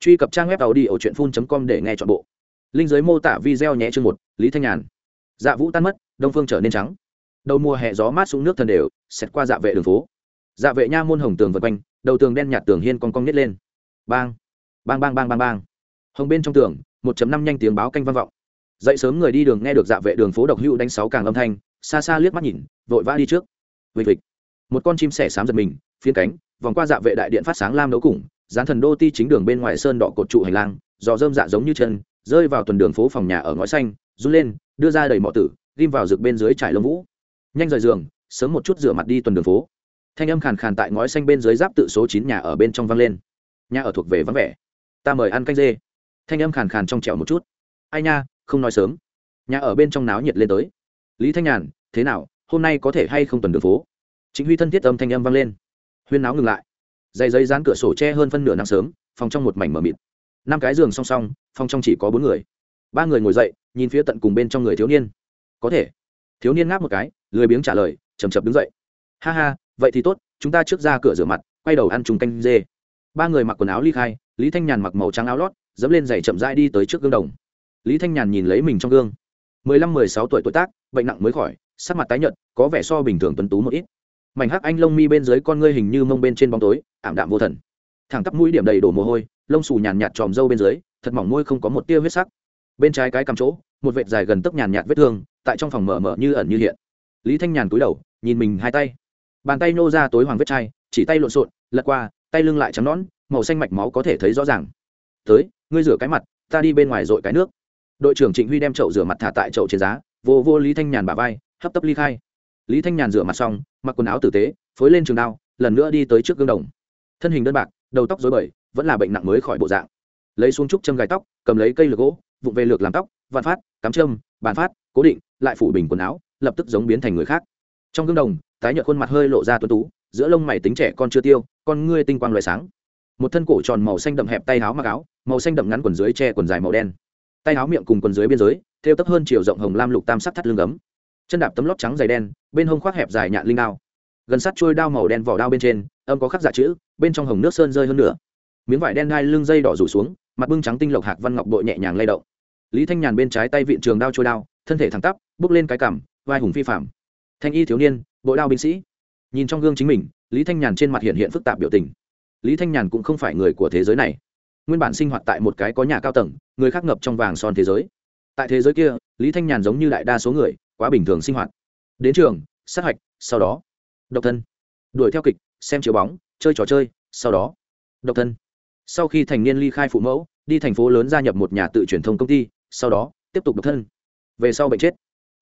truy cập trang web tàu đi ở truyện phun com để nghe chọn bộ. Linh giới mô tả video nhé chương một, lý thanh nhàn. Dạ vũ tan mất, đông phương trở nên trắng. Đầu mùa hè gió mát xuống nước thần đều, xẹt qua dạ vệ đường phố. Dạ vệ nha môn hồng tường vượt quanh, đầu tường đen nhạt tường hiên con cong nhét lên. Bang bang bang bang bang bang. Hồng bên trong tường, một năm nhanh tiếng báo canh vang vọng. Dậy sớm người đi đường nghe được dạ vệ đường phố độc hữu đánh sáu càng âm thanh, xa xa liếc mắt nhìn, vội vã đi trước. Vịt vịt một con chim sẻ sám giật mình phiên cánh, vòng qua dạ vệ đại điện phát sáng lam đấu củng dán thần đô ti chính đường bên ngoài sơn đỏ cột trụ hành lang dò dơm dạ giống như chân, rơi vào tuần đường phố phòng nhà ở ngõ xanh, run lên, đưa ra đầy mọ tử, ghim vào rực bên dưới trải lông vũ. Nhanh rời giường, sớm một chút rửa mặt đi tuần đường phố. Thanh âm khàn khàn tại ngói xanh bên dưới giáp tự số chín nhà ở bên trong vang lên. Nhà ở thuộc về vắng vẻ. Ta mời ăn canh dê. Thanh âm khàn khàn trong trẻo một chút. Ai nha, không nói sớm. Nhà ở bên trong náo nhiệt lên tới. Lý thanh nhàn, thế nào, hôm nay có thể hay không tuần đường phố? Chính huy thân thiết âm thanh âm vang lên. Huyên náo ngừng lại dây giấy dán cửa sổ che hơn phân nửa nắng sớm, phòng trong một mảnh mờ mịt. Năm cái giường song song, phòng trong chỉ có bốn người. Ba người ngồi dậy, nhìn phía tận cùng bên trong người thiếu niên. Có thể. Thiếu niên ngáp một cái, lười biếng trả lời chầm chập đứng dậy. Ha ha, vậy thì tốt, chúng ta trước ra cửa rửa mặt, quay đầu ăn trùng canh dê. Ba người mặc quần áo ly khai, lý thanh nhàn mặc màu trắng áo lót, dẫm lên giày chậm rãi đi tới trước gương đồng. Lý thanh nhàn nhìn lấy mình trong gương. Mười lăm, mười sáu tuổi tuổi tác, bệnh nặng mới khỏi, sắc mặt tái nhợt, có vẻ so bình thường tuấn tú một ít mảnh hắc anh lông mi bên dưới con ngươi hình như mông bên trên bóng tối, ảm đạm vô thần. Thẳng tắp mũi điểm đầy đổ mồ hôi, lông xù nhàn nhạt tròm râu bên dưới, thật mỏng môi không có một tia huyết sắc. Bên trái cái cằm chỗ, một vệt dài gần tấc nhàn nhạt vết thương, tại trong phòng mở mở như ẩn như hiện. Lý thanh nhàn cúi đầu, nhìn mình hai tay. Bàn tay nô ra tối hoàng vết chai, chỉ tay lộn xộn, lật qua, tay lưng lại trắng nõn, màu xanh mạch máu có thể thấy rõ ràng. Tới, ngươi rửa cái mặt, ta đi bên ngoài dội cái nước. Đội trưởng trịnh huy đem chậu rửa mặt thả tại chậu trên giá, vô vô lý thanh nhàn bà vai, hấp tấp ly khai lý thanh nhàn rửa mặt xong, mặc quần áo tử tế, phối lên trường đao, lần nữa đi tới trước gương đồng. Thân hình đơn bạc, đầu tóc dối bời, vẫn là bệnh nặng mới khỏi bộ dạng. Lấy xuống trúc châm gài tóc, cầm lấy cây lược gỗ, vụng về lược làm tóc, vạn phát, cắm châm, bàn phát, cố định, lại phủ bình quần áo, lập tức giống biến thành người khác. Trong gương đồng, tái nhợt khuôn mặt hơi lộ ra tuấn tú, giữa lông mày tính trẻ con chưa tiêu, con ngươi tinh quang loài sáng. Một thân cổ tròn màu xanh đậm hẹp tay áo mặc áo, màu xanh đậm ngắn quần dưới che quần dài màu đen. Tay áo miệng cùng quần dưới biên giới, thêu tấp hơn chiều rộng hồng lam lục tam sắc thắt lưng gấm chân đạp tấm lót trắng dày đen bên hông khoác hẹp dài nhạn linh đao. Gần sát trôi đao màu đen vỏ đao bên trên âm có khắc dạ chữ bên trong hồng nước sơn rơi hơn nửa, miếng vải đen hai lưng dây đỏ rủ xuống mặt bưng trắng tinh lộc hạc văn ngọc bội nhẹ nhàng lay động. Lý thanh nhàn bên trái tay vịn trường đao trôi đao thân thể thẳng tắp bước lên cái cằm vai hùng phi phạm. Thanh y thiếu niên bộ đao binh sĩ. Nhìn trong gương chính mình lý thanh nhàn trên mặt hiện hiện phức tạp biểu tình. Lý thanh nhàn cũng không phải người của thế giới này. Nguyên bản sinh hoạt tại một cái có nhà cao tầng người khác ngập trong vàng son thế giới. Tại thế giới kia lý thanh nhàn giống như đại đa số người quá bình thường sinh hoạt. Đến trường, sát hạch, sau đó. Độc thân. Đuổi theo kịch, xem chiếu bóng, chơi trò chơi, sau đó. Độc thân. Sau khi thành niên ly khai phụ mẫu, đi thành phố lớn gia nhập một nhà tự truyền thông công ty, sau đó, tiếp tục độc thân. Về sau bệnh chết.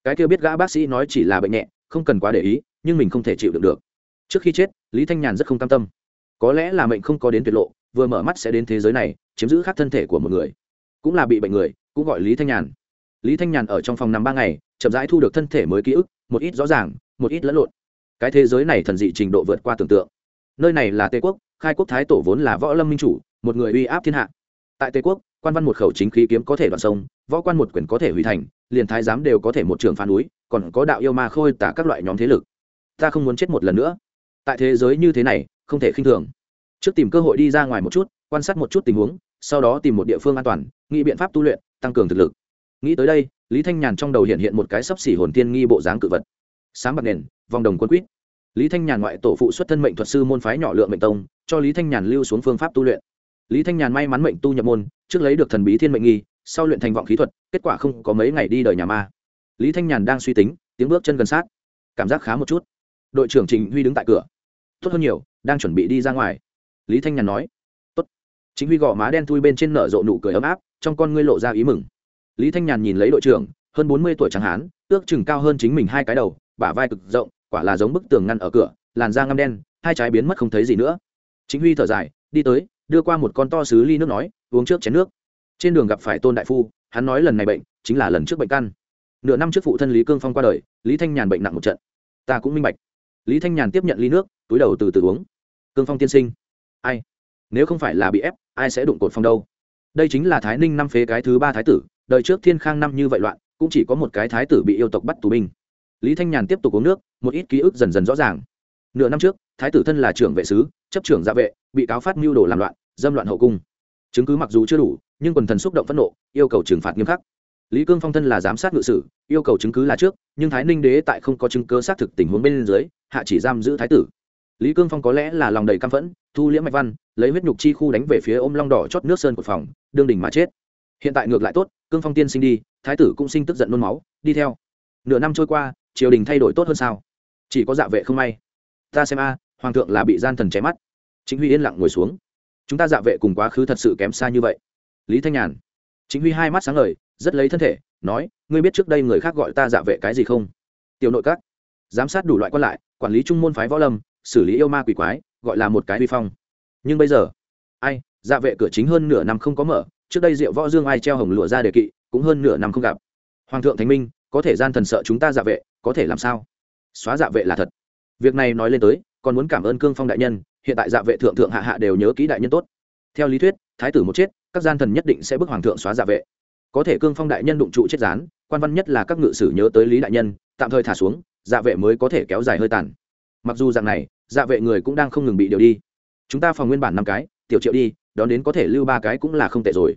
Cái kia biết gã bác sĩ nói chỉ là bệnh nhẹ, không cần quá để ý, nhưng mình không thể chịu được được. Trước khi chết, lý thanh nhàn rất không cam tâm. Có lẽ là mệnh không có đến tuyệt lộ, vừa mở mắt sẽ đến thế giới này, chiếm giữ khác thân thể của một người. Cũng là bị bệnh người, cũng gọi lý thanh nhàn. Lý thanh nhàn ở trong phòng nằm ba ngày chậm rãi thu được thân thể mới ký ức, một ít rõ ràng, một ít lẫn lộn. Cái thế giới này thần dị trình độ vượt qua tưởng tượng. Nơi này là tây quốc, khai quốc thái tổ vốn là võ lâm minh chủ, một người uy áp thiên hạ. Tại tây quốc, quan văn một khẩu chính khí kiếm có thể đoạn sông, võ quan một quyền có thể hủy thành, liền thái giám đều có thể một trường phá núi, còn có đạo yêu ma khôi tả các loại nhóm thế lực. Ta không muốn chết một lần nữa. Tại thế giới như thế này, không thể khinh thường. Trước tìm cơ hội đi ra ngoài một chút, quan sát một chút tình huống, sau đó tìm một địa phương an toàn, nghĩ biện pháp tu luyện, tăng cường thực lực. Nghĩ tới đây lý thanh nhàn trong đầu hiện hiện một cái sấp xỉ hồn tiên nghi bộ dáng cự vật. Sáng bạc nền, vòng đồng quân quýt. Lý thanh nhàn ngoại tổ phụ xuất thân mệnh thuật sư môn phái nhỏ lượng mệnh tông, cho lý thanh nhàn lưu xuống phương pháp tu luyện. Lý thanh nhàn may mắn mệnh tu nhập môn, trước lấy được thần bí thiên mệnh nghi, sau luyện thành vọng khí thuật, kết quả không có mấy ngày đi đời nhà ma. Lý thanh nhàn đang suy tính, tiếng bước chân gần sát. Cảm giác khá một chút. Đội trưởng Trịnh huy đứng tại cửa. Tốt hơn nhiều, đang chuẩn bị đi ra ngoài. Lý thanh nhàn nói. Tốt. Chính huy gõ má đen thui bên trên nở rộ nụ cười ấm áp, trong con ngươi lộ ra ý mừng lý thanh nhàn nhìn lấy đội trưởng, hơn bốn mươi tuổi trắng hán, ước chừng cao hơn chính mình hai cái đầu, bả vai cực rộng, quả là giống bức tường ngăn ở cửa, làn da ngăm đen, hai trái biến mất không thấy gì nữa. Chính huy thở dài, đi tới, đưa qua một con to sứ ly nước nói, uống trước chén nước. Trên đường gặp phải tôn đại phu, hắn nói lần này bệnh chính là lần trước bệnh căn. Nửa năm trước phụ thân lý cương phong qua đời, lý thanh nhàn bệnh nặng một trận. Ta cũng minh bạch. Lý thanh nhàn tiếp nhận ly nước, túi đầu từ từ uống. Cương phong tiên sinh. Ai? Nếu không phải là bị ép, ai sẽ đụng cột phong đâu? Đây chính là thái ninh năm phế cái thứ ba thái tử đời trước thiên khang năm như vậy loạn, cũng chỉ có một cái thái tử bị yêu tộc bắt tù binh. Lý thanh nhàn tiếp tục uống nước, một ít ký ức dần dần rõ ràng. Nửa năm trước, thái tử thân là trưởng vệ sứ, chấp trưởng gia vệ, bị cáo phát mưu đồ làm loạn, dâm loạn hậu cung. Chứng cứ mặc dù chưa đủ, nhưng quần thần xúc động phẫn nộ, yêu cầu trừng phạt nghiêm khắc. Lý cương phong thân là giám sát ngự sử, yêu cầu chứng cứ là trước, nhưng thái ninh đế tại không có chứng cứ xác thực tình huống bên dưới, hạ chỉ giam giữ thái tử. Lý cương phong có lẽ là lòng đầy căm phẫn, thu liễm mạch văn, lấy huyết nhục chi khu đánh về phía ôm long đỏ chót nước sơn của phòng, đương đình mà chết. Hiện tại ngược lại tốt cương phong tiên sinh đi, thái tử cũng sinh tức giận nôn máu, đi theo. Nửa năm trôi qua, triều đình thay đổi tốt hơn sao? Chỉ có dạ vệ không may. Ta xem a, hoàng thượng là bị gian thần chém mắt. Chính huy yên lặng ngồi xuống. Chúng ta dạ vệ cùng quá khứ thật sự kém xa như vậy. Lý thanh nhàn. Chính huy hai mắt sáng ngời, rất lấy thân thể, nói, ngươi biết trước đây người khác gọi ta dạ vệ cái gì không? Tiểu nội các. Giám sát đủ loại quan lại, quản lý trung môn phái võ lâm, xử lý yêu ma quỷ quái, gọi là một cái vi phong. Nhưng bây giờ, ai? Dạ vệ cửa chính hơn nửa năm không có mở trước đây diệu võ dương ai treo hồng lụa ra đề kỵ, cũng hơn nửa năm không gặp. Hoàng thượng thánh minh, có thể gian thần sợ chúng ta dạ vệ, có thể làm sao? Xóa dạ vệ là thật. Việc này nói lên tới, còn muốn cảm ơn cương phong đại nhân, hiện tại dạ vệ thượng thượng hạ hạ đều nhớ kỹ đại nhân tốt. Theo lý thuyết, thái tử một chết, các gian thần nhất định sẽ bức hoàng thượng xóa dạ vệ. Có thể cương phong đại nhân đụng trụ chết gián, quan văn nhất là các ngự sử nhớ tới lý đại nhân, tạm thời thả xuống dạ vệ mới có thể kéo dài hơi tàn. Mặc dù dạng này dạ vệ người cũng đang không ngừng bị điều đi. Chúng ta phòng nguyên bản năm cái tiểu triệu đi, đón đến có thể lưu ba cái cũng là không tệ rồi.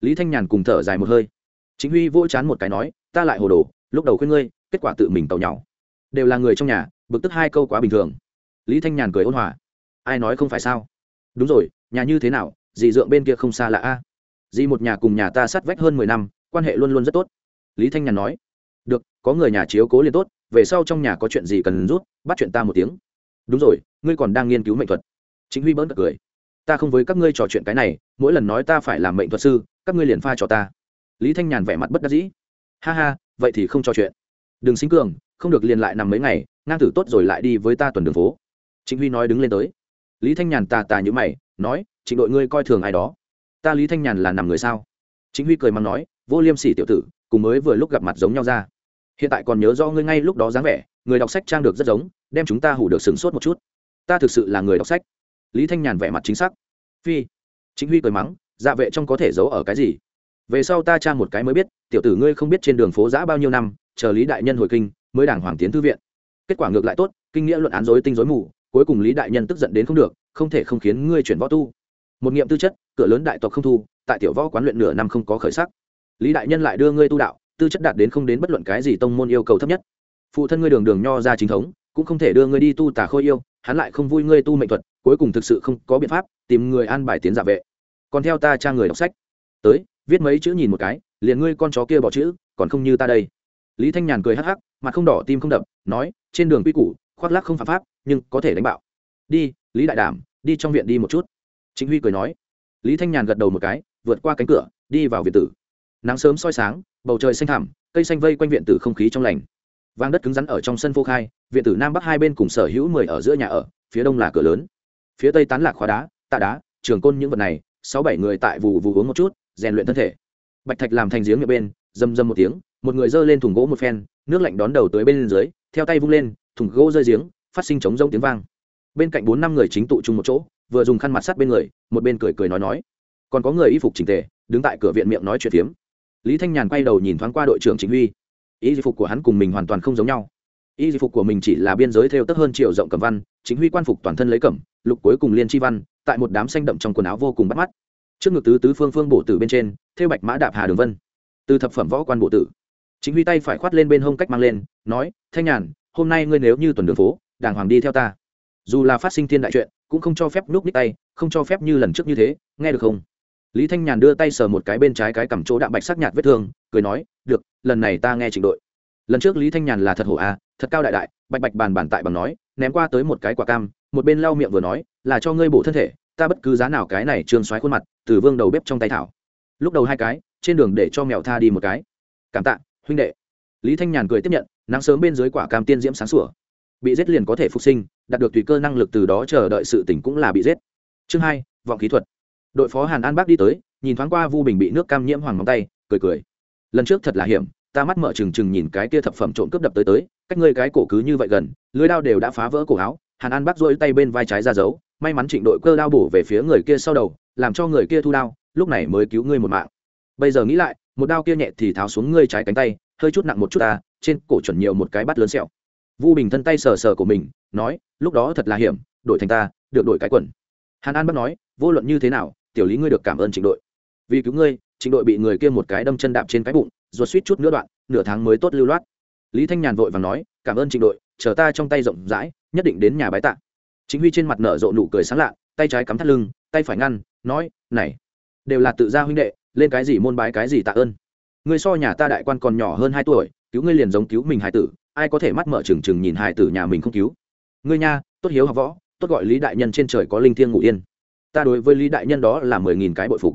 Lý thanh nhàn cùng thở dài một hơi. Chính huy vỗ chán một cái nói, ta lại hồ đồ, lúc đầu khuyên ngươi, kết quả tự mình tàu nhau đều là người trong nhà, bực tức hai câu quá bình thường. Lý thanh nhàn cười ôn hòa. Ai nói không phải sao? Đúng rồi, nhà như thế nào, dì dượng bên kia không xa là a. Dì một nhà cùng nhà ta sát vách hơn mười năm, quan hệ luôn luôn rất tốt. Lý thanh nhàn nói. Được, có người nhà chiếu cố liền tốt, về sau trong nhà có chuyện gì cần rút, bắt chuyện ta một tiếng. Đúng rồi, ngươi còn đang nghiên cứu mệnh thuật. Chính huy bỡn cật cười ta không với các ngươi trò chuyện cái này, mỗi lần nói ta phải làm mệnh thuật sư, các ngươi liền pha cho ta. Lý thanh nhàn vẻ mặt bất đắc dĩ. Ha ha, vậy thì không trò chuyện. Đừng sinh cường, không được liền lại nằm mấy ngày, ngang tử tốt rồi lại đi với ta tuần đường phố. Trịnh huy nói đứng lên tới. Lý thanh nhàn tà tà như mày, nói, trịnh đội ngươi coi thường ai đó? Ta lý thanh nhàn là nằm người sao? Chính huy cười mắng nói, vô liêm sỉ tiểu tử, cùng mới vừa lúc gặp mặt giống nhau ra. Hiện tại còn nhớ do ngươi ngay lúc đó dáng vẻ, người đọc sách trang được rất giống, đem chúng ta hủ được sửng sốt một chút. Ta thực sự là người đọc sách lý thanh nhàn vẻ mặt chính xác. Phi. Chính huy cười mắng dạ vệ trong có thể giấu ở cái gì? Về sau ta tra một cái mới biết, tiểu tử ngươi không biết trên đường phố giã bao nhiêu năm, chờ lý đại nhân hồi kinh, mới đảng hoàng tiến thư viện. Kết quả ngược lại tốt, kinh nghĩa luận án dối tinh dối mù, cuối cùng lý đại nhân tức giận đến không được, không thể không khiến ngươi chuyển võ tu. Một nghiệm tư chất, cửa lớn đại tộc không thu, tại tiểu võ quán luyện nửa năm không có khởi sắc. Lý đại nhân lại đưa ngươi tu đạo, tư chất đạt đến không đến bất luận cái gì tông môn yêu cầu thấp nhất. Phụ thân ngươi đường đường nho ra chính thống, cũng không thể đưa ngươi đi tu tà khôi yêu, hắn lại không vui ngươi tu mệnh thuật cuối cùng thực sự không có biện pháp tìm người an bài tiến giả vệ. Còn theo ta cha người đọc sách. Tới, viết mấy chữ nhìn một cái, liền ngươi con chó kia bỏ chữ, còn không như ta đây. Lý thanh nhàn cười hắc hắc, mặt không đỏ tim không đập, nói, trên đường quy củ, khoác lác không phạm pháp, nhưng có thể đánh bạo. Đi, lý đại đảm, đi trong viện đi một chút. Chính huy cười nói. Lý thanh nhàn gật đầu một cái, vượt qua cánh cửa, đi vào viện tử. Nắng sớm soi sáng, bầu trời xanh thẳm, cây xanh vây quanh viện tử không khí trong lành. Vang đất cứng rắn ở trong sân phô khai, viện tử nam bắc hai bên cùng sở hữu mười ở giữa nhà ở, phía đông là cửa lớn phía tây tán lạc khóa đá, tạ đá, trường côn những vật này, sáu bảy người tại vù vù uống một chút, rèn luyện thân thể. Bạch thạch làm thành giếng miệng bên dầm dầm một tiếng, một người giơ lên thùng gỗ một phen, nước lạnh đón đầu tới bên dưới, theo tay vung lên, thùng gỗ rơi giếng, phát sinh chống rông tiếng vang. Bên cạnh bốn năm người chính tụ chung một chỗ, vừa dùng khăn mặt sắt bên người, một bên cười cười nói nói. Còn có người y phục chỉnh tề, đứng tại cửa viện miệng nói chuyện phiếm. Lý thanh nhàn quay đầu nhìn thoáng qua đội trưởng chính huy. Y phục của hắn cùng mình hoàn toàn không giống nhau y phục của mình chỉ là biên giới theo tấp hơn triệu rộng cầm văn, chính huy quan phục toàn thân lấy cẩm, lục cuối cùng liên chi văn, tại một đám xanh đậm trong quần áo vô cùng bắt mắt. Trước ngực tứ tứ phương phương bổ tử bên trên theo bạch mã đạp hà đường vân. Từ thập phẩm võ quan bộ tử. Chính huy tay phải khoát lên bên hông cách mang lên, nói, thanh nhàn, hôm nay ngươi nếu như tuần đường phố, đàng hoàng đi theo ta. Dù là phát sinh thiên đại chuyện, cũng không cho phép núp ních tay, không cho phép như lần trước như thế, nghe được không? Lý thanh nhàn đưa tay sờ một cái bên trái cái cầm chỗ đạm bạch sắc nhạt vết thương, cười nói, được, lần này ta nghe trình đội lần trước lý thanh nhàn là thật hổ a à, thật cao đại đại bạch bạch bàn bàn tại bằng nói ném qua tới một cái quả cam một bên lau miệng vừa nói là cho ngươi bổ thân thể ta bất cứ giá nào cái này trương xoáy khuôn mặt từ vương đầu bếp trong tay thảo. Lúc đầu hai cái trên đường để cho mèo tha đi một cái. Cảm tạ huynh đệ. Lý thanh nhàn cười tiếp nhận nắng sớm bên dưới quả cam tiên diễm sáng sủa. Bị giết liền có thể phục sinh đạt được tùy cơ năng lực từ đó chờ đợi sự tỉnh cũng là bị giết. Chương hai vọng kỹ thuật. Đội phó hàn an bác đi tới nhìn thoáng qua vu bình bị nước cam nhiễm hoàng móng tay cười cười. Lần trước thật là hiểm ta mắt mở trừng trừng nhìn cái kia thập phẩm trộm cướp đập tới tới, cách ngươi cái cổ cứ như vậy gần, lưới đao đều đã phá vỡ cổ áo, hàn an bác dỗi tay bên vai trái ra giấu may mắn trịnh đội cơ đao bổ về phía người kia sau đầu, làm cho người kia thu đao, lúc này mới cứu ngươi một mạng. Bây giờ nghĩ lại, một đao kia nhẹ thì tháo xuống ngươi trái cánh tay, hơi chút nặng một chút ta, trên cổ chuẩn nhiều một cái bắt lớn sẹo. Vu bình thân tay sờ sờ của mình, nói, lúc đó thật là hiểm, đổi thành ta, được đổi cái quần. Hàn an bắt nói, vô luận như thế nào, tiểu lý ngươi được cảm ơn trịnh đội. Vì cứu ngươi, trịnh đội bị người kia một cái đâm chân đạp trên cái bụng ruột suýt chút nữa đoạn, nửa tháng mới tốt lưu loát. Lý thanh nhàn vội và nói, cảm ơn trịnh đội, chờ ta trong tay rộng rãi, nhất định đến nhà bái tạ. Chính huy trên mặt nở rộ nụ cười sáng lạ, tay trái cắm thắt lưng, tay phải ngăn, nói, này, đều là tự gia huynh đệ, lên cái gì môn bái cái gì tạ ơn. Ngươi so nhà ta đại quan còn nhỏ hơn hai tuổi, cứu ngươi liền giống cứu mình hải tử, ai có thể mắt mở trừng trừng nhìn hải tử nhà mình không cứu. Ngươi nha, tốt hiếu học võ, tốt gọi lý đại nhân trên trời có linh thiêng ngủ yên. Ta đối với lý đại nhân đó là mười nghìn cái bội phục.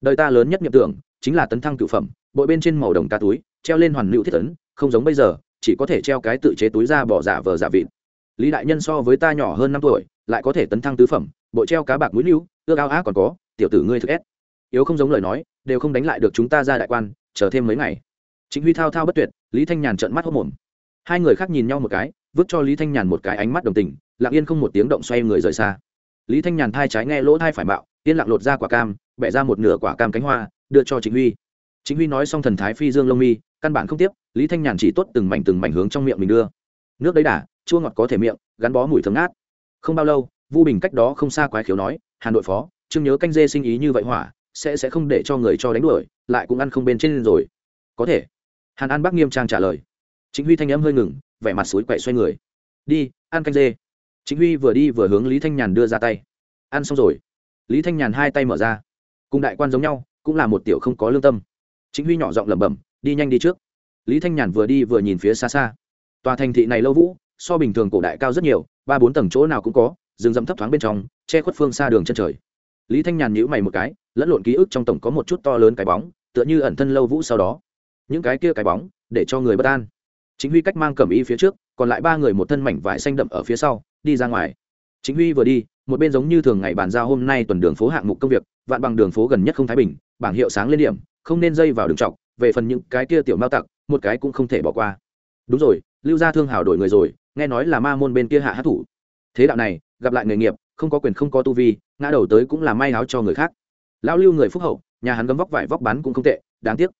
Đời ta lớn nhất nhập tưởng, chính là tấn thăng cựu phẩm bội bên trên màu đồng cá túi, treo lên hoàn lưu thiết tấn không giống bây giờ, chỉ có thể treo cái tự chế túi ra bỏ giả vờ giả vịt. Lý đại nhân so với ta nhỏ hơn năm tuổi, lại có thể tấn thăng tứ phẩm, bội treo cá bạc mũi lưu ước ao á còn có, tiểu tử ngươi thực ép. Yếu không giống lời nói, đều không đánh lại được chúng ta ra đại quan, chờ thêm mấy ngày. Chính huy thao thao bất tuyệt, lý thanh nhàn trợn mắt hốc mồm. Hai người khác nhìn nhau một cái, vứt cho lý thanh nhàn một cái ánh mắt đồng tình, lặng yên không một tiếng động xoay người rời xa. Lý thanh nhàn thai trái nghe lỗ thai phải mạo, yên lặng lột ra quả cam, bẻ ra một nửa quả cam cánh hoa, đưa cho chính huy chính huy nói xong thần thái phi dương lông mi, căn bản không tiếp, lý thanh nhàn chỉ tốt từng mảnh từng mảnh hướng trong miệng mình đưa. Nước đấy đả, chua ngọt có thể miệng, gắn bó mùi thơm ngát. Không bao lâu, vu bình cách đó không xa quái khiếu nói, hàn đội phó chương nhớ canh dê sinh ý như vậy hỏa, sẽ sẽ không để cho người cho đánh đuổi, lại cũng ăn không bên trên rồi. Có thể. Hàn an bác nghiêm trang trả lời. Chính huy thanh âm hơi ngừng, vẻ mặt suối quậy xoay người. Đi, ăn canh dê. Chính huy vừa đi vừa hướng lý thanh nhàn đưa ra tay. Ăn xong rồi. Lý thanh nhàn hai tay mở ra. Cùng đại quan giống nhau, cũng là một tiểu không có lương tâm chính huy nhỏ giọng lẩm bẩm, đi nhanh đi trước. Lý thanh nhàn vừa đi vừa nhìn phía xa xa. Tòa thành thị này lâu vũ, so bình thường cổ đại cao rất nhiều, ba bốn tầng chỗ nào cũng có, rừng rậm thấp thoáng bên trong, che khuất phương xa đường chân trời. Lý thanh nhàn nhíu mày một cái, lẫn lộn ký ức trong tổng có một chút to lớn cái bóng, tựa như ẩn thân lâu vũ sau đó. Những cái kia cái bóng, để cho người bất an. Chính huy cách mang cầm y phía trước, còn lại ba người một thân mảnh vải xanh đậm ở phía sau, đi ra ngoài. Chính huy vừa đi một bên giống như thường ngày bàn giao hôm nay tuần đường phố hạng mục công việc, vạn bằng đường phố gần nhất không thái bình, bảng hiệu sáng lên điểm, không nên dây vào đường trọc, về phần những cái kia tiểu mao tặc, một cái cũng không thể bỏ qua. Đúng rồi, lưu gia thương hào đổi người rồi, nghe nói là ma môn bên kia hạ hát thủ. Thế đạo này, gặp lại nghề nghiệp, không có quyền không có tu vi, ngã đầu tới cũng là may áo cho người khác. Lão lưu người phúc hậu, nhà hắn gấm vóc vải vóc bán cũng không tệ, đáng tiếc.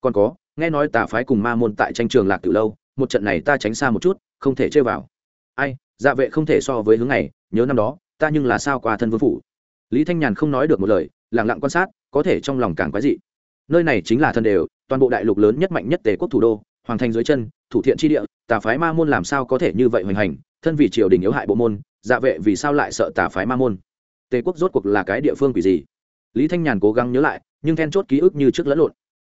Còn có, nghe nói tà phái cùng ma môn tại tranh trường lạc từ lâu, một trận này ta tránh xa một chút, không thể chơi vào. Ai dạ vệ không thể so với hướng này, nhớ năm đó ta nhưng là sao qua thân vương phủ? Lý thanh nhàn không nói được một lời lẳng lặng quan sát, có thể trong lòng càng quái dị. Nơi này chính là thân đều, toàn bộ đại lục lớn nhất mạnh nhất tề quốc thủ đô, hoàng thành dưới chân, thủ thiện tri địa, tà phái ma môn làm sao có thể như vậy hoành hành, thân vì triều đình yếu hại bộ môn dạ vệ vì sao lại sợ tà phái ma môn? Tề quốc rốt cuộc là cái địa phương quỷ gì? Lý thanh nhàn cố gắng nhớ lại, nhưng then chốt ký ức như trước lẫn lộn.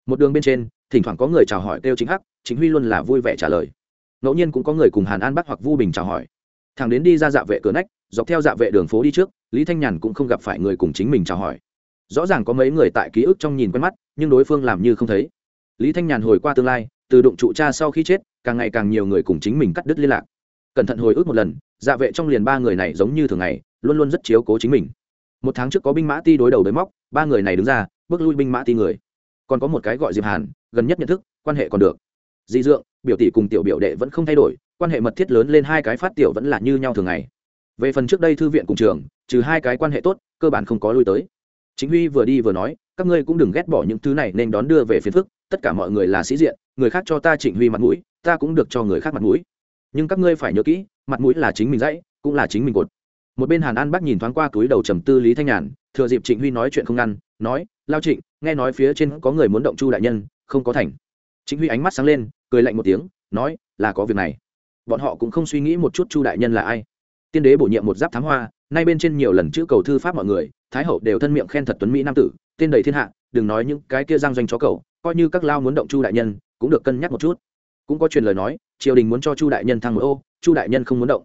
Một đường bên trên, thỉnh thoảng có người chào hỏi kêu chính hắc, chính huy luôn là vui vẻ trả lời. Ngẫu nhiên cũng có người cùng hàn an bắc hoặc vu bình chào hỏi. Thằng đến đi ra dạ vệ cửa nách dọc theo dạ vệ đường phố đi trước, lý thanh nhàn cũng không gặp phải người cùng chính mình chào hỏi. Rõ ràng có mấy người tại ký ức trong nhìn quen mắt, nhưng đối phương làm như không thấy. Lý thanh nhàn hồi qua tương lai, từ đụng trụ cha sau khi chết, càng ngày càng nhiều người cùng chính mình cắt đứt liên lạc. Cẩn thận hồi ức một lần dạ vệ trong liền ba người này giống như thường ngày, luôn luôn rất chiếu cố chính mình. Một tháng trước có binh mã ti đối đầu với móc, ba người này đứng ra, bước lui binh mã ti người. Còn có một cái gọi diệp hàn, gần nhất nhận thức, quan hệ còn được. Dị dượng, biểu tỷ cùng tiểu biểu đệ vẫn không thay đổi, quan hệ mật thiết lớn lên hai cái phát tiểu vẫn là như nhau thường ngày về phần trước đây thư viện cùng trường, trừ hai cái quan hệ tốt, cơ bản không có lui tới. Chính huy vừa đi vừa nói, các ngươi cũng đừng ghét bỏ những thứ này nên đón đưa về phiền phức, tất cả mọi người là sĩ diện, người khác cho ta trịnh huy mặt mũi, ta cũng được cho người khác mặt mũi. Nhưng các ngươi phải nhớ kỹ, mặt mũi là chính mình dãy cũng là chính mình cột. Một bên hàn an bác nhìn thoáng qua túi đầu trầm tư lý thanh nhàn, thừa dịp trịnh huy nói chuyện không ngăn, nói, lao trịnh, nghe nói phía trên có người muốn động chu đại nhân, không có thành. Trịnh huy ánh mắt sáng lên, cười lạnh một tiếng, nói, là có việc này. Bọn họ cũng không suy nghĩ một chút chu đại nhân là ai tiên đế bổ nhiệm một giáp thám hoa, nay bên trên nhiều lần chữ cầu thư pháp mọi người, thái hậu đều thân miệng khen thật tuấn mỹ nam tử, tên đầy thiên hạ, đừng nói những cái kia giang doanh chó cầu, coi như các lao muốn động chu đại nhân, cũng được cân nhắc một chút. Cũng có truyền lời nói, triều đình muốn cho chu đại nhân thăng một ô, chu đại nhân không muốn động.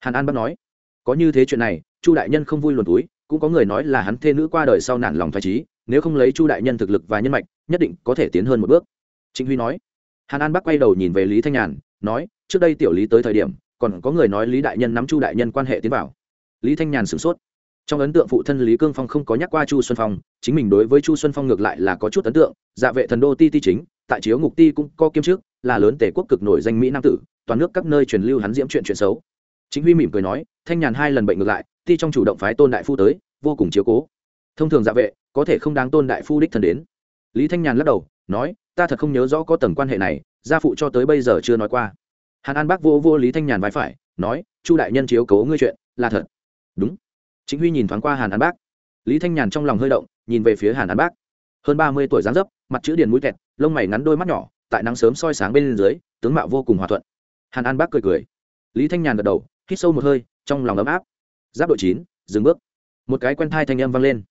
Hàn an bắt nói, có như thế chuyện này, chu đại nhân không vui luồn túi, cũng có người nói là hắn thê nữ qua đời sau nản lòng thoái trí nếu không lấy chu đại nhân thực lực và nhân mạch, nhất định có thể tiến hơn một bước. Trịnh huy nói, hàn an bắc quay đầu nhìn về lý thanh nhàn, nói, trước đây tiểu lý tới thời điểm còn có người nói lý đại nhân nắm chu đại nhân quan hệ tiến vào. Lý thanh nhàn sửng sốt. Trong ấn tượng phụ thân lý cương phong không có nhắc qua chu xuân phong, chính mình đối với chu xuân phong ngược lại là có chút ấn tượng dạ vệ thần đô ti ti chính, tại chiếu ngục ti cũng có kiêm trước là lớn tể quốc cực nổi danh mỹ nam tử, toàn nước các nơi truyền lưu hắn diễm chuyện chuyện xấu. Chính huy mỉm cười nói, thanh nhàn hai lần bệnh ngược lại, ti trong chủ động phái tôn đại phu tới, vô cùng chiếu cố. Thông thường dạ vệ, có thể không đáng tôn đại phu đích thần đến. Lý thanh nhàn lắc đầu, nói, ta thật không nhớ rõ có tầng quan hệ này, gia phụ cho tới bây giờ chưa nói qua hàn an bác vô vô lý thanh nhàn vai phải, nói, chu đại nhân chiếu cố ngươi chuyện, là thật. Đúng. Chính huy nhìn thoáng qua hàn an bác. Lý thanh nhàn trong lòng hơi động, nhìn về phía hàn an bác. Hơn ba mươi tuổi dáng dấp, mặt chữ điền mũi kẹt, lông mày ngắn đôi mắt nhỏ, tại nắng sớm soi sáng bên dưới, tướng mạo vô cùng hòa thuận. Hàn an bác cười cười. Lý thanh nhàn gật đầu, hít sâu một hơi, trong lòng ấm áp. Giáp đội chín, dừng bước. Một cái quen thai thanh âm vang lên.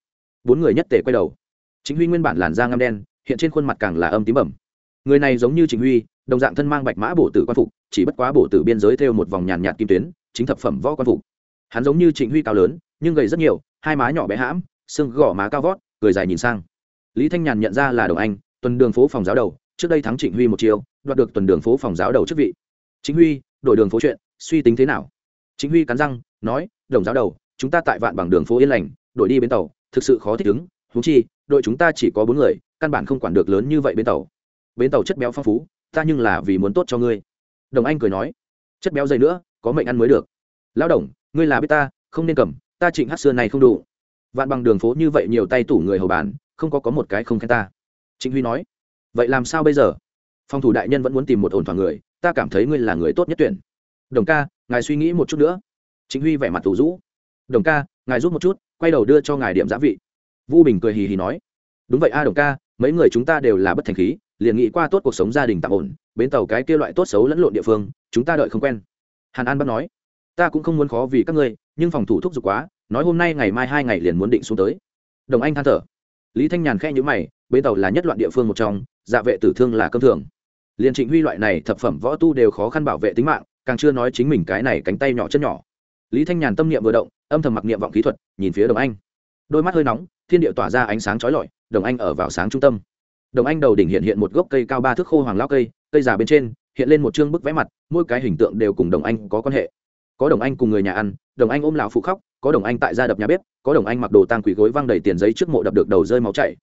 Bốn người nhất tề quay đầu. Chính huy nguyên bản làn da ngăm đen, hiện trên khuôn mặt càng là âm tím bẩm. Người này giống như chính huy, đồng dạng thân mang bạch mã bổ tử quan phục chỉ bất quá bổ tử biên giới theo một vòng nhàn nhạt kim tuyến, chính thập phẩm võ quan phục. Hắn giống như trịnh huy cao lớn, nhưng gầy rất nhiều, hai má nhỏ bé hãm, xương gò má cao vót, cười dài nhìn sang. Lý thanh nhàn nhận ra là đồng anh, tuần đường phố phòng giáo đầu, trước đây thắng trịnh huy một chiều đoạt được tuần đường phố phòng giáo đầu chức vị. Chính huy, đổi đường phố chuyện, suy tính thế nào? Chính huy cắn răng, nói, đồng giáo đầu, chúng ta tại vạn bằng đường phố yên lành, đổi đi bến tàu, thực sự khó thích ứng húng chi, đội chúng ta chỉ có bốn người, căn bản không quản được lớn như vậy bến tàu. Bến tàu chất béo phong phú, ta nhưng là vì muốn tốt cho ngươi đồng anh cười nói, chất béo dày nữa, có mệnh ăn mới được. Lão đồng, ngươi là biết ta, không nên cầm, ta trịnh hát xưa này không đủ. Vạn bằng đường phố như vậy nhiều tay tủ người hầu bàn, không có có một cái không khen ta. Trịnh huy nói, vậy làm sao bây giờ? Phòng thủ đại nhân vẫn muốn tìm một ổn thỏa người, ta cảm thấy ngươi là người tốt nhất tuyển. Đồng ca, ngài suy nghĩ một chút nữa. Chính huy vẻ mặt tủ rũ. Đồng ca, ngài rút một chút, quay đầu đưa cho ngài điểm giá vị. Vu bình cười hì hì nói, đúng vậy a đồng ca, mấy người chúng ta đều là bất thành khí liền nghĩ qua tốt cuộc sống gia đình tạm ổn, bến tàu cái kia loại tốt xấu lẫn lộn địa phương, chúng ta đợi không quen. Hàn an bắt nói, ta cũng không muốn khó vì các ngươi, nhưng phòng thủ thúc giục quá, nói hôm nay ngày mai hai ngày liền muốn định xuống tới. Đồng anh than thở. Lý thanh nhàn khe nhữ mày, bến tàu là nhất loạn địa phương một trong dạ vệ tử thương là cơm thường. Liền trịnh huy loại này thập phẩm võ tu đều khó khăn bảo vệ tính mạng, càng chưa nói chính mình cái này cánh tay nhỏ chân nhỏ. Lý thanh nhàn tâm niệm vừa động, âm thầm mặc niệm vọng kỹ thuật, nhìn phía đồng anh. Đôi mắt hơi nóng, thiên địa tỏa ra ánh sáng trói lọi, đồng anh ở vào sáng trung tâm đồng anh đầu đỉnh hiện hiện một gốc cây cao ba thước khô hoàng lao cây cây già bên trên, hiện lên một chương bức vẽ mặt, mỗi cái hình tượng đều cùng đồng anh có quan hệ. Có đồng anh cùng người nhà ăn, đồng anh ôm lão phụ khóc, có đồng anh tại gia đập nhà bếp, có đồng anh mặc đồ tang quỷ gối văng đầy tiền giấy trước mộ đập được đầu rơi máu chảy.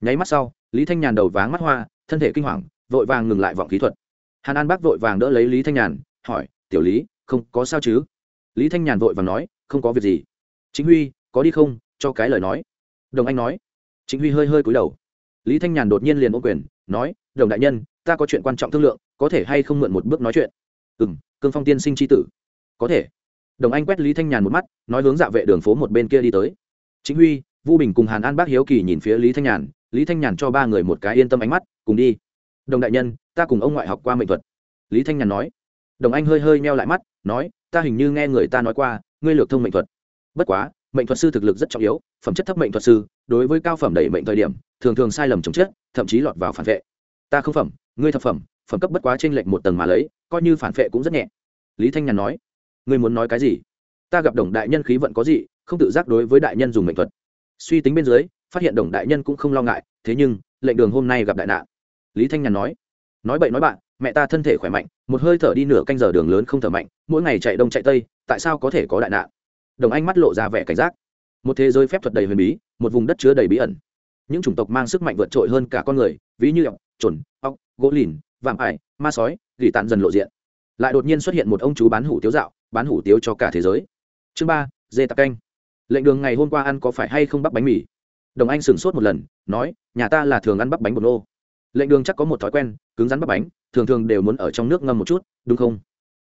Nháy mắt sau, lý thanh nhàn đầu váng mắt hoa, thân thể kinh hoàng, vội vàng ngừng lại vọng kỹ thuật. Hàn an bác vội vàng đỡ lấy lý thanh nhàn, hỏi, tiểu lý, không có sao chứ? Lý thanh nhàn vội vàng nói, không có việc gì. Chính huy, có đi không? Cho cái lời nói. Đồng anh nói. Chính huy hơi hơi cúi đầu lý thanh nhàn đột nhiên liền ô quyền, nói, đồng đại nhân, ta có chuyện quan trọng thương lượng, có thể hay không mượn một bước nói chuyện? Ừ m cương phong tiên sinh tri tử. Có thể. Đồng anh quét lý thanh nhàn một mắt, nói hướng dạ vệ đường phố một bên kia đi tới. Chính huy, vu bình cùng hàn an bác hiếu kỳ nhìn phía lý thanh nhàn, lý thanh nhàn cho ba người một cái yên tâm ánh mắt, cùng đi. Đồng đại nhân, ta cùng ông ngoại học qua mệnh thuật. Lý thanh nhàn nói. Đồng anh hơi hơi meo lại mắt, nói, ta hình như nghe người ta nói qua, ngươi lược thông mệnh thuật. Bất quá mệnh thuật sư thực lực rất trọng yếu, phẩm chất thấp mệnh thuật sư, đối với cao phẩm đẩy mệnh thời điểm, thường thường sai lầm chồng chết, thậm chí lọt vào phản vệ. Ta không phẩm, ngươi thập phẩm phẩm cấp bất quá trên lệnh một tầng mà lấy, coi như phản vệ cũng rất nhẹ. Lý thanh nhàn nói, ngươi muốn nói cái gì? Ta gặp đồng đại nhân khí vận có gì, không tự giác đối với đại nhân dùng mệnh thuật. Suy tính bên dưới, phát hiện đồng đại nhân cũng không lo ngại, thế nhưng, lệnh đường hôm nay gặp đại nạn. Lý thanh nhàn nói nói bậy nói bạn, mẹ ta thân thể khỏe mạnh, một hơi thở đi nửa canh giờ đường lớn không thở mạnh, mỗi ngày chạy đông chạy tây, tại sao có thể có đại nạn? Đồng anh mắt lộ ra vẻ cảnh giác. Một thế giới phép thuật đầy huyền bí, một vùng đất chứa đầy bí ẩn. Những chủng tộc mang sức mạnh vượt trội hơn cả con người, ví như ọc trồn ọc gỗ lìn, vạm ải, ma sói, gỉ tàn dần lộ diện. Lại đột nhiên xuất hiện một ông chú bán hủ tiếu dạo, bán hủ tiếu cho cả thế giới. Chương ba, dê tạc canh. Lệnh đường ngày hôm qua ăn có phải hay không bắp bánh mì? Đồng anh sửng sốt một lần, nói, nhà ta là thường ăn bắp bánh bột nô. Lệnh đường chắc có một thói quen, cứng rắn bắp bánh, thường thường đều muốn ở trong nước ngâm một chút, đúng không?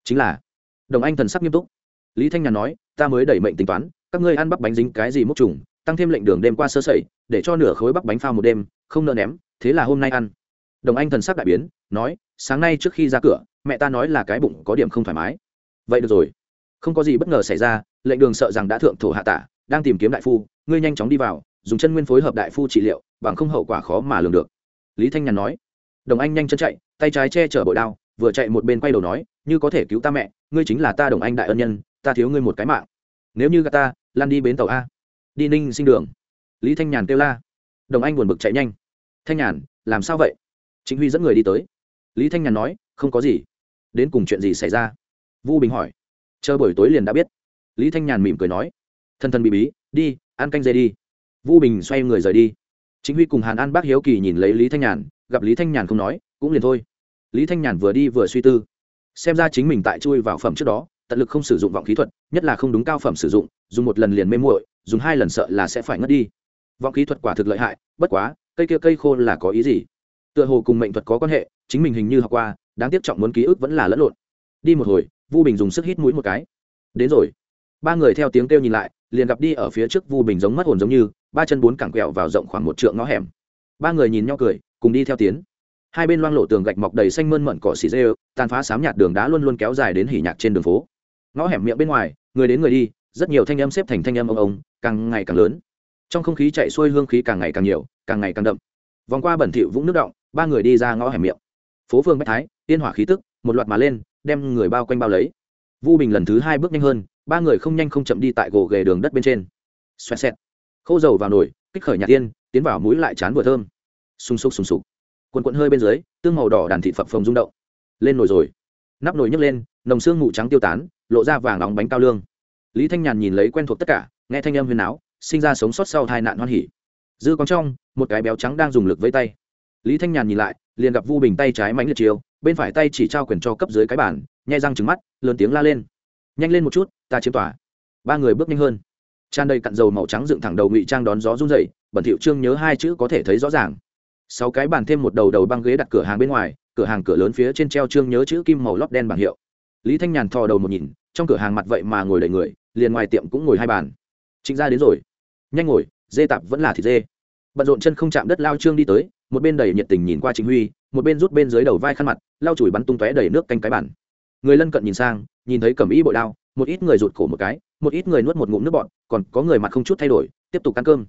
Chính là, đồng anh thần sắc nghiêm túc lý thanh nhàn nói, ta mới đẩy mệnh tính toán, các ngươi ăn bắp bánh dính cái gì mốc trùng, tăng thêm lệnh đường đêm qua sơ sẩy, để cho nửa khối bắp bánh phao một đêm, không nợ ném, thế là hôm nay ăn. Đồng anh thần sắc đại biến, nói, sáng nay trước khi ra cửa, mẹ ta nói là cái bụng có điểm không thoải mái. Vậy được rồi. Không có gì bất ngờ xảy ra, lệnh đường sợ rằng đã thượng thổ hạ tả, đang tìm kiếm đại phu, ngươi nhanh chóng đi vào, dùng chân nguyên phối hợp đại phu trị liệu, bằng không hậu quả khó mà lường được. Lý thanh nhàn nói. Đồng anh nhanh chân chạy, tay trái che chở bội đao, vừa chạy một bên quay đầu nói, như có thể cứu ta mẹ, ngươi chính là ta đồng anh đại ân nhân ta thiếu ngươi một cái mạng. Nếu như gà ta lan đi bến tàu a. Đi ninh sinh đường. Lý thanh nhàn kêu la. Đồng anh buồn bực chạy nhanh. Thanh nhàn, làm sao vậy? Chính huy dẫn người đi tới. Lý thanh nhàn nói, không có gì. Đến cùng chuyện gì xảy ra? Vu bình hỏi. Chờ buổi tối liền đã biết. Lý thanh nhàn mỉm cười nói. Thân thân bị bí, đi, ăn canh dê đi. Vu bình xoay người rời đi. Chính huy cùng hàn an bác hiếu kỳ nhìn lấy lý thanh nhàn, gặp lý thanh nhàn không nói, cũng liền thôi. Lý thanh nhàn vừa đi vừa suy tư. Xem ra chính mình tại chui vào phẩm trước đó tận lực không sử dụng vọng khí thuật nhất là không đúng cao phẩm sử dụng dùng một lần liền mê muội dùng hai lần sợ là sẽ phải ngất đi. Vọng khí thuật quả thực lợi hại bất quá cây kia cây khô là có ý gì? Tựa hồ cùng mệnh thuật có quan hệ chính mình hình như học qua đáng tiếc trọng muốn ký ức vẫn là lẫn lộn. Đi một hồi vu bình dùng sức hít mũi một cái. Đến rồi. Ba người theo tiếng kêu nhìn lại liền gặp đi ở phía trước vu bình giống mất hồn giống như ba chân bốn cẳng quẹo vào rộng khoảng một trượng ngõ hẻm. Ba người nhìn nhau cười cùng đi theo tiến. Hai bên loang lộ tường gạch mọc đầy xanh mơn mận cỏ xì rêu, tàn phá sám nhạt đường đá luôn luôn kéo dài đến hỉ nhạc trên đường phố ngõ hẻm miệng bên ngoài, người đến người đi, rất nhiều thanh âm xếp thành thanh âm ông ông, càng ngày càng lớn. Trong không khí chạy xuôi hương khí càng ngày càng nhiều, càng ngày càng đậm. Vòng qua bẩn thỉu vũng nước động, ba người đi ra ngõ hẻm miệng. Phố phương bách thái, yên hỏa khí tức, một loạt mà lên, đem người bao quanh bao lấy. Vu bình lần thứ hai bước nhanh hơn, ba người không nhanh không chậm đi tại gồ ghề đường đất bên trên. Xoẹt xẹt. Khô dầu vào nồi, kích khởi nhà tiên tiến vào mũi lại chán vừa thơm. Sung sục sung sục. Quần quận hơi bên dưới, tương màu đỏ đàn thị phập phồng rung động. Lên nồi rồi. Nắp nồi nhấc lên, nồng xương mù trắng tiêu tán lộ ra vàng óng bánh cao lương. Lý thanh nhàn nhìn lấy quen thuộc tất cả, nghe thanh âm huyền áo sinh ra sống sót sau tai nạn hoan hỉ. Dư còn trong, một cái béo trắng đang dùng lực với tay. Lý thanh nhàn nhìn lại, liền gặp vu bình tay trái mánh liệt chiều bên phải tay chỉ trao quyền cho cấp dưới cái bản nhai răng trứng mắt, lớn tiếng la lên. Nhanh lên một chút, ta chiếm tỏa ba người bước nhanh hơn. Tràn đầy cặn dầu màu trắng dựng thẳng đầu ngụy trang đón gió run dậy bẩn thiệu trương nhớ hai chữ có thể thấy rõ ràng. Sáu cái bàn thêm một đầu đầu băng ghế đặt cửa hàng bên ngoài, cửa hàng cửa lớn phía trên treo trương nhớ chữ kim màu lót đen bảng hiệu. Lý thanh nhàn thò đầu một nhìn trong cửa hàng mặt vậy mà ngồi đầy người, liền ngoài tiệm cũng ngồi hai bàn. Trịnh Gia đến rồi. Nhanh ngồi, dê tạp vẫn là thịt dê. Bận rộn chân không chạm đất lao trương đi tới, một bên đầy nhiệt tình nhìn qua trịnh huy, một bên rút bên dưới đầu vai khăn mặt, lau chùi bắn tung tóe đầy nước canh cái bản người lân cận nhìn sang, nhìn thấy cầm ý bội đao, một ít người rụt cổ một cái, một ít người nuốt một ngụm nước bọn còn có người mặt không chút thay đổi, tiếp tục ăn cơm.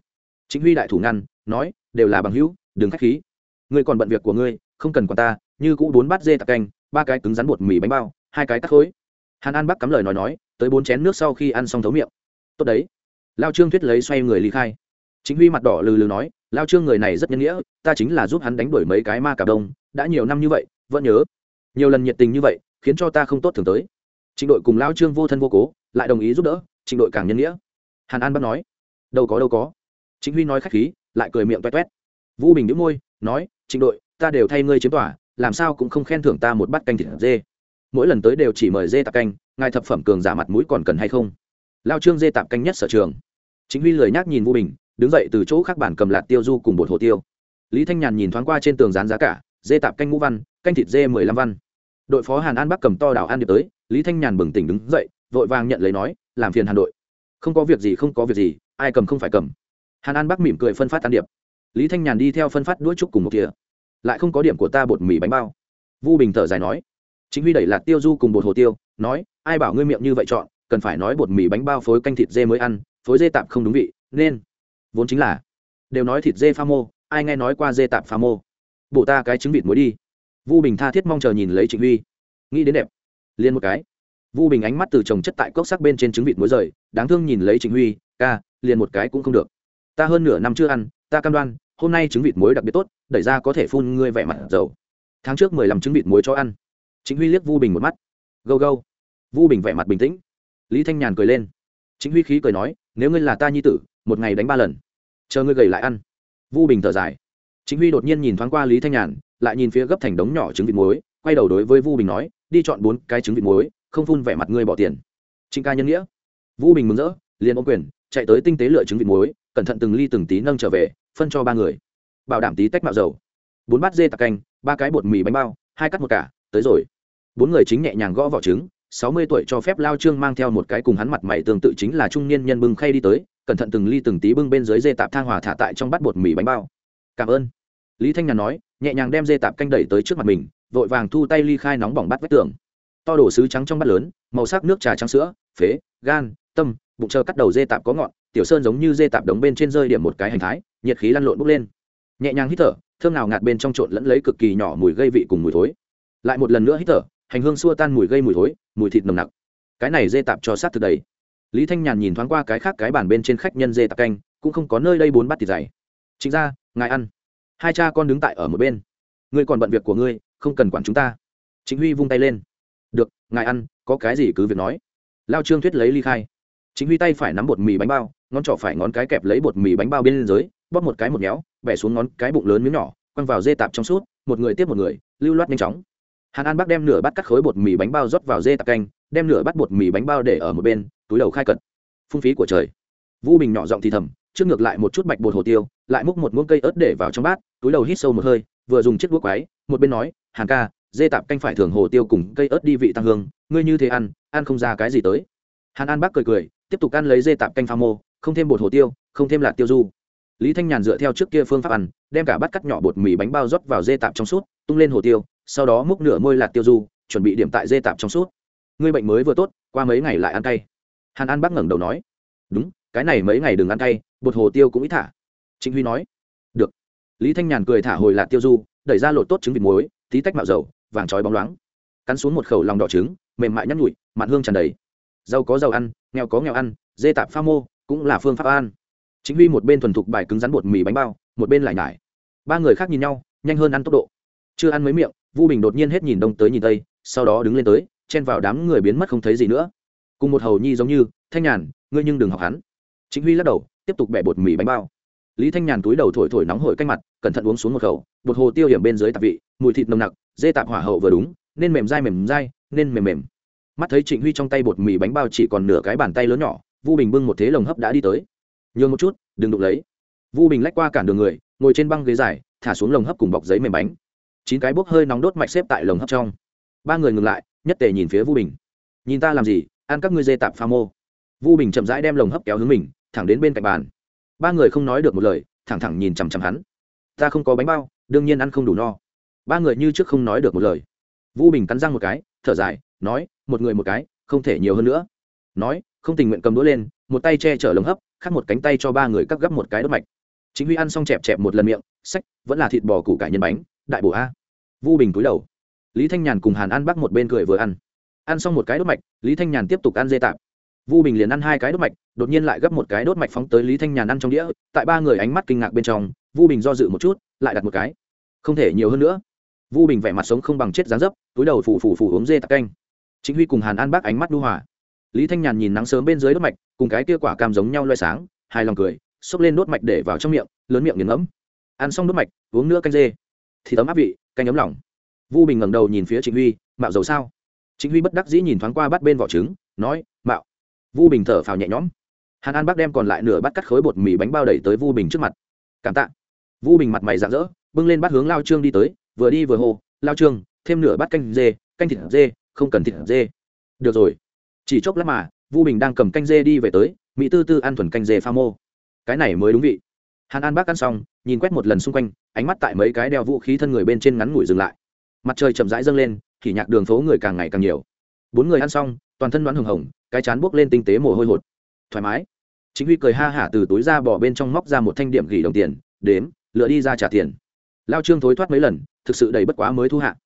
Chính huy đại thủ ngăn, nói, đều là bằng hữu, đừng khách khí. Ngươi còn bận việc của ngươi, không cần quản ta, như cũ bốn bát dê tạc canh, ba cái cứng rắn bột mì bánh bao, hai cái tắc khối hàn an bắc cắm lời nói nói, tới bốn chén nước sau khi ăn xong thấu miệng. Tốt đấy. Lao trương thuyết lấy xoay người ly khai. Chính huy mặt đỏ lừ lừ nói, lao trương người này rất nhân nghĩa, ta chính là giúp hắn đánh đuổi mấy cái ma cả đông, đã nhiều năm như vậy, vẫn nhớ. Nhiều lần nhiệt tình như vậy, khiến cho ta không tốt thường tới. Trịnh đội cùng lao trương vô thân vô cố, lại đồng ý giúp đỡ, trịnh đội càng nhân nghĩa. Hàn an bắt nói, đâu có đâu có. Chính huy nói khách khí, lại cười miệng toét toét vũ bình đĩu môi, nói, trịnh đội, ta đều thay ngươi chiếm tỏa làm sao cũng không khen thưởng ta một bát canh thịt dê mỗi lần tới đều chỉ mời dê tạp canh, ngài thập phẩm cường giả mặt mũi còn cần hay không? Lao trương dê tạp canh nhất sở trường. Chính huy lười nhác nhìn vũ bình, đứng dậy từ chỗ khác bản cầm lạt tiêu du cùng bột hồ tiêu. Lý thanh nhàn nhìn thoáng qua trên tường dán giá cả, dê tạp canh ngũ văn, canh thịt dê mười lăm văn. Đội phó hàn an bắc cầm to đảo an điệp tới, lý thanh nhàn bừng tỉnh đứng dậy, vội vàng nhận lấy nói, làm phiền hàn đội. Không có việc gì, không có việc gì, ai cầm không phải cầm. Hàn an bắc mỉm cười phân phát an điệp. Lý thanh nhàn đi theo phân phát đuôi trúc cùng một kia lại không có điểm của ta bột mì bánh bao. Vu bình thở dài nói chính huy đẩy lạc tiêu du cùng bột hồ tiêu, nói, ai bảo ngươi miệng như vậy chọn, cần phải nói bột mì bánh bao phối canh thịt dê mới ăn, phối dê tạp không đúng vị, nên vốn chính là, đều nói thịt dê pha mô, ai nghe nói qua dê tạp pha mô? Bộ ta cái trứng vịt muối đi. Vu bình tha thiết mong chờ nhìn lấy trịnh huy. Nghĩ đến đẹp. Liền một cái. Vu bình ánh mắt từ trồng chất tại cốc sắc bên trên trứng vịt muối rời, đáng thương nhìn lấy trịnh huy, ca, liền một cái cũng không được. Ta hơn nửa năm chưa ăn, ta cam đoan, hôm nay trứng vịt muối đặc biệt tốt, đẩy ra có thể phun ngươi vẻ mặt dầu tháng trước mười lăm trứng vịt muối cho ăn chính huy liếc vu bình một mắt. Gâu gâu. Vu bình vẻ mặt bình tĩnh. Lý thanh nhàn cười lên. Chính huy khí cười nói, nếu ngươi là ta nhi tử, một ngày đánh ba lần. Chờ ngươi gầy lại ăn. Vu bình thở dài. Chính huy đột nhiên nhìn thoáng qua lý thanh nhàn, lại nhìn phía gấp thành đống nhỏ trứng vịt muối, quay đầu đối với vu bình nói, đi chọn bốn cái trứng vịt muối, không phun vẻ mặt ngươi bỏ tiền. Trịnh ca nhân nghĩa. Vu bình mừng rỡ, liền ô quyền, chạy tới tinh tế lựa trứng vịt muối, cẩn thận từng ly từng tí nâng trở về, phân cho ba người. Bảo đảm tí tách mạo dầu. Bốn bát dê tạc canh, ba cái bột mì bánh bao, hai cắt một cả tới rồi. Bốn người chính nhẹ nhàng gõ vỏ trứng, sáu mươi tuổi cho phép lao trương mang theo một cái cùng hắn mặt mày tương tự chính là trung niên nhân bưng khay đi tới, cẩn thận từng ly từng tí bưng bên dưới dê tạp thang hòa thả tại trong bát bột mì bánh bao. Cảm ơn. Lý thanh nhàn nói, nhẹ nhàng đem dê tạp canh đẩy tới trước mặt mình, vội vàng thu tay ly khai nóng bỏng bắt vách tường. To đổ sứ trắng trong bát lớn, màu sắc nước trà trắng sữa, phế, gan, tâm, bụng chờ cắt đầu dê tạp có ngọn, tiểu sơn giống như dê tạp đống bên trên rơi điểm một cái hành thái, nhiệt khí lăn lộn bốc lên. Nhẹ nhàng hít thở, thơm nào ngạt bên trong trộn lẫn lấy cực kỳ nhỏ mùi gây vị cùng mùi thối lại một lần nữa hít thở, hành hương xua tan mùi gây mùi thối, mùi thịt nồng nặc. Cái này dê tạp cho sát thực đầy. Lý thanh nhàn nhìn thoáng qua cái khác cái bàn bên trên khách nhân dê tạp canh, cũng không có nơi đây bốn bát thịt dày. Chính ra ngài ăn. Hai cha con đứng tại ở một bên. Ngươi còn bận việc của ngươi, không cần quản chúng ta. Chính huy vung tay lên. Được, ngài ăn, có cái gì cứ việc nói. Lao trương thuyết lấy ly khai. Chính huy tay phải nắm bột mì bánh bao, ngón trỏ phải ngón cái kẹp lấy bột mì bánh bao bên dưới, bóp một cái một méo bẻ xuống ngón cái bụng lớn miếng nhỏ, quăng vào dê tạp trong suốt, một người tiếp một người, lưu loát nhanh chóng hàn an bác đem nửa bát cắt khối bột mì bánh bao rót vào dê tạp canh, đem nửa bát bột mì bánh bao để ở một bên, túi đầu khai cận phung phí của trời. Vũ bình nhỏ giọng thì thầm, trước ngược lại một chút bạch bột hồ tiêu, lại múc một muỗng cây ớt để vào trong bát, túi đầu hít sâu một hơi, vừa dùng chiếc đũa quái một bên nói, hàn ca, dê tạp canh phải thường hồ tiêu cùng cây ớt đi vị tăng hương, ngươi như thế ăn ăn không ra cái gì tới. Hàn an bác cười cười, tiếp tục ăn lấy dê tạp canh pha mô, không thêm bột hồ tiêu, không thêm lạc tiêu du. Lý thanh nhàn dựa theo trước kia phương pháp ăn, đem cả bát cắt nhỏ bột mì bánh bao rót vào dê tạp trong suốt, tung lên hồ tiêu sau đó múc nửa môi lạt tiêu du, chuẩn bị điểm tại dê tạp trong suốt. Ngươi bệnh mới vừa tốt, qua mấy ngày lại ăn cay. Hàn an bác ngẩng đầu nói. Đúng, cái này mấy ngày đừng ăn cay, bột hồ tiêu cũng ít thả. Trịnh huy nói. Được. Lý thanh nhàn cười thả hồi lạt tiêu du, đẩy ra lột tốt trứng vịt muối, tí tách mạo dầu, vàng trói bóng loáng. Cắn xuống một khẩu lòng đỏ trứng, mềm mại nhăn nhụi mặn hương tràn đầy. Giàu có giàu ăn, nghèo có nghèo ăn, dê tạp pha mô, cũng là phương pháp ăn chính huy một bên thuần thục bài cứng rắn bột mì bánh bao, một bên lại nhải. Ba người khác nhìn nhau, nhanh hơn ăn tốc độ. Chưa ăn mấy miệng vu bình đột nhiên hết nhìn đông tới nhìn tây, sau đó đứng lên tới, chen vào đám người biến mất không thấy gì nữa. Cùng một hầu nhi giống như, thanh nhàn, ngươi nhưng đừng học hắn. Chính huy lắc đầu, tiếp tục bẻ bột mì bánh bao. Lý thanh nhàn túi đầu thổi thổi nóng hổi canh mặt, cẩn thận uống xuống một khẩu, bột hồ tiêu hiểm bên dưới tạp vị, mùi thịt nồng nặc, dê tạp hỏa hậu vừa đúng, nên mềm dai mềm dai, nên mềm mềm. Mắt thấy trịnh huy trong tay bột mì bánh bao chỉ còn nửa cái bàn tay lớn nhỏ, vu bình bưng một thế lồng hấp đã đi tới. Nhường một chút, đừng đụng lấy. Vu bình lách qua cản đường người, ngồi trên băng ghế dài, thả xuống lồng hấp cùng bọc giấy mềm bánh chín cái bốc hơi nóng đốt mạch xếp tại lồng hấp trong. Ba người ngừng lại, nhất tề nhìn phía vu bình. Nhìn ta làm gì? Ăn các ngươi dê tạp pha mô. Vu bình chậm rãi đem lồng hấp kéo hướng mình, thẳng đến bên cạnh bàn. Ba người không nói được một lời, thẳng thẳng nhìn chằm chằm hắn. Ta không có bánh bao, đương nhiên ăn không đủ no. Ba người như trước không nói được một lời. Vu bình cắn răng một cái, thở dài, nói, một người một cái, không thể nhiều hơn nữa. Nói, không tình nguyện cầm đũa lên, một tay che chở lồng hấp, khác một cánh tay cho ba người cắt gấp một cái đốt mạch. Chính huy ăn xong chẹp chẹp một lần miệng, sách, vẫn là thịt bò củ cải nhân bánh đại bổ a. Vu bình cúi đầu. Lý thanh nhàn cùng hàn ăn bắt một bên cười vừa ăn. Ăn xong một cái đốt mạch, lý thanh nhàn tiếp tục ăn dê tạp. Vu bình liền ăn hai cái đốt mạch, đột nhiên lại gấp một cái đốt mạch phóng tới lý thanh nhàn ăn trong đĩa, tại ba người ánh mắt kinh ngạc bên trong, vu bình do dự một chút, lại đặt một cái. Không thể nhiều hơn nữa. Vu bình vẻ mặt sống không bằng chết dán dấp, túi đầu phủ phủ phủ uống dê tạc canh. Chính huy cùng hàn an bác ánh mắt đu hòa. Lý thanh nhàn nhìn nắng sớm bên dưới đốt mạch, cùng cái kia quả cam giống nhau loay sáng hai lòng cười, xốc lên đốt mạch để vào trong miệng, lớn miệng nghiền ngẫm. Ăn xong đốt mạch, uống nữa canh dê thì tấm áp vị canh ấm lòng. Vu bình ngẩng đầu nhìn phía trịnh huy, mạo dầu sao? Trịnh huy bất đắc dĩ nhìn thoáng qua bắt bên vỏ trứng, nói, mạo. Vu bình thở phào nhẹ nhõm. Hàn an bác đem còn lại nửa bát cắt khối bột mì bánh bao đẩy tới vu bình trước mặt. Cảm tạ. Vu bình mặt mày rạng rỡ, bưng lên bát hướng lao trương đi tới, vừa đi vừa hô, lao trương, thêm nửa bát canh dê, canh thịt dê, không cần thịt dê. Được rồi. Chỉ chốc lát mà, vu bình đang cầm canh dê đi về tới, mỹ tư tư ăn thuần canh dê pha mô. Cái này mới đúng vị hàn an bác ăn xong, nhìn quét một lần xung quanh, ánh mắt tại mấy cái đeo vũ khí thân người bên trên ngắn ngủi dừng lại. Mặt trời chậm rãi dâng lên, thì nhạc đường phố người càng ngày càng nhiều. Bốn người ăn xong, toàn thân đoán hồng hồng, cái chán buốc lên tinh tế mồ hôi hột. Thoải mái. Chính huy cười ha hả từ túi ra bỏ bên trong móc ra một thanh điểm gỉ đồng tiền, đếm, lựa đi ra trả tiền. Lao trương thối thoát mấy lần, thực sự đầy bất quá mới thu hạ.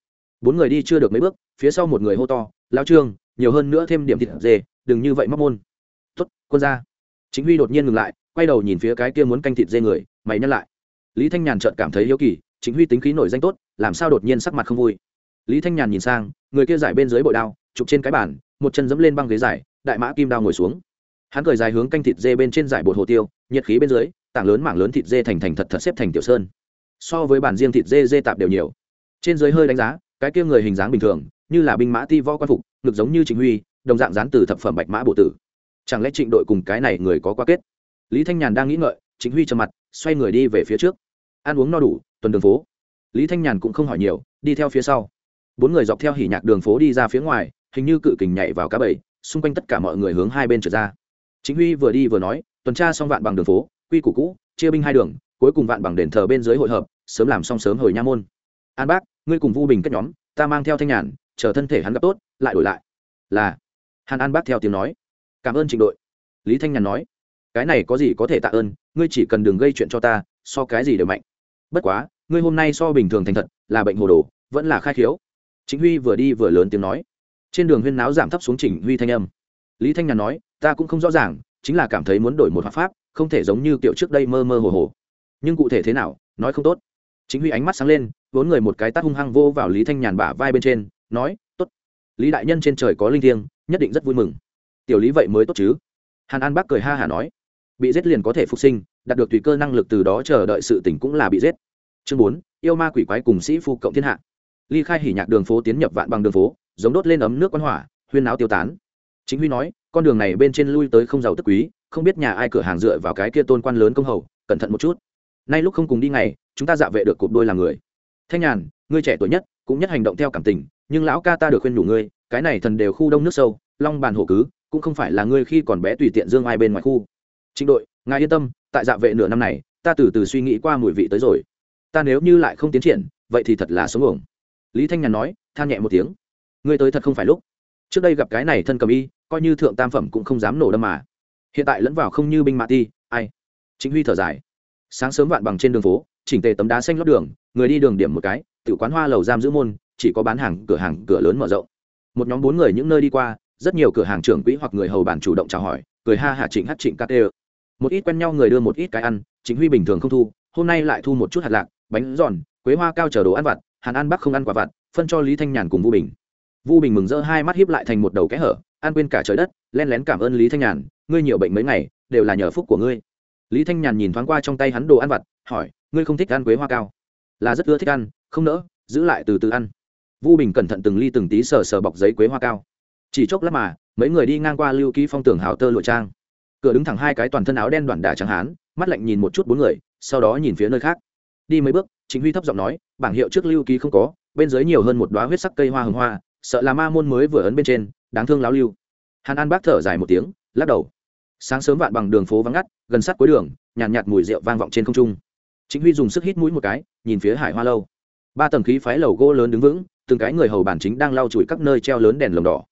Bốn người đi chưa được mấy bước, phía sau một người hô to, lao trương, nhiều hơn nữa thêm điểm thịt dê, đừng như vậy móc môn. Tuất quân ra chính huy đột nhiên ngừng lại quay đầu nhìn phía cái kia muốn canh thịt dê người, mày nhắc lại. Lý thanh nhàn chợt cảm thấy hiếu kỳ, chính huy tính khí nổi danh tốt, làm sao đột nhiên sắc mặt không vui? Lý thanh nhàn nhìn sang, người kia giải bên dưới bội đao, chụp trên cái bàn, một chân dẫm lên băng ghế dài đại mã kim đao ngồi xuống. Hắn cười dài hướng canh thịt dê bên trên giải bột hồ tiêu, nhiệt khí bên dưới, tảng lớn mảng lớn thịt dê thành thành thật thật xếp thành tiểu sơn. So với bản riêng thịt dê dê tạp đều nhiều. Trên dưới hơi đánh giá, cái kia người hình dáng bình thường, như là binh mã ti võ quan phục, ngực giống như chính huy, đồng dạng dán từ thập phẩm bạch mã bộ tử. Chẳng lẽ trịnh đội cùng cái này người có qua kết? Lý thanh nhàn đang nghĩ ngợi chính huy trầm mặt, xoay người đi về phía trước. Ăn uống no đủ, tuần đường phố. Lý thanh nhàn cũng không hỏi nhiều, đi theo phía sau. Bốn người dọc theo hỉ nhạc đường phố đi ra phía ngoài, hình như cự kình nhảy vào cá bầy, xung quanh tất cả mọi người hướng hai bên trở ra. Chính huy vừa đi vừa nói, tuần tra xong vạn bằng đường phố, quy củ cũ, chia binh hai đường, cuối cùng vạn bằng đền thờ bên dưới hội hợp, sớm làm xong sớm hồi nha môn. An bác, ngươi cùng vu bình kết nhóm, ta mang theo thanh nhàn, chờ thân thể hắn gặp tốt, lại đổi lại. Là. Hàn an bác theo tiếng nói. Cảm ơn trình đội. Lý thanh nhàn nói cái này có gì có thể tạ ơn, ngươi chỉ cần đừng gây chuyện cho ta, so cái gì đều mạnh. Bất quá, ngươi hôm nay so bình thường thành thật, là bệnh hồ đồ, vẫn là khai khiếu. Chính huy vừa đi vừa lớn tiếng nói. Trên đường huyên náo giảm thấp xuống chỉnh huy thanh âm. Lý thanh nhàn nói, ta cũng không rõ ràng, chính là cảm thấy muốn đổi một hoạt pháp, không thể giống như kiểu trước đây mơ mơ hồ hồ. Nhưng cụ thể thế nào, nói không tốt. Chính huy ánh mắt sáng lên, vốn người một cái tát hung hăng vô vào lý thanh nhàn bả vai bên trên, nói, tốt. Lý đại nhân trên trời có linh thiêng, nhất định rất vui mừng. Tiểu lý vậy mới tốt chứ? Hàn an bác cười ha hả nói bị giết liền có thể phục sinh, đạt được tùy cơ năng lực từ đó chờ đợi sự tỉnh cũng là bị giết. Chương bốn, yêu ma quỷ quái cùng sĩ phu cộng thiên hạ. Ly khai hỉ nhạc đường phố tiến nhập vạn bằng đường phố, giống đốt lên ấm nước quan hỏa, huyên náo tiêu tán. Chính huy nói, con đường này bên trên lui tới không giàu tức quý, không biết nhà ai cửa hàng dựa vào cái kia tôn quan lớn công hầu, cẩn thận một chút. Nay lúc không cùng đi ngày, chúng ta dạ vệ được cụp đôi làm người. Thanh nhàn, ngươi trẻ tuổi nhất, cũng nhất hành động theo cảm tình, nhưng lão ca ta được khuyên nhủ ngươi, cái này thần đều khu đông nước sâu, long bàn hổ cứ, cũng không phải là ngươi khi còn bé tùy tiện dương ai bên ngoài khu trịnh đội, ngài yên tâm, tại dạ vệ nửa năm này, ta từ từ suy nghĩ qua mùi vị tới rồi. Ta nếu như lại không tiến triển, vậy thì thật là sống ổng lý thanh nhàn nói, than nhẹ một tiếng. Ngươi tới thật không phải lúc. Trước đây gặp cái này thân cầm y, coi như thượng tam phẩm cũng không dám nổ đâm mà. Hiện tại lẫn vào không như binh mạ ti, ai? Chính huy thở dài. Sáng sớm vạn bằng trên đường phố, chỉnh tề tấm đá xanh lót đường, người đi đường điểm một cái tự quán hoa lầu giam giữ môn, chỉ có bán hàng, cửa hàng, cửa lớn mở rộng. Một nhóm bốn người những nơi đi qua, rất nhiều cửa hàng trưởng quỹ hoặc người hầu bản chủ động chào hỏi, cười ha hạ trịnh hát trịnh kt một ít quen nhau người đưa một ít cái ăn chính huy bình thường không thu, hôm nay lại thu một chút hạt lạc, bánh giòn, quế hoa cao chở đồ ăn vặt, hàn ăn bắc không ăn quả vặt, phân cho lý thanh nhàn cùng vu bình. Vu bình mừng rỡ hai mắt hiếp lại thành một đầu kẽ hở, an quên cả trời đất, len lén cảm ơn lý thanh nhàn, ngươi nhiều bệnh mấy ngày, đều là nhờ phúc của ngươi. Lý thanh nhàn nhìn thoáng qua trong tay hắn đồ ăn vặt, hỏi, ngươi không thích ăn quế hoa cao? Là rất ưa thích ăn, không nỡ, giữ lại từ từ ăn. Vu bình cẩn thận từng ly từng tí sờ sờ bọc giấy quế hoa cao. Chỉ chốc lát mà, mấy người đi ngang qua lưu ký phong tường hào tơ lụa trang cửa đứng thẳng hai cái toàn thân áo đen đoạn đà trắng hán mắt lạnh nhìn một chút bốn người sau đó nhìn phía nơi khác. Đi mấy bước chính huy thấp giọng nói bảng hiệu trước lưu ký không có bên dưới nhiều hơn một đoá huyết sắc cây hoa hồng hoa sợ là ma môn mới vừa ấn bên trên đáng thương láo lưu. Hàn an bác thở dài một tiếng lắc đầu. Sáng sớm vạn bằng đường phố vắng ngắt gần sát cuối đường nhàn nhạt, nhạt mùi rượu vang vọng trên không trung. Chính huy dùng sức hít mũi một cái nhìn phía hải hoa lâu. Ba tầng khí phái lầu gỗ lớn đứng vững từng cái người hầu bản chính đang lau chùi các nơi treo lớn đèn lồng đỏ.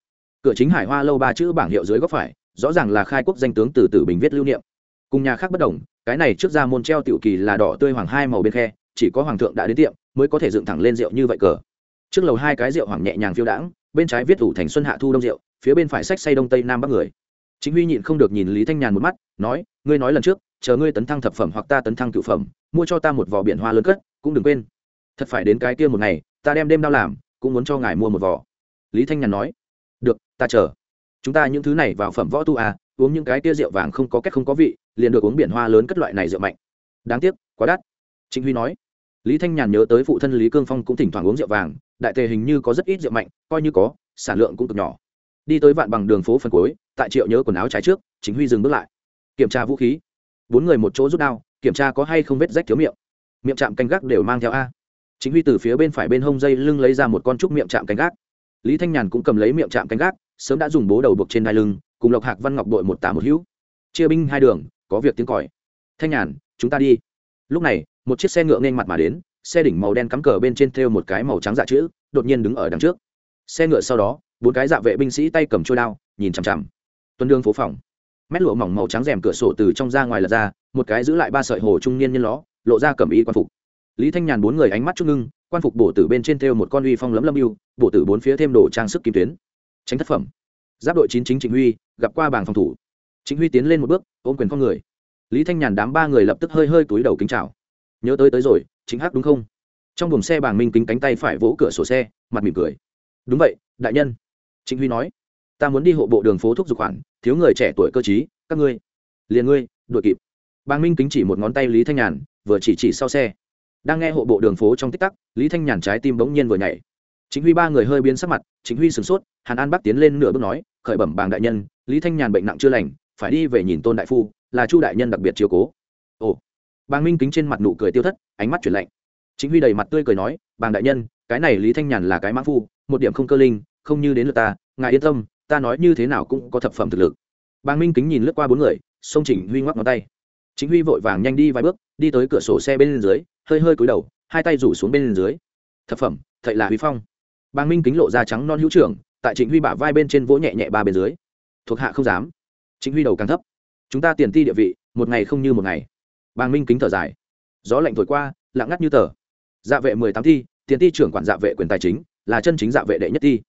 Cửa chính hải hoa lâu ba chữ bảng hiệu dưới góc phải rõ ràng là khai quốc danh tướng từ tử bình viết lưu niệm. Cùng nhà khác bất đồng, cái này trước ra môn treo tiểu kỳ là đỏ tươi hoàng hai màu bên khe, chỉ có hoàng thượng đã đến tiệm, mới có thể dựng thẳng lên rượu như vậy cờ. Trước lầu hai cái rượu hoàng nhẹ nhàng phiêu đãng, bên trái viết thủ thành xuân hạ thu đông rượu, phía bên phải sách say đông tây nam bắc người. Chính huy nhịn không được nhìn lý thanh nhàn một mắt, nói, ngươi nói lần trước, chờ ngươi tấn thăng thập phẩm hoặc ta tấn thăng cựu phẩm, mua cho ta một vỏ biển hoa lớn cất, cũng đừng quên. Thật phải đến cái kia một ngày, ta đem đêm đau làm, cũng muốn cho ngài mua một vỏ lý thanh nhàn nói, được, ta chờ chúng ta những thứ này vào phẩm võ tu à uống những cái tia rượu vàng không có cách không có vị, liền được uống biển hoa lớn cất loại này rượu mạnh. Đáng tiếc, quá đắt. Chính huy nói. Lý thanh nhàn nhớ tới phụ thân lý cương phong cũng thỉnh thoảng uống rượu vàng, đại tề hình như có rất ít rượu mạnh, coi như có, sản lượng cũng cực nhỏ. Đi tới vạn bằng đường phố phần cuối, tại triệu nhớ quần áo trái trước chính huy dừng bước lại. Kiểm tra vũ khí. Bốn người một chỗ rút đao, kiểm tra có hay không vết rách thiếu miệng. Miệng chạm canh gác đều mang theo a. Chính huy từ phía bên phải bên hông dây lưng lấy ra một con trúc miệng chạm canh gác lý thanh nhàn cũng cầm lấy miệng chạm canh gác, sớm đã dùng bố đầu buộc trên đai lưng, cùng lộc hạc văn ngọc đội một tả một hữu. Chia binh hai đường, có việc tiếng còi. Thanh nhàn, chúng ta đi. Lúc này, một chiếc xe ngựa nên mặt mà đến, xe đỉnh màu đen cắm cờ bên trên thêu một cái màu trắng dạ chữ, đột nhiên đứng ở đằng trước. Xe ngựa sau đó, bốn cái dạ vệ binh sĩ tay cầm trôi đao, nhìn chằm chằm. Tuần đường phố phòng. Mét lụa mỏng màu trắng rèm cửa sổ từ trong ra ngoài lật ra, một cái giữ lại ba sợi hồ trung niên nhân ló, lộ ra cầm y quan phục. Lý thanh nhàn bốn người ánh mắt chút ngưng quan phục bổ tử bên trên thêu một con uy phong lấm lâm yêu bổ tử bốn phía thêm đồ trang sức kim tuyến. Tránh thất phẩm. Giáp đội chín chính trịnh huy, gặp qua bảng phòng thủ. Chính huy tiến lên một bước, ôm quyền con người. Lý thanh nhàn đám ba người lập tức hơi hơi túi đầu kính chào. Nhớ tới tới rồi chính hắc đúng không? Trong buồng xe bảng minh kính cánh tay phải vỗ cửa sổ xe, mặt mỉm cười. Đúng vậy, đại nhân. Chính huy nói. Ta muốn đi hộ bộ đường phố thúc giục khoản, thiếu người trẻ tuổi cơ chí các ngươi. Liền ngươi, đuổi kịp. Bàng minh kính chỉ một ngón tay lý thanh nhàn, vừa chỉ chỉ sau xe đang nghe hộ bộ đường phố trong tích tắc, lý thanh nhàn trái tim bỗng nhiên vừa nhảy. Chính huy ba người hơi biến sắc mặt, chính huy sửng sốt, hàn an bắc tiến lên nửa bước nói, khởi bẩm bàng đại nhân, lý thanh nhàn bệnh nặng chưa lành, phải đi về nhìn tôn đại phu, là chu đại nhân đặc biệt chiều cố. Ồ. Bàng minh kính trên mặt nụ cười tiêu thất, ánh mắt chuyển lạnh. Chính huy đầy mặt tươi cười nói, bàng đại nhân, cái này lý thanh nhàn là cái mã phu, một điểm không cơ linh, không như đến lượt ta, ngài yên tâm, ta nói như thế nào cũng có thập phẩm thực lực. Bàng minh kính nhìn lướt qua bốn người xông chỉnh huy ngoắc ngón tay. Chính huy vội vàng nhanh đi vài bước, đi tới cửa sổ xe bên dưới hơi hơi cúi đầu, hai tay rủ xuống bên dưới. Thập phẩm, thậy là huy phong. Bàng minh kính lộ ra trắng non hữu trưởng, tại trịnh huy bả vai bên trên vỗ nhẹ nhẹ ba bên dưới. Thuộc hạ không dám. Chính huy đầu càng thấp. Chúng ta tiền ti địa vị, một ngày không như một ngày. Bàng minh kính thở dài. Gió lạnh thổi qua, lặng ngắt như tờ. Dạ vệ mười tám thi, tiền ti trưởng quản dạ vệ quyền tài chính, là chân chính dạ vệ đệ nhất ti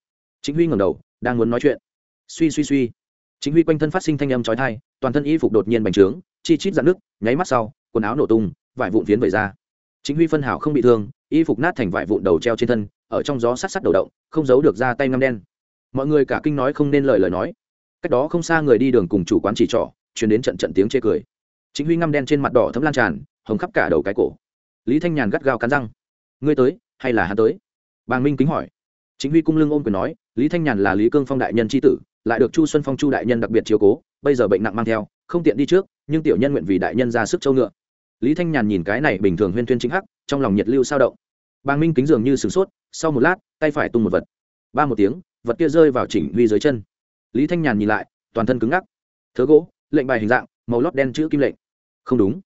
chính huy ngầm đầu, đang muốn nói chuyện. Suy suy suy. Chính huy quanh thân phát sinh thanh âm trói thai toàn thân y phục đột nhiên bành trướng, chi chít dạn nước nháy mắt sau, quần áo nổ tung, vải vụn phiến vẩy ra chính huy phân hảo không bị thương, y phục nát thành vải vụn đầu treo trên thân, ở trong gió sát sát đầu động, không giấu được ra tay ngâm đen. Mọi người cả kinh nói không nên lời lời nói. Cách đó không xa người đi đường cùng chủ quán chỉ trỏ chuyển đến trận trận tiếng chê cười. Chính huy ngâm đen trên mặt đỏ thấm lan tràn, hồng khắp cả đầu cái cổ. Lý thanh nhàn gắt gao cắn răng. Ngươi tới, hay là hắn tới? Bàng minh kính hỏi. Chính huy cung lưng ôm quyền nói, lý thanh nhàn là lý cương phong đại nhân tri tử, lại được chu xuân phong chu đại nhân đặc biệt chiếu cố, bây giờ bệnh nặng mang theo, không tiện đi trước, nhưng tiểu nhân nguyện vì đại nhân ra sức châu ngựa lý thanh nhàn nhìn cái này bình thường huyên thuyên chính hắc, trong lòng nhiệt lưu sao động. Bàng minh kính dường như sửng sốt, sau một lát, tay phải tung một vật. Ba một tiếng, vật kia rơi vào chỉnh huy dưới chân. Lý thanh nhàn nhìn lại, toàn thân cứng ngắc. Thớ gỗ, lệnh bài hình dạng, màu lót đen chữ kim lệnh. Không đúng.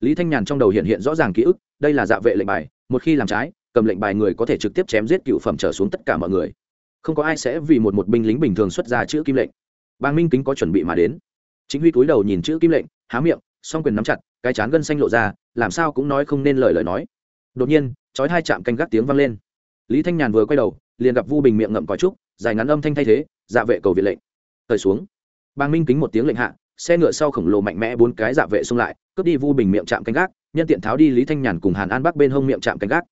Lý thanh nhàn trong đầu hiện hiện rõ ràng ký ức, đây là dạ vệ lệnh bài, một khi làm trái, cầm lệnh bài người có thể trực tiếp chém giết cựu phẩm trở xuống tất cả mọi người. Không có ai sẽ vì một một binh lính bình thường xuất ra chữ kim lệnh. Bang minh kính có chuẩn bị mà đến. Chính huy cúi đầu nhìn chữ kim lệnh, há miệng song quyền nắm chặt, cái chán gân xanh lộ ra, làm sao cũng nói không nên lời lời nói. Đột nhiên, chói hai chạm canh gác tiếng vang lên. Lý thanh nhàn vừa quay đầu, liền gặp vu bình miệng ngậm có trúc, dài ngắn âm thanh thay thế dạ vệ cầu viện lệnh. Thời xuống. Bang minh kính một tiếng lệnh hạ, xe ngựa sau khổng lồ mạnh mẽ bốn cái dạ vệ xông lại, cướp đi vu bình miệng chạm canh gác, nhân tiện tháo đi lý thanh nhàn cùng hàn an bắc bên hông miệng chạm canh gác.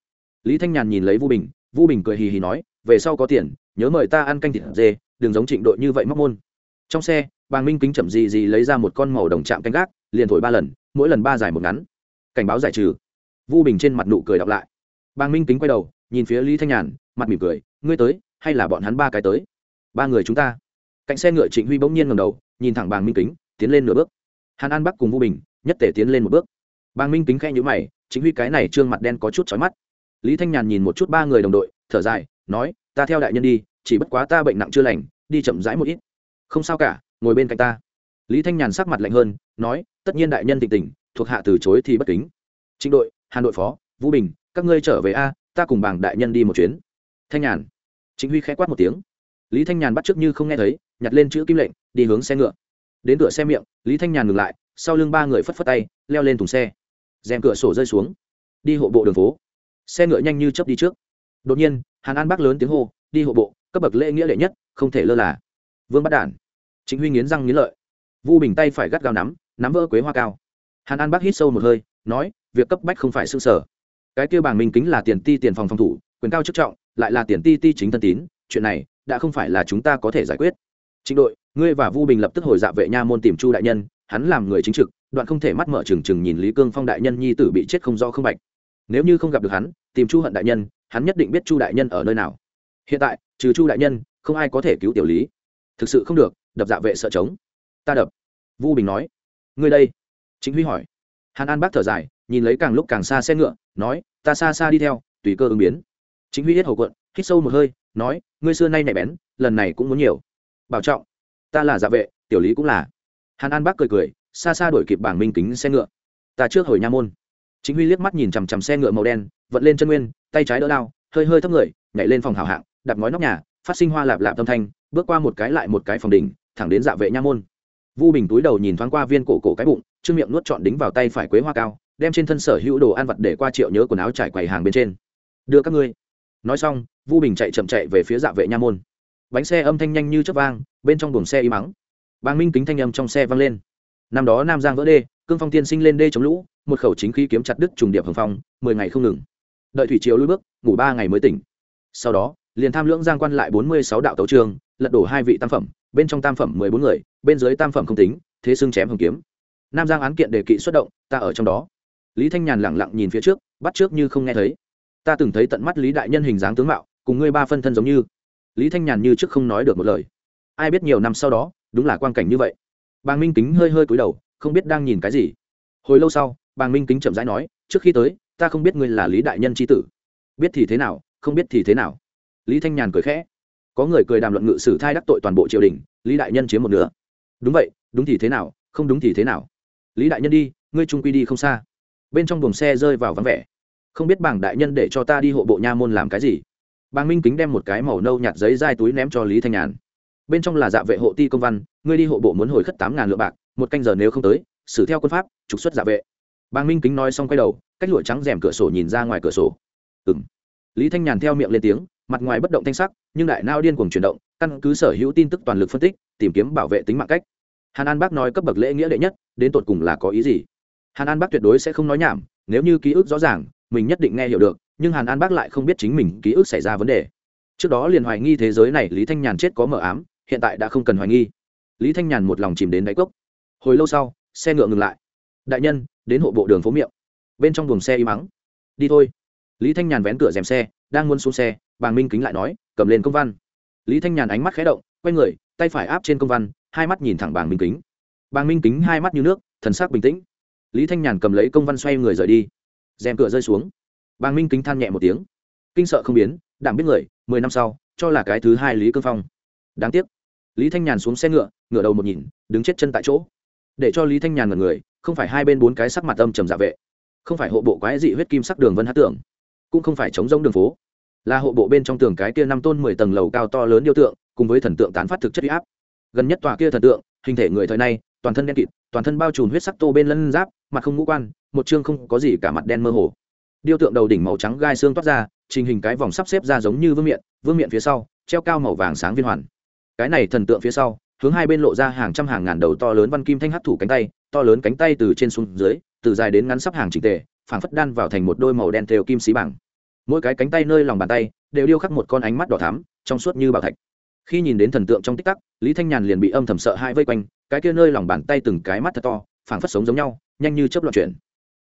Lý thanh nhàn nhìn lấy vu bình vu bình cười hì hì nói, về sau có tiền, nhớ mời ta ăn canh thịt dê, đừng giống trịnh đội như vậy móc môn. Trong xe, bàng minh kính chậm gì gì lấy ra một con màu đồng chạm canh gác liền thổi ba lần, mỗi lần ba dài một ngắn. Cảnh báo giải trừ. Vu bình trên mặt nụ cười đọc lại. Bàng minh kính quay đầu, nhìn phía lý thanh nhàn, mặt mỉm cười, ngươi tới, hay là bọn hắn ba cái tới? Ba người chúng ta. Cạnh xe ngựa trịnh huy bỗng nhiên ngầm đầu, nhìn thẳng bàng minh kính, tiến lên nửa bước. Hàn an bắc cùng vu bình, nhất thể tiến lên một bước. Bàng minh kính khẽ nhữ mày chính huy cái này trương mặt đen có chút chói mắt. Lý thanh nhàn nhìn một chút ba người đồng đội, thở dài, nói, ta theo đại nhân đi, chỉ bất quá ta bệnh nặng chưa lành, đi chậm rãi một ít. Không sao cả, ngồi bên cạnh ta lý thanh nhàn sắc mặt lạnh hơn nói tất nhiên đại nhân tịnh tỉnh, thuộc hạ từ chối thì bất kính. Trịnh đội hà nội phó vũ bình các ngươi trở về a ta cùng bảng đại nhân đi một chuyến. Thanh nhàn. Chính huy khẽ quát một tiếng. Lý thanh nhàn bắt trước như không nghe thấy nhặt lên chữ kim lệnh đi hướng xe ngựa. Đến cửa xe miệng lý thanh nhàn ngừng lại sau lưng ba người phất phất tay leo lên thùng xe. Rèm cửa sổ rơi xuống. Đi hộ bộ đường phố. Xe ngựa nhanh như chấp đi trước. Đột nhiên hàn an bác lớn tiếng hô đi hộ bộ cấp bậc lễ nghĩa lệ nhất không thể lơ là. Vương bắt đản. Chính huy nghiến răng nghiến lợi vu bình tay phải gắt gao nắm nắm vỡ quế hoa cao. Hàn an bác hít sâu một hơi, nói, việc cấp bách không phải s ư sở. Cái kêu bảng minh kính là tiền ti tiền phòng phòng thủ, quyền cao chức trọng, lại là tiền ti ti chính thân tín, chuyện này, đã không phải là chúng ta có thể giải quyết. Trịnh đội, ngươi và vu bình lập tức hồi dạ vệ nha môn tìm chu đại nhân, hắn làm người chính trực, đoạn không thể mắt mở trừng trừng nhìn lý cương phong đại nhân nhi tử bị chết không do không bạch. Nếu như không gặp được hắn, tìm chu hận đại nhân, hắn nhất định biết chu đại nhân ở nơi nào. Hiện tại, trừ chu đại nhân, không ai có thể cứu tiểu lý. Thực sự không được, đập dạ vệ sợ trống ta đập. Vu bình nói. Ngươi đây. Chính huy hỏi. Hàn an bác thở dài, nhìn lấy càng lúc càng xa xe ngựa, nói, ta xa xa đi theo, tùy cơ ứng biến. Chính huy hết hầu quận, hít sâu một hơi, nói, ngươi xưa nay nhạy bén, lần này cũng muốn nhiều. Bảo trọng. Ta là dạ vệ, tiểu lý cũng là. Hàn an bác cười cười, xa xa đổi kịp bảng minh kính xe ngựa. Ta trước hồi nha môn. Chính huy liếc mắt nhìn chằm chằm xe ngựa màu đen, vận lên chân nguyên, tay trái đỡ đao, hơi hơi thấp người, nhảy lên phòng hào hạng đặt ngói nóc nhà, phát sinh hoa lạp lạp âm thanh, bước qua một cái lại một cái phòng đỉnh, thẳng đến dạ vệ nha môn vu bình túi đầu nhìn thoáng qua viên cổ cổ cái bụng, trương miệng nuốt trọn đính vào tay phải quế hoa cao, đem trên thân sở hữu đồ ăn vật để qua triệu nhớ quần áo trải quầy hàng bên trên. Đưa các ngươi. Nói xong, vu bình chạy chậm chạy về phía dạ vệ nha môn. Bánh xe âm thanh nhanh như chớp vang, bên trong buồng xe y mắng. Bàng minh kính thanh âm trong xe vang lên. Năm đó nam giang vỡ đê, cương phong tiên sinh lên đê chống lũ, một khẩu chính khí kiếm chặt đứt trùng điệp hồng phong, mười ngày không ngừng. Đợi thủy triều lui bước, ngủ ba ngày mới tỉnh. Sau đó, liền tham lưỡng giang quan lại bốn mươi sáu đạo tấu trường, lật đổ hai vị tam phẩm, bên trong tam phẩm mười bốn người bên dưới tam phẩm không tính, thế xưng chém hồng kiếm. Nam giang án kiện đề kỵ xuất động, ta ở trong đó. Lý thanh nhàn lẳng lặng nhìn phía trước, bắt trước như không nghe thấy. Ta từng thấy tận mắt lý đại nhân hình dáng tướng mạo, cùng ngươi ba phân thân giống như. Lý thanh nhàn như trước không nói được một lời. Ai biết nhiều năm sau đó, đúng là quan cảnh như vậy. Bàng minh kính hơi hơi cúi đầu, không biết đang nhìn cái gì. Hồi lâu sau, bàng minh kính chậm rãi nói, trước khi tới, ta không biết ngươi là lý đại nhân tri tử. Biết thì thế nào, không biết thì thế nào. Lý thanh nhàn cười khẽ. Có người cười đàm luận ngự sử thai đắc tội toàn bộ triều đình, lý đại nhân chiếm một nửa đúng vậy, đúng thì thế nào, không đúng thì thế nào. Lý đại nhân đi, ngươi trung quy đi không xa. Bên trong buồng xe rơi vào vắng vẻ. Không biết bảng đại nhân để cho ta đi hộ bộ nha môn làm cái gì. Bàng minh kính đem một cái màu nâu nhạt giấy dai túi ném cho lý thanh nhàn. Bên trong là dạ vệ hộ ti công văn, ngươi đi hộ bộ muốn hồi khất tám ngàn lượng bạc, một canh giờ nếu không tới, xử theo quân pháp, trục xuất dạ vệ. Bàng minh kính nói xong quay đầu, cách lụa trắng rèm cửa sổ nhìn ra ngoài cửa sổ. Ừng lý thanh nhàn theo miệng lên tiếng, mặt ngoài bất động thanh sắc, nhưng đại nao điên cuồng chuyển động, căn cứ sở hữu tin tức toàn lực phân tích, tìm kiếm bảo vệ tính mạng cách hàn an bác nói cấp bậc lễ nghĩa đệ nhất, đến tột cùng là có ý gì? Hàn an bác tuyệt đối sẽ không nói nhảm, nếu như ký ức rõ ràng, mình nhất định nghe hiểu được, nhưng hàn an bác lại không biết chính mình ký ức xảy ra vấn đề. Trước đó liền hoài nghi thế giới này lý thanh nhàn chết có mờ ám, hiện tại đã không cần hoài nghi. Lý thanh nhàn một lòng chìm đến đáy cốc. Hồi lâu sau, xe ngựa ngừng lại. Đại nhân, đến hộ bộ đường phố miệng. Bên trong buồng xe im mắng đi thôi. Lý thanh nhàn vén cửa dèm xe, đang muốn xuống xe, bàng minh kính lại nói, cầm lên công văn. Lý thanh nhàn ánh mắt khé động, quay người, tay phải áp trên công văn hai mắt nhìn thẳng bàng minh kính. Bàng minh kính hai mắt như nước, thần sắc bình tĩnh. Lý thanh nhàn cầm lấy công văn xoay người rời đi. Rèm cửa rơi xuống. Bàng minh kính than nhẹ một tiếng. Kinh sợ không biến đảm biết người, mười năm sau, cho là cái thứ hai lý cương phong. Đáng tiếc. Lý thanh nhàn xuống xe ngựa ngựa đầu một nhìn, đứng chết chân tại chỗ. Để cho lý thanh nhàn ngần người, không phải hai bên bốn cái sắc mặt âm trầm dạ vệ. Không phải hộ bộ quái dị huyết kim sắc đường vân hát tưởng, cũng không phải chống rông đường phố. Là hộ bộ bên trong tường cái kia năm tôn mười tầng lầu cao to lớn điêu tượng, cùng với thần tượng tán phát thực chất huy áp gần nhất tòa kia thần tượng, hình thể người thời nay, toàn thân đen kịt, toàn thân bao trùm huyết sắc tô bên lân giáp, mặt không ngũ quan, một chương không có gì cả mặt đen mơ hồ. Điêu tượng đầu đỉnh màu trắng gai xương toát ra, trình hình cái vòng sắp xếp ra giống như vương miện vương miện phía sau, treo cao màu vàng sáng viên hoàn. Cái này thần tượng phía sau, hướng hai bên lộ ra hàng trăm hàng ngàn đầu to lớn văn kim thanh hắc thủ cánh tay, to lớn cánh tay từ trên xuống dưới, từ dài đến ngắn sắp hàng chỉnh tề, phảng phất đan vào thành một đôi màu đen thêu kim xí bảng mỗi cái cánh tay nơi lòng bàn tay, đều điêu khắc một con ánh mắt đỏ thắm, trong suốt như bảo thạch khi nhìn đến thần tượng trong tích tắc, lý thanh nhàn liền bị âm thầm sợ hai vây quanh, cái kia nơi lòng bàn tay từng cái mắt thật to, phảng phất sống giống nhau, nhanh như chớp loạn chuyển.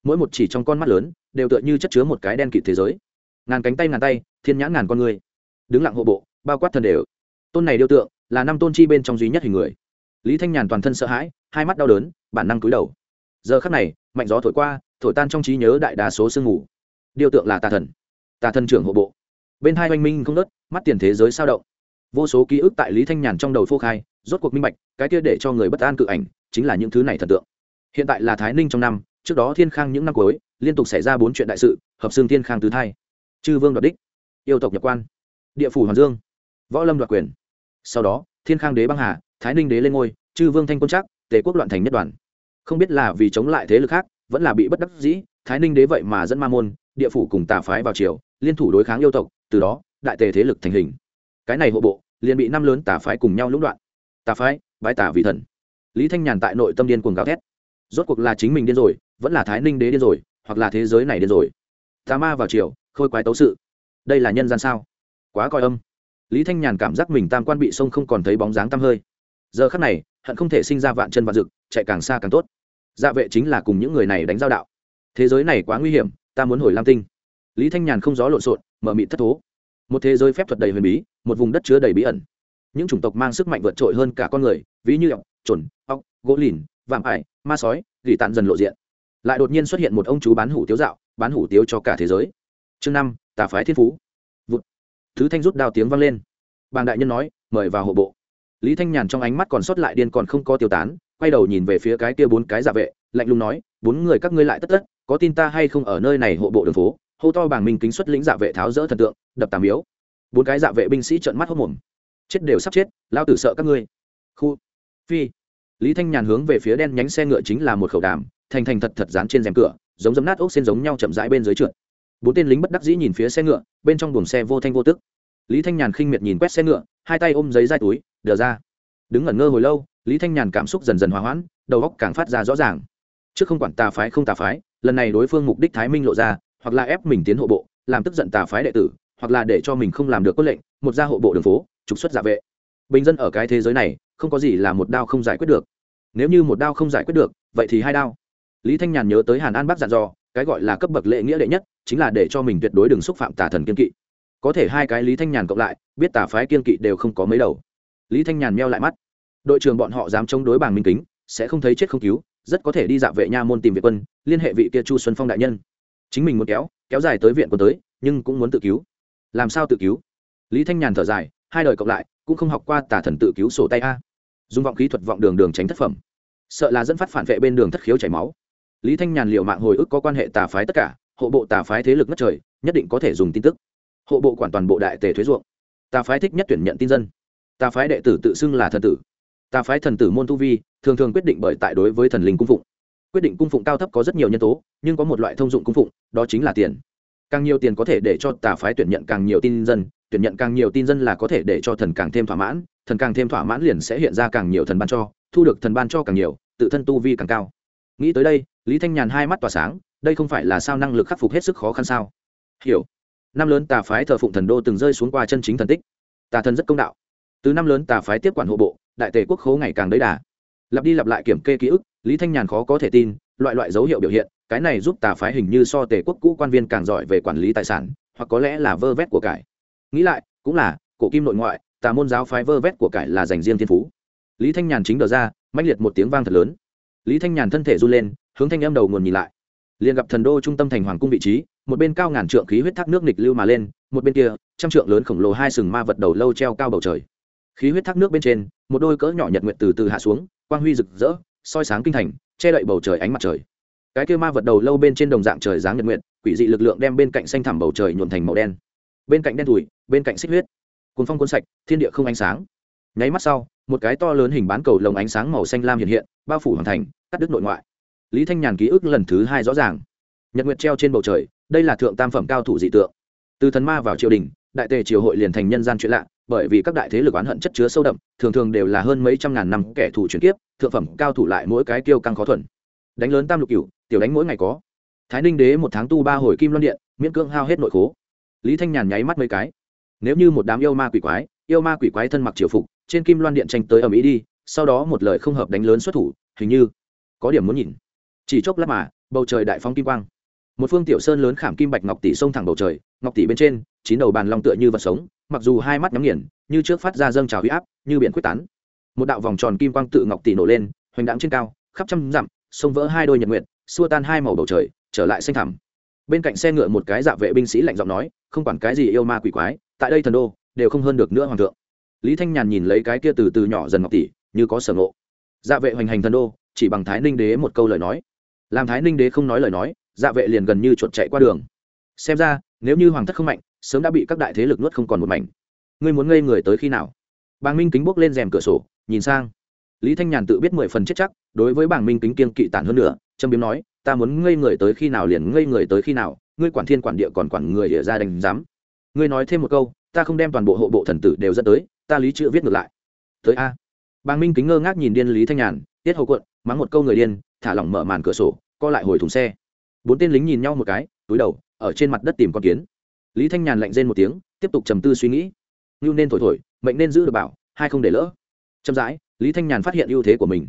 Mỗi một chỉ trong con mắt lớn, đều tựa như chất chứa một cái đen kịt thế giới. Ngàn cánh tay ngàn tay, thiên nhãn ngàn con người. Đứng lặng hộ bộ, bao quát thần đều. Tôn này điêu tượng, là năm tôn chi bên trong duy nhất hình người. Lý thanh nhàn toàn thân sợ hãi, hai mắt đau đớn, bản năng cúi đầu. Giờ khắc này, mạnh gió thổi qua, thổi tan trong trí nhớ đại đa số sương ngủ điêu tượng là tà thần. Tà thần trưởng hộ bộ. Bên hai oanh minh không đớt mắt tiền thế giới sao động vô số ký ức tại lý thanh nhàn trong đầu phô khai, rốt cuộc minh bạch, cái kia để cho người bất an cự ảnh, chính là những thứ này thần tượng. Hiện tại là thái ninh trong năm, trước đó thiên khang những năm cuối, liên tục xảy ra bốn chuyện đại sự, hợp xương thiên khang tứ thai. Chư vương đoạt đích. Yêu tộc nhập quan. Địa phủ hoàng dương. Võ lâm đoạt quyền. Sau đó, thiên khang đế băng hà, thái ninh đế lên ngôi, chư vương thanh quân chắc tề quốc loạn thành nhất đoàn. Không biết là vì chống lại thế lực khác, vẫn là bị bất đắc dĩ, thái ninh đế vậy mà dẫn ma môn, địa phủ cùng tà phái vào triều, liên thủ đối kháng yêu tộc, từ đó, đại tề thế lực thành hình cái này hộ bộ, liền bị năm lớn tà phái cùng nhau lũng đoạn. Tà phái, bái tà vị thần. Lý thanh nhàn tại nội tâm điên cuồng gào thét. Rốt cuộc là chính mình điên rồi, vẫn là thái ninh đế điên rồi, hoặc là thế giới này điên rồi. Tà ma vào chiều khôi quái tấu sự. Đây là nhân gian sao? Quá coi âm. Lý thanh nhàn cảm giác mình tam quan bị sông không còn thấy bóng dáng tăm hơi. Giờ khắc này, hận không thể sinh ra vạn chân vạn dực, chạy càng xa càng tốt. Dạ vệ chính là cùng những người này đánh giao đạo. Thế giới này quá nguy hiểm, ta muốn hồi lam tinh. Lý thanh nhàn không gió lộn xộn, mở mịt thất thố một thế giới phép thuật đầy huyền bí, một vùng đất chứa đầy bí ẩn. Những chủng tộc mang sức mạnh vượt trội hơn cả con người, ví như ọc trồn ọc gỗ lìn, vạm ải, ma sói, gỉ tàn dần lộ diện. Lại đột nhiên xuất hiện một ông chú bán hủ tiếu dạo, bán hủ tiếu cho cả thế giới. Chương năm, tà phái thiên phú. Vụt. Thứ thanh rút đao tiếng vang lên. Bàng đại nhân nói, mời vào hộ bộ. Lý thanh nhàn trong ánh mắt còn sót lại điên còn không có tiêu tán, quay đầu nhìn về phía cái kia bốn cái giả vệ, lạnh lùng nói, bốn người các ngươi lại tất tất, có tin ta hay không ở nơi này hộ bộ đường phố? Hô to bàng minh kính xuất lĩnh giả vệ tháo rỡ thần tượng đập tàm yếu bốn cái dạ vệ binh sĩ trợn mắt hốc mồm. Chết đều sắp chết, lao tử sợ các ngươi. Khu. Phi. Lý thanh nhàn hướng về phía đen nhánh xe ngựa chính là một khẩu đàm, thành thành thật thật dán trên rèm cửa, giống dấm nát ốc xen giống nhau chậm rãi bên dưới trượt. Bốn tên lính bất đắc dĩ nhìn phía xe ngựa, bên trong buồng xe vô thanh vô tức. Lý thanh nhàn khinh miệt nhìn quét xe ngựa, hai tay ôm giấy dai túi, đờ ra. Đứng ngẩn ngơ hồi lâu, lý thanh nhàn cảm xúc dần dần hòa hoãn, đầu óc càng phát ra rõ ràng. Trước không quản tà phái không tà phái, lần này đối phương mục đích thái minh lộ ra, hoặc là ép mình tiến hộ bộ, làm tức giận tà phái đệ tử hoặc là để cho mình không làm được cốt lệnh, một gia hộ bộ đường phố, trục xuất giả vệ. Bình dân ở cái thế giới này, không có gì là một đao không giải quyết được. Nếu như một đao không giải quyết được, vậy thì hai đao. Lý thanh nhàn nhớ tới hàn an Bác dặn dò, cái gọi là cấp bậc lệ nghĩa đệ nhất, chính là để cho mình tuyệt đối đừng xúc phạm tà thần kiên kỵ. Có thể hai cái lý thanh nhàn cộng lại, biết tà phái kiên kỵ đều không có mấy đầu. Lý thanh nhàn meo lại mắt. Đội trưởng bọn họ dám chống đối bảng minh kính, sẽ không thấy chết không cứu, rất có thể đi dạ vệ nha môn tìm việt quân, liên hệ vị kia chu xuân phong đại nhân. Chính mình muốn kéo kéo dài tới viện quân tới, nhưng cũng muốn tự cứu làm sao tự cứu? Lý thanh nhàn thở dài, hai đời cộng lại, cũng không học qua tà thần tự cứu sổ tay a. Dùng vọng khí thuật vọng đường đường tránh thất phẩm. Sợ là dẫn phát phản vệ bên đường thất khiếu chảy máu. Lý thanh nhàn liệu mạng hồi ức có quan hệ tà phái tất cả, hộ bộ tà phái thế lực ngất trời, nhất định có thể dùng tin tức. Hộ bộ quản toàn bộ đại tề thuế ruộng. Tà phái thích nhất tuyển nhận tin dân. Tà phái đệ tử tự xưng là thần tử. Tà phái thần tử môn tu vi, thường thường quyết định bởi tại đối với thần linh cung phụng. Quyết định cung phụng cao thấp có rất nhiều nhân tố, nhưng có một loại thông dụng cung phụng, đó chính là tiền càng nhiều tiền có thể để cho tà phái tuyển nhận càng nhiều tin dân, tuyển nhận càng nhiều tin dân là có thể để cho thần càng thêm thỏa mãn, thần càng thêm thỏa mãn liền sẽ hiện ra càng nhiều thần ban cho, thu được thần ban cho càng nhiều, tự thân tu vi càng cao. Nghĩ tới đây, lý thanh nhàn hai mắt tỏa sáng, đây không phải là sao năng lực khắc phục hết sức khó khăn sao? Hiểu. Năm lớn tà phái thờ phụng thần đô từng rơi xuống qua chân chính thần tích. Tà thần rất công đạo. Từ năm lớn tà phái tiếp quản hộ bộ, đại tề quốc khố ngày càng đấy đà. Lặp đi lặp lại kiểm kê ký ức, lý thanh nhàn khó có thể tin, loại loại dấu hiệu biểu hiện cái này giúp tà phái hình như so tề quốc cũ quan viên càng giỏi về quản lý tài sản, hoặc có lẽ là vơ vét của cải. Nghĩ lại, cũng là, cổ kim nội ngoại, tà môn giáo phái vơ vét của cải là dành riêng thiên phú. Lý thanh nhàn chính đờ ra, mãnh liệt một tiếng vang thật lớn. Lý thanh nhàn thân thể run lên, hướng thanh âm đầu nguồn nhìn lại. Liền gặp thần đô trung tâm thành hoàng cung vị trí, một bên cao ngàn trượng khí huyết thác nước nịch lưu mà lên, một bên kia, trăm trượng lớn khổng lồ hai sừng ma vật đầu lâu treo cao bầu trời. Khí huyết thác nước bên trên, một đôi cỡ nhỏ nhật nguyện từ từ hạ xuống, quang huy rực rỡ, soi sáng kinh thành, che đậy bầu trời ánh mặt trời cái kia ma vật đầu lâu bên trên đồng dạng trời dáng nhật nguyện quỷ dị lực lượng đem bên cạnh xanh thẳm bầu trời nhuộn thành màu đen. Bên cạnh đen thùi bên cạnh xích huyết. Cuốn phong cuốn sạch, thiên địa không ánh sáng. Nháy mắt sau, một cái to lớn hình bán cầu lồng ánh sáng màu xanh lam hiện hiện, bao phủ hoàn thành, cắt đứt nội ngoại. Lý thanh nhàn ký ức lần thứ hai rõ ràng. Nhật nguyệt treo trên bầu trời, đây là thượng tam phẩm cao thủ dị tượng. Từ thần ma vào triều đình, đại tề triều hội liền thành nhân gian chuyện lạ, bởi vì các đại thế lực oán hận chất chứa sâu đậm, thường thường đều là hơn mấy trăm ngàn năm kẻ thù chuyển kiếp, thượng phẩm cao thủ lại mỗi cái kiêu căng khó thuần. Đánh lớn tam lục cửu tiểu đánh mỗi ngày có. Thái ninh đế một tháng tu ba hồi kim loan điện, miễn cưỡng hao hết nội khố. Lý thanh nhàn nháy mắt mấy cái. Nếu như một đám yêu ma quỷ quái, yêu ma quỷ quái thân mặc triều phục, trên kim loan điện tranh tới ở mỹ đi, sau đó một lời không hợp đánh lớn xuất thủ, hình như có điểm muốn nhìn. Chỉ chốc lát mà, bầu trời đại phong kim quang. Một phương tiểu sơn lớn khảm kim bạch ngọc tỷ xông thẳng bầu trời, ngọc tỷ bên trên, chín đầu bàn long tựa như vật sống, mặc dù hai mắt nhắm nghiền, như trước phát ra dâng trào huy áp, như biển quyết tán. Một đạo vòng tròn kim quang tự ngọc tỷ nổ lên, hoành đáng trên cao, khắp trăm dặm sông vỡ hai đôi nhật nguyện xua tan hai màu bầu trời, trở lại xanh thẳm. Bên cạnh xe ngựa một cái dạ vệ binh sĩ lạnh giọng nói, không quản cái gì yêu ma quỷ quái, tại đây thần đô đều không hơn được nữa hoàng thượng. Lý thanh nhàn nhìn lấy cái kia từ từ nhỏ dần ngọc tỷ, như có sở ngộ. Dạ vệ hoành hành thần đô, chỉ bằng thái ninh đế một câu lời nói. Làm thái ninh đế không nói lời nói dạ vệ liền gần như chuột chạy qua đường. Xem ra, nếu như hoàng thất không mạnh, sớm đã bị các đại thế lực nuốt không còn một mảnh. Ngươi muốn ngây người tới khi nào? Bàng minh kính bốc lên rèm cửa sổ, nhìn sang. Lý thanh nhàn tự biết mười phần chết chắc, đối với Bàng minh kính kiên kỵ tản hơn nữa trâm biếm nói, ta muốn ngây người tới khi nào liền ngây người tới khi nào, ngươi quản thiên quản địa còn quản người địa ra đành dám. Ngươi nói thêm một câu, ta không đem toàn bộ hộ bộ thần tử đều dẫn tới, ta lý chữ viết ngược lại. Tới a. Bàng minh kính ngơ ngác nhìn điên lý thanh nhàn, tiết hậu Quận, mắng một câu người điên, thả lỏng mở màn cửa sổ, co lại hồi thùng xe. Bốn tên lính nhìn nhau một cái, túi đầu, ở trên mặt đất tìm con kiến. Lý thanh nhàn lạnh rên một tiếng, tiếp tục trầm tư suy nghĩ. Ngưu nên thổi thổi, mệnh nên giữ được bảo, hai không để lỡ. Chậm rãi, lý thanh nhàn phát hiện ưu thế của mình.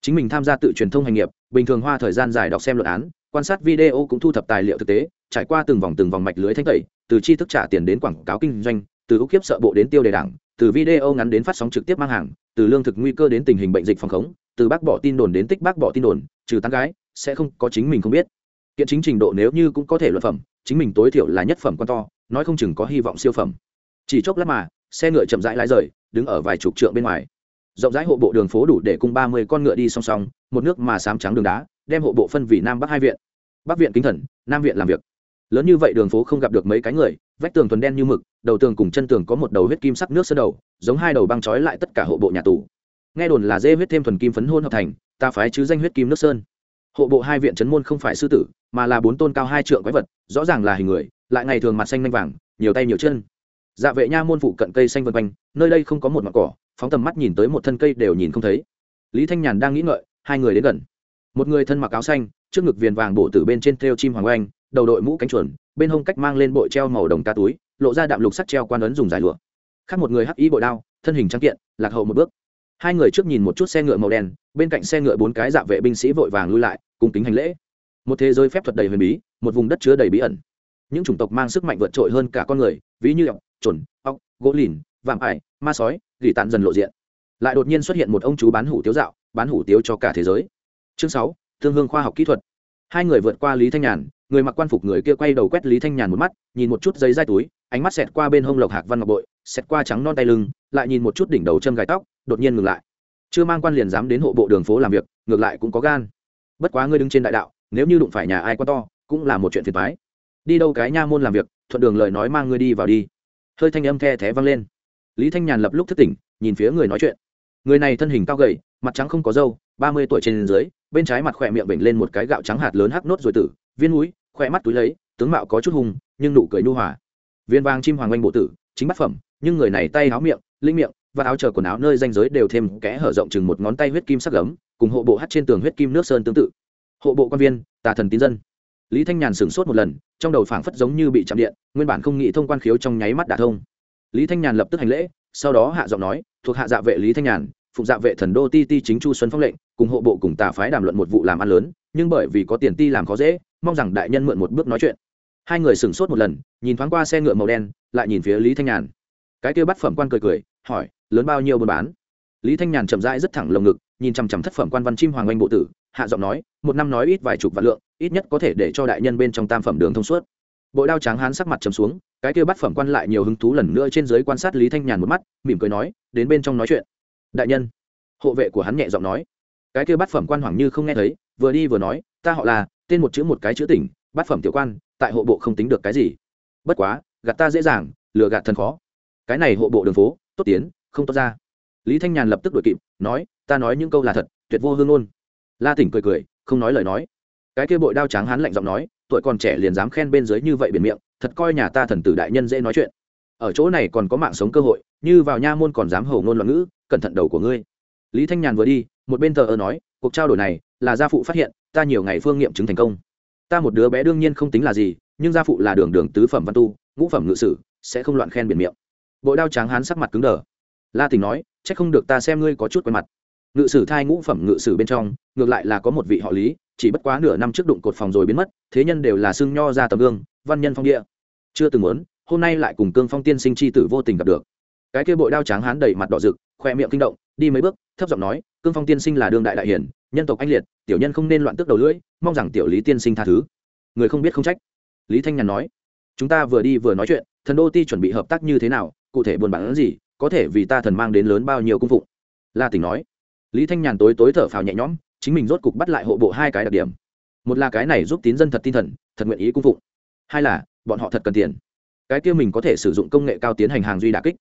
Chính mình tham gia tự truyền thông hành nghiệp bình thường hoa thời gian dài đọc xem luận án, quan sát video cũng thu thập tài liệu thực tế, trải qua từng vòng từng vòng mạch lưới thanh tẩy, từ chi thức trả tiền đến quảng cáo kinh doanh, từ ưu kiếp sợ bộ đến tiêu đề đảng, từ video ngắn đến phát sóng trực tiếp mang hàng, từ lương thực nguy cơ đến tình hình bệnh dịch phòng khống, từ bác bỏ tin đồn đến tích bác bỏ tin đồn, trừ tán gái, sẽ không có chính mình không biết. Kiện chính trình độ nếu như cũng có thể luận phẩm, chính mình tối thiểu là nhất phẩm quan to, nói không chừng có hy vọng siêu phẩm. Chỉ chốc lát mà, xe ngựa chậm rãi lái rời, đứng ở vài chục trượng bên ngoài rộng rãi hộ bộ đường phố đủ để cùng ba mươi con ngựa đi song song, một nước mà sám trắng đường đá, đem hộ bộ phân vì nam bắc hai viện. Bắc viện kính thần, nam viện làm việc. Lớn như vậy đường phố không gặp được mấy cái người, vách tường thuần đen như mực, đầu tường cùng chân tường có một đầu huyết kim sắc nước sơ đầu, giống hai đầu băng trói lại tất cả hộ bộ nhà tù. Nghe đồn là dê huyết thêm thuần kim phấn hôn hợp thành, ta phái chứ danh huyết kim nước sơn. Hộ bộ hai viện trấn môn không phải sư tử, mà là bốn tôn cao hai trượng quái vật, rõ ràng là hình người, lại ngày thường mặt xanh nanh vàng, nhiều tay nhiều chân. Dạ vệ nha môn phụ cận cây xanh vân quanh, nơi đây không có một mặt cỏ phóng tầm mắt nhìn tới một thân cây đều nhìn không thấy. Lý thanh nhàn đang nghĩ ngợi, hai người đến gần. Một người thân mặc áo xanh, trước ngực viền vàng bổ từ bên trên thêu chim hoàng oanh, đầu đội mũ cánh chuồn, bên hông cách mang lên bội treo màu đồng ca túi, lộ ra đạm lục sắt treo quan ấn dùng dài lụa. Khác một người hắc ý bội đao, thân hình trắng kiện, lạc hậu một bước. Hai người trước nhìn một chút xe ngựa màu đen, bên cạnh xe ngựa bốn cái dạ vệ binh sĩ vội vàng lui lại, cùng kính hành lễ. Một thế giới phép thuật đầy huyền bí, một vùng đất chứa đầy bí ẩn. Những chủng tộc mang sức mạnh vượt trội hơn cả con người, ví như ọc trồn ọc gỗ lìn vạm ải, ma sói, gỉ tàn dần lộ diện. Lại đột nhiên xuất hiện một ông chú bán hủ tiếu dạo, bán hủ tiếu cho cả thế giới. Chương sáu, thương hương khoa học kỹ thuật. Hai người vượt qua lý thanh nhàn, người mặc quan phục người kia quay đầu quét lý thanh nhàn một mắt, nhìn một chút giấy dai túi, ánh mắt xẹt qua bên hông lộc hạc văn ngọc bội, xẹt qua trắng non tay lưng, lại nhìn một chút đỉnh đầu châm gài tóc, đột nhiên ngừng lại. Chưa mang quan liền dám đến hộ bộ đường phố làm việc, ngược lại cũng có gan. Bất quá ngươi đứng trên đại đạo, nếu như đụng phải nhà ai quá to, cũng là một chuyện phiền thoái đi đâu cái nha môn làm việc, thuận đường lời nói mang ngươi đi vào đi. Hơi thanh âm the thé vang lên lý thanh nhàn lập lúc thức tỉnh, nhìn phía người nói chuyện. Người này thân hình cao gầy, mặt trắng không có râu, ba mươi tuổi trên dưới, bên trái mặt khỏe miệng bệnh lên một cái gạo trắng hạt lớn hắc nốt rồi tử, viên núi khỏe mắt túi lấy, tướng mạo có chút hùng nhưng nụ cười nhu hòa. Viên vàng chim hoàng oanh bộ tử, chính bát phẩm, nhưng người này tay áo miệng, linh miệng và áo chờ quần áo nơi danh giới đều thêm kẽ hở rộng chừng một ngón tay huyết kim sắc gấm, cùng hộ bộ hát trên tường huyết kim nước sơn tương tự. Hộ bộ quan viên, tà thần tín dân. Lý thanh nhàn sửng sốt một lần, trong đầu phảng phất giống như bị chạm điện, nguyên bản không nghĩ thông quan khiếu trong nháy mắt đả thông lý thanh nhàn lập tức hành lễ, sau đó hạ giọng nói, thuộc hạ dạ vệ lý thanh nhàn, phụng dạ vệ thần đô ti ti chính chu xuân phong lệnh, cùng hộ bộ cùng tà phái đàm luận một vụ làm ăn lớn, nhưng bởi vì có tiền ti làm khó dễ, mong rằng đại nhân mượn một bước nói chuyện. Hai người sửng sốt một lần, nhìn thoáng qua xe ngựa màu đen, lại nhìn phía lý thanh nhàn. Cái kia bắt phẩm quan cười cười, hỏi, lớn bao nhiêu buôn bán? Lý thanh nhàn chậm rãi rất thẳng lồng ngực, nhìn chằm chằm thất phẩm quan văn chim hoàng oanh bộ tử, hạ giọng nói, một năm nói ít vài chục vạn lượng, ít nhất có thể để cho đại nhân bên trong tam phẩm đường thông suốt. Bội đao tráng hán sắc mặt trầm xuống cái kia bắt phẩm quan lại nhiều hứng thú lần nữa trên dưới quan sát lý thanh nhàn một mắt, mỉm cười nói, đến bên trong nói chuyện. Đại nhân. Hộ vệ của hắn nhẹ giọng nói. Cái kia bắt phẩm quan hoàng như không nghe thấy, vừa đi vừa nói, ta họ là, tên một chữ một cái chữ tỉnh bắt phẩm tiểu quan, tại hộ bộ không tính được cái gì. Bất quá, gạt ta dễ dàng, lừa gạt thần khó. Cái này hộ bộ đường phố, tốt tiến, không tốt ra. Lý thanh nhàn lập tức đuổi kịp, nói, ta nói những câu là thật, tuyệt vô hương ôn la tỉnh cười cười, không nói lời nói. Cái kia bội đao tráng hắn lạnh giọng nói tuổi còn trẻ liền dám khen bên dưới như vậy biển miệng, thật coi nhà ta thần tử đại nhân dễ nói chuyện. Ở chỗ này còn có mạng sống cơ hội, như vào nha môn còn dám hầu ngôn loạn ngữ, cẩn thận đầu của ngươi. Lý thanh nhàn vừa đi, một bên thờ ơ nói, cuộc trao đổi này là gia phụ phát hiện, ta nhiều ngày phương nghiệm chứng thành công. Ta một đứa bé đương nhiên không tính là gì, nhưng gia phụ là đường đường tứ phẩm văn tu, ngũ phẩm ngự sử, sẽ không loạn khen biển miệng. Bội đao tráng hán sắc mặt cứng đờ. La tình nói c h ắ c không được ta xem ngươi có chút quen mặt ngự sử thai ngũ phẩm ngự sử bên trong, ngược lại là có một vị họ lý, chỉ bất quá nửa năm trước đụng cột phòng rồi biến mất, thế nhân đều là xương nho ra tầm gương, văn nhân phong địa. Chưa từng muốn, hôm nay lại cùng cương phong tiên sinh c h i tử vô tình gặp được. Cái kia bội đao tráng hán đầy mặt đỏ rực, khoe miệng kinh động, đi mấy bước, thấp giọng nói, cương phong tiên sinh là đương đại đại hiển nhân tộc anh liệt, tiểu nhân không nên loạn tức đầu lưỡi, mong rằng tiểu lý tiên sinh tha thứ. Người không biết không trách. Lý thanh nhàn nói, chúng ta vừa đi vừa nói chuyện, thần đô ti chuẩn bị hợp tác như thế nào, cụ thể buồn bán gì, có thể vì ta thần mang đến lớn bao nhiêu cung phụng. La tỉnh nói lý thanh nhàn tối tối thở phào nhẹ nhõm, chính mình rốt cục bắt lại hộ bộ hai cái đặc điểm. Một là cái này giúp tín dân thật tinh thần, thật nguyện ý cung phụng. Hai là, bọn họ thật cần tiền. Cái kia mình có thể sử dụng công nghệ cao tiến hành hàng duy đà kích.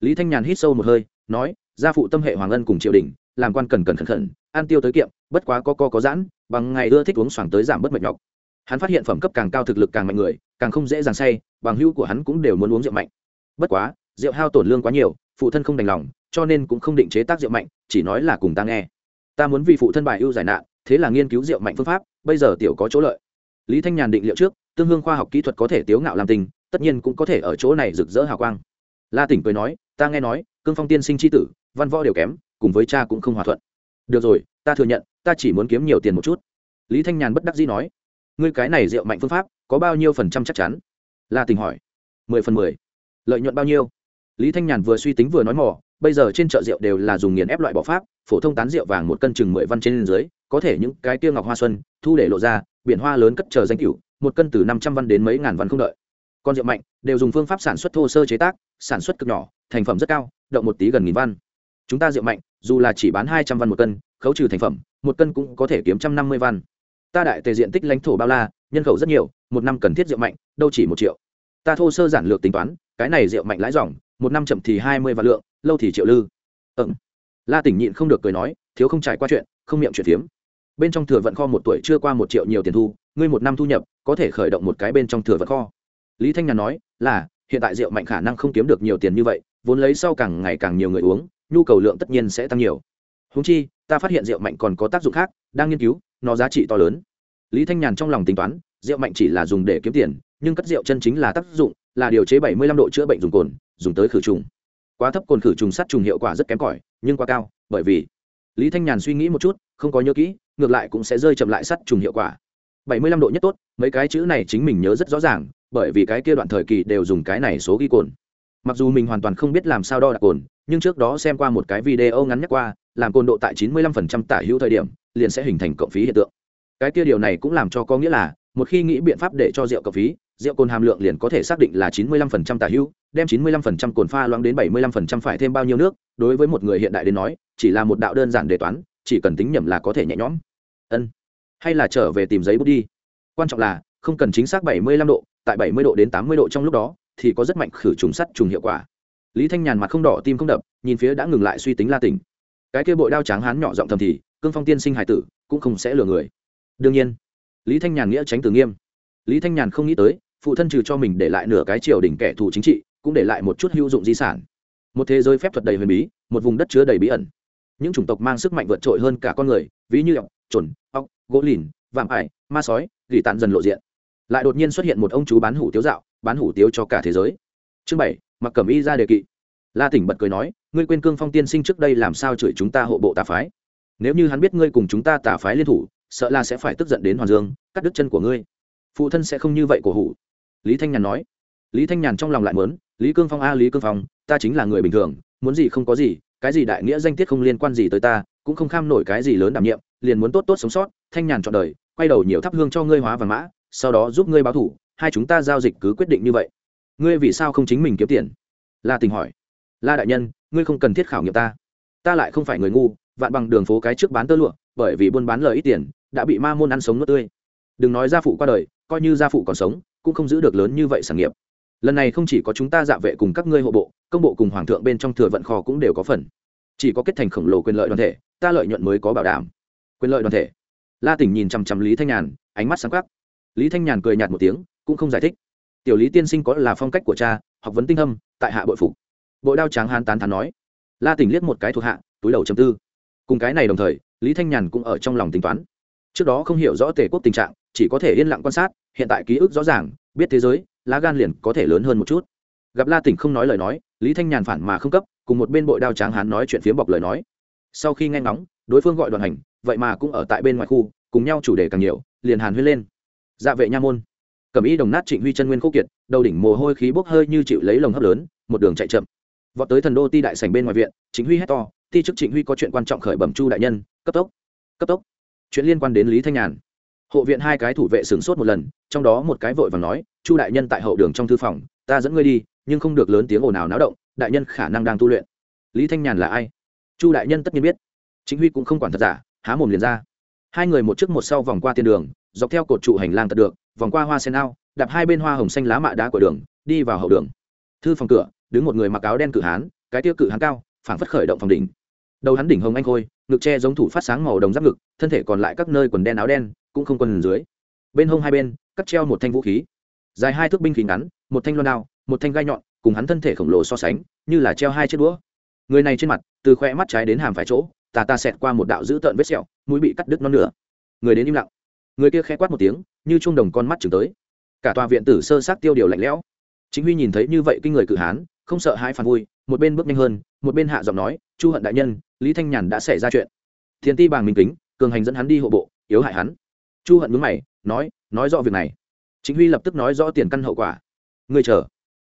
Lý thanh nhàn hít sâu một hơi, nói, gia phụ tâm hệ hoàng ân cùng triều đình, làm quan cần cần khẩn khẩn an tiêu tới kiệm, bất quá có co có giãn, bằng ngày ưa thích uống xoàng tới giảm bớt mệt nhọc. Hắn phát hiện phẩm cấp càng cao thực lực càng mạnh người, càng không dễ dàng say, bằng hữu của hắn cũng đều muốn uống rượu mạnh. Bất quá, rượu hao tổn lương quá nhiều, phụ thân không đành lòng cho nên cũng không định chế tác rượu mạnh, chỉ nói là cùng ta nghe. Ta muốn vì phụ thân bài ưu giải nạn, thế là nghiên cứu rượu mạnh phương pháp, bây giờ tiểu có chỗ lợi. Lý thanh nhàn định liệu trước, tương hương khoa học kỹ thuật có thể tiếu ngạo làm tình, tất nhiên cũng có thể ở chỗ này rực rỡ hào quang. La tỉnh cười nói, ta nghe nói, cương phong tiên sinh tri tử, văn võ đều kém, cùng với cha cũng không hòa thuận. Được rồi, ta thừa nhận, ta chỉ muốn kiếm nhiều tiền một chút. Lý thanh nhàn bất đắc dĩ nói, ngươi cái này rượu mạnh phương pháp, có bao nhiêu phần trăm chắc chắn? La tình hỏi, mười phần mười. Lợi nhuận bao nhiêu? Lý thanh nhàn vừa suy tính vừa nói mỏ bây giờ trên chợ rượu đều là dùng nghiền ép loại bỏ pháp, phổ thông tán rượu vàng một cân chừng mười văn trên dưới, có thể những cái tiêu ngọc hoa xuân, thu để lộ ra, biển hoa lớn cất chờ danh cửu, một cân từ năm trăm văn đến mấy ngàn văn không đợi. Còn rượu mạnh, đều dùng phương pháp sản xuất thô sơ chế tác, sản xuất cực nhỏ, thành phẩm rất cao, động một tí gần nghìn văn. Chúng ta rượu mạnh, dù là chỉ bán hai trăm văn một cân, khấu trừ thành phẩm, một cân cũng có thể kiếm trăm năm mươi văn. Ta đại tề diện tích lãnh thổ bao la, nhân khẩu rất nhiều, một năm cần thiết rượu mạnh, đâu chỉ một triệu. Ta thô sơ giản lược tính toán, cái này rượu mạnh lãi dòng, một năm chậm thì hai mươi vạn lượng lâu thì triệu lư. Ừm. La tỉnh nhịn không được cười nói, thiếu không trải qua chuyện, không miệng chuyện phiếm. Bên trong thừa vận kho một tuổi chưa qua một triệu nhiều tiền thu, ngươi một năm thu nhập, có thể khởi động một cái bên trong thừa vận kho. Lý thanh nhàn nói, là, hiện tại rượu mạnh khả năng không kiếm được nhiều tiền như vậy, vốn lấy sau càng ngày càng nhiều người uống, nhu cầu lượng tất nhiên sẽ tăng nhiều. Húng chi, ta phát hiện rượu mạnh còn có tác dụng khác, đang nghiên cứu, nó giá trị to lớn. Lý thanh nhàn trong lòng tính toán, rượu mạnh chỉ là dùng để kiếm tiền, nhưng cất rượu chân chính là tác dụng, là điều chế 75 độ chữa bệnh dùng cồn, dùng tới khử trùng quá thấp cồn khử trùng sát trùng hiệu quả rất kém cỏi, nhưng quá cao, bởi vì lý thanh nhàn suy nghĩ một chút, không có nhớ kỹ, ngược lại cũng sẽ rơi chậm lại sát trùng hiệu quả. 75 độ nhất tốt, mấy cái chữ này chính mình nhớ rất rõ ràng, bởi vì cái kia đoạn thời kỳ đều dùng cái này số ghi cồn. Mặc dù mình hoàn toàn không biết làm sao đo đạc cồn, nhưng trước đó xem qua một cái video ngắn nhắc qua, làm cồn độ tại 95% tả hữu thời điểm, liền sẽ hình thành cộng phí hiện tượng. Cái kia điều này cũng làm cho có nghĩa là, một khi nghĩ biện pháp để cho rượu cộng phí rượu cồn hàm lượng liền có thể xác định là 95% tả hữu, đem 95% cồn pha loãng đến 75% phải thêm bao nhiêu nước, đối với một người hiện đại đến nói, chỉ là một đạo đơn giản đề toán, chỉ cần tính nhầm là có thể nhẹ nhõm. Ân. Hay là trở về tìm giấy bút đi. Quan trọng là, không cần chính xác 75 độ, tại 70 độ đến 80 độ trong lúc đó, thì có rất mạnh khử trùng sắt trùng hiệu quả. Lý thanh nhàn mặt không đỏ, tim không đập, nhìn phía đã ngừng lại suy tính la tỉnh. Cái kia bội đao trắng hán nhỏ giọng thầm thì, cương phong tiên sinh hải tử, cũng không sẽ lừa người. Đương nhiên. Lý thanh nhàn nghĩa tránh từ nghiêm. Lý thanh nhàn không nghĩ tới phụ thân trừ cho mình để lại nửa cái triều đỉnh kẻ thù chính trị, cũng để lại một chút hữu dụng di sản. Một thế giới phép thuật đầy huyền bí, một vùng đất chứa đầy bí ẩn. Những chủng tộc mang sức mạnh vượt trội hơn cả con người, ví như ọc trồn ọc gỗ lìn, vạm ải, ma sói, gỉ tàn dần lộ diện. Lại đột nhiên xuất hiện một ông chú bán hủ tiếu dạo, bán hủ tiếu cho cả thế giới. Chương bảy, mặc cẩm y ra đề kỵ. La tỉnh bật cười nói, ngươi quên cương phong tiên sinh trước đây làm sao chửi chúng ta hộ bộ tà phái? Nếu như hắn biết ngươi cùng chúng ta tà phái liên thủ, sợ là sẽ phải tức giận đến hoàn dương, cắt đứt chân của ngươi. Phụ thân sẽ không như vậy của hủ lý thanh nhàn nói. Lý thanh nhàn trong lòng lại muốn, lý cương phong a, lý cương phong, ta chính là người bình thường, muốn gì không có gì, cái gì đại nghĩa danh tiết không liên quan gì tới ta, cũng không kham nổi cái gì lớn đảm nhiệm, liền muốn tốt tốt sống sót, thanh nhàn chọn đời, quay đầu nhiều thắp hương cho ngươi hóa và mã, sau đó giúp ngươi báo thủ, hai chúng ta giao dịch cứ quyết định như vậy. Ngươi vì sao không chính mình kiếm tiền? La tình hỏi. La đại nhân, ngươi không cần thiết khảo nghiệm ta. Ta lại không phải người ngu, vạn bằng đường phố cái trước bán tơ lụa, bởi vì buôn bán lời ít tiền, đã bị ma môn ăn sống nước tươi. Đừng nói gia phụ qua đời, coi như gia phụ còn sống cũng không giữ được lớn như vậy sản nghiệp. Lần này không chỉ có chúng ta dạ vệ cùng các ngươi hộ bộ, công bộ cùng hoàng thượng bên trong thừa vận kho cũng đều có phần. Chỉ có kết thành khổng lồ quyền lợi đoàn thể, ta lợi nhuận mới có bảo đảm. Quyền lợi đoàn thể. La tỉnh nhìn chằm chằm lý thanh nhàn, ánh mắt sáng khắc lý thanh nhàn cười nhạt một tiếng, cũng không giải thích. Tiểu lý tiên sinh có là phong cách của cha, học vấn tinh thâm tại hạ bội phục. Bộ đao tráng hán tán thán nói. La tỉnh liếc một cái thuộc hạ, túi đầu chầm tư. Cùng cái này đồng thời, lý thanh nhàn cũng ở trong lòng tính toán trước đó không hiểu rõ tề quốc tình trạng, chỉ có thể yên lặng quan sát, hiện tại ký ức rõ ràng, biết thế giới, lá gan liền có thể lớn hơn một chút. Gặp la tỉnh không nói lời nói, lý thanh nhàn phản mà không cấp, cùng một bên bội đao tráng hán nói chuyện phiếm bọc lời nói. Sau khi nghe ngóng, đối phương gọi đoàn hành, vậy mà cũng ở tại bên ngoài khu, cùng nhau chủ đề càng nhiều, liền hàn huyên lên. Dạ vệ nha môn. Cầm y đồng nát trịnh huy chân nguyên khúc kiệt, đầu đỉnh mồ hôi khí bốc hơi như chịu lấy lồng hấp lớn, một đường chạy chậm. Vọt tới thần đô ti đại sành bên ngoài viện chính huy hét to, ti chức trịnh huy có chuyện quan trọng khởi bẩm chu đại nhân, cấp tốc cấp tốc chuyện liên quan đến lý thanh nhàn. Hộ viện hai cái thủ vệ sửng sốt một lần, trong đó một cái vội và nói, chu đại nhân tại hậu đường trong thư phòng, ta dẫn ngươi đi, nhưng không được lớn tiếng ồn ào náo động, đại nhân khả năng đang tu luyện. Lý thanh nhàn là ai? Chu đại nhân tất nhiên biết. Chính huy cũng không quản thật giả, há mồm liền ra. Hai người một trước một sau vòng qua tiền đường, dọc theo cột trụ hành lang tật được, vòng qua hoa sen ao, đạp hai bên hoa hồng xanh lá mạ đá của đường, đi vào hậu đường. Thư phòng cửa, đứng một người mặc áo đen cự hán, cái tiêu cự hán cao, phảng phất khởi động phòng đỉnh. Đầu hắn đỉnh hồng anh khôi ngực tre giống thủ phát sáng màu đồng giáp ngực, thân thể còn lại các nơi quần đen áo đen, cũng không quần dưới. Bên hông hai bên, cắt treo một thanh vũ khí. Dài hai thước binh khí ngắn, một thanh loan đao, một thanh gai nhọn, cùng hắn thân thể khổng lồ so sánh, như là treo hai chiếc đũa. Người này trên mặt, từ khoe mắt trái đến hàm phải chỗ, tà ta xẹt qua một đạo dữ tợn vết sẹo, mũi bị cắt đứt non nửa. Người đến im lặng. Người kia khẽ quát một tiếng, như chuông đồng con mắt chừng tới. Cả tòa viện tử sơ sát tiêu điều lạnh lẽo. Chính huy nhìn thấy như vậy kinh người cử hán, không sợ hai phản vui, một bên bước nhanh hơn, một bên hạ giọng nói, chu hận đại nhân lý thanh nhàn đã xảy ra chuyện. Thiền ti bàng minh kính, cường hành dẫn hắn đi hộ bộ, yếu hại hắn. Chu hận mướn mày, nói nói rõ việc này. Chính huy lập tức nói rõ tiền căn hậu quả. Người chờ.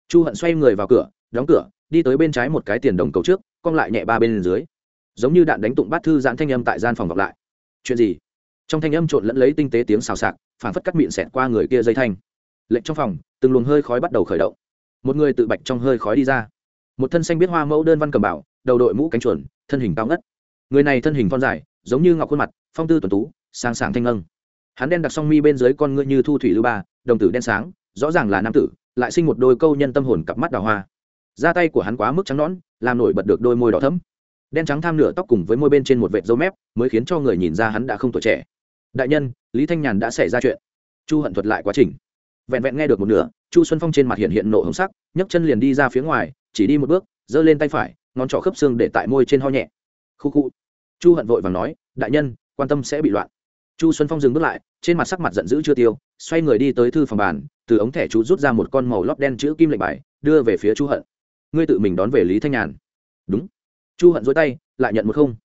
Chu hận xoay người vào cửa, đóng cửa, đi tới bên trái một cái tiền đồng cầu trước, cong lại nhẹ ba bên dưới. Giống như đạn đánh tụng bát thư giãn thanh âm tại gian phòng vọng lại. Chuyện gì? Trong thanh âm trộn lẫn lấy tinh tế tiếng xào xạc phản phất cắt miệng xẹt qua người kia dây thanh. Lệnh trong phòng, từng luồng hơi khói bắt đầu khởi động. Một người tự bạch trong hơi khói đi ra. Một thân xanh biết hoa mẫu đơn văn cầm bảo, đầu đội mũ cánh chuồn thân hình cao ngất. Người này thân hình thon dài, giống như ngọc khuôn mặt, phong tư tuần tú sang sảng thanh ngân. Hắn đen đặc song mi bên dưới con ngươi như thu thủy lưu ba, đồng tử đen sáng, rõ ràng là nam tử, lại sinh một đôi câu nhân tâm hồn cặp mắt đào hoa. Da tay của hắn quá mức trắng nõn, làm nổi bật được đôi môi đỏ thấm đen trắng tham nửa tóc cùng với môi bên trên một vệt dâu mép, mới khiến cho người nhìn ra hắn đã không tuổi trẻ. Đại nhân, lý thanh nhàn đã xảy ra chuyện. Chu hận thuật lại quá trình. Vẹn vẹn nghe được một nửa, chu xuân phong trên mặt hiện hiện nộ hồng sắc, nhấc chân liền đi ra phía ngoài chỉ đi một bước, giơ lên tay phải, ngón trỏ khớp xương để tại môi trên ho nhẹ. Khu khu. Chu hận vội vàng nói, đại nhân, quan tâm sẽ bị loạn. Chu xuân phong dừng bước lại, trên mặt sắc mặt giận dữ chưa tiêu, xoay người đi tới thư phòng bàn, từ ống thẻ chú rút ra một con màu lót đen chữ kim lệnh bài, đưa về phía chu hận. Ngươi tự mình đón về lý thanh nhàn. Đúng. Chu hận dối tay, lại nhận một không.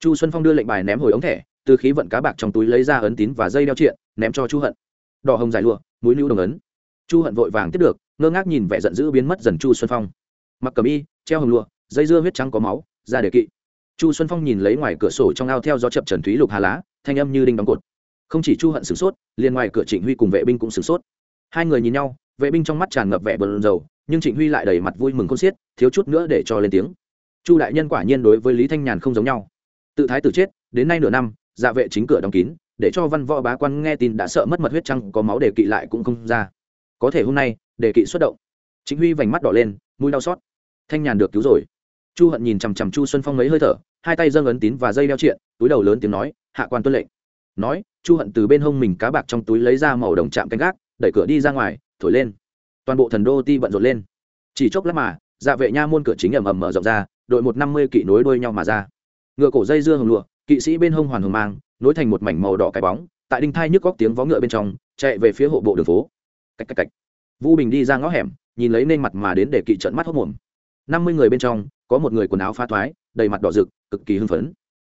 Chu xuân phong đưa lệnh bài ném hồi ống thẻ, từ khí vận cá bạc trong túi lấy ra ấn tín và dây đeo triện, ném cho chu hận. Đỏ hồng dài lụa, mũi lưu đồng ấn. Chu hận vội vàng tiếp được, ngơ ngác nhìn vẻ giận dữ biến mất dần chu xuân phong mặc cầm y, treo hồng lụa, dây dưa huyết trắng có máu ra để kỵ. Chu xuân phong nhìn lấy ngoài cửa sổ trong ao theo gió chập trần thúy lục hà lá, thanh âm như đinh đóng cột. Không chỉ chu hận sửng sốt, liền ngoài cửa trịnh huy cùng vệ binh cũng sửng sốt. Hai người nhìn nhau, vệ binh trong mắt tràn ngập vẻ bờn dầu nhưng trịnh huy lại đầy mặt vui mừng con xiết, thiếu chút nữa để cho lên tiếng. Chu đại nhân quả nhiên đối với lý thanh nhàn không giống nhau. Tự thái tử chết, đến nay nửa năm dạ vệ chính cửa đóng kín, để cho văn võ bá quan nghe tin đã sợ mất mật huyết trăng, có máu để kỵ lại cũng không ra. Có thể hôm nay đề kỵ xuất động. Chính huy vành mắt đỏ lên, mũi đau xót thanh nhàn được cứu rồi. Chu hận nhìn chằm chằm chu xuân phong mấy hơi thở, hai tay dâng ấn tín và dây đeo triện, túi đầu lớn tiếng nói, hạ quan tuân lệnh. Nói, chu hận từ bên hông mình cá bạc trong túi lấy ra màu đồng chạm canh gác, đẩy cửa đi ra ngoài, thổi lên. Toàn bộ thần đô ti bận rộn lên. Chỉ chốc lát mà dạ vệ nha môn cửa chính ầm ầm mở rộng ra, đội một năm mươi kỵ nối đuôi nhau mà ra. Ngựa cổ dây dưa hồng lụa, kỵ sĩ bên hông hoàn hồng mang, nối thành một mảnh màu đỏ cái bóng, tại đinh thai nhức góc tiếng vó ngựa bên trong, chạy về phía hộ bộ đường phố. Cách cách cách. Vũ bình đi ra ngõ hẻm, nhìn lấy nên mặt mà đến để kỵ trận mắt hốc mồm năm mươi người bên trong, có một người quần áo phá thoái, đầy mặt đỏ rực, cực kỳ hưng phấn.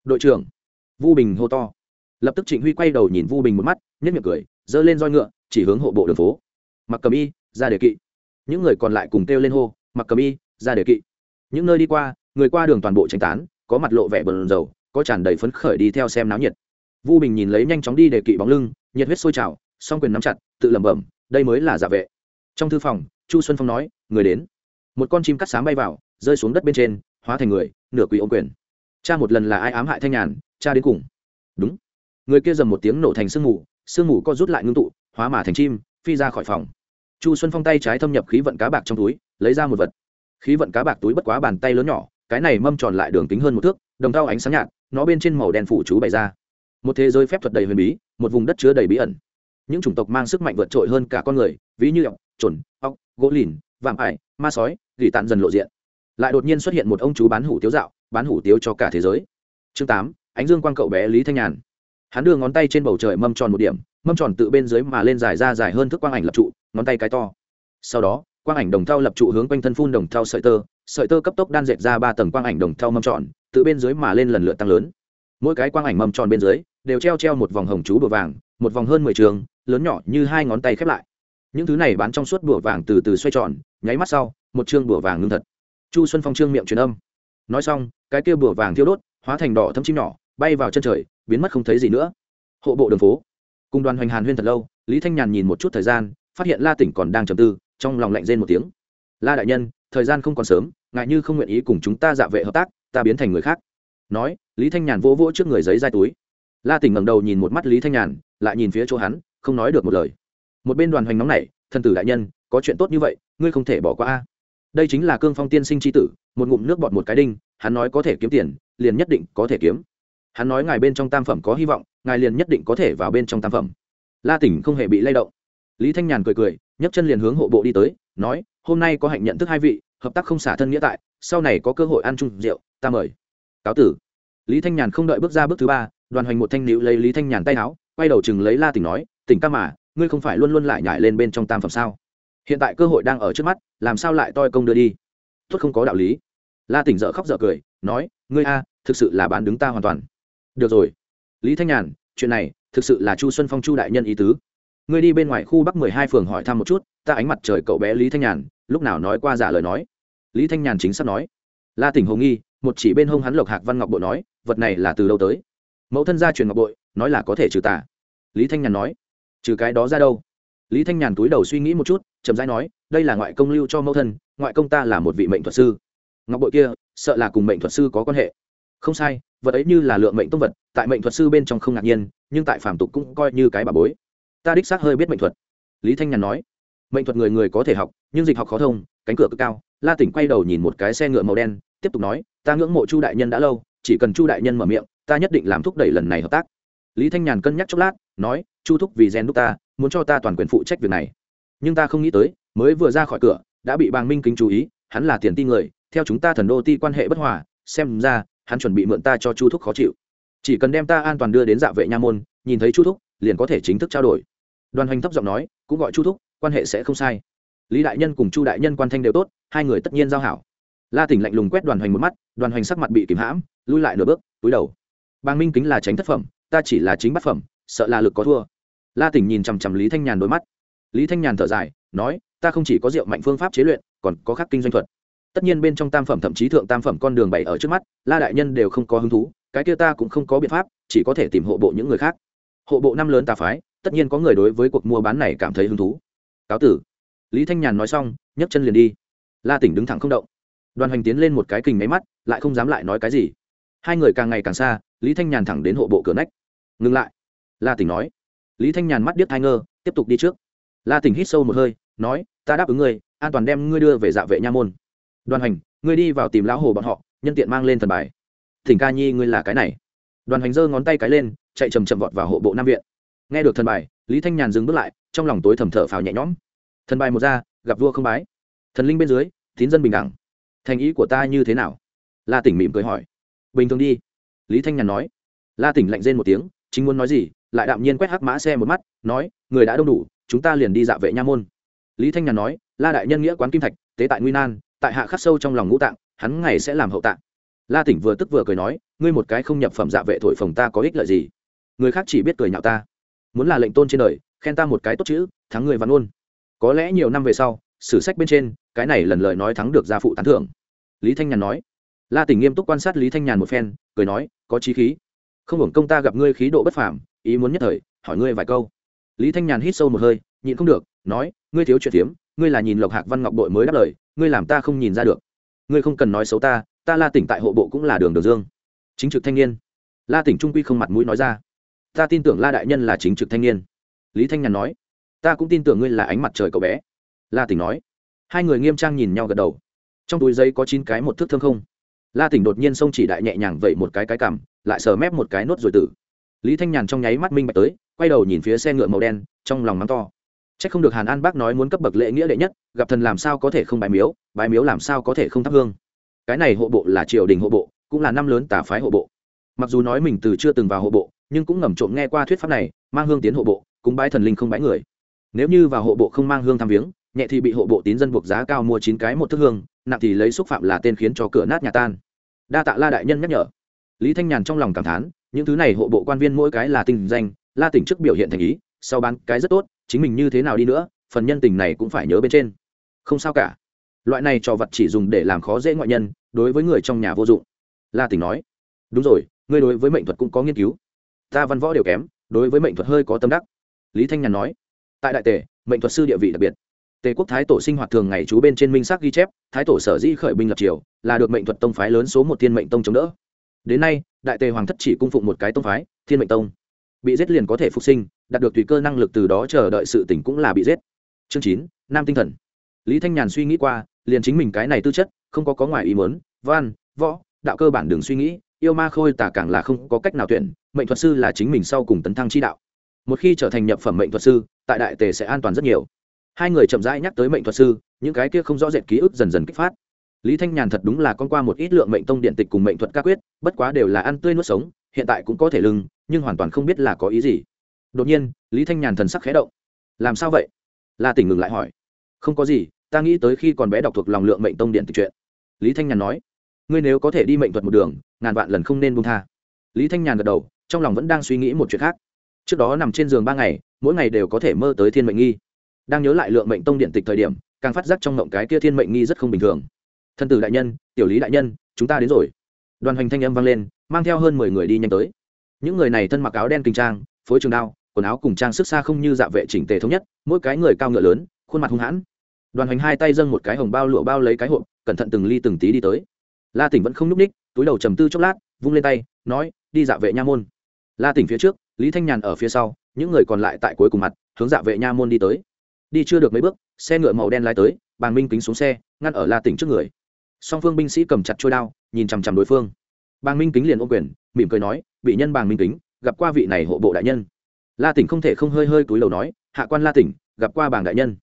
Đội trưởng, vu bình hô to. Lập tức trịnh huy quay đầu nhìn vu bình một mắt nhất miệng cười, giơ lên roi ngựa, chỉ hướng hộ bộ đường phố. Mặc cầm y, ra đề kỵ. Những người còn lại cùng kêu lên hô, mặc cầm y, ra đề kỵ. Những nơi đi qua, người qua đường toàn bộ tranh tán, có mặt lộ vẻ bờn dầu có tràn đầy phấn khởi đi theo xem náo nhiệt. Vu bình nhìn lấy nhanh chóng đi đề kỵ bóng lưng, nhiệt huyết sôi trào, song quyền nắm chặt, tự lẩm bẩm, đây mới là giả vệ. Trong thư phòng, chu xuân phong nói, người đến một con chim cắt sáng bay vào rơi xuống đất bên trên hóa thành người nửa quỷ ô quyền. Cha một lần là ai ám hại thanh nhàn cha đến cùng. Đúng. Người kia dầm một tiếng nổ thành sương mù sương mù co rút lại ngưng tụ hóa mà thành chim phi ra khỏi phòng. Chu xuân phong tay trái thâm nhập khí vận cá bạc trong túi lấy ra một vật. Khí vận cá bạc túi bất quá bàn tay lớn nhỏ cái này mâm tròn lại đường kính hơn một thước đồng thau ánh sáng nhạt nó bên trên màu đen phủ chú bày ra. Một thế giới phép thuật đầy huyền bí một vùng đất chứa đầy bí ẩn. Những chủng tộc mang sức mạnh vượt trội hơn cả con người ví như ọc trồn, ọc gỗ lìn vạm ải, ma sói, gỉ tàn dần lộ diện. Lại đột nhiên xuất hiện một ông chú bán hủ tiếu dạo, bán hủ tiếu cho cả thế giới. Chương tám, ánh dương quang cậu bé lý thanh nhàn. Hắn đưa ngón tay trên bầu trời mâm tròn một điểm, mâm tròn tự bên dưới mà lên dài ra dài hơn thước quang ảnh lập trụ, ngón tay cái to. Sau đó, quang ảnh đồng thau lập trụ hướng quanh thân phun đồng thau sợi tơ sợi tơ cấp tốc đan dệt ra ba tầng quang ảnh đồng thau mâm tròn, tự bên dưới mà lên lần lượt tăng lớn. Mỗi cái quang ảnh mâm tròn bên dưới đều treo treo một vòng hồng chú bùa vàng, một vòng hơn mười trường, lớn nhỏ như hai ngón tay khép lại. Những thứ này bán trong suốt bùa vàng từ từ xoay tròn nháy mắt sau, một chương bùa vàng ngưng thật. Chu xuân phong trương miệng truyền âm. Nói xong, cái kia bùa vàng thiêu đốt, hóa thành đỏ thâm chim nhỏ, bay vào chân trời, biến mất không thấy gì nữa. Hộ bộ đường phố. Cùng đoàn hoành hàn huyên thật lâu, lý thanh nhàn nhìn một chút thời gian, phát hiện la tỉnh còn đang trầm tư, trong lòng lạnh rên một tiếng. La đại nhân, thời gian không còn sớm ngại như không nguyện ý cùng chúng ta dạ vệ hợp tác, ta biến thành người khác. Nói, lý thanh nhàn vỗ vỗ trước người giấy dai túi. La tỉnh ngẩng đầu nhìn một mắt lý thanh nhàn, lại nhìn phía chỗ hắn, không nói được một lời. Một bên đoàn hoành nóng này thần tử đại nhân có chuyện tốt như vậy, ngươi không thể bỏ qua a. Đây chính là cương phong tiên sinh tri tử, một ngụm nước bọt một cái đinh, hắn nói có thể kiếm tiền, liền nhất định có thể kiếm. Hắn nói ngài bên trong tam phẩm có hy vọng, ngài liền nhất định có thể vào bên trong tam phẩm. La tỉnh không hề bị lay động. Lý thanh nhàn cười cười, nhấc chân liền hướng hộ bộ đi tới, nói, hôm nay có hạnh nhận thức hai vị, hợp tác không xả thân nghĩa tại, sau này có cơ hội ăn chung rượu, ta mời. Cáo tử. Lý thanh nhàn không đợi bước ra bước thứ ba, đoàn hoành một thanh nữ lấy lý thanh nhàn tay áo, quay đầu chừng lấy la tỉnh nói, tỉnh ca mà, ngươi không phải luôn luôn lại nhảy lên bên trong tam phẩm sao? Hiện tại cơ hội đang ở trước mắt, làm sao lại toi công đưa đi? Tuất không có đạo lý. La tỉnh dợ khóc dợ cười, nói, ngươi a, thực sự là bán đứng ta hoàn toàn. Được rồi. Lý thanh nhàn, chuyện này, thực sự là chu xuân phong chu đại nhân ý tứ. Ngươi đi bên ngoài khu bắc mười hai phường hỏi thăm một chút, ta ánh mặt trời cậu bé lý thanh nhàn, lúc nào nói qua giả lời nói? Lý thanh nhàn chính xác nói. La tỉnh hồ nghi, một chỉ bên hông hắn lộc hạc văn ngọc bội nói, vật này là từ đâu tới? Mẫu thân gia truyền ngọc bội, nói là có thể trừ tà. Lý thanh nhàn nói, trừ cái đó ra đâu? Lý thanh nhàn túi đầu suy nghĩ một chút chậm rãi nói, đây là ngoại công lưu cho mẫu thân, ngoại công ta là một vị mệnh thuật sư. Ngọc bội kia, sợ là cùng mệnh thuật sư có quan hệ. Không sai, vật ấy như là lượng mệnh tông vật, tại mệnh thuật sư bên trong không ngạc nhiên, nhưng tại phàm tục cũng coi như cái bà bối. Ta đích xác hơi biết mệnh thuật. Lý thanh nhàn nói, mệnh thuật người người có thể học, nhưng dịch học khó thông, cánh cửa cực cao. La tỉnh quay đầu nhìn một cái xe ngựa màu đen, tiếp tục nói, ta ngưỡng mộ chu đại nhân đã lâu, chỉ cần chu đại nhân mở miệng, ta nhất định làm thúc đẩy lần này hợp tác. Lý thanh nhàn cân nhắc chốc lát, nói, chu thúc vì gen đúc ta, muốn cho ta toàn quyền phụ trách việc này nhưng ta không nghĩ tới, mới vừa ra khỏi cửa, đã bị bàng minh kính chú ý, hắn là tiền ti người, theo chúng ta thần đô ti quan hệ bất hòa, xem ra, hắn chuẩn bị mượn ta cho chu thúc khó chịu. Chỉ cần đem ta an toàn đưa đến dạ vệ nha môn, nhìn thấy chu thúc, liền có thể chính thức trao đổi. Đoàn hoành thấp giọng nói, cũng gọi chu thúc, quan hệ sẽ không sai. Lý đại nhân cùng chu đại nhân quan thanh đều tốt, hai người tất nhiên giao hảo. La tỉnh lạnh lùng quét đoàn hoành một mắt, đoàn hoành sắc mặt bị kìm hãm, lui lại nửa bước, túi đầu. Bàng minh kính là tránh thất phẩm, ta chỉ là chính bát phẩm, sợ là lực có thua. La tỉnh nhìn chằm chằm lý thanh nhàn đôi mắt lý thanh nhàn thở dài, nói, ta không chỉ có rượu mạnh phương pháp chế luyện, còn có khắc kinh doanh thuật. Tất nhiên bên trong tam phẩm thậm chí thượng tam phẩm con đường bày ở trước mắt, la đại nhân đều không có hứng thú, cái kia ta cũng không có biện pháp, chỉ có thể tìm hộ bộ những người khác. Hộ bộ năm lớn tà phái, tất nhiên có người đối với cuộc mua bán này cảm thấy hứng thú. Cáo tử. Lý thanh nhàn nói xong, nhấc chân liền đi. La tỉnh đứng thẳng không động. Đoàn hoành tiến lên một cái kình máy mắt, lại không dám lại nói cái gì. Hai người càng ngày càng xa, lý thanh nhàn thẳng đến hộ bộ cửa nách. Ngừng lại. La tỉnh nói. Lý thanh nhàn mắt điếc thai ngơ, tiếp tục đi trước la tỉnh hít sâu một hơi, nói, ta đáp ứng ngươi, an toàn đem ngươi đưa về dạ vệ nha môn. Đoàn hành, ngươi đi vào tìm lão hồ bọn họ, nhân tiện mang lên thần bài. Thỉnh ca nhi, ngươi là cái này. Đoàn hành giơ ngón tay cái lên, chạy chầm chậm vọt vào hộ bộ nam viện. Nghe được thần bài, lý thanh nhàn dừng bước lại, trong lòng tối thầm thở phào nhẹ nhõm. Thần bài một ra, gặp vua không bái. Thần linh bên dưới, tín dân bình đẳng. Thành ý của ta như thế nào? La tỉnh mỉm cười hỏi. Bình thường đi. Lý thanh nhàn nói. La tỉnh lạnh rên một tiếng, chính muốn nói gì? Lại đạm nhiên quét hắc mã xe một mắt, nói, người đã đông đủ chúng ta liền đi dạ vệ nha môn. Lý thanh nhàn nói, la đại nhân nghĩa quán kim thạch, tế tại nguy nan, tại hạ khắc sâu trong lòng ngũ tạng, hắn ngày sẽ làm hậu tạng. La tỉnh vừa tức vừa cười nói, ngươi một cái không nhập phẩm dạ vệ thổi phồng ta có ích lợi gì? Người khác chỉ biết cười nhạo ta. Muốn là lệnh tôn trên đời, khen ta một cái tốt chữ, thắng người văn ôn. Có lẽ nhiều năm về sau, sử sách bên trên, cái này lần lời nói thắng được gia phụ tán thưởng. Lý thanh nhàn nói. La tỉnh nghiêm túc quan sát lý thanh nhàn một phen, cười nói, có trí khí. Không hưởng công ta gặp ngươi khí độ bất phàm, ý muốn nhất thời, hỏi ngươi vài câu lý thanh nhàn hít sâu một hơi, nhịn không được, nói, ngươi thiếu chuyện phiếm ngươi là nhìn lộc hạc văn ngọc đội mới đáp lời, ngươi làm ta không nhìn ra được. Ngươi không cần nói xấu ta ta la tỉnh tại hộ bộ cũng là đường đường dương. Chính trực thanh niên. La tỉnh trung quy không mặt mũi nói ra. Ta tin tưởng la đại nhân là chính trực thanh niên. Lý thanh nhàn nói. Ta cũng tin tưởng ngươi là ánh mặt trời cậu bé. La tỉnh nói. Hai người nghiêm trang nhìn nhau gật đầu. Trong túi giấy có chín cái một thước thương không. La tỉnh đột nhiên xông chỉ đại nhẹ nhàng vậy một cái cái cằm, lại sờ mép một cái nốt rồi tử. Lý thanh nhàn trong nháy mắt minh bạch tới quay đầu nhìn phía xe ngựa màu đen, trong lòng mắng to. C h ắ c không được hàn an bác nói muốn cấp bậc lễ nghĩa đệ nhất, gặp thần làm sao có thể không bài miếu bài miếu làm sao có thể không thắp hương. Cái này hộ bộ là triều đình hộ bộ, cũng là năm lớn tả phái hộ bộ. Mặc dù nói mình từ chưa từng vào hộ bộ, nhưng cũng ngầm trộm nghe qua thuyết pháp này, mang hương tiến hộ bộ cúng bái thần linh không bái người. Nếu như vào hộ bộ không mang hương tham viếng, nhẹ thì bị hộ bộ tín dân buộc giá cao mua chín cái một thước hương, nặng thì lấy xúc phạm là tên khiến cho cửa nát nhà tan. Đa tạ la đại nhân nhắc nhở. Lý thanh nhàn trong lòng cảm thán, những thứ này hộ bộ quan viên mỗi cái là tình danh la tỉnh trước biểu hiện thành ý, sau bán cái rất tốt, chính mình như thế nào đi nữa, phần nhân tình này cũng phải nhớ bên trên. Không sao cả. Loại này trò vật chỉ dùng để làm khó dễ ngoại nhân, đối với người trong nhà vô dụng. La tỉnh nói. Đúng rồi, ngươi đối với mệnh thuật cũng có nghiên cứu. Ta văn võ đều kém, đối với mệnh thuật hơi có tâm đắc. Lý thanh nhàn nói. Tại đại tề, mệnh thuật sư địa vị đặc biệt. Tề quốc thái tổ sinh hoạt thường ngày chú bên trên minh sắc ghi chép, thái tổ sở di khởi binh lập triều, là được mệnh thuật tông phái lớn số một thiên mệnh tông chống đỡ. Đến nay, đại tề hoàng thất chỉ cung phụng một cái tông phái, thiên mệnh tông bị giết liền có thể phục sinh, đạt được tùy cơ năng lực từ đó chờ đợi sự tỉnh cũng là bị giết. Chương chín, nam tinh thần. Lý thanh nhàn suy nghĩ qua, liền chính mình cái này tư chất, không có có ngoài ý muốn, văn, võ, đạo cơ bản đường suy nghĩ, yêu ma khôi tả càng là không có cách nào tuyển, mệnh thuật sư là chính mình sau cùng tấn thăng chi đạo. Một khi trở thành nhập phẩm mệnh thuật sư, tại đại tề sẽ an toàn rất nhiều. Hai người chậm rãi nhắc tới mệnh thuật sư, những cái kia không rõ rệt ký ức dần dần kích phát. Lý thanh nhàn thật đúng là con qua một ít lượng mệnh tông điện tịch cùng mệnh thuật ca quyết, bất quá đều là ăn tươi nuốt sống, hiện tại cũng có thể lưng nhưng hoàn toàn không biết là có ý gì. Đột nhiên, lý thanh nhàn thần sắc khẽ động. Làm sao vậy? La tỉnh ngừng lại hỏi. Không có gì, ta nghĩ tới khi còn bé đọc thuộc lòng lượng mệnh tông điện tịch chuyện lý thanh nhàn nói. Ngươi nếu có thể đi mệnh thuật một đường, ngàn vạn lần không nên buông tha. Lý thanh nhàn gật đầu, trong lòng vẫn đang suy nghĩ một chuyện khác. Trước đó nằm trên giường ba ngày, mỗi ngày đều có thể mơ tới thiên mệnh nghi. Đang nhớ lại lượng mệnh tông điện tịch thời điểm, càng phát giác trong mộng cái kia thiên mệnh nghi rất không bình thường. Thân tử đại nhân, tiểu lý đại nhân, chúng ta đến rồi. Đoàn hoành thanh âm vang lên, mang theo hơn mười người đi nhanh tới những người này thân mặc áo đen kinh trang, phối trường đao, quần áo cùng trang sức xa không như dạ vệ chỉnh tề thống nhất, mỗi cái người cao ngựa lớn, khuôn mặt hung hãn. Đoàn hoành hai tay dâng một cái hồng bao lụa bao lấy cái hộp, cẩn thận từng ly từng tí đi tới. La tỉnh vẫn không n ú c ních túi đầu trầm tư chốc lát, vung lên tay, nói, đi dạ vệ nha môn. La tỉnh phía trước, lý thanh nhàn ở phía sau, những người còn lại tại cuối cùng mặt, hướng dạ vệ nha môn đi tới. Đi chưa được mấy bước, xe ngựa màu đen lái tới bàn minh kính xuống xe, ngăn ở la tỉnh trước người. Song phương binh sĩ cầm chặt trôi đao, nhìn chằm chằm đối phương. Bàn minh kính liền ô quyền mỉm cười nói bị nhân bàng minh kính, gặp qua vị này hộ bộ đại nhân. La tỉnh không thể không hơi hơi túi đầu nói, hạ quan la tỉnh, gặp qua bàng đại nhân.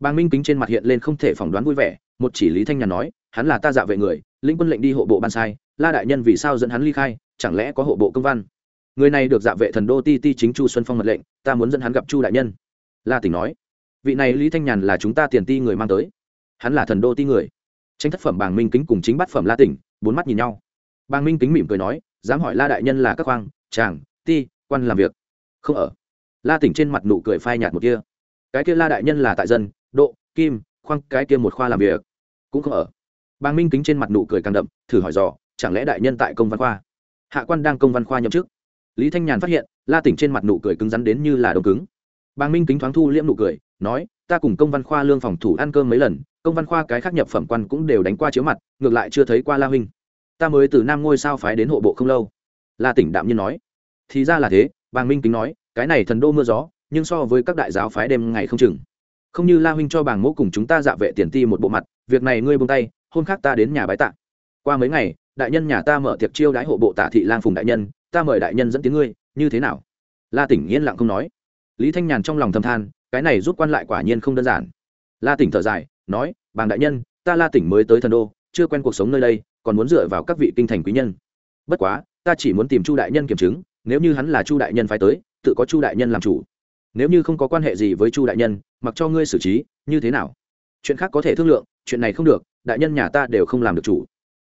Bàng minh kính trên mặt hiện lên không thể phỏng đoán vui vẻ, một chỉ lý thanh nhàn nói, hắn là ta dạ vệ người, lĩnh quân lệnh đi hộ bộ ban sai, la đại nhân vì sao dẫn hắn ly khai, chẳng lẽ có hộ bộ công văn? Người này được dạ vệ thần đô ti ti chính chu xuân phong mật lệnh, ta muốn dẫn hắn gặp chu đại nhân. La tỉnh nói, vị này lý thanh nhàn là chúng ta tiền ti người mang tới. Hắn là thần đô ti người. Tranh thất phẩm bàng minh kính cùng chính bát phẩm la tỉnh, bốn mắt nhìn nhau bàng minh kính mỉm cười nói, dám hỏi la đại nhân là các khoang, chàng, ti, quan làm việc? Không ở. La tỉnh trên mặt nụ cười phai nhạt một kia cái kia la đại nhân là tại dân, độ, kim, khoang, cái kia một khoa làm việc, cũng không ở. Bàng minh kính trên mặt nụ cười càng đậm, thử hỏi dò, chẳng lẽ đại nhân tại công văn khoa? Hạ quan đang công văn khoa nhậm chức. Lý thanh nhàn phát hiện, la tỉnh trên mặt nụ cười cứng rắn đến như là đông cứng. Bàng minh kính thoáng thu liễm nụ cười, nói, ta cùng công văn khoa lương phòng thủ ăn cơm mấy lần, công văn khoa cái khác nhập phẩm quan cũng đều đánh qua chiếu mặt, ngược lại chưa thấy qua la huynh ta mới từ nam ngôi sao phái đến hộ bộ không lâu. La tỉnh đạm nhiên nói. Thì ra là thế, bàng minh kính nói, cái này thần đô mưa gió, nhưng so với các đại giáo phái đêm ngày không chừng. Không như la huynh cho bàng mỗ cùng chúng ta dạ vệ tiền ti một bộ mặt, việc này ngươi buông tay, hôm khác ta đến nhà bái tạ. Qua mấy ngày, đại nhân nhà ta mở tiệc chiêu đãi hộ bộ tả thị lang phùng đại nhân, ta mời đại nhân dẫn tiếng ngươi, như thế nào? La tỉnh yên lặng không nói. Lý thanh nhàn trong lòng thầm than, cái này giúp quan lại quả nhiên không đơn giản. La tỉnh thở dài, nói, bàng đại nhân, ta la tỉnh mới tới thần đô, chưa quen cuộc sống nơi đây còn muốn dựa vào các vị kinh thành quý nhân. Bất quá, ta chỉ muốn tìm chu đại nhân kiểm chứng, nếu như hắn là chu đại nhân phải tới, tự có chu đại nhân làm chủ. Nếu như không có quan hệ gì với chu đại nhân, mặc cho ngươi xử trí, như thế nào? Chuyện khác có thể thương lượng, chuyện này không được, đại nhân nhà ta đều không làm được chủ.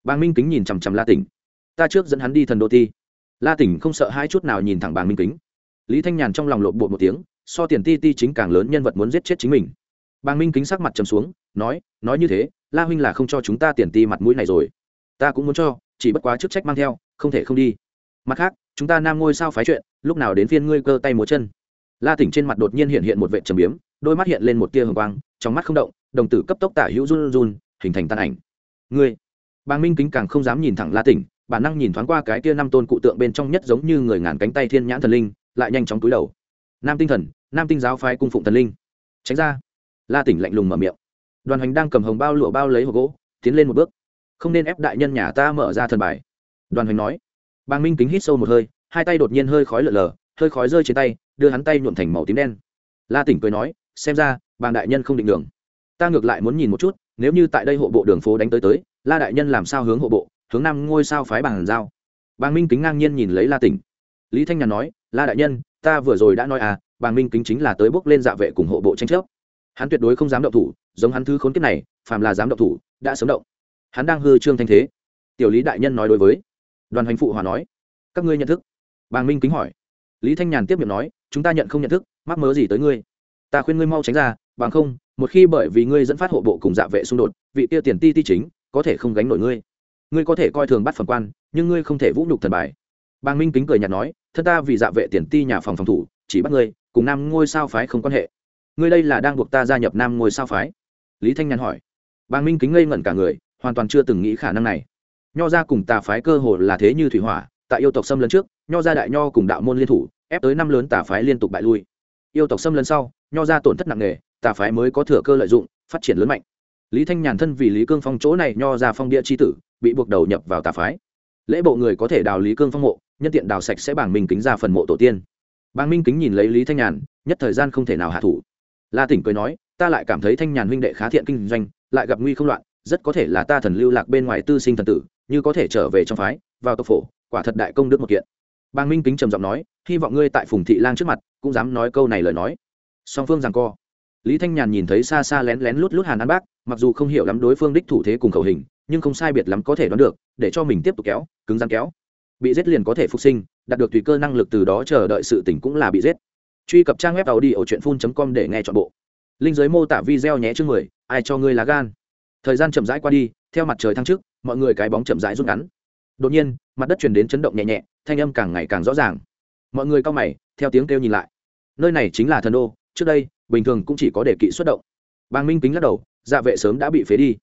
Bàng minh kính nhìn chằm chằm la tỉnh. Ta trước dẫn hắn đi thần đô ti la tỉnh không sợ hai chút nào nhìn thẳng bàng minh kính. Lý thanh nhàn trong lòng lộn bột một tiếng, so tiền ti ti chính càng lớn nhân vật muốn giết chết chính mình. Bàng minh kính sắc mặt trầm xuống, nói nói như thế, la huynh là không cho chúng ta tiền ti mặt mũi này rồi ta cũng muốn cho, chỉ bất quá chức trách mang theo, không thể không đi. Mặt khác, chúng ta nam ngôi sao phái chuyện, lúc nào đến phiên ngươi cơ tay múa chân. La tỉnh trên mặt đột nhiên hiện hiện một vệ trầm biếm, đôi mắt hiện lên một tia hồng quang, trong mắt không động, đồng tử cấp tốc tả hữu run run, hình thành tan ảnh. Ngươi bà minh kính càng không dám nhìn thẳng la tỉnh, bản năng nhìn thoáng qua cái tia năm tôn cụ tượng bên trong nhất giống như người ngàn cánh tay thiên nhãn thần linh, lại nhanh chóng túi đầu. Nam tinh thần, nam tinh giáo phái cung phụng thần linh. Tránh ra. La tỉnh lạnh lùng mở miệng. Đoàn hành đang cầm hồng bao lụa bao lấy hộp gỗ, tiến lên một bước không nên ép đại nhân nhà ta mở ra thần bài. Đoàn Hoành nói. Bàng minh kính hít sâu một hơi, hai tay đột nhiên hơi khói lở lở, hơi khói rơi trên tay, đưa hắn tay nhuộm thành màu tím đen. La tỉnh cười nói, xem ra, bàng đại nhân không định đường. Ta ngược lại muốn nhìn một chút, nếu như tại đây hộ bộ đường phố đánh tới tới, la đại nhân làm sao hướng hộ bộ, hướng nam ngôi sao phái bàn giao. Bàng minh kính ngang nhiên nhìn lấy la tỉnh. Lý thanh nhàn nói, la đại nhân, ta vừa rồi đã nói à bàng minh kính chính là tới bước lên dạ vệ cùng hộ bộ tranh chấp. Hắn tuyệt đối không dám động thủ, giống hắn thứ khốn kiếp này, phàm là dám động thủ, đã sớm động hắn đang hư trương thanh thế. Tiểu lý đại nhân nói đối với. Đoàn hành phụ hòa nói. Các ngươi nhận thức. Bàng minh kính hỏi. Lý thanh nhàn tiếp miệng nói, chúng ta nhận không nhận thức, mắc mớ gì tới ngươi? Ta khuyên ngươi mau tránh ra, bằng không, một khi bởi vì ngươi dẫn phát hộ bộ cùng dạ vệ xung đột, vị tiêu tiền ti ti chính, có thể không gánh nổi ngươi. Ngươi có thể coi thường bắt phẩm quan, nhưng ngươi không thể vũ nhục thần bài. Bàng minh kính cười nhạt nói, thân ta vì dạ vệ tiền ti nhà phòng phòng thủ, chỉ bắt ngươi, cùng nam ngôi sao phái không quan hệ. Ngươi đây là đang buộc ta gia nhập nam ngôi sao phái? Lý thanh nhàn hỏi. Bàng minh kính ngây ngẩn cả người hoàn toàn chưa từng nghĩ khả năng này. Nho ra cùng tà phái cơ hồ là thế như thủy hỏa, tại yêu tộc xâm lấn trước, nho ra đại nho cùng đạo môn liên thủ, ép tới năm lớn tà phái liên tục bại lui. Yêu tộc xâm lấn sau, nho ra tổn thất nặng nề, tà phái mới có thừa cơ lợi dụng, phát triển lớn mạnh. Lý thanh nhàn thân vì lý cương phong chỗ này nho ra phong địa c tử, bị buộc đầu nhập vào tà phái. Lễ bộ người có thể đào lý cương phong mộ, nhân tiện đào sạch sẽ bảng minh kính ra phần mộ tổ tiên. Bang minh kính nhìn lấy lý thanh nhàn, nhất thời gian không thể nào hạ thủ. La tỉnh cười nói, ta lại cảm thấy thanh nhàn huynh đệ khá thiện kinh doanh, lại gặp nguy không loạn rất có thể là ta thần lưu lạc bên ngoài tư sinh thần tử, như có thể trở về trong phái, vào tộc phổ, quả thật đại công đức một kiện. Bàng minh kính trầm giọng nói, hy vọng ngươi tại phùng thị lang trước mặt, cũng dám nói câu này lời nói. Song phương rằng co. Lý thanh nhàn nhìn thấy xa xa lén lén lút lút hàn an bác, mặc dù không hiểu lắm đối phương đích thủ thế cùng khẩu hình, nhưng không sai biệt lắm có thể đoán được, để cho mình tiếp tục kéo, cứng rắn kéo. Bị giết liền có thể phục sinh, đạt được tùy cơ năng lực từ đó chờ đợi sự tỉnh cũng là bị giết. Truy cập trang web tàu đi ở truyện phun com để nghe chọn bộ. Linh giới mô tả video nhé chương mười, ai cho ngươi lá gan? Thời gian chậm rãi qua đi, theo mặt trời thăng trước mọi người cái bóng chậm rãi rút ngắn. Đột nhiên, mặt đất truyền đến chấn động nhẹ nhẹ, thanh âm càng ngày càng rõ ràng. Mọi người cao mày, theo tiếng kêu nhìn lại. Nơi này chính là thần đô, trước đây, bình thường cũng chỉ có để kỵ xuất động. Bàng minh kính lắc đầu dạ vệ sớm đã bị phế đi.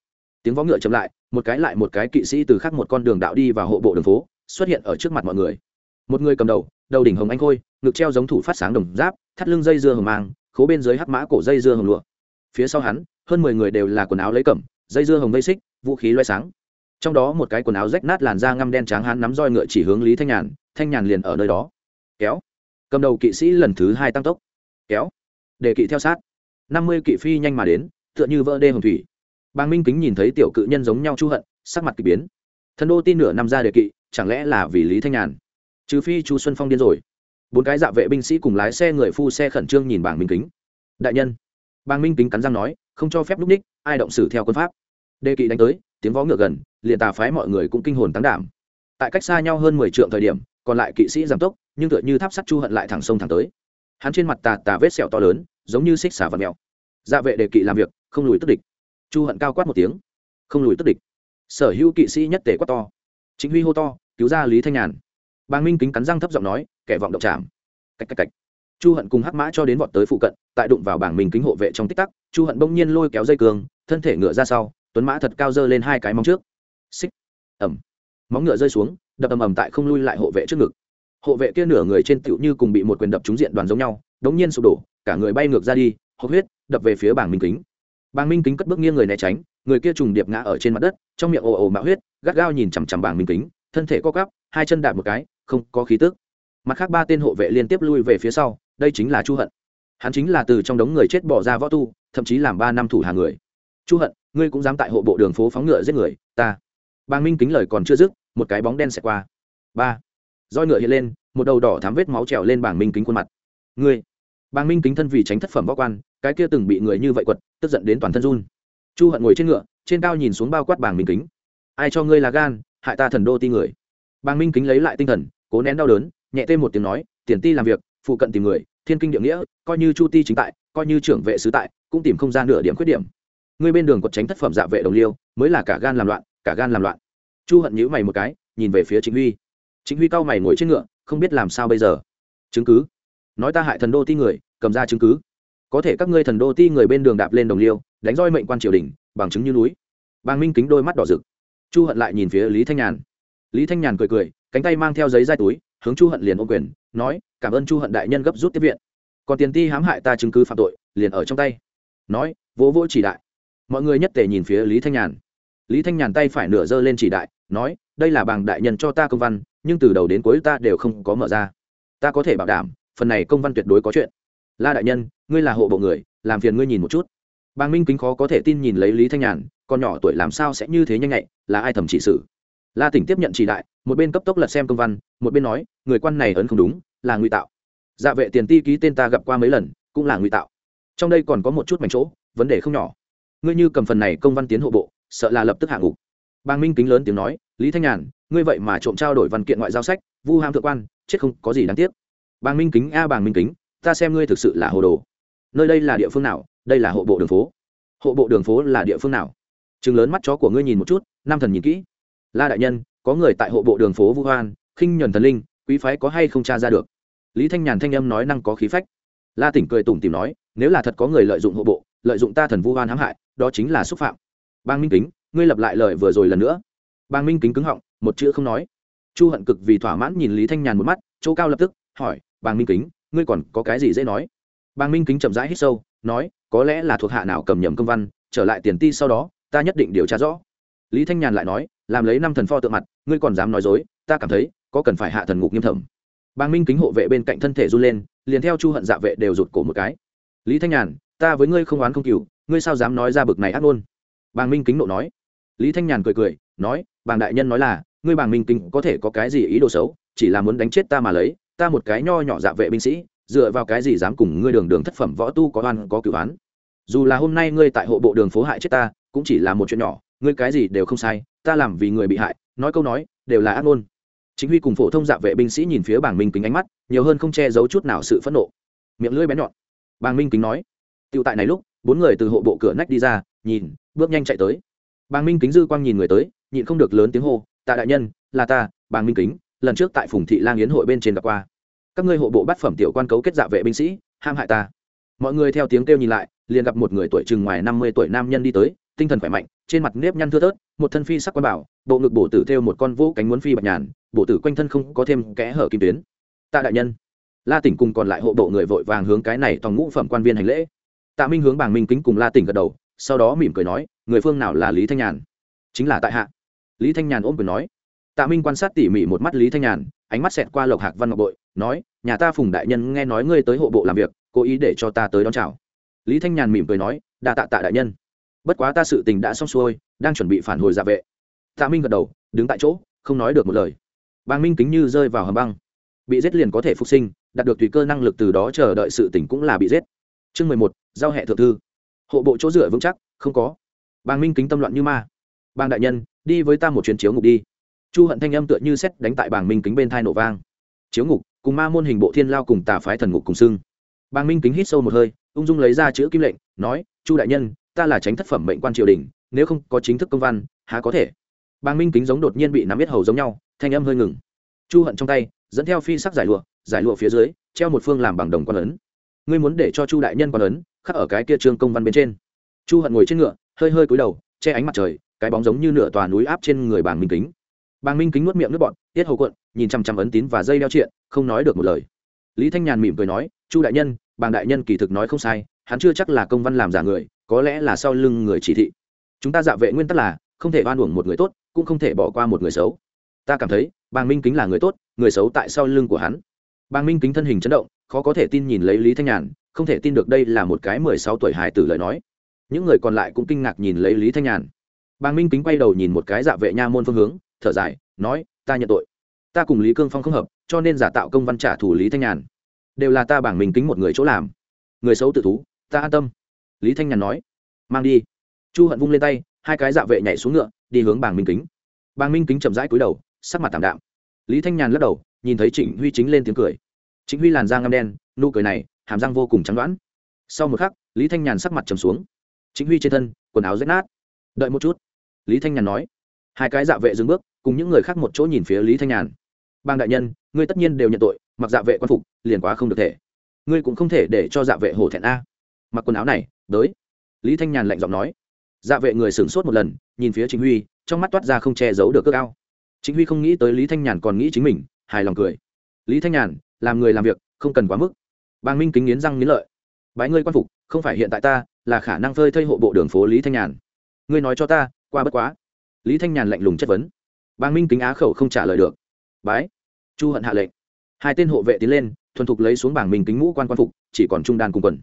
Tiếng võ ngựa chậm lại, một cái lại một cái kỵ sĩ từ khắc một con đường đạo đi vào hộ bộ đường phố, xuất hiện ở trước mặt mọi người. Một người cầm đầu đầu đỉnh hồng anh khôi, ngực treo giống thủ phát sáng đồng giáp, thắt lưng dây dưa hồng mang, khố bên dưới hắc mã cổ dây dưa hồng lụa. Phía sau hắn, hơn mười người đều là quần áo lấy cẩm dây dưa hồng vây xích, vũ khí loay sáng. Trong đó một cái quần áo rách nát làn da ngăm đen tráng hán nắm roi ngựa chỉ hướng lý thanh nhàn thanh nhàn liền ở nơi đó. Kéo. Cầm đầu kỵ sĩ lần thứ hai tăng tốc. Kéo. Để kỵ theo sát. Năm mươi kỵ phi nhanh mà đến, tựa như vỡ đê hồng thủy. Bàng minh kính nhìn thấy tiểu cự nhân giống nhau chu hận, sắc mặt k ỳ biến. Thân đô tin nửa năm ra đề kỵ, chẳng lẽ là vì lý thanh nhàn? Trừ phi chu xuân phong điên rồi. Bốn cái dạ vệ binh sĩ cùng lái xe người phu xe khẩn trương nhìn bảng minh kính. Đại nhân. Bàng minh kính cắn răng nói không cho phép núp ních, ai động xử theo quân pháp. Đề kỵ đánh tới, tiếng vó ngựa gần, liền tà phái mọi người cũng kinh hồn tăng đảm. Tại cách xa nhau hơn mười trượng thời điểm, còn lại kỵ sĩ giảm tốc, nhưng tựa như tháp sắt chu hận lại thẳng sông thẳng tới. Hắn trên mặt tà tà vết sẹo to lớn, giống như xích xả và mèo. Dạ vệ đề kỵ làm việc, không lùi tức địch. Chu hận cao quát một tiếng, không lùi tức địch. Sở hữu kỵ sĩ nhất tể quát to. Chính huy hô to, cứu ra lý thanh nhàn. Bàng minh kính cắn răng thấp giọng nói, kẻ vọng động chạm. Cách cách cách chu hận cùng hắc mã cho đến vọt tới phụ cận, tại đụng vào bảng minh kính hộ vệ trong tích tắc, chu hận bỗng nhiên lôi kéo dây cường, thân thể ngựa ra sau, tuấn mã thật cao dơ lên hai cái móng trước. Xích. Ẩm móng ngựa rơi xuống, đập ầm ầm tại không lui lại hộ vệ trước ngực. Hộ vệ kia nửa người trên tựu như cùng bị một quyền đập trúng diện đoàn giống nhau, đống nhiên sụp đổ, cả người bay ngược ra đi hốc huyết, đập về phía bảng minh kính. Bảng minh kính cất bước nghiêng người né tránh, người kia trùng điệp ngã ở trên mặt đất, trong miệng ồ ồ mạo huyết, gắt gao nhìn chằm chằm bảng minh kính, thân thể co cắp hai chân đạp một cái, không có khí tức. Mặt khác ba tên hộ vệ liên tiếp lui về phía sau đây chính là chu hận. Hắn chính là từ trong đống người chết bỏ ra võ tu, thậm chí làm ba năm thủ hàng người. Chu hận, ngươi cũng dám tại hộ bộ đường phố phóng ngựa giết người, ta. Bàng minh kính lời còn chưa dứt, một cái bóng đen xẹt qua. Ba. Roi ngựa hiện lên, một đầu đỏ thám vết máu trèo lên bảng minh kính khuôn mặt. Ngươi. Bàng minh kính thân vì tránh thất phẩm võ quan, cái kia từng bị người như vậy quật, tức giận đến toàn thân run. Chu hận ngồi trên ngựa, trên cao nhìn xuống bao quát bảng minh kính. Ai cho ngươi là gan, hại ta thần đô ti người. Bàng minh kính lấy lại tinh thần, cố nén đau đớn, nhẹ tên một tiếng nói, tiền ti làm việc phụ cận tìm người, thiên kinh địa nghĩa, coi như chu ti chính tại, coi như trưởng vệ sứ tại, cũng tìm không ra nửa điểm khuyết điểm. Ngươi bên đường còn tránh thất phẩm dạ vệ đồng liêu, mới là cả gan làm loạn, cả gan làm loạn. Chu hận nhữ mày một cái, nhìn về phía chính huy. Chính huy cao mày ngồi trên ngựa, không biết làm sao bây giờ. Chứng cứ. Nói ta hại thần đô ti người, cầm ra chứng cứ. Có thể các ngươi thần đô ti người bên đường đạp lên đồng liêu, đánh roi mệnh quan triều đình, bằng chứng như núi. Bàng minh kính đôi mắt đỏ rực. Chu hận lại nhìn phía lý thanh nhàn. Lý thanh nhàn cười cười, cánh tay mang theo giấy dai túi hướng chu hận liền ô quyền, nói, cảm ơn chu hận đại nhân gấp rút tiếp viện. Còn tiền ti hãm hại ta chứng cứ phạm tội, liền ở trong tay. Nói, vỗ vỗ chỉ đại. Mọi người nhất tề nhìn phía lý thanh nhàn. Lý thanh nhàn tay phải nửa giơ lên chỉ đại, nói, đây là bàng đại nhân cho ta công văn, nhưng từ đầu đến cuối ta đều không có mở ra. Ta có thể bảo đảm, phần này công văn tuyệt đối có chuyện. La đại nhân, ngươi là hộ bộ người, làm phiền ngươi nhìn một chút. Bàng minh kính khó có thể tin nhìn lấy lý thanh nhàn, con nhỏ tuổi làm sao sẽ như thế nhanh nhạy, là ai thầm chỉ sử la tỉnh tiếp nhận chỉ đại, một bên cấp tốc lật xem công văn, một bên nói, người quan này ấn không đúng, là ngụy tạo. Dạ vệ tiền ti ký tên ta gặp qua mấy lần, cũng là ngụy tạo. Trong đây còn có một chút mảnh chỗ, vấn đề không nhỏ. Ngươi như cầm phần này công văn tiến hộ bộ, sợ là lập tức hạ ngục. Bang minh kính lớn tiếng nói, lý thanh nhàn, ngươi vậy mà trộm trao đổi văn kiện ngoại giao sách, vu ham thượng quan, chết không có gì đáng tiếc. Bang minh kính, a Bang minh kính, ta xem ngươi thực sự là hồ đồ. Nơi đây là địa phương nào, đây là hộ bộ đường phố. Hộ bộ đường phố là địa phương nào? Chừng lớn mắt chó của ngươi nhìn một chút nam thần nhìn kỹ la đại nhân, có người tại hộ bộ đường phố vu hoan, khinh nhuần thần linh, quý phái có hay không tra ra được? Lý thanh nhàn thanh âm nói năng có khí phách. La tỉnh cười tủm tìm nói, nếu là thật có người lợi dụng hộ bộ, lợi dụng ta thần vu hoan hãm hại, đó chính là xúc phạm. Bang minh kính, ngươi lập lại lời vừa rồi lần nữa. Bang minh kính cứng họng, một chữ không nói. Chu hận cực vì thỏa mãn nhìn lý thanh nhàn một mắt, chỗ cao lập tức, hỏi, bang minh kính, ngươi còn có cái gì dễ nói? Bang minh kính chậm rãi hít sâu, nói, có lẽ là thuộc hạ nào cầm nhầm công văn, trở lại tiền ti sau đó, ta nhất định điều tra rõ. Lý thanh nhàn lại nói làm lấy năm thần pho tượng mặt, ngươi còn dám nói dối, ta cảm thấy, có cần phải hạ thần ngục nghiêm thẩm. Bàng minh kính hộ vệ bên cạnh thân thể run lên, liền theo chu hận dạ vệ đều rụt cổ một cái. Lý thanh nhàn, ta với ngươi không oán không cừu, ngươi sao dám nói ra bực này ác ngôn? Bàng minh kính nộ nói. Lý thanh nhàn cười cười, nói, bàng đại nhân nói là, ngươi bàng minh kính có thể có cái gì ý đồ xấu, chỉ là muốn đánh chết ta mà lấy, ta một cái nho nhỏ dạ vệ binh sĩ, dựa vào cái gì dám cùng ngươi đường đường thất phẩm võ tu có oan, có cửu án dù là hôm nay ngươi tại hộ bộ đường phố hại chết ta, cũng chỉ là một chuyện nhỏ, ngươi cái gì đều không sai ta làm vì người bị hại, nói câu nói, đều là ác ngôn. Chính huy cùng phổ thông dạ vệ binh sĩ nhìn phía bảng minh kính ánh mắt, nhiều hơn không che giấu chút nào sự phẫn nộ. Miệng lưỡi bén nhọn. Bàng minh kính nói tựu tại này lúc, bốn người từ hộ bộ cửa nách đi ra, nhìn, bước nhanh chạy tới. Bàng minh kính dư quang nhìn người tới, nhịn không được lớn tiếng hô tạ đại nhân, là ta, bàng minh kính, lần trước tại phùng thị lang yến hội bên trên gặp qua. Các ngươi hộ bộ bắt phẩm tiểu quan cấu kết dạ vệ binh sĩ, ham hại ta. Mọi người theo tiếng kêu nhìn lại, liền gặp một người tuổi chừng ngoài năm mươi tuổi nam nhân đi tới, tinh thần khỏe mạnh trên mặt nếp nhăn thưa thớt, một thân phi sắc quan bảo, bộ ngực bổ tử theo một con vũ cánh muốn phi bạch nhàn bộ tử quanh thân không có thêm kẽ hở kim tuyến. Tạ đại nhân. La tỉnh cùng còn lại hộ bộ người vội vàng hướng cái này tòng ngũ phẩm quan viên hành lễ. Tạ minh hướng bảng minh kính cùng la tỉnh gật đầu, sau đó mỉm cười nói, người phương nào là lý thanh nhàn? Chính là tại hạ. Lý thanh nhàn ôm cười nói. Tạ minh quan sát tỉ mỉ một mắt lý thanh nhàn, ánh mắt xẹt qua lộc hạc văn ngọc bội, nói, nhà ta phùng đại nhân nghe nói ngươi tới hộ bộ làm việc, cố ý để cho ta tới đón chào. Lý thanh nhàn mỉm cười nói, đa tạ tạ đại nhân bất quá ta sự tình đã xong xuôi, đang chuẩn bị phản hồi dạ vệ. Tạ minh gật đầu, đứng tại chỗ, không nói được một lời. Bàng minh kính như rơi vào hầm băng. Bị giết liền có thể phục sinh, đạt được tùy cơ năng lực từ đó chờ đợi sự tỉnh cũng là bị giết. Chương mười một, giao hệ thượng thư. Hộ bộ chỗ dựa vững chắc, không có. Bàng minh kính tâm loạn như ma. Bàng đại nhân, đi với ta một chuyến chiếu ngục đi. Chu hận thanh âm tựa như xét đánh tại bàng minh kính bên thai nổ vang. Chiếu ngục, cùng ma môn hình bộ thiên lao cùng tà phái thần ngục cùng xưng. Bàng minh kính hít sâu một hơi, ung dung lấy ra chữ kim lệnh, nói, chu đại nhân ta là tránh thất phẩm mệnh quan triều đình, nếu không có chính thức công văn, há có thể? Bàng minh kính giống đột nhiên bị nắm biết hầu giống nhau, thanh âm hơi ngừng. Chu hận trong tay, dẫn theo phi sắc giải lụa giải lụa phía dưới, treo một phương làm bằng đồng quan ấn. Ngươi muốn để cho chu đại nhân quan ấn, khắc ở cái kia trương công văn bên trên. Chu hận ngồi trên ngựa, hơi hơi cúi đầu, che ánh mặt trời, cái bóng giống như nửa tòa núi áp trên người bàng minh kính. Bàng minh kính nuốt miệng nước bọn tiết hầu cuộn, nhìn chằm chằm ấn tín và dây đeo triện, không nói được một lời. Lý thanh nhàn mỉm cười nói, chu đại nhân, bàng đại nhân kỳ thực nói không sai, hắn chưa chắc là công văn làm giả người có lẽ là sau lưng người chỉ thị. Chúng ta dạ vệ nguyên tắc là, không thể oan uổng một người tốt, cũng không thể bỏ qua một người xấu. Ta cảm thấy, bàng minh kính là người tốt, người xấu tại sau lưng của hắn. Bàng minh kính thân hình chấn động, khó có thể tin nhìn lấy lý thanh nhàn, không thể tin được đây là một cái mười sáu tuổi hài tử lời nói. Những người còn lại cũng kinh ngạc nhìn lấy lý thanh nhàn. Bàng minh kính quay đầu nhìn một cái dạ vệ nha môn phương hướng, thở dài, nói, ta nhận tội. Ta cùng lý cương phong không hợp, cho nên giả tạo công văn trả thù lý thanh nhàn. Đều là ta bảng minh kính một người chỗ làm. Người xấu tự thú, ta an tâm lý thanh nhàn nói, mang đi. Chu hận vung lên tay, hai cái dạ vệ nhảy xuống ngựa, đi hướng bàng minh kính. Bàng minh kính chậm rãi cúi đầu, sắc mặt tảm đạm. Lý thanh nhàn lắc đầu, nhìn thấy trịnh huy chính lên tiếng cười. Trịnh huy làn da ngâm đen, nụ cười này, hàm răng vô cùng trắng đoãn sau một khắc, lý thanh nhàn sắc mặt trầm xuống. Trịnh huy trên thân, quần áo rách nát. Đợi một chút. Lý thanh nhàn nói. Hai cái dạ vệ dừng bước, cùng những người khác một chỗ nhìn phía lý thanh nhàn. Bang đại nhân, ngươi tất nhiên đều nhận tội, mặc dạ vệ quan phục, liền quá không được thể. Ngươi cũng không thể để cho dạ vệ hổ thẹn a. Mặc quần áo này tới lý thanh nhàn lạnh giọng nói. Dạ vệ người sửng sốt một lần, nhìn phía chính huy, trong mắt toát ra không che giấu được cước ao. Chính huy không nghĩ tới lý thanh nhàn còn nghĩ chính mình, hài lòng cười. Lý thanh nhàn, làm người làm việc, không cần quá mức. Bàng minh kính nghiến răng nghiến lợi. Bái ngươi quan phục, không phải hiện tại ta, là khả năng phơi thây hộ bộ đường phố lý thanh nhàn. Ngươi nói cho ta, qua bất quá. Lý thanh nhàn lạnh lùng chất vấn. Bàng minh kính á khẩu không trả lời được. Bái. Chu hận hạ lệnh. Hai tên hộ vệ tiến lên, thuần thục lấy xuống bảng minh kính mũ quan quan phục, chỉ còn trung đan cùng quần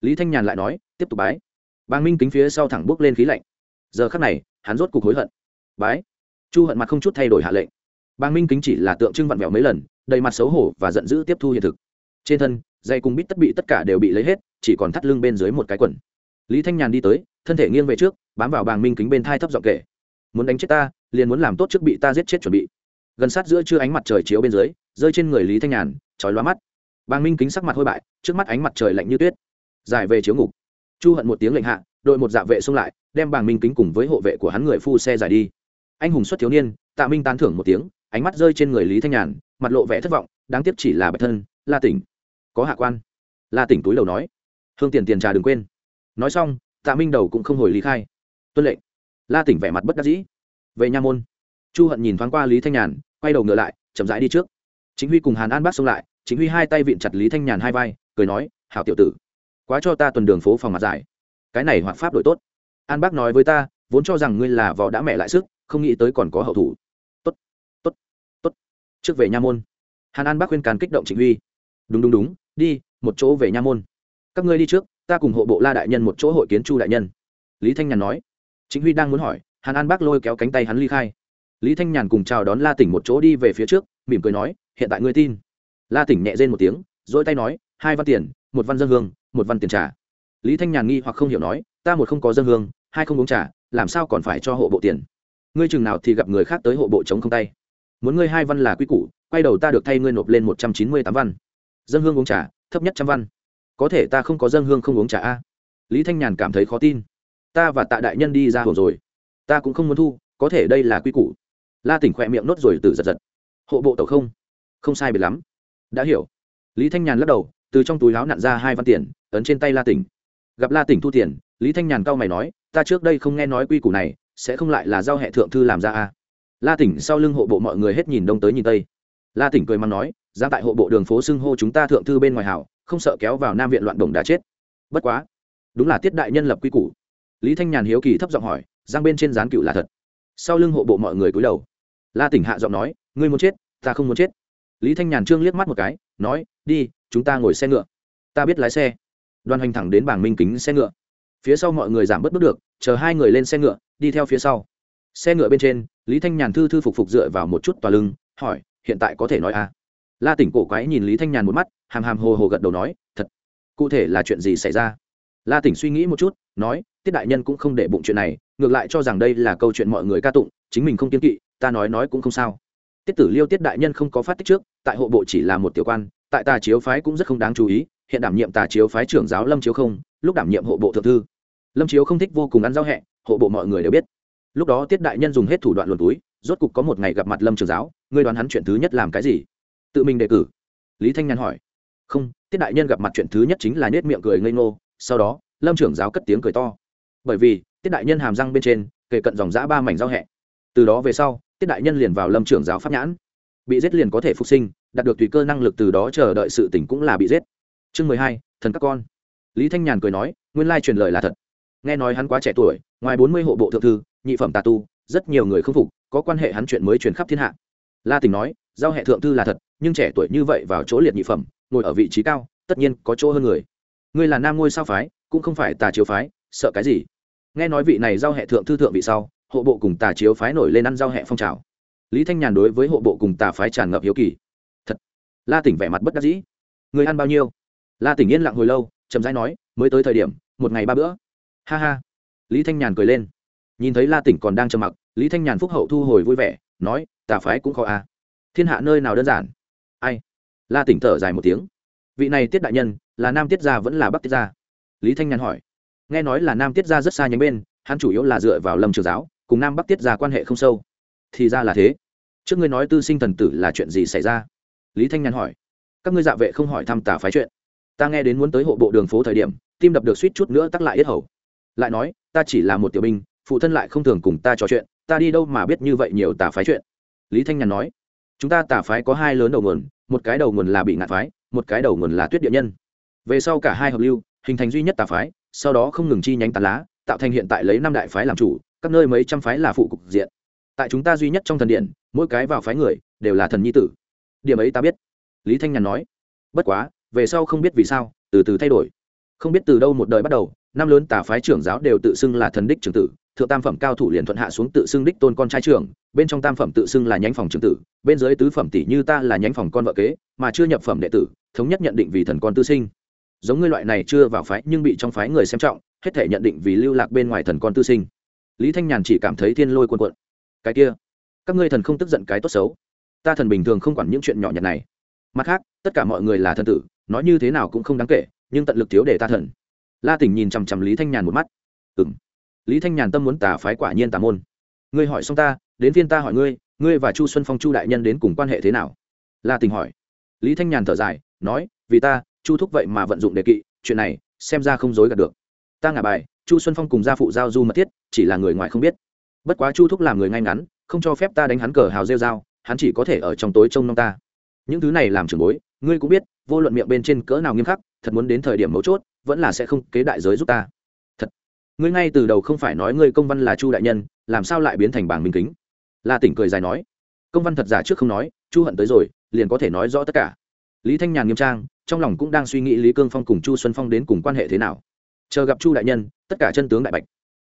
lý thanh nhàn lại nói, tiếp tục bái. Bàng minh kính phía sau thẳng bước lên khí lạnh. Giờ khắc này, hắn rốt cục hối hận. Bái. Chu hận mặt không chút thay đổi hạ lệnh. Bàng minh kính chỉ là tượng trưng vặn vẹo mấy lần, đầy mặt xấu hổ và giận dữ tiếp thu hiện thực. Trên thân, dây cung bít tất bị tất cả đều bị lấy hết, chỉ còn thắt lưng bên dưới một cái quần. Lý thanh nhàn đi tới, thân thể nghiêng về trước, bám vào bàng minh kính bên thai thấp giọng kể. Muốn đánh chết ta, liền muốn làm tốt trước bị ta giết chết chuẩn bị. Gần sát giữa chưa ánh mặt trời chiếu bên dưới, rơi trên người lý thanh nhàn trói loa mắt. Bàng minh kính sắc mặt hôi bại, trước mắt ánh mặt trời lạnh như tuyết giải về chiếu ngục. Chu hận một tiếng lệnh hạ, đội một dạ vệ xông lại, đem bàng minh kính cùng với hộ vệ của hắn người phu xe giải đi. Anh hùng xuất thiếu niên, tạ minh tán thưởng một tiếng, ánh mắt rơi trên người lý thanh nhàn, mặt lộ vẻ thất vọng, đáng tiếc chỉ là bạch thân, la tỉnh. Có hạ quan. La tỉnh túi đầu nói. Hương tiền tiền trà đừng quên. Nói xong, tạ minh đầu cũng không hồi lý khai. Tuân lệnh. La tỉnh vẻ mặt bất đắc dĩ. Về nha môn. Chu hận nhìn thoáng qua lý thanh nhàn, quay đầu ngựa lại, chậm rãi đi trước. Chính huy cùng hàn an bác xông lại, chính huy hai tay vịn chặt lý thanh nhàn hai vai, cười nói, hảo tiểu tử quá cho ta tuần đường phố phòng mặt giải. Cái này hoặc pháp đổi tốt. An bác nói với ta, vốn cho rằng ngươi là võ đã mẹ lại sức, không nghĩ tới còn có hậu thủ. Tốt tốt tốt. Trước về nha môn. Hàn an bác khuyên càn kích động chính huy. Đúng đúng đúng, đi, một chỗ về nha môn. Các ngươi đi trước, ta cùng hộ bộ la đại nhân một chỗ hội kiến chu đại nhân. Lý thanh nhàn nói. Chính huy đang muốn hỏi, hàn an bác lôi kéo cánh tay hắn ly khai. Lý thanh nhàn cùng chào đón la tỉnh một chỗ đi về phía trước, mỉm cười nói, hiện tại ngươi tin. La tỉnh nhẹ rên một tiếng, dỗi tay nói, hai văn tiền, một văn dân hương một văn tiền trả lý thanh nhàn nghi hoặc không hiểu nói, ta một không có dân hương, hai không uống trả làm sao còn phải cho hộ bộ tiền? Ngươi chừng nào thì gặp người khác tới hộ bộ chống không tay. Muốn ngươi hai văn là quy củ, quay đầu ta được thay ngươi nộp lên một trăm chín mươi tám văn. Dân hương uống trả thấp nhất trăm văn. Có thể ta không có dân hương không uống trả a. Lý thanh nhàn cảm thấy khó tin. Ta và tạ đại nhân đi ra hồ rồi. Ta cũng không muốn thu, có thể đây là quy củ. La tỉnh khỏe miệng nốt rồi từ giật giật. Hộ bộ tàu không? Không sai biệt lắm. Đã hiểu. Lý thanh nhàn lắc đầu, từ trong túi láo nặn ra hai văn tiền ấn trên tay la tỉnh. Gặp la tỉnh thu tiền, lý thanh nhàn cau mày nói, ta trước đây không nghe nói quy củ này, sẽ không lại là giao hệ thượng thư làm ra a. La tỉnh sau lưng hộ bộ mọi người hết nhìn đông tới nhìn tây. La tỉnh cười mắng nói ra tại hộ bộ đường phố xưng hô chúng ta thượng thư bên ngoài hảo, không sợ kéo vào nam viện loạn đồng đã chết. Bất quá, đúng là tiết đại nhân lập quy củ. Lý thanh nhàn hiếu kỳ thấp giọng hỏi, giang bên trên gián cựu là thật? Sau lưng hộ bộ mọi người cúi đầu. La tỉnh hạ giọng nói, ngươi muốn chết, ta không muốn chết. Lý thanh nhàn trương liếc mắt một cái, nói, đi, chúng ta ngồi xe ngựa. Ta biết lái xe đoàn hành thẳng đến bảng minh kính xe ngựa. Phía sau mọi người giảm bớt bước được, chờ hai người lên xe ngựa, đi theo phía sau. Xe ngựa bên trên, lý thanh nhàn thư thư phục phục dựa vào một chút tòa lưng, hỏi, hiện tại có thể nói à? La tỉnh cổ quái nhìn lý thanh nhàn một mắt, hàm hàm hồ hồ gật đầu nói, thật, cụ thể là chuyện gì xảy ra? La tỉnh suy nghĩ một chút, nói, tiết đại nhân cũng không để bụng chuyện này, ngược lại cho rằng đây là câu chuyện mọi người ca tụng, chính mình không kiên kỵ, ta nói nói cũng không sao. Tiết tử liêu tiết đại nhân không có phát tích trước, tại hộ bộ chỉ là một tiểu quan, tại tà chiếu phái cũng rất không đáng chú ý hiện đảm nhiệm tà chiếu phái trưởng giáo lâm chiếu không, lúc đảm nhiệm hộ bộ thượng thư. Lâm chiếu không thích vô cùng ăn giao hẹ, hộ bộ mọi người đều biết. Lúc đó tiết đại nhân dùng hết thủ đoạn luồn túi, rốt cục có một ngày gặp mặt lâm trường giáo, ngươi đoán hắn chuyện thứ nhất làm cái gì? Tự mình đề cử. Lý thanh nhàn hỏi. Không, tiết đại nhân gặp mặt chuyện thứ nhất chính là nết miệng cười ngây ngô, sau đó, lâm trưởng giáo cất tiếng cười to. Bởi vì, tiết đại nhân hàm răng bên trên, kề cận dòng giã ba mảnh giao hẹ. Từ đó về sau, tiết đại nhân liền vào lâm trưởng giáo pháp nhãn. Bị giết liền có thể phục sinh, đạt được tùy cơ năng lực từ đó chờ đợi sự tỉnh cũng là bị giết chương mười hai, thần các con. Lý thanh nhàn cười nói, nguyên lai truyền lời là thật. Nghe nói hắn quá trẻ tuổi, ngoài bốn mươi hộ bộ thượng thư, nhị phẩm tà tu, rất nhiều người không phục, có quan hệ hắn chuyện mới truyền khắp thiên hạ. La tình nói, giao hệ thượng thư là thật, nhưng trẻ tuổi như vậy vào chỗ liệt nhị phẩm, ngồi ở vị trí cao, tất nhiên có chỗ hơn người. Ngươi là nam ngôi sao phái, cũng không phải tà chiếu phái, sợ cái gì? Nghe nói vị này giao hệ thượng thư thượng vị sau, hộ bộ cùng tà chiếu phái nổi lên ăn giao hệ phong trào. Lý thanh nhàn đối với hộ bộ cùng tà phái tràn ngập hiếu kỳ. Thật. La tỉnh vẻ mặt bất đắc dĩ. Người ăn bao nhiêu? La tỉnh yên lặng hồi lâu, chậm rãi nói, mới tới thời điểm, một ngày ba bữa. Ha ha. Lý thanh nhàn cười lên. Nhìn thấy la tỉnh còn đang trầm mặc, lý thanh nhàn phúc hậu thu hồi vui vẻ, nói, tà phái cũng khó à. thiên hạ nơi nào đơn giản? Ai? La tỉnh thở dài một tiếng. Vị này tiết đại nhân, là nam tiết gia vẫn là bắc tiết gia? Lý thanh nhàn hỏi. Nghe nói là nam tiết gia rất xa nhánh bên, hắn chủ yếu là dựa vào lâm trường giáo, cùng nam bắc tiết gia quan hệ không sâu. Thì ra là thế. Trước ngươi nói tư sinh thần tử là chuyện gì xảy ra? Lý thanh nhàn hỏi. Các ngươi dạ vệ không hỏi thăm tà phái chuyện ta nghe đến muốn tới hộ bộ đường phố thời điểm, tim đập được suýt chút nữa tắc lại yết hầu. Lại nói, ta chỉ là một tiểu binh, phụ thân lại không thường cùng ta trò chuyện, ta đi đâu mà biết như vậy nhiều tà phái chuyện. Lý thanh nhàn nói, chúng ta tà phái có hai lớn đầu nguồn, một cái đầu nguồn là bị ngạn phái, một cái đầu nguồn là tuyết địa nhân. Về sau cả hai hợp lưu, hình thành duy nhất tà phái, sau đó không ngừng chi nhánh tàn lá, tạo thành hiện tại lấy năm đại phái làm chủ, các nơi mấy trăm phái là phụ cục diện. Tại chúng ta duy nhất trong thần điện, mỗi cái vào phái người đều là thần nhi tử. Điểm ấy ta biết. Lý thanh nhàn nói, bất quá về sau không biết vì sao, từ từ thay đổi. Không biết từ đâu một đời bắt đầu, năm lớn tà phái trưởng giáo đều tự xưng là thần đích trưởng tử, thượng tam phẩm cao thủ liền thuận hạ xuống tự xưng đích tôn con trai trưởng, bên trong tam phẩm tự xưng là nhánh phòng trưởng tử, bên dưới tứ phẩm tỷ như ta là nhánh phòng con vợ kế, mà chưa nhập phẩm đệ tử, thống nhất nhận định vì thần con tư sinh. Giống ngươi loại này chưa vào phái nhưng bị trong phái người xem trọng, hết thể nhận định vì lưu lạc bên ngoài thần con tư sinh. Lý thanh nhàn chỉ cảm thấy thiên lôi quân quận cái kia, các ngươi thần không tức giận cái tốt xấu. Ta thần bình thường không quản những chuyện nhỏ nhặt này. Mặt khác, tất cả mọi người là thần tử nói như thế nào cũng không đáng kể, nhưng tận lực thiếu để ta thần. La tỉnh nhìn chằm chằm lý thanh nhàn một mắt. Ừ m lý thanh nhàn tâm muốn tà phái quả nhiên tà môn. Ngươi hỏi xong ta, đến phiên ta hỏi ngươi ngươi và chu xuân phong chu đại nhân đến cùng quan hệ thế nào? La tỉnh hỏi. Lý thanh nhàn thở dài, nói, vì ta, chu thúc vậy mà vận dụng đề kỵ, chuyện này, xem ra không dối gạt được. Ta ngả bài, chu xuân phong cùng gia phụ giao du mật thiết, chỉ là người ngoài không biết. Bất quá chu thúc làm người ngay ngắn, không cho phép ta đánh hắn cờ hào rêu dao hắn chỉ có thể ở trong tối trông nom ta. Những thứ này làm trường bối, ngươi cũng biết vô luận miệng bên trên cỡ nào nghiêm khắc thật muốn đến thời điểm mấu chốt vẫn là sẽ không kế đại giới giúp ta. Thật. Ngươi ngay từ đầu không phải nói ngươi công văn là chu đại nhân làm sao lại biến thành bảng minh kính? La tỉnh cười dài nói. Công văn thật giả trước không nói chu hận tới rồi liền có thể nói rõ tất cả. Lý thanh nhàn nghiêm trang trong lòng cũng đang suy nghĩ lý cương phong cùng chu xuân phong đến cùng quan hệ thế nào. Chờ gặp chu đại nhân tất cả chân tướng đại bạch.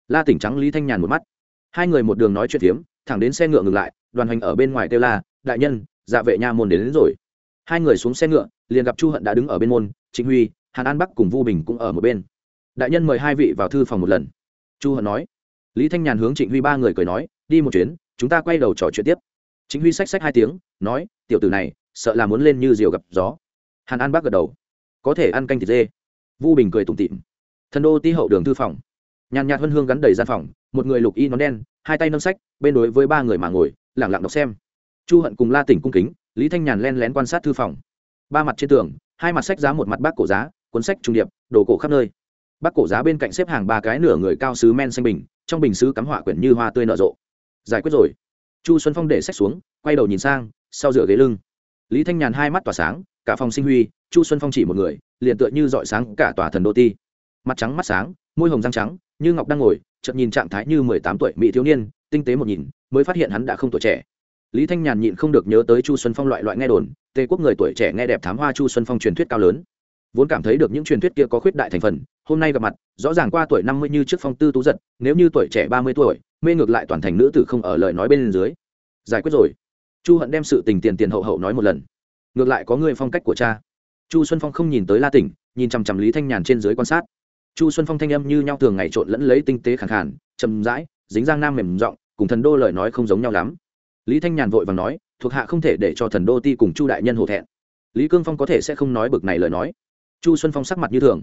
La tỉnh trắng lý thanh nhàn một mắt. Hai người một đường nói chuyện phiếm thẳng đến xe ngựa ngừng lại đoàn hành ở bên ngoài kêu la đại nhân dạ vệ nha môn đến, đến rồi hai người xuống xe ngựa, liền gặp chu hận đã đứng ở bên môn chính huy, hàn an bắc cùng vu bình cũng ở một bên. Đại nhân mời hai vị vào thư phòng một lần. Chu hận nói. Lý thanh nhàn hướng trịnh huy ba người cười nói, đi một chuyến, chúng ta quay đầu trò chuyện tiếp. Chính huy xách xách hai tiếng, nói, tiểu tử này, sợ là muốn lên như diều gặp gió. Hàn an bắc gật đầu. Có thể ăn canh thịt dê. Vu bình cười tủm tịm thần đô ti hậu đường thư phòng. Nhàn nhạt huân hương gắn đầy gian phòng, một người lục y nón đen, hai tay nâng sách, bên đối với ba người mà ngồi lẳng lặng đọc xem. Chu hận cùng la tỉnh cung kính lý thanh nhàn len lén quan sát thư phòng. Ba mặt trên tường, hai mặt sách giá một mặt bác cổ giá, cuốn sách trung điệp, đồ cổ khắp nơi. Bác cổ giá bên cạnh xếp hàng ba cái nửa người cao sứ men xanh bình, trong bình sứ cắm họa quyển như hoa tươi nở rộ. Giải quyết rồi. Chu xuân phong để sách xuống, quay đầu nhìn sang, sau dựa ghế lưng. Lý thanh nhàn hai mắt tỏa sáng, cả phòng sinh huy, chu xuân phong chỉ một người, liền tựa như dọi sáng cả tòa thần đô ti. Mặt trắng mắt sáng, môi hồng răng trắng, như ngọc đang ngồi, chợt nhìn trạng thái như mười tám tuổi mỹ thiếu niên, tinh tế một nhìn, mới phát hiện hắn đã không tuổi trẻ lý thanh nhàn nhịn không được nhớ tới chu xuân phong loại loại nghe đồn, tề quốc người tuổi trẻ nghe đẹp thám hoa chu xuân phong truyền thuyết cao lớn. Vốn cảm thấy được những truyền thuyết kia có khuyết đại thành phần, hôm nay gặp mặt, rõ ràng qua tuổi năm mươi như trước phong tư tú giật, nếu như tuổi trẻ ba mươi tuổi, mê ngược lại toàn thành nữ tử không ở lời nói bên dưới. Giải quyết rồi. Chu hận đem sự tình tiền tiền hậu hậu nói một lần. Ngược lại có người phong cách của cha. Chu xuân phong không nhìn tới la tỉnh, nhìn chằm chằm lý thanh nhàn trên dưới quan sát. Chu xuân phong thanh âm như nhau thường ngày trộn lẫn lấy tinh tế khẳng khản chầm rãi, dính giang nam mềm giọng, cùng thần đô lời nói không giống nhau lắm lý thanh nhàn vội vàng nói, thuộc hạ không thể để cho thần đô ti cùng chu đại nhân hổ thẹn. Lý cương phong có thể sẽ không nói bực này lời nói. Chu xuân phong sắc mặt như thường.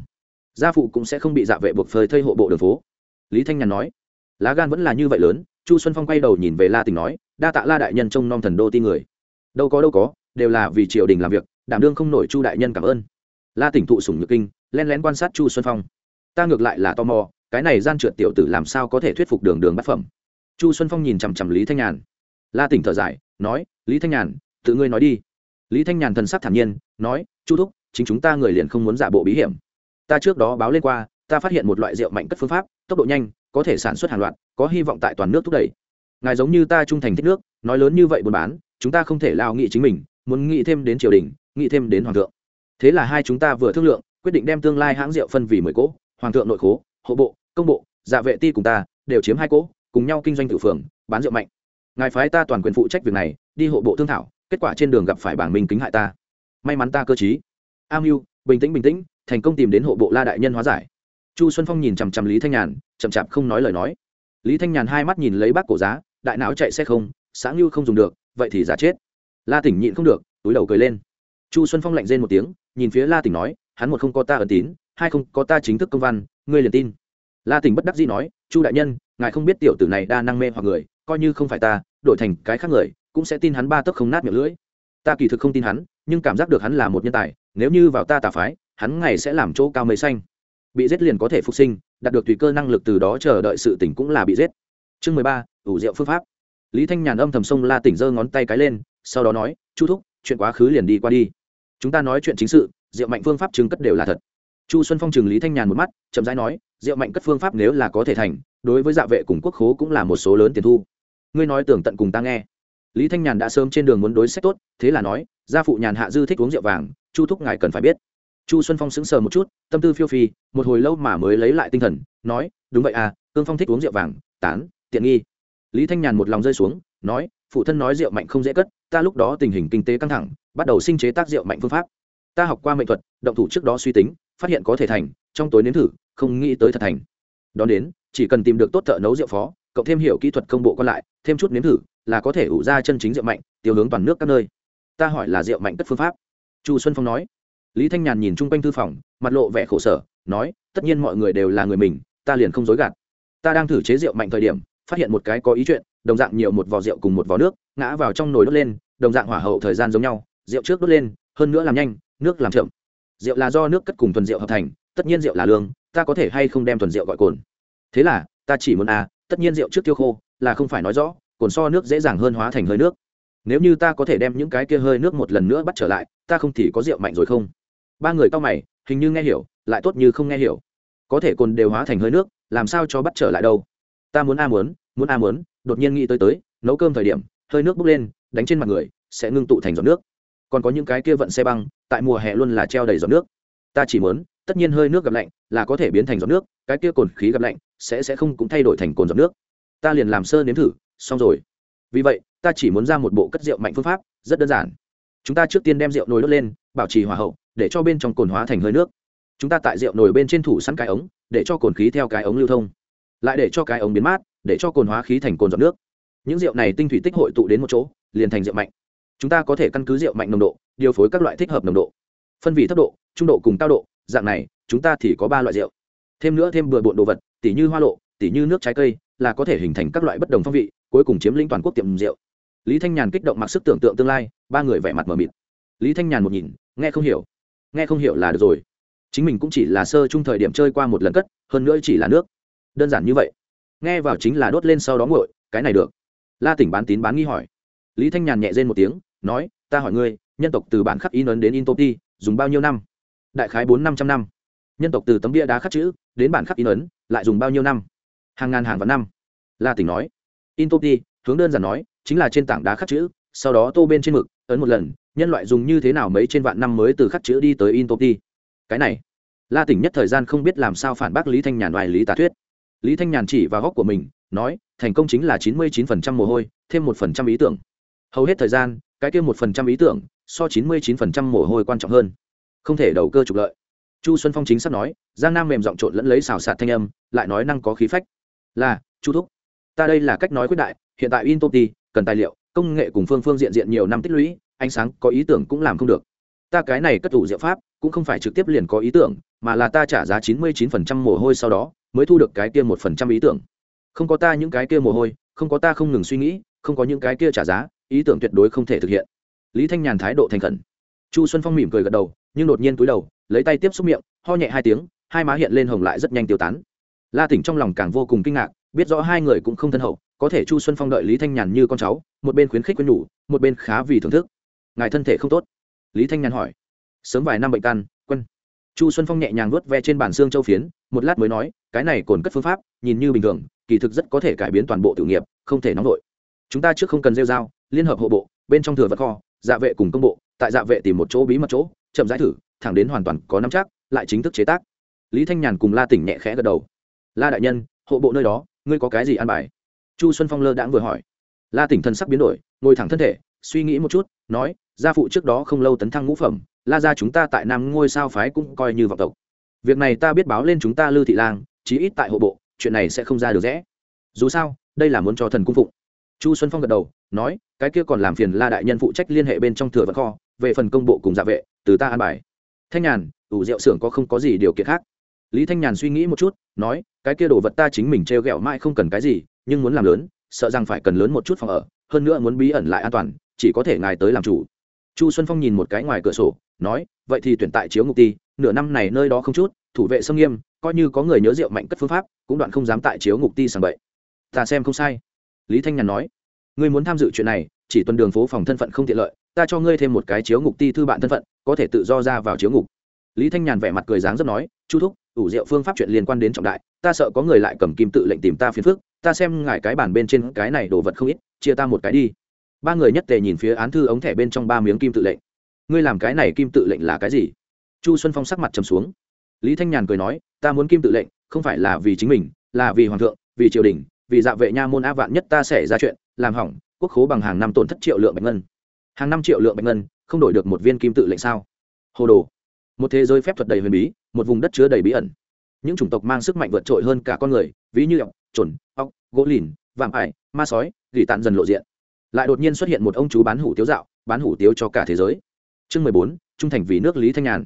Gia phụ cũng sẽ không bị dạ vệ buộc phơi thây hộ bộ đường phố. Lý thanh nhàn nói, lá gan vẫn là như vậy lớn. Chu xuân phong quay đầu nhìn về la tình nói, đa tạ la đại nhân trông nom thần đô ti người. Đâu có đâu có, đều là vì triều đình làm việc, đảm đương không nổi chu đại nhân cảm ơn. La tỉnh thụ sùng nhược kinh, len lén quan sát chu xuân phong. Ta ngược lại là tò mò, cái này gian trượt tiểu tử làm sao có thể thuyết phục đường đường bát phẩm? Chu xuân phong nhìn chằm chằm lý thanh nhàn la tỉnh thở dài, nói, lý thanh nhàn, tự ngươi nói đi. Lý thanh nhàn thần sắc thản nhiên, nói, chu thúc, chính chúng ta người liền không muốn giả bộ bí hiểm. Ta trước đó báo lên qua, ta phát hiện một loại rượu mạnh cất phương pháp, tốc độ nhanh, có thể sản xuất hàng loạt, có hy vọng tại toàn nước thúc đẩy. Ngài giống như ta trung thành thích nước, nói lớn như vậy buôn bán, chúng ta không thể lao nghị chính mình, muốn nghĩ thêm đến triều đình nghĩ thêm đến hoàng thượng. Thế là hai chúng ta vừa thương lượng, quyết định đem tương lai hãng rượu phân vì mười cỗ, hoàng thượng nội khố, hộ bộ, công bộ dạ vệ ti cùng ta, đều chiếm hai cỗ, cùng nhau kinh doanh tự phường, bán rượu mạnh ngài phái ta toàn quyền phụ trách việc này, đi hộ bộ thương thảo, kết quả trên đường gặp phải bảng minh kính hại ta. May mắn ta cơ t a mưu bình tĩnh bình tĩnh, thành công tìm đến hộ bộ la đại nhân hóa giải. Chu xuân phong nhìn chằm chằm lý thanh nhàn, chậm chạp không nói lời nói. Lý thanh nhàn hai mắt nhìn lấy bác cổ giá, đại não chạy xe không, sáng như không dùng được, vậy thì giả chết. La tỉnh nhịn không được, túi đầu cười lên. Chu xuân phong lạnh rên một tiếng, nhìn phía la tỉnh nói, hắn một không có ta ẩn tín, hai không có ta chính thức công văn, ngươi liền tin. La tỉnh bất đắc dĩ nói, chu đại nhân, ngài không biết tiểu tử này đa năng mê hoặc người, coi như không phải ta đổi thành cái khác người, cũng sẽ tin hắn ba tấc không nát miệng lưỡi. Ta kỳ thực không tin hắn, nhưng cảm giác được hắn là một nhân tài, nếu như vào ta tà phái, hắn ngày sẽ làm chỗ cao mây xanh. Bị giết liền có thể phục sinh, đạt được tùy cơ năng lực từ đó chờ đợi sự tỉnh cũng là bị giết. Chương mười ba, ủ rượu phương pháp. Lý thanh nhàn âm thầm sông la tỉnh giơ ngón tay cái lên, sau đó nói, chu thúc, chuyện quá khứ liền đi qua đi. Chúng ta nói chuyện chính sự, rượu mạnh phương pháp chứng cất đều là thật. Chu xuân phong chừng lý thanh nhàn một mắt, chậm rãi nói, rượu mạnh cất phương pháp nếu là có thể thành, đối với dạ vệ cùng quốc khố cũng là một số lớn tiền thu ngươi nói tưởng tận cùng ta nghe. Lý thanh nhàn đã sớm trên đường muốn đối sách tốt, thế là nói, gia phụ nhàn hạ dư thích uống rượu vàng, chu thúc ngài cần phải biết. Chu xuân phong sững sờ một chút, tâm tư phiêu phi một hồi lâu mà mới lấy lại tinh thần, nói, đúng vậy à cương phong thích uống rượu vàng, tán, tiện nghi. Lý thanh nhàn một lòng rơi xuống, nói, phụ thân nói rượu mạnh không dễ cất, ta lúc đó tình hình kinh tế căng thẳng, bắt đầu sinh chế tác rượu mạnh phương pháp. Ta học qua mệnh thuật, động thủ trước đó suy tính, phát hiện có thể thành, trong tối nếm thử, không nghĩ tới thật thành. Đón đến, chỉ cần tìm được tốt thợ nấu rượu phó cộng thêm hiểu kỹ thuật công bộ còn lại, thêm chút nếm thử, là có thể ủ ra chân chính rượu mạnh, tiêu hướng toàn nước các nơi. Ta hỏi là rượu mạnh cất phương pháp. Chu xuân phong nói. Lý thanh nhàn nhìn chung quanh thư phòng, mặt lộ vẻ khổ sở, nói, tất nhiên mọi người đều là người mình, ta liền không dối gạt. Ta đang thử chế rượu mạnh thời điểm, phát hiện một cái có ý chuyện, đồng dạng nhiều một vò rượu cùng một vò nước, ngã vào trong nồi đốt lên, đồng dạng hỏa hậu thời gian giống nhau, rượu trước đốt lên, hơn nữa làm nhanh, nước làm chậm. Rượu là do nước cất cùng thuần rượu hợp thành, tất nhiên rượu là lương, ta có thể hay không đem thuần rượu gọi cồn? Thế là, ta chỉ muốn à tất nhiên rượu trước tiêu khô, là không phải nói rõ, cồn so nước dễ dàng hơn hóa thành hơi nước. Nếu như ta có thể đem những cái kia hơi nước một lần nữa bắt trở lại, ta không thì có rượu mạnh rồi không? Ba người cao mày, hình như nghe hiểu, lại tốt như không nghe hiểu. Có thể cồn đều hóa thành hơi nước, làm sao cho bắt trở lại đâu? Ta muốn a muốn muốn a muốn, đột nhiên nghĩ tới tới, nấu cơm thời điểm, hơi nước bốc lên, đánh trên mặt người, sẽ ngưng tụ thành giọt nước. Còn có những cái kia vận xe băng, tại mùa hè luôn là treo đầy giọt nước. Ta chỉ muốn, tất nhiên hơi nước gặp lạnh là có thể biến thành giọt nước, cái kia cồn khí gặp lạnh, sẽ sẽ không cũng thay đổi thành cồn giọt nước. Ta liền làm sơ nếm thử, xong rồi. Vì vậy, ta chỉ muốn ra một bộ cất rượu mạnh phương pháp, rất đơn giản. Chúng ta trước tiên đem rượu nồi đốt lên, bảo trì hỏa hậu, để cho bên trong cồn hóa thành hơi nước. Chúng ta tại rượu nồi bên trên thủ sẵn cái ống, để cho cồn khí theo cái ống lưu thông. Lại để cho cái ống biến mát, để cho cồn hóa khí thành cồn giọt nước. Những rượu này tinh thủy tích hội tụ đến một chỗ, liền thành rượu mạnh. Chúng ta có thể căn cứ rượu mạnh nồng độ, điều phối các loại thích hợp nồng độ. Phân vị thấp độ, trung độ cùng cao độ dạng này, chúng ta thì có ba loại rượu. Thêm nữa thêm bừa bộn đồ vật, tỉ như hoa lộ, tỉ như nước trái cây, là có thể hình thành các loại bất đồng phong vị, cuối cùng chiếm lĩnh toàn quốc tiệm rượu. Lý thanh nhàn kích động mặc sức tưởng tượng tương lai, ba người vẻ mặt mờ mịt. Lý thanh nhàn một nhìn, nghe không hiểu. Nghe không hiểu là được rồi. Chính mình cũng chỉ là sơ chung thời điểm chơi qua một lần cất, hơn nữa chỉ là nước. Đơn giản như vậy. Nghe vào chính là đốt lên sau đó nguội, cái này được. La tỉnh bán tín bán nghi hỏi. Lý thanh nhàn nhẹ dên một tiếng, nói, ta hỏi ngươi, nhân tộc từ bản khắc in ấn đến in topi dùng bao nhiêu năm? Đại khái bốn năm trăm năm. Nhân tộc từ tấm bia đá khắc chữ, đến bản khắc in ấn, lại dùng bao nhiêu năm? Hàng ngàn hàng vạn năm. La tỉnh nói. In topti hướng đơn giản nói, chính là trên tảng đá khắc chữ, sau đó tô bên trên mực, ấn một lần, nhân loại dùng như thế nào mấy trên vạn năm mới từ khắc chữ đi tới in topti cái này, la tỉnh nhất thời gian không biết làm sao phản bác lý thanh nhàn đoài lý tà thuyết. Lý thanh nhàn chỉ vào góc của mình, nói, thành công chính là chín mươi chín phần trăm mồ hôi, thêm một phần trăm ý tưởng. Hầu hết thời gian, cái kia một phần trăm ý tưởng, so chín mươi chín phần trăm mồ hôi quan trọng hơn không thể đầu cơ trục lợi. Chu xuân phong chính sắp nói, giang nam mềm giọng trộn lẫn lấy xào xạc thanh âm, lại nói năng có khí phách. Là, chu thúc, ta đây là cách nói quyết đại, hiện tại in ti, cần tài liệu, công nghệ cùng phương phương diện diện nhiều năm tích lũy, ánh sáng có ý tưởng cũng làm không được. Ta cái này cất thủ diệu pháp, cũng không phải trực tiếp liền có ý tưởng, mà là ta trả giá chín mươi chín phần trăm mồ hôi sau đó, mới thu được cái kia một phần trăm ý tưởng. Không có ta những cái kia mồ hôi, không có ta không ngừng suy nghĩ, không có những cái kia trả giá, ý tưởng tuyệt đối không thể thực hiện. Lý thanh nhàn thái độ thành khẩn. Chu xuân phong mỉm cười gật đầu nhưng đột nhiên túi đầu, lấy tay tiếp xúc miệng, ho nhẹ hai tiếng, hai má hiện lên hồng lại rất nhanh tiêu tán. La tỉnh trong lòng càng vô cùng kinh ngạc, biết rõ hai người cũng không thân hậu, có thể chu xuân phong đợi lý thanh nhàn như con cháu, một bên khuyến khích quên nhủ, một bên khá vì thưởng thức. Ngài thân thể không tốt. Lý thanh nhàn hỏi. Sớm vài năm bệnh căn quân. Chu xuân phong nhẹ nhàng vuốt ve trên bản xương châu phiến, một lát mới nói, cái này cồn cất phương pháp, nhìn như bình thường, kỳ thực rất có thể cải biến toàn bộ tự nghiệp, không thể nóng vội. Chúng ta trước không cần rêu dao liên hợp hộ bộ, bên trong thừa vật kho dạ vệ cùng công bộ, tại dạ vệ tìm một chỗ bí mật chỗ chậm rãi thử, thẳng đến hoàn toàn có năm chắc, lại chính thức chế tác. Lý thanh nhàn cùng la tỉnh nhẹ khẽ gật đầu. La đại nhân, hộ bộ nơi đó, ngươi có cái gì ăn bài? Chu xuân phong lơ đãng vừa hỏi. La tỉnh thân sắc biến đổi, ngồi thẳng thân thể, suy nghĩ một chút, nói, gia phụ trước đó không lâu tấn thăng ngũ phẩm, la ra chúng ta tại nam ngôi sao phái cũng coi như vọng tộc. Việc này ta biết báo lên chúng ta lư thị lang, chí ít tại hộ bộ, chuyện này sẽ không ra được rẽ. Dù sao, đây là muốn cho thần cung phụng chu xuân phong gật đầu, nói, cái kia còn làm phiền la đại nhân phụ trách liên hệ bên trong thừa vật kho, về phần công bộ cùng dạ vệ, từ ta an bài. Thanh nhàn, ủ rượu xưởng có không có gì điều kiện khác? Lý thanh nhàn suy nghĩ một chút, nói, cái kia đồ vật ta chính mình t r e o g ẹ o mãi không cần cái gì, nhưng muốn làm lớn, sợ rằng phải cần lớn một chút phòng ở, hơn nữa muốn bí ẩn lại an toàn, chỉ có thể ngài tới làm chủ. Chu xuân phong nhìn một cái ngoài cửa sổ, nói, vậy thì tuyển tại chiếu ngục ti, nửa năm này nơi đó không chút, thủ vệ sâm nghiêm, coi như có người nhớ rượu mạnh cất phương pháp, cũng đoạn không dám tại chiếu ngục ti sàng bậy. Ta xem không sai lý thanh nhàn nói, ngươi muốn tham dự chuyện này, chỉ tuần đường phố phòng thân phận không tiện lợi, ta cho ngươi thêm một cái chiếu ngục ti thư bạn thân phận, có thể tự do ra vào chiếu ngục. Lý thanh nhàn vẻ mặt cười dáng rất nói, chu thúc, ủ rượu phương pháp chuyện liên quan đến trọng đại, ta sợ có người lại cầm kim tự lệnh tìm ta phiền phức, ta xem ngài cái bản bên trên cái này đồ vật không ít, chia ta một cái đi. Ba người nhất tề nhìn phía án thư ống thẻ bên trong ba miếng kim tự lệnh. Ngươi làm cái này kim tự lệnh là cái gì? Chu xuân phong sắc mặt trầm xuống. Lý thanh nhàn cười nói, ta muốn kim tự lệnh, không phải là vì chính mình, là vì hoàng thượng, vì triều đình vì dạ vệ nha môn a vạn nhất ta sẽ ra chuyện, làm hỏng, quốc khố bằng hàng năm tổn thất triệu lượng bạch ngân. Hàng năm triệu lượng bạch ngân, không đổi được một viên kim tự lệnh sao? Hồ đồ. Một thế giới phép thuật đầy huyền bí, một vùng đất chứa đầy bí ẩn. Những chủng tộc mang sức mạnh vượt trội hơn cả con người, ví như ọc trồn ọc gỗ lìn, vạm ải, ma sói, gỉ tàn dần lộ diện. Lại đột nhiên xuất hiện một ông chú bán hủ tiếu dạo, bán hủ tiếu cho cả thế giới. Chương mười bốn, trung thành vì nước lý thanh nhàn.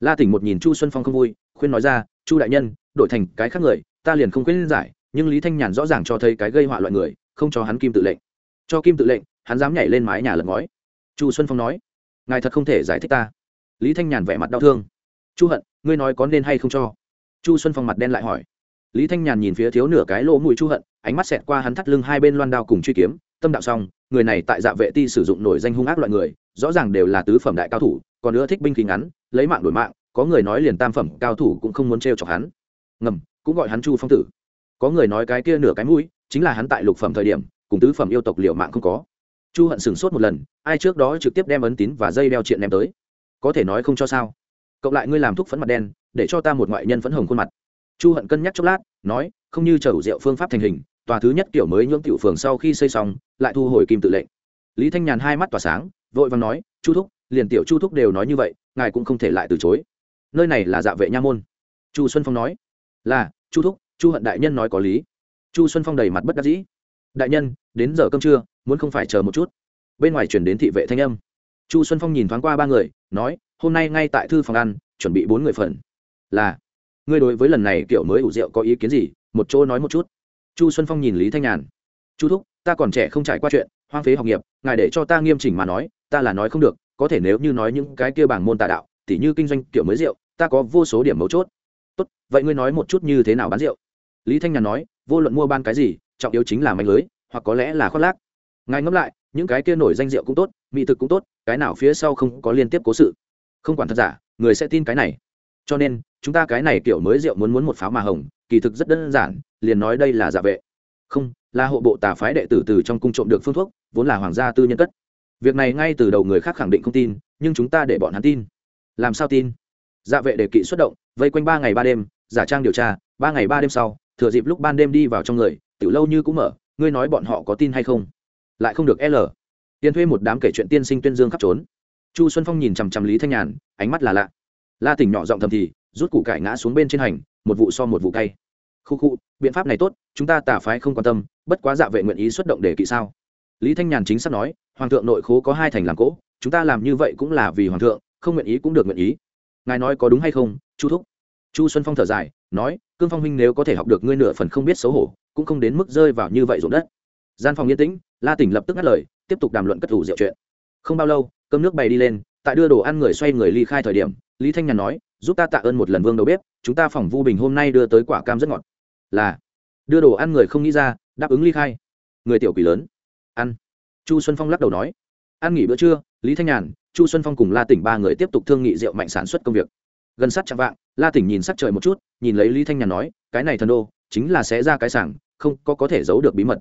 La tỉnh một nhìn chu xuân phong không vui, khuyên nói ra, chu đại nhân, đổi thành cái khác người, ta liền không khuyên giải nhưng lý thanh nhàn rõ ràng cho thấy cái gây họa loại người, không cho hắn kim tự lệnh. Cho kim tự lệnh, hắn dám nhảy lên mái nhà lật ngói. Chu xuân phong nói, ngài thật không thể giải thích ta. Lý thanh nhàn vẻ mặt đau thương. Chu hận, ngươi nói có nên hay không cho? Chu xuân phong mặt đen lại hỏi. Lý thanh nhàn nhìn phía thiếu nửa cái lỗ mũi chu hận, ánh mắt xẹt qua hắn thắt lưng hai bên loan đao cùng truy kiếm, tâm đạo xong, người này tại dạ vệ ti sử dụng nổi danh hung ác loại người, rõ ràng đều là tứ phẩm đại cao thủ, còn nữa thích binh khí ngắn, lấy mạng đổi mạng, có người nói liền tam phẩm cao thủ cũng không muốn t chọc hắn. Ngầm, cũng gọi hắn chu phong tử có người nói cái kia nửa cái mũi, chính là hắn tại lục phẩm thời điểm, cùng tứ phẩm yêu tộc liệu mạng không có. Chu hận sửng sốt một lần, ai trước đó trực tiếp đem ấn tín và dây đeo chuyện ném tới? Có thể nói không cho sao. Cộng lại ngươi làm thuốc phấn mặt đen, để cho ta một ngoại nhân phấn hồng khuôn mặt. Chu hận cân nhắc chốc lát, nói, không như chở rượu phương pháp thành hình, tòa thứ nhất kiểu mới nhưỡng tiểu phường sau khi xây xong, lại thu hồi kim tự lệnh. Lý thanh nhàn hai mắt tỏa sáng, vội vàng nói, chu thúc, liền tiểu chu thúc đều nói như vậy, ngài cũng không thể lại từ chối. Nơi này là dạ vệ nha môn. Chu xuân phong nói, là, chu thúc chu hận đại nhân nói có lý. Chu xuân phong đầy mặt bất đắc dĩ. Đại nhân, đến giờ cơm trưa, muốn không phải chờ một chút. Bên ngoài chuyển đến thị vệ thanh âm. Chu xuân phong nhìn thoáng qua ba người, nói, hôm nay ngay tại thư phòng ăn, chuẩn bị bốn người phần. Là. Ngươi đối với lần này kiểu mới ủ rượu có ý kiến gì? Một chỗ nói một chút. Chu xuân phong nhìn lý thanh nhàn. Chu thúc, ta còn trẻ không trải qua chuyện, hoang phế học nghiệp, ngài để cho ta nghiêm chỉnh mà nói, ta là nói không được, có thể nếu như nói những cái kia bảng môn tà đạo, tỉ như kinh doanh kiểu mới rượu, ta có vô số điểm mấu chốt. Tốt, vậy ngươi nói một chút như thế nào bán rượu? Lý thanh nhàn nói, vô luận mua ban cái gì, trọng yếu chính là mạnh lưới, hoặc có lẽ là khoác lác. Ngài ngẫm lại, những cái kia nổi danh rượu cũng tốt, mỹ thực cũng tốt, cái nào phía sau không có liên tiếp cố sự. Không quản thật giả, người sẽ tin cái này. Cho nên, chúng ta cái này kiểu mới rượu muốn muốn một pháo mà hồng, kỳ thực rất đơn giản, liền nói đây là giả vệ. Không, là hộ bộ tà phái đệ tử từ trong cung trộm được phương thuốc, vốn là hoàng gia tư nhân cất. Việc này ngay từ đầu người khác khẳng định không tin, nhưng chúng ta để bọn hắn tin. Làm sao tin? Dạ vệ đề kỵ xuất động, vây quanh ba ngày ba đêm, giả trang điều tra, ba ngày ba đêm sau thừa dịp lúc ban đêm đi vào trong người, tiểu lâu như cũng mở, ngươi nói bọn họ có tin hay không? Lại không được l. Tiền thuê một đám kể chuyện tiên sinh tuyên dương khắp trốn. Chu xuân phong nhìn chằm chằm lý thanh nhàn, ánh mắt là lạ. La tỉnh nhỏ giọng thầm thì, rút củ cải ngã xuống bên trên hành, một vụ so một vụ cay. Khu khu, biện pháp này tốt, chúng ta tả phái không quan tâm, bất quá dạ vệ nguyện ý xuất động để kỵ sao? Lý thanh nhàn chính xác nói, hoàng thượng nội khố có hai thành làm cỗ, chúng ta làm như vậy cũng là vì hoàng thượng, không nguyện ý cũng được nguyện ý. Ngài nói có đúng hay không? Chu thúc. Chu xuân phong thở dài, nói cương phong huynh nếu có thể học được ngươi nửa phần không biết xấu hổ, cũng không đến mức rơi vào như vậy ruộng đất. Gian phòng yên tĩnh, la tỉnh lập tức ngắt lời, tiếp tục đàm luận cất thủ rượu chuyện. Không bao lâu, cơm nước bày đi lên, tại đưa đồ ăn người xoay người ly khai thời điểm, lý thanh nhàn nói, giúp ta tạ ơn một lần vương đầu bếp, chúng ta phòng vu bình hôm nay đưa tới quả cam rất ngọt. Là, đưa đồ ăn người không nghĩ ra, đáp ứng ly khai. Người tiểu quỷ lớn, ăn. Chu xuân phong lắc đầu nói, ăn nghỉ bữa trưa, lý thanh nhàn, chu xuân phong cùng la tỉnh ba người tiếp tục thương nghị rượu mạnh sản xuất công việc gần sát chạm vạng, la tỉnh nhìn sắc trời một chút, nhìn lấy lý thanh nhàn nói, cái này thần đô, chính là sẽ ra cái sảng, không có có thể giấu được bí mật.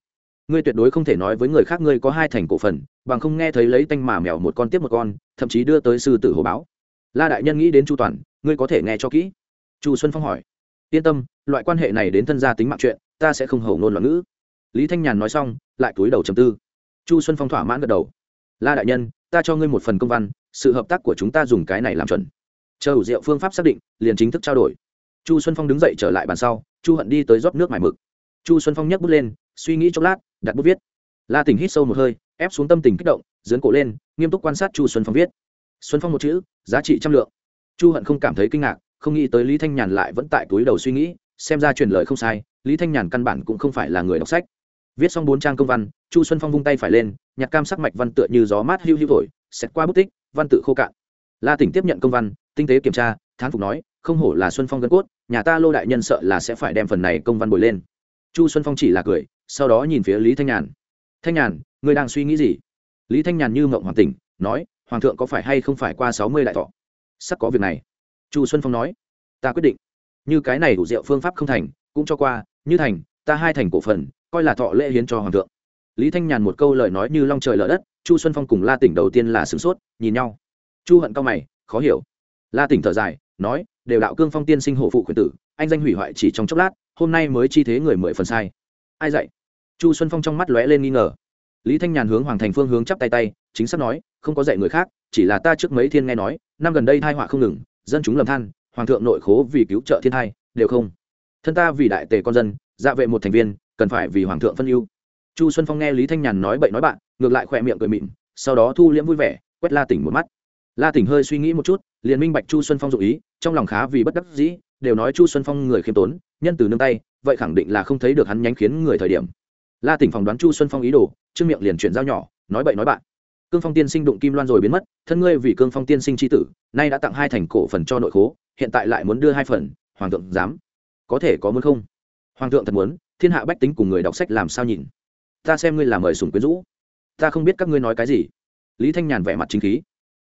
Ngươi tuyệt đối không thể nói với người khác ngươi có hai thành cổ phần, bằng không nghe thấy lấy tanh mà mèo một con tiếp một con, thậm chí đưa tới sư tử hồ báo. La đại nhân nghĩ đến chu toàn, ngươi có thể nghe cho kỹ. Chu xuân phong hỏi, yên tâm, loại quan hệ này đến thân gia tính mạng chuyện, ta sẽ không hầu ngôn loạn ngữ. Lý thanh nhàn nói xong, lại túi đầu chầm tư. Chu xuân phong thỏa mãn gật đầu, la đại nhân, ta cho ngươi một phần công văn, sự hợp tác của chúng ta dùng cái này làm chuẩn chờ ủ diệu phương pháp xác định, liền chính thức trao đổi. Chu xuân phong đứng dậy trở lại bàn sau, chu hận đi tới rót nước mải mực. Chu xuân phong nhấc bút lên, suy nghĩ chốc lát, đặt bút viết. La Tỉnh hít sâu một hơi, ép xuống tâm tình kích động, dướn cổ lên, nghiêm túc quan sát chu xuân phong viết. Xuân phong một chữ, giá trị trăm lượng. Chu hận không cảm thấy kinh ngạc, không nghĩ tới lý thanh nhàn lại vẫn tại túi đầu suy nghĩ, xem ra truyền lời không sai, lý thanh nhàn căn bản cũng không phải là người đọc sách. Viết xong bốn trang công văn, chu xuân phong vung tay phải lên, nhặt cam sắc mạch văn tựa như gió mát hưu hưu thổi, xẹt qua bút tích, văn tự khô cạn. La tỉnh tiếp nhận công văn tinh tế kiểm tra, thán phục nói, không hổ là xuân phong gân cốt, nhà ta lô đại nhân sợ là sẽ phải đem phần này công văn bồi lên. Chu xuân phong chỉ là cười, sau đó nhìn phía lý thanh nhàn. Thanh nhàn người đang suy nghĩ gì? Lý thanh nhàn như mộng hoàng tỉnh, nói, hoàng thượng có phải hay không phải qua sáu mươi đại thọ? Sắp có việc này. Chu xuân phong nói, ta quyết định. Như cái này đủ rượu phương pháp không thành, cũng cho qua, như thành, ta hai thành cổ phần, coi là thọ lễ hiến cho hoàng thượng. Lý thanh nhàn một câu lời nói như long trời lở đất, chu xuân phong cùng la tỉnh đầu tiên là sửng sốt, nhìn nhau. Chu hận cao mày, khó hiểu la tỉnh thở dài, nói, đều đạo cương phong tiên sinh hộ phụ khuyển tử, anh danh hủy hoại chỉ trong chốc lát, hôm nay mới chi thế người mười phần sai. Ai dạy? Chu xuân phong trong mắt lóe lên nghi ngờ. Lý thanh nhàn hướng hoàng thành phương hướng chắp tay tay, chính xác nói, không có dạy người khác, chỉ là ta trước mấy thiên nghe nói, năm gần đây thai họa không ngừng, dân chúng lầm than, hoàng thượng nội khố vì cứu trợ thiên thai đều không. Thân ta vì đại tề con dân dạ vệ một thành viên, cần phải vì hoàng thượng phân ưu. Chu xuân phong nghe lý thanh nhàn nói bậy nói bạn, ngược lại khỏe miệng cười mịn, sau đó thu liễm vui vẻ, quét la tỉnh một mắt la tỉnh hơi suy nghĩ một chút, liền minh bạch chu xuân phong dụ ý, trong lòng khá vì bất đắc dĩ, đều nói chu xuân phong người khiêm tốn, nhân từ nương tay, vậy khẳng định là không thấy được hắn nhánh khiến người thời điểm. La tỉnh phỏng đoán chu xuân phong ý đồ trước miệng liền chuyển giao nhỏ, nói bậy nói bạn. Cương phong tiên sinh đụng kim loan rồi biến mất, thân ngươi vì cương phong tiên sinh chi tử, nay đã tặng hai thành cổ phần cho nội khố, hiện tại lại muốn đưa hai phần, hoàng thượng dám. Có thể có muốn không? Hoàng thượng thật muốn, thiên hạ bách tính cùng người đọc sách làm sao nhìn? Ta xem ngươi là mời sùng quyến rũ. Ta không biết các ngươi nói cái gì. Lý thanh nhàn vẻ mặt chính khí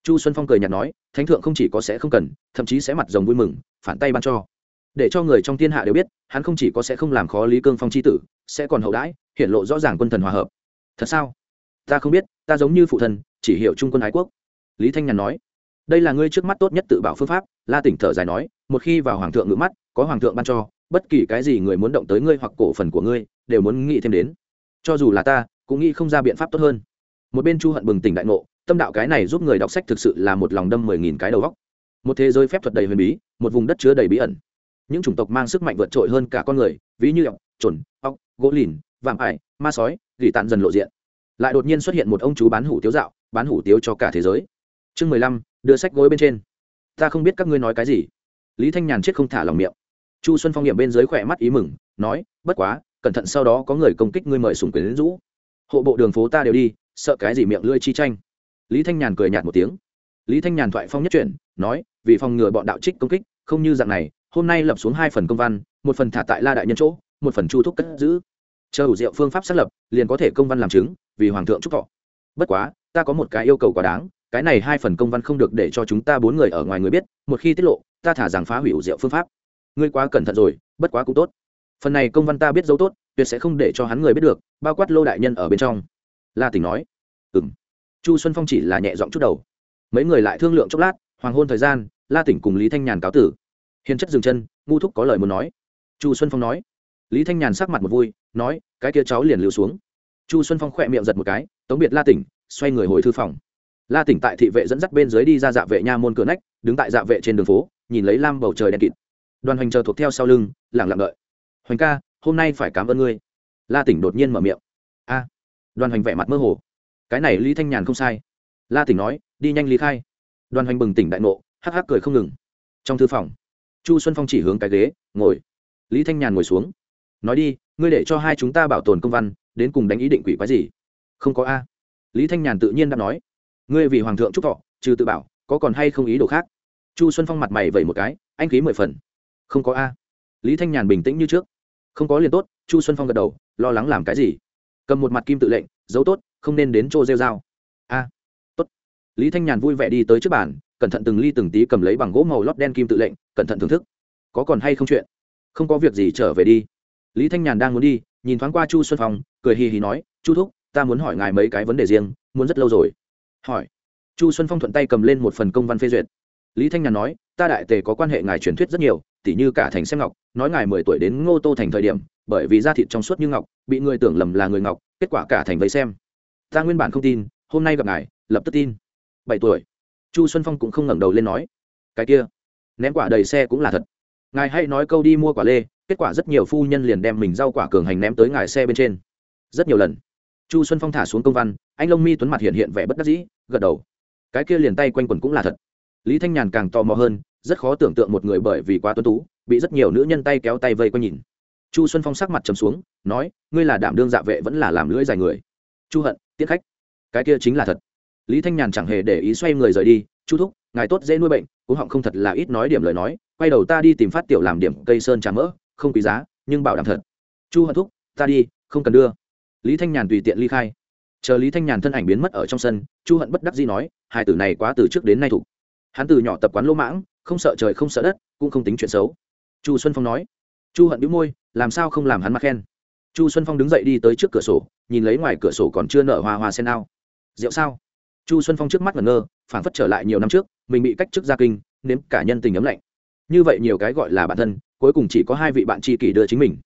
chu xuân phong cười nhạt nói, thánh thượng không chỉ có sẽ không cần, thậm chí sẽ mặt rồng vui mừng, phản tay ban cho. Để cho người trong thiên hạ đều biết, hắn không chỉ có sẽ không làm khó lý cương phong c h i tử, sẽ còn hậu đãi hiện lộ rõ ràng quân thần hòa hợp. Thật sao? Ta không biết, ta giống như phụ thần, chỉ hiểu trung quân ái quốc. Lý thanh nhàn nói, đây là ngươi trước mắt tốt nhất tự bảo phương pháp. La tỉnh thở dài nói, một khi vào hoàng thượng ngữ mắt, có hoàng thượng ban cho, bất kỳ cái gì người muốn động tới ngươi hoặc cổ phần của ngươi, đều muốn nghĩ thêm đến. Cho dù là ta, cũng nghĩ không ra biện pháp tốt hơn. Một bên chu hận bừng tỉnh đại ngộ tâm đạo cái này giúp người đọc sách thực sự là một lòng đâm mười nghìn cái đầu góc một thế giới phép thuật đầy huyền bí, một vùng đất chứa đầy bí ẩn. Những chủng tộc mang sức mạnh vượt trội hơn cả con người, ví như ọc trồn ọc gỗ lìn, vạm ải, ma sói, gỉ tàn dần lộ diện. Lại đột nhiên xuất hiện một ông chú bán hủ tiếu dạo, bán hủ tiếu cho cả thế giới. Chương mười lăm, đưa sách gối bên trên. Ta không biết các ngươi nói cái gì. Lý thanh nhàn chết không thả lòng miệng. Chu xuân phong nghiệm bên dưới khỏe mắt ý mừng, nói, bất quá, cẩn thận sau đó có người công kích ngươi mời sùng quyền đến rũ. Hộ bộ đường phố ta đều đi, sợ cái gì miệng lưỡi chi tranh lý thanh nhàn cười nhạt một tiếng. Lý thanh nhàn thoại phong nhất chuyển, nói, vì phòng ngừa bọn đạo trích công kích, không như dạng này, hôm nay lập xuống hai phần công văn, một phần thả tại la đại nhân chỗ, một phần chu thúc cất giữ. Chờ hữu diệu phương pháp xác lập, liền có thể công văn làm chứng, vì hoàng thượng chúc thọ. Bất quá, ta có một cái yêu cầu quá đáng, cái này hai phần công văn không được để cho chúng ta bốn người ở ngoài người biết, một khi tiết lộ, ta thả rằng phá hủy ủ diệu phương pháp. Ngươi quá cẩn thận rồi, bất quá cũng tốt. Phần này công văn ta biết dấu tốt, tuyệt sẽ không để cho hắn người biết được, bao quát lô đại nhân ở bên trong. La tỉnh nói ừng chu xuân phong chỉ là nhẹ giọng chút đầu. Mấy người lại thương lượng chốc lát, hoàng hôn thời gian, la tỉnh cùng lý thanh nhàn cáo tử. Hiền chất dừng chân, ngu thúc có lời muốn nói. Chu xuân phong nói. Lý thanh nhàn sắc mặt một vui, nói, cái kia cháu liền lưu xuống. Chu xuân phong khỏe miệng giật một cái, tống biệt la tỉnh, xoay người hồi thư phòng. La tỉnh tại thị vệ dẫn dắt bên dưới đi ra dạ vệ nha môn cửa nách, đứng tại dạ vệ trên đường phố, nhìn lấy lam bầu trời đen kịt. Đoàn hoành chờ thuộc theo sau lưng lẳng lặng đợi. Hoành ca, hôm nay phải cảm ơn ngươi. La tỉnh đột nhiên mở miệng. A. Đoàn hoành vẻ mặt mơ hồ cái này lý thanh nhàn không sai la tỉnh nói đi nhanh lý khai đoàn hoành bừng tỉnh đại ngộ hắc hắc cười không ngừng trong thư phòng chu xuân phong chỉ hướng cái ghế ngồi lý thanh nhàn ngồi xuống nói đi ngươi để cho hai chúng ta bảo tồn công văn đến cùng đánh ý định quỷ quái gì không có a lý thanh nhàn tự nhiên đã nói ngươi vì hoàng thượng chúc thọ trừ tự bảo có còn hay không ý đồ khác chu xuân phong mặt mày vẩy một cái anh khí mười phần không có a lý thanh nhàn bình tĩnh như trước không có liền tốt chu xuân phong gật đầu lo lắng làm cái gì cầm một mặt kim tự lệnh giấu tốt không nên đến chỗ rêu dao a, tốt. Lý thanh nhàn vui vẻ đi tới trước bàn, cẩn thận từng ly từng tí cầm lấy bằng gỗ màu lót đen kim tự lệnh, cẩn thận thưởng thức. Có còn hay không chuyện? Không có việc gì trở về đi. Lý thanh nhàn đang muốn đi, nhìn thoáng qua chu xuân phong, cười hì hì nói, chu thúc, ta muốn hỏi ngài mấy cái vấn đề riêng, muốn rất lâu rồi. Hỏi. Chu xuân phong thuận tay cầm lên một phần công văn phê duyệt. Lý thanh nhàn nói, ta đại tề có quan hệ ngài truyền thuyết rất nhiều, tỉ như cả thành xem ngọc, nói ngài mười tuổi đến ngô tô thành thời điểm, bởi vì da thịt trong suốt như ngọc, bị người tưởng lầm là người ngọc, kết quả cả thành vây xem ta nguyên bản không tin, hôm nay gặp ngài, lập tức tin. Bảy tuổi. Chu xuân phong cũng không ngẩng đầu lên nói, cái kia, ném quả đầy xe cũng là thật. Ngài hãy nói câu đi mua quả lê, kết quả rất nhiều phu nhân liền đem mình rau quả cường hành ném tới ngài xe bên trên. Rất nhiều lần, chu xuân phong thả xuống công văn, anh lông mi tuấn mặt hiện hiện vẻ bất đắc dĩ, gật đầu. Cái kia liền tay quanh quần cũng là thật. Lý thanh nhàn càng tò mò hơn, rất khó tưởng tượng một người bởi vì quá tuân tú, bị rất nhiều nữ nhân tay kéo tay vây quanh nhìn. Chu xuân phong sắc mặt trầm xuống, nói, ngươi là đảm đương dạ vệ vẫn là làm lưỡi dài người. Chu hận tiết khách. Cái kia chính là thật. Lý thanh nhàn chẳng hề để ý xoay người rời đi, chu thúc, ngài tốt dễ nuôi bệnh cũng họng không thật là ít nói điểm lời nói, quay đầu ta đi tìm phát tiểu làm điểm cây sơn trà mỡ, không quý giá, nhưng bảo đảm thật. Chu hận thúc, ta đi, không cần đưa. Lý thanh nhàn tùy tiện ly khai. Chờ lý thanh nhàn thân ảnh biến mất ở trong sân, chu hận bất đắc dĩ nói, hai tử này quá từ trước đến nay thủ. Hắn từ nhỏ tập quán lỗ mãng, không sợ trời không sợ đất, cũng không tính chuyện xấu. Chu xuân phong nói. Chu hận đĩu môi, làm sao không làm hắn mặt khen? Chu xuân phong đứng dậy đi tới trước cửa sổ, nhìn lấy ngoài cửa sổ còn chưa nở hoa hoa sen ao. Rượu sao? Chu xuân phong trước mắt ngẩn ngơ, phảng phất trở lại nhiều năm trước, mình bị cách chức gia kinh, nếm cả nhân tình ấm lạnh. Như vậy nhiều cái gọi là bản thân, cuối cùng chỉ có hai vị bạn tri kỷ đưa chính mình.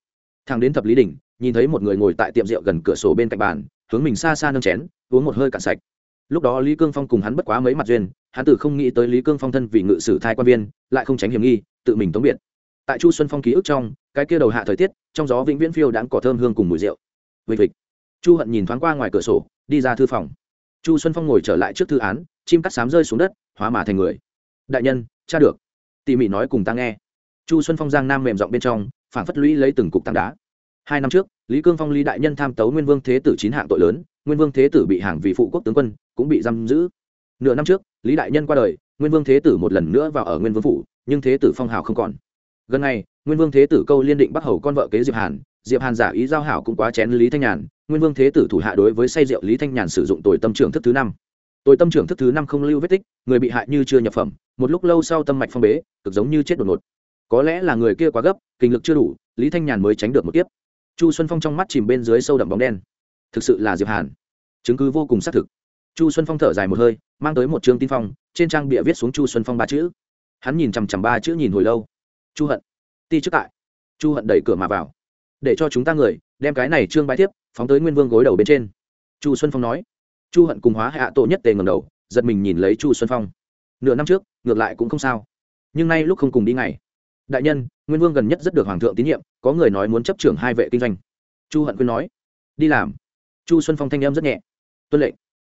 Thằng đến thập lý đình nhìn thấy một người ngồi tại tiệm rượu gần cửa sổ bên cạnh bàn, hướng mình xa xa nâng chén, uống một hơi cạn sạch. Lúc đó lý cương phong cùng hắn bất quá mấy mặt duyên, hắn tự không nghĩ tới lý cương phong thân vì ngự sử thai quan viên, lại không tránh hiểm nghi, tự mình tống biệt. Tại chu xuân phong ký ức trong cái kia đầu hạ thời tiết, trong gió vĩnh viễn phiêu đãng cỏ thơm hương cùng mùi rượu. Vịnh vịnh. Chu hận nhìn thoáng qua ngoài cửa sổ, đi ra thư phòng. Chu xuân phong ngồi trở lại trước thư án, chim cắt sám rơi xuống đất, hóa mà thành người. Đại nhân, cha được. Tỉ mỉ nói cùng ta nghe. Chu xuân phong giang nam mềm giọng bên trong phản phất lũy lấy từng cục tảng đá. Hai năm trước, lý cương phong lý đại nhân tham tấu nguyên vương thế tử chín hạng tội lớn, nguyên vương thế tử bị hàng vì phụ quốc tướng quân, cũng bị giam giữ. Nửa năm trước, lý đại nhân qua đời, nguyên vương thế tử một lần nữa vào ở nguyên vương phủ, nhưng thế tử phong hào không còn. Gần này nguyên vương thế tử câu liên định bắt hầu con vợ kế diệp hàn diệp hàn giả ý giao hảo cũng quá chén lý thanh nhàn, nguyên vương thế tử thủ hạ đối với say rượu lý thanh nhàn sử dụng tội tâm trưởng thức thứ năm. Tội tâm trưởng thức thứ năm không lưu vết tích, người bị hại như chưa nhập phẩm, một lúc lâu sau tâm mạch phong bế, cực giống như chết đột ngột. Có lẽ là người kia quá gấp, kinh lực chưa đủ, lý thanh nhàn mới tránh được một tiếp chu xuân phong trong mắt chìm bên dưới sâu đậm bóng đen. Thực sự là diệp hàn. Chứng cứ vô cùng xác thực. Chu xuân phong thở dài một hơi, mang tới một chương tin phong, trên trang bịa viết xuống chu xuân phong ba chữ. Hắn nhìn chằm chằm ba chữ nhìn hồi lâu. Chu hận ti trước tại. Chu hận đẩy cửa mà vào. Để cho chúng ta người, đem cái này trương bái tiếp phóng tới nguyên vương gối đầu bên trên. Chu xuân phong nói. Chu hận cùng hóa hạ tổ nhất tề ngầm đầu, giật mình nhìn lấy chu xuân phong. Nửa năm trước, ngược lại cũng không sao. Nhưng nay lúc không cùng đi ngày. Đại nhân, nguyên vương gần nhất rất được hoàng thượng tín nhiệm, có người nói muốn chấp trưởng hai vệ kinh doanh. Chu hận quyên nói. Đi làm. Chu xuân phong thanh em rất nhẹ. Tuân lệnh.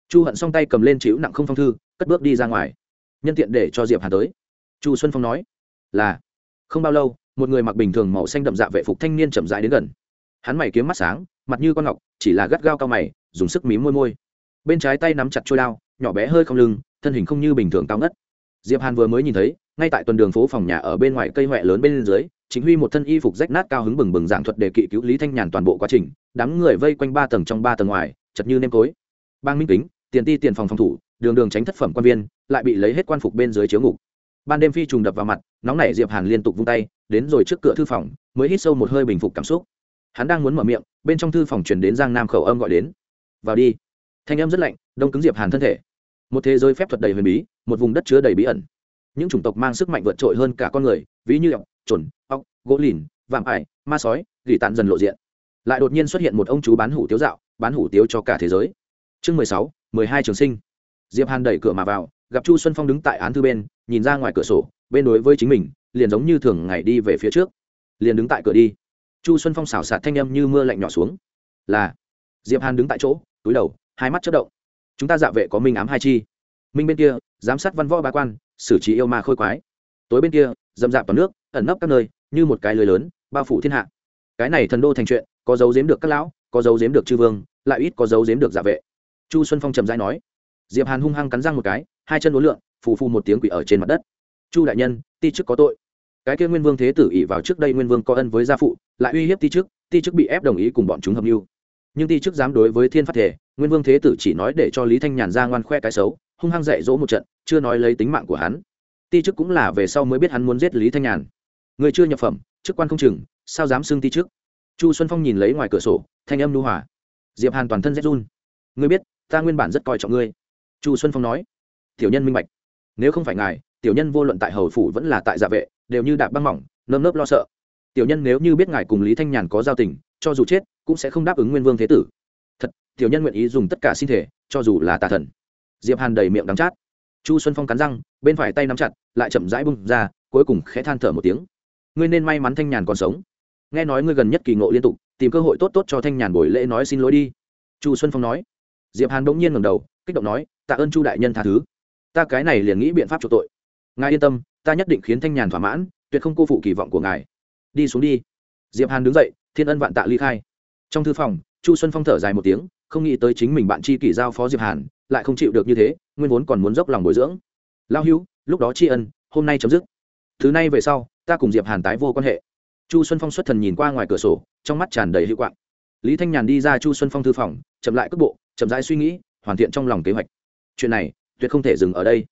Chu hận song tay cầm lên chịu nặng không phong thư, cất bước đi ra ngoài. Nhân tiện để cho diệp hà tới. Chu xuân phong nói. Là. Không bao lâu một người mặc bình thường màu xanh đậm dạ vệ phục thanh niên chậm rãi đến gần. Hắn mày kiếm mắt sáng, mặt như con ngọc, chỉ là gắt gao cao mày, dùng sức mím môi môi. Bên trái tay nắm chặt trôi đao, nhỏ bé hơi không lưng, thân hình không như bình thường cao ngất. Diệp hàn vừa mới nhìn thấy, ngay tại tuần đường phố phòng nhà ở bên ngoài cây huệ lớn bên dưới, chính huy một thân y phục rách nát cao hứng bừng bừng giảng thuật đề kỵ cứu lý thanh nhàn toàn bộ quá trình, đám người vây quanh ba tầng trong ba tầng ngoài, chật như nêm tối bang minh kính, tiền ti tiền phòng phòng thủ, đường đường tránh thất phẩm quan viên, lại bị lấy hết quan phục bên dưới chiếu ngục. Ban đêm phi trùng đập vào mặt, nóng nảy diệp hàn liên tục vung tay đến rồi trước cửa thư phòng, mới hít sâu một hơi bình phục cảm xúc. Hắn đang muốn mở miệng, bên trong thư phòng truyền đến giang nam khẩu âm gọi đến. Vào đi. Thanh âm rất lạnh, đông cứng diệp hàn thân thể. Một thế giới phép thuật đầy huyền bí, một vùng đất chứa đầy bí ẩn. Những chủng tộc mang sức mạnh vượt trội hơn cả con người, ví như ọc trồn ọc gỗ lìn, vạm ải, ma sói, gỉ tàn dần lộ diện. Lại đột nhiên xuất hiện một ông chú bán hủ tiếu dạo, bán hủ tiếu cho cả thế giới. Chương mười sáu, mười hai trường sinh. Diệp hàn đẩy cửa mà vào, gặp chu xuân phong đứng tại án thư bên, nhìn ra ngoài cửa sổ, bên đối với chính mình liền giống như thường ngày đi về phía trước. Liền đứng tại cửa đi. Chu xuân phong xào xạt thanh â m như mưa lạnh nhỏ xuống. Là, diệp hàn đứng tại chỗ, túi đầu, hai mắt chất động. Chúng ta dạ vệ có minh ám hai chi. Minh bên kia, giám sát văn võ ba quan, xử trí yêu ma khôi quái. Tối bên kia, dầm dạp vào nước, ẩn nấp các nơi, như một cái lưới lớn, bao phủ thiên hạ. Cái này thần đô thành chuyện, có dấu giếm được các lão, có dấu giếm được chư vương, lại ít có dấu giếm được dạ vệ. Chu xuân phong trầm dai nói. Diệp hàn hung hăng cắn răng một cái, hai chân đối lượng phù phù một tiếng quỷ ở trên mặt đất. Chu đại nhân, ti chức có tội cái kia nguyên vương thế tử ỷ vào trước đây nguyên vương có ân với gia phụ, lại uy hiếp ti chức ti chức bị ép đồng ý cùng bọn chúng hợp mưu. Nhưng ti chức dám đối với thiên phát thể, nguyên vương thế tử chỉ nói để cho lý thanh nhàn ra ngoan khoe cái xấu, hung hăng dạy dỗ một trận, chưa nói lấy tính mạng của hắn. Ti chức cũng là về sau mới biết hắn muốn giết lý thanh nhàn. Người chưa nhập phẩm, chức quan không chừng, sao dám xưng ti chức? Chu xuân phong nhìn lấy ngoài cửa sổ, thanh âm lưu hòa. Diệp hàn toàn thân rét run. Ngươi biết, ta nguyên bản rất coi trọng ngươi. Chu xuân phong nói. Tiểu nhân minh bạch. Nếu không phải ngài, tiểu nhân vô luận tại hầu phủ vẫn là tại dạ vệ đều như đạp băng mỏng, nơm nớp lo sợ. Tiểu nhân nếu như biết ngài cùng lý thanh nhàn có giao tình, cho dù chết, cũng sẽ không đáp ứng nguyên vương thế tử. Thật, tiểu nhân nguyện ý dùng tất cả sinh thể, cho dù là tà thần. Diệp hàn đầy miệng đắng chát. Chu xuân phong cắn răng, bên phải tay nắm chặt, lại chậm rãi bung ra, cuối cùng khẽ than thở một tiếng. Ngươi nên may mắn thanh nhàn còn sống. Nghe nói ngươi gần nhất kỳ ngộ liên tục, tìm cơ hội tốt tốt cho thanh nhàn buổi lễ nói xin lỗi đi. Chu xuân phong nói. Diệp hàn bỗng nhiên ngẩng đầu, kích động nói, tạ ơn chu đại nhân tha thứ. Ta cái này liền nghĩ biện pháp cho tội. Ngài yên tâm ta nhất định khiến thanh nhàn thỏa mãn, tuyệt không cô phụ kỳ vọng của ngài. Đi xuống đi. Diệp hàn đứng dậy, thiên ân vạn tạ ly khai. Trong thư phòng, chu xuân phong thở dài một tiếng, không nghĩ tới chính mình bạn chi kỷ giao phó diệp hàn, lại không chịu được như thế, nguyên vốn còn muốn dốc lòng bồi dưỡng. Lao hữu, lúc đó tri ân, hôm nay chấm dứt. Thứ này về sau, ta cùng diệp hàn tái vô quan hệ. Chu xuân phong xuất thần nhìn qua ngoài cửa sổ, trong mắt tràn đầy hữu quạng. Lý thanh nhàn đi ra chu xuân phong thư phòng, chậm lại cước bộ, chậm rãi suy nghĩ, hoàn thiện trong lòng kế hoạch. Chuyện này, tuyệt không thể dừng ở đây.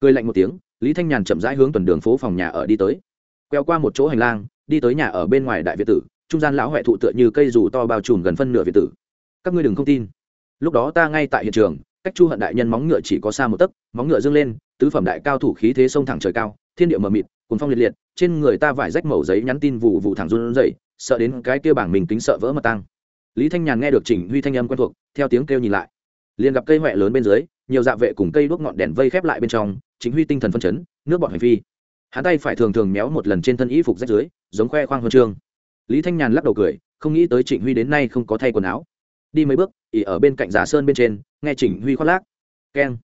Cười lạnh một tiếng lý thanh nhàn chậm rãi hướng tuần đường phố phòng nhà ở đi tới. Queo qua một chỗ hành lang, đi tới nhà ở bên ngoài đại việt tử, trung gian lão huệ thụ tựa như cây dù to bao trùm gần phân nửa việt tử. Các ngươi đừng không tin. Lúc đó ta ngay tại hiện trường, cách chu hận đại nhân móng ngựa chỉ có xa một tấc, móng ngựa dâng lên, tứ phẩm đại cao thủ khí thế sông thẳng trời cao, thiên địa mờ mịt cuốn phong liệt liệt, trên người ta vải rách mẩu giấy nhắn tin vụ vụ thẳng run rẩy, sợ đến cái kia bảng mình tính sợ vỡ mà tăng. Lý thanh nhàn nghe được chỉnh huy thanh âm quen thuộc, theo tiếng kêu nhìn lại. Liền gặp cây huệ lớn bên dưới nhiều dạ vệ cùng cây đuốc ngọn đèn vây khép lại bên trong, chính huy tinh thần phân chấn, nước bọn hành phi. Hắn tay phải thường thường méo một lần trên thân y phục rách dưới, giống khoe khoang huân chương. Lý thanh nhàn lắc đầu cười, không nghĩ tới trịnh huy đến nay không có thay quần áo. Đi mấy bước, ỉ ở bên cạnh giả sơn bên trên, nghe trịnh huy khoác lác. Keng.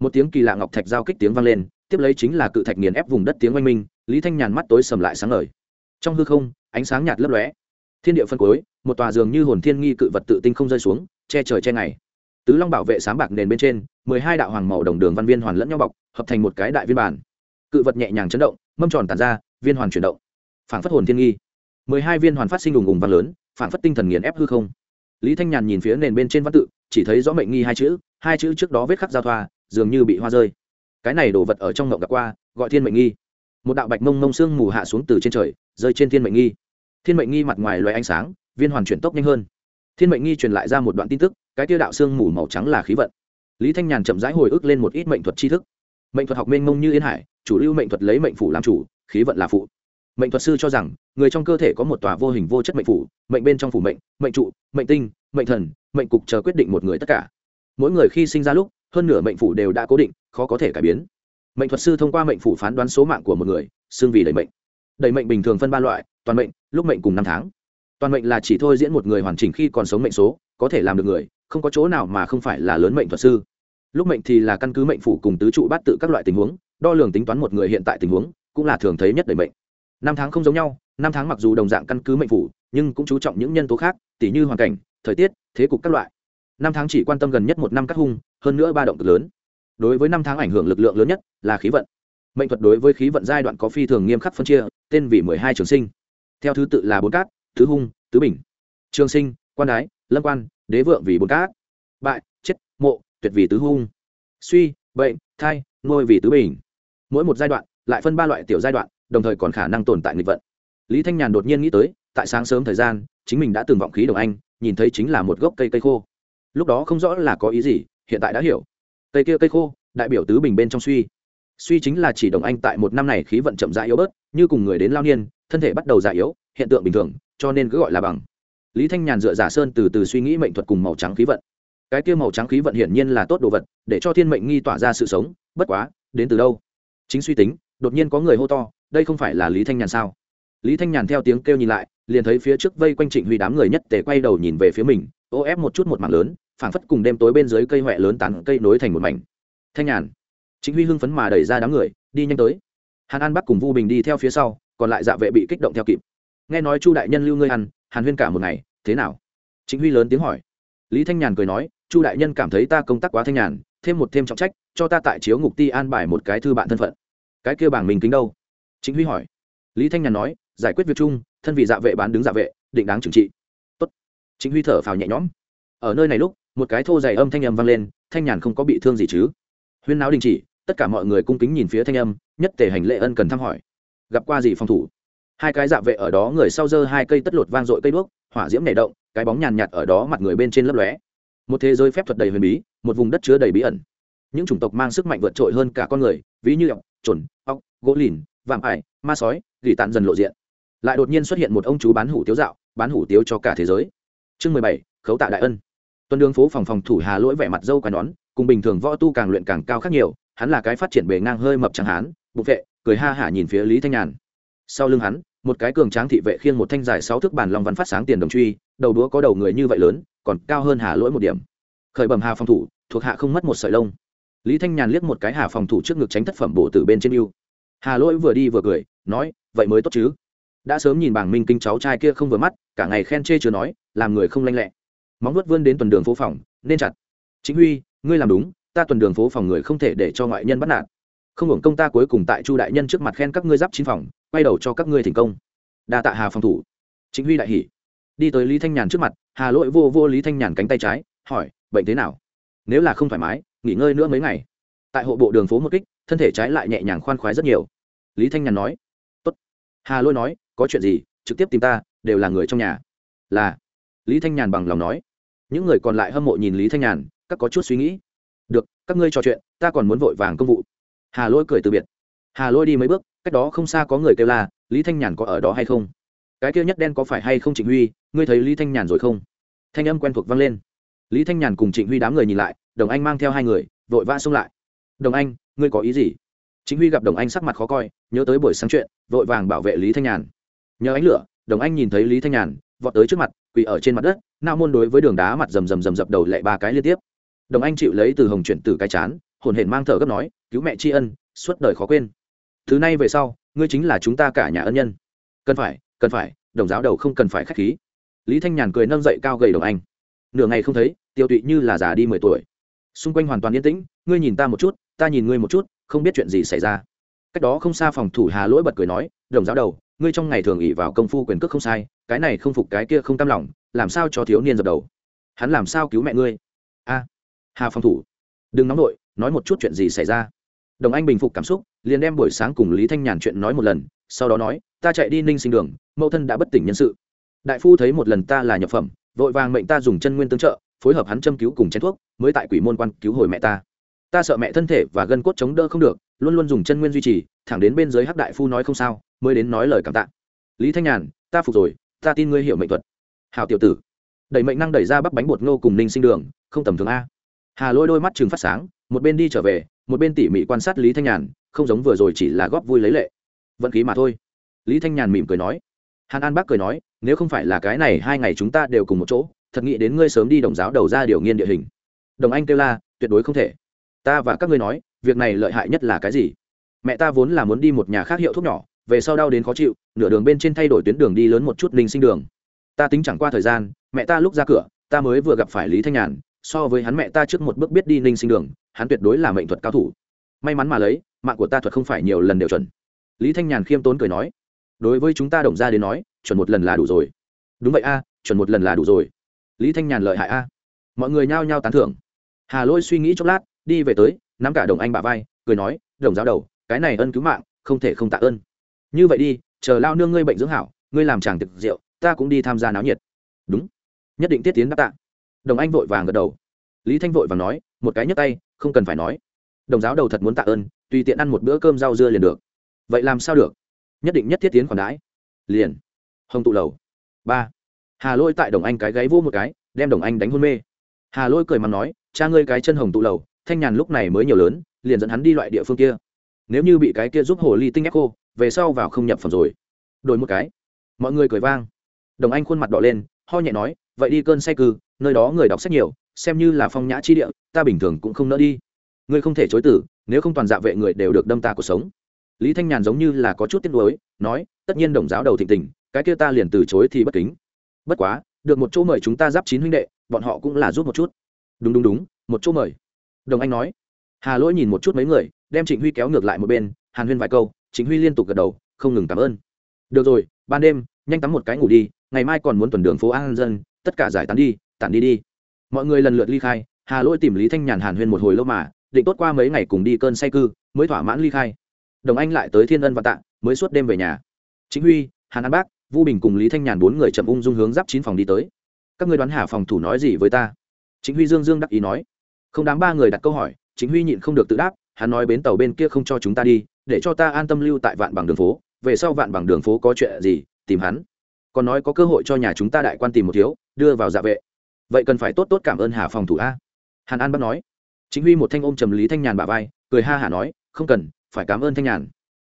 Một tiếng kỳ lạ ngọc thạch giao kích tiếng vang lên, tiếp lấy chính là cự thạch nghiền ép vùng đất tiếng oanh minh, lý thanh nhàn mắt tối sầm lại sáng ngời. Trong hư không, ánh sáng nhạt lấp lóe. Thiên địa phân cối một tòa giường như hồn thiên nghi cự vật tự tinh không rơi xuống, che trời che ngày tứ long bảo vệ sáng bạc nền bên trên, mười hai đạo hoàng màu đồng đường văn viên hoàn lẫn nhau bọc, hợp thành một cái đại viên bản cự vật nhẹ nhàng chấn động, mâm tròn tàn ra, viên hoàn chuyển động. Phản phất hồn thiên nghi. Mười hai viên hoàn phát sinh đùng ùng vang lớn phản phất tinh thần nghiền ép hư không. Lý thanh nhàn nhìn phía nền bên trên văn tự, chỉ thấy rõ mệnh nghi hai chữ hai chữ trước đó vết khắc giao thoa, dường như bị hoa rơi. Cái này đổ vật ở trong ngộng gặp qua, gọi thiên mệnh nghi. Một đạo bạch mông mông sương mù hạ xuống từ trên trời, rơi trên thiên mệnh nghi. Thiên mệnh nghi mặt ngoài loài ánh sáng, viên hoàn chuyển tốc nhanh hơn. Thiên mệnh nghi truyền lại ra một đoạn tin tức cái tiêu đạo xương mù màu trắng là khí vận. Lý thanh nhàn chậm rãi hồi ức lên một ít mệnh thuật tri thức. Mệnh thuật học mênh mông như yên hải, chủ lưu mệnh thuật lấy mệnh phủ làm chủ, khí vận là phụ. Mệnh thuật sư cho rằng, người trong cơ thể có một tòa vô hình vô chất mệnh phủ, mệnh bên trong phủ mệnh mệnh trụ, mệnh tinh, mệnh thần, mệnh cục chờ quyết định một người tất cả. Mỗi người khi sinh ra lúc, hơn nửa mệnh phủ đều đã cố định, khó có thể cải biến. Mệnh thuật sư thông qua mệnh phủ phán đoán số mạng của một người xương vì đầy mệnh. Đầy mệnh bình thường phân ba loại, toàn mệnh, lúc mệnh cùng năm tháng. Toàn mệnh là chỉ thôi diễn một người hoàn chỉnh khi còn sống mệnh số, có thể làm được người không có chỗ nào mà không phải là lớn mệnh thuật sư. Lúc mệnh thì là căn cứ mệnh phủ cùng tứ trụ bát tự các loại tình huống, đo lường tính toán một người hiện tại tình huống, cũng là thường thấy nhất đầy mệnh. Năm tháng không giống nhau, năm tháng mặc dù đồng dạng căn cứ mệnh phủ, nhưng cũng chú trọng những nhân tố khác, tỉ như hoàn cảnh, thời tiết, thế cục các loại. Năm tháng chỉ quan tâm gần nhất một năm cắt hung, hơn nữa ba động cực lớn. Đối với năm tháng ảnh hưởng lực lượng lớn nhất là khí vận. Mệnh thuật đối với khí vận giai đoạn có phi thường nghiêm khắc phân chia, tên vì mười hai trường sinh. Theo thứ tự là bốn cát tứ hung tứ bình. Trường sinh, quan đái, lâm quan đế vượng vì bốn cát. Bại, chết, mộ, tuyệt vì tứ hung. Suy, bệnh, thai ngôi vì tứ bình. Mỗi một giai đoạn, lại phân ba loại tiểu giai đoạn, đồng thời còn khả năng tồn tại nghịch vận. Lý thanh nhàn đột nhiên nghĩ tới, tại sáng sớm thời gian, chính mình đã từng vọng khí đồng anh, nhìn thấy chính là một gốc cây cây khô. Lúc đó không rõ là có ý gì, hiện tại đã hiểu. Cây kia cây khô, đại biểu tứ bình bên trong suy. Suy chính là chỉ đồng anh tại một năm này khí vận chậm rãi yếu bớt, như cùng người đến lao niên, thân thể bắt đầu già yếu, hiện tượng bình thường, cho nên cứ gọi là bằng lý thanh nhàn dựa giả sơn từ từ suy nghĩ mệnh thuật cùng màu trắng khí vận. Cái kia màu trắng khí vận hiển nhiên là tốt đồ vật, để cho thiên mệnh nghi tỏa ra sự sống, bất quá, đến từ đâu? Chính suy tính, đột nhiên có người hô to, đây không phải là lý thanh nhàn sao? Lý thanh nhàn theo tiếng kêu nhìn lại, liền thấy phía trước vây quanh trịnh huy đám người nhất tề quay đầu nhìn về phía mình, ô ép một chút một mảng lớn, phảng phất cùng đêm tối bên dưới cây huệ lớn tán cây nối thành một mảnh. Thanh nhàn. Chính huy hưng phấn mà đẩy ra đám người, đi nhanh tới. Hàn an bắc cùng vu bình đi theo phía sau, còn lại dạ vệ bị kích động theo kịp. Nghe nói chu đại nhân lưu ngươi ăn hàn huyên cả một ngày, thế nào? Chính huy lớn tiếng hỏi. Lý thanh nhàn cười nói, chu đại nhân cảm thấy ta công tác quá thanh nhàn, thêm một thêm trọng trách, cho ta tại chiếu ngục ti an bài một cái thư bạn thân phận. Cái kia bảng mình kính đâu? Chính huy hỏi. Lý thanh nhàn nói, giải quyết việc chung, thân vị dạ vệ bán đứng dạ vệ, định đáng trừng trị. Tốt. Chính huy thở phào nhẹ nhõm. Ở nơi này lúc, một cái thô dày âm thanh âm vang lên, thanh nhàn không có bị thương gì chứ? Huyên náo đình chỉ, tất cả mọi người cung kính nhìn phía thanh âm, nhất tề hành lệ ân cần thăm hỏi. Gặp qua gì phòng thủ? Hai cái dạ vệ ở đó người sau giơ hai cây tất lột vang dội cây đuốc, hỏa diễm nảy động, cái bóng nhàn nhạt ở đó mặt người bên trên lấp lóe. Một thế giới phép thuật đầy huyền bí, một vùng đất chứa đầy bí ẩn. Những chủng tộc mang sức mạnh vượt trội hơn cả con người, ví như ọc chuẩn ọc gỗ lìn, vạm ải, ma sói, gỉ tàn dần lộ diện. Lại đột nhiên xuất hiện một ông chú bán hủ tiếu dạo, bán hủ tiếu cho cả thế giới. Chương mười bảy, khấu tạ đại ân. Tuần đường phố phòng phòng thủ hà lỗi vẻ mặt dâu quai nón, cùng bình thường võ tu càng luyện càng cao khác nhiều, hắn là cái phát triển bề ngang hơi mập chẳng hán bục vệ, cười ha hả nhìn phía lý thanh nhàn sau lưng hắn, một cái cường tráng thị vệ khiêng một thanh dài sáu thước bàn long văn phát sáng tiền đồng truy, đầu đũa có đầu người như vậy lớn, còn cao hơn hà lỗi một điểm. Khởi bẩm hà phòng thủ, thuộc hạ không mất một sợi lông. Lý thanh nhàn liếc một cái hà phòng thủ trước ngực tránh thất phẩm bổ từ bên trên yêu hà lỗi vừa đi vừa cười, nói, vậy mới tốt chứ? Đã sớm nhìn bảng minh kinh cháu trai kia không vừa mắt, cả ngày khen chê chưa nói, làm người không lanh lẹ. Móng vuốt vươn đến tuần đường phố phòng, nên chặt. Chính huy, ngươi làm đúng, ta tuần đường phố phòng người không thể để cho ngoại nhân bắt nạt. Không hưởng công ta cuối cùng tại chu đại nhân trước mặt khen các ngươi giáp chín phòng quay đầu cho các ngươi thành công. Đa tạ hà phòng thủ. Chính huy đại hỉ. Đi tới lý thanh nhàn trước mặt, hà lỗi vô vô lý thanh nhàn cánh tay trái, hỏi, bệnh thế nào? Nếu là không thoải mái, nghỉ ngơi nữa mấy ngày. Tại hộ bộ đường phố một kích, thân thể trái lại nhẹ nhàng khoan khoái rất nhiều. Lý thanh nhàn nói, Tốt. hà lỗi nói, có chuyện gì, trực tiếp tìm ta, đều là người trong nhà. Là. Lý thanh nhàn bằng lòng nói. Những người còn lại hâm mộ nhìn lý thanh nhàn, các có chút suy nghĩ. Được, các ngươi trò chuyện, ta còn muốn vội vàng công vụ. Hà lỗi cười từ biệt. Hà lỗi đi mấy bước cách đó không xa có người kêu là lý thanh nhàn có ở đó hay không? Cái kia nhất đen có phải hay không trịnh huy? Ngươi thấy lý thanh nhàn rồi không? Thanh âm quen thuộc vang lên. Lý thanh nhàn cùng trịnh huy đám người nhìn lại, đồng anh mang theo hai người, vội vã xông lại. Đồng anh, ngươi có ý gì? Chính huy gặp đồng anh sắc mặt khó coi, nhớ tới buổi sáng chuyện, vội vàng bảo vệ lý thanh nhàn. Nhờ ánh lửa, đồng anh nhìn thấy lý thanh nhàn, vọt tới trước mặt, quỳ ở trên mặt đất, nao môn đối với đường đá mặt rầm rầm rầm dập đầu lại ba cái liên tiếp. Đồng anh chịu lấy từ hồng chuyển từ cái chán, hồn hển mang thở gấp nói, cứu mẹ tri ân, suốt đời khó quên thứ này về sau, ngươi chính là chúng ta cả nhà ân nhân. Cần phải cần phải, đồng giáo đầu không cần phải k h á c h khí. Lý thanh nhàn cười nâng dậy cao gầy đồng anh. Nửa ngày không thấy, tiêu tụy như là già đi mười tuổi. Xung quanh hoàn toàn yên tĩnh, ngươi nhìn ta một chút, ta nhìn ngươi một chút, không biết chuyện gì xảy ra. Cách đó không xa phòng thủ hà lỗi bật cười nói, đồng giáo đầu, ngươi trong ngày thường ỉ vào công phu quyền cước không sai, cái này không phục cái kia không tam lòng, làm sao cho thiếu niên dập đầu? Hắn làm sao cứu mẹ ngươi? A, hà phòng thủ. Đừng nóng nổi nói một chút chuyện gì xảy ra? Đồng anh bình phục cảm xúc, liền đem buổi sáng cùng lý thanh nhàn chuyện nói một lần, sau đó nói, ta chạy đi ninh sinh đường, mẫu thân đã bất tỉnh nhân sự. Đại phu thấy một lần ta là nhập phẩm, vội vàng mệnh ta dùng chân nguyên tương trợ, phối hợp hắn châm cứu cùng chén thuốc, mới tại quỷ môn quan cứu hồi mẹ ta. Ta sợ mẹ thân thể và gân cốt chống đỡ không được, luôn luôn dùng chân nguyên duy trì, thẳng đến bên dưới hắc đại phu nói không sao, mới đến nói lời cảm tạ. Lý thanh nhàn, ta phục rồi, ta tin ngươi hiểu mệnh thuật. Hào tiểu tử. Đẩy mệnh năng đẩy ra bắp bánh bột ngô cùng ninh sinh đường, không tầm thường a. Hà lôi đôi mắt chừng phát sáng, một bên đi trở về một bên tỉ mỉ quan sát lý thanh nhàn, không giống vừa rồi chỉ là góp vui lấy lệ. Vận khí mà thôi. Lý thanh nhàn mỉm cười nói. Hàn an bác cười nói, nếu không phải là cái này hai ngày chúng ta đều cùng một chỗ, thật nghĩ đến ngươi sớm đi đồng giáo đầu ra điều nghiên địa hình. Đồng anh kêu la, tuyệt đối không thể. Ta và các ngươi nói, việc này lợi hại nhất là cái gì? Mẹ ta vốn là muốn đi một nhà khác hiệu thuốc nhỏ, về sau đau đến khó chịu, nửa đường bên trên thay đổi tuyến đường đi lớn một chút linh sinh đường. Ta tính chẳng qua thời gian, mẹ ta lúc ra cửa, ta mới vừa gặp phải lý thanh nhàn, so với hắn mẹ ta trước một bước biết đi ninh sinh đường hắn tuyệt đối là mệnh thuật cao thủ. May mắn mà lấy, mạng của ta thuật không phải nhiều lần đều chuẩn. Lý thanh nhàn khiêm tốn cười nói, đối với chúng ta đồng ra đến nói, chuẩn một lần là đủ rồi. Đúng vậy a, chuẩn một lần là đủ rồi. Lý thanh nhàn lợi hại a. Mọi người nhao nhao tán thưởng. Hà lôi suy nghĩ chốc lát, đi về tới, nắm cả đồng anh bà vai, cười nói, đồng giáo đầu, cái này ân cứu mạng, không thể không tạ ơn. Như vậy đi, chờ lao nương ngươi bệnh dưỡng hảo, ngươi làm chàng thực rượu, ta cũng đi tham gia náo nhiệt. Đúng. Nhất định tiết tiến đáp tạ. Đồng anh vội vàng gật đầu. Lý thanh vội vàng nói một cái nhấc tay không cần phải nói. Đồng giáo đầu thật muốn tạ ơn tùy tiện ăn một bữa cơm rau dưa liền được. Vậy làm sao được? Nhất định nhất thiết tiến khoản đãi. Liền. Hồng tụ lầu. Ba. Hà lôi tại đồng anh cái gáy vô một cái đem đồng anh đánh hôn mê. Hà lôi cười mắm nói cha ngươi cái chân hồng tụ lầu thanh nhàn lúc này mới nhiều lớn liền dẫn hắn đi loại địa phương kia. Nếu như bị cái kia giúp hồ ly tinh ép cô, về sau vào không nhập phẩm rồi. Đổi một cái. Mọi người cười vang. Đồng anh khuôn mặt đỏ lên ho nhẹ nói vậy đi cơn say cư nơi đó người đọc sách nhiều xem như là phong nhã chi địa, ta bình thường cũng không nỡ đi. Ngươi không thể chối tử nếu không toàn dạ vệ người đều được đâm ta cuộc sống. Lý thanh nhàn giống như là có chút tiếc nuối, nói, tất nhiên đồng giáo đầu thịnh tình, cái kia ta liền từ chối thì bất kính. Bất quá, được một chỗ mời chúng ta giáp chín huynh đệ, bọn họ cũng là giúp một chút. Đúng đúng đúng, một chỗ mời. Đồng anh nói. Hà lỗi nhìn một chút mấy người, đem trịnh huy kéo ngược lại một bên, hàn huyên vài câu, trịnh huy liên tục gật đầu, không ngừng cảm ơn. Được rồi, ban đêm, nhanh tắm một cái ngủ đi, ngày mai còn muốn tuần đường phố an dân, tất cả giải tán đi, tản đi đi mọi người lần lượt ly khai, hà lỗi tìm lý thanh nhàn hàn huyên một hồi lâu mà, định tốt qua mấy ngày cùng đi cơn say cư, mới thỏa mãn ly khai. Đồng anh lại tới thiên ân và tạ, mới suốt đêm về nhà. Chính huy, hàn an bác, vu bình cùng lý thanh nhàn bốn người chậm ung dung hướng giáp chín phòng đi tới. Các người đoán hà phòng thủ nói gì với ta? Chính huy dương dương đắc ý nói. Không đáng ba người đặt câu hỏi, chính huy nhịn không được tự đáp, hắn nói bến tàu bên kia không cho chúng ta đi, để cho ta an tâm lưu tại vạn bằng đường phố, về sau vạn bằng đường phố có chuyện gì, tìm hắn. Còn nói có cơ hội cho nhà chúng ta đại quan tìm một thiếu, đưa vào dạ vệ vậy cần phải tốt tốt cảm ơn hà phòng thủ a. Hàn an bắt nói. Chính huy một thanh ôm trầm lý thanh nhàn bà vai, cười ha hả nói, không cần, phải cảm ơn thanh nhàn.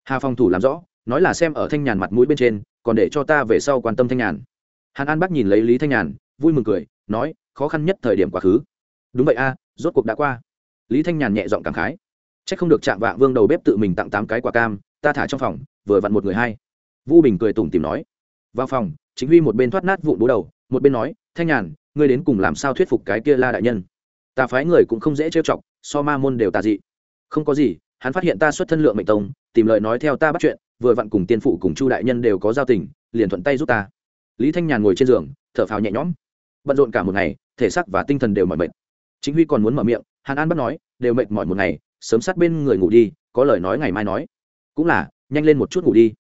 Hà phòng thủ làm rõ, nói là xem ở thanh nhàn mặt mũi bên trên, còn để cho ta về sau quan tâm thanh nhàn. Hàn an Bác nhìn lấy lý thanh nhàn, vui mừng cười, nói, khó khăn nhất thời điểm quá khứ. Đúng vậy a, rốt cuộc đã qua. Lý thanh nhàn nhẹ giọng cảm khái. C h ắ c không được chạm vạ vương đầu bếp tự mình tặng tám cái quả cam, ta thả trong phòng, vừa vặn một người hai. Vu bình cười tủm tìm nói. Vào phòng, chính huy một bên thoát nát vụn bố đầu, một bên nói, thanh nhàn ngươi đến cùng làm sao thuyết phục cái kia la đại nhân? Ta phái người cũng không dễ trêu chọc, so ma môn đều tà dị. Không có gì, hắn phát hiện ta xuất thân lượng mệnh tông, tìm lời nói theo ta bắt chuyện, vừa vặn cùng tiên phụ cùng chu đại nhân đều có giao tình, liền thuận tay giúp ta. Lý thanh nhàn ngồi trên giường, thở phào nhẹ nhõm. Bận rộn cả một ngày, thể xác và tinh thần đều mỏi mệt. Chính huy còn muốn mở miệng, hàn an bắt nói, đều mệt mỏi một ngày, sớm sát bên người ngủ đi, có lời nói ngày mai nói. Cũng là, nhanh lên một chút ngủ đi.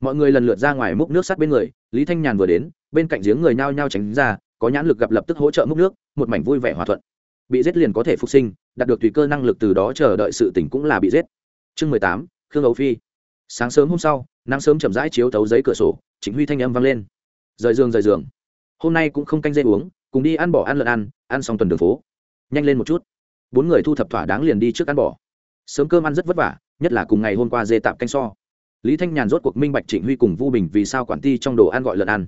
Mọi người lần lượt ra ngoài múc nước sát bên người, lý thanh nhàn vừa đến, bên cạnh giếng người nhao nhao tránh ra có nhãn lực gặp lập tức hỗ trợ múc nước, một mảnh vui vẻ hòa thuận. Bị giết liền có thể phục sinh, đạt được tùy cơ năng lực từ đó chờ đợi sự tỉnh cũng là bị giết. Chương mười tám, khương ấu phi. Sáng sớm hôm sau, nắng sớm chậm rãi chiếu thấu giấy cửa sổ, chính huy thanh âm vang lên. Rời giường rời giường. Hôm nay cũng không canh dây uống, cùng đi ăn bỏ ăn lợn ăn ăn xong tuần đường phố. Nhanh lên một chút. Bốn người thu thập thỏa đáng liền đi trước ăn bỏ sớm cơm ăn rất vất vả, nhất là cùng ngày hôm qua dê tạm canh so. Lý thanh nhàn rốt cuộc minh bạch trịnh huy cùng vu bình vì sao quản ti trong đồ ăn gọi lợn ăn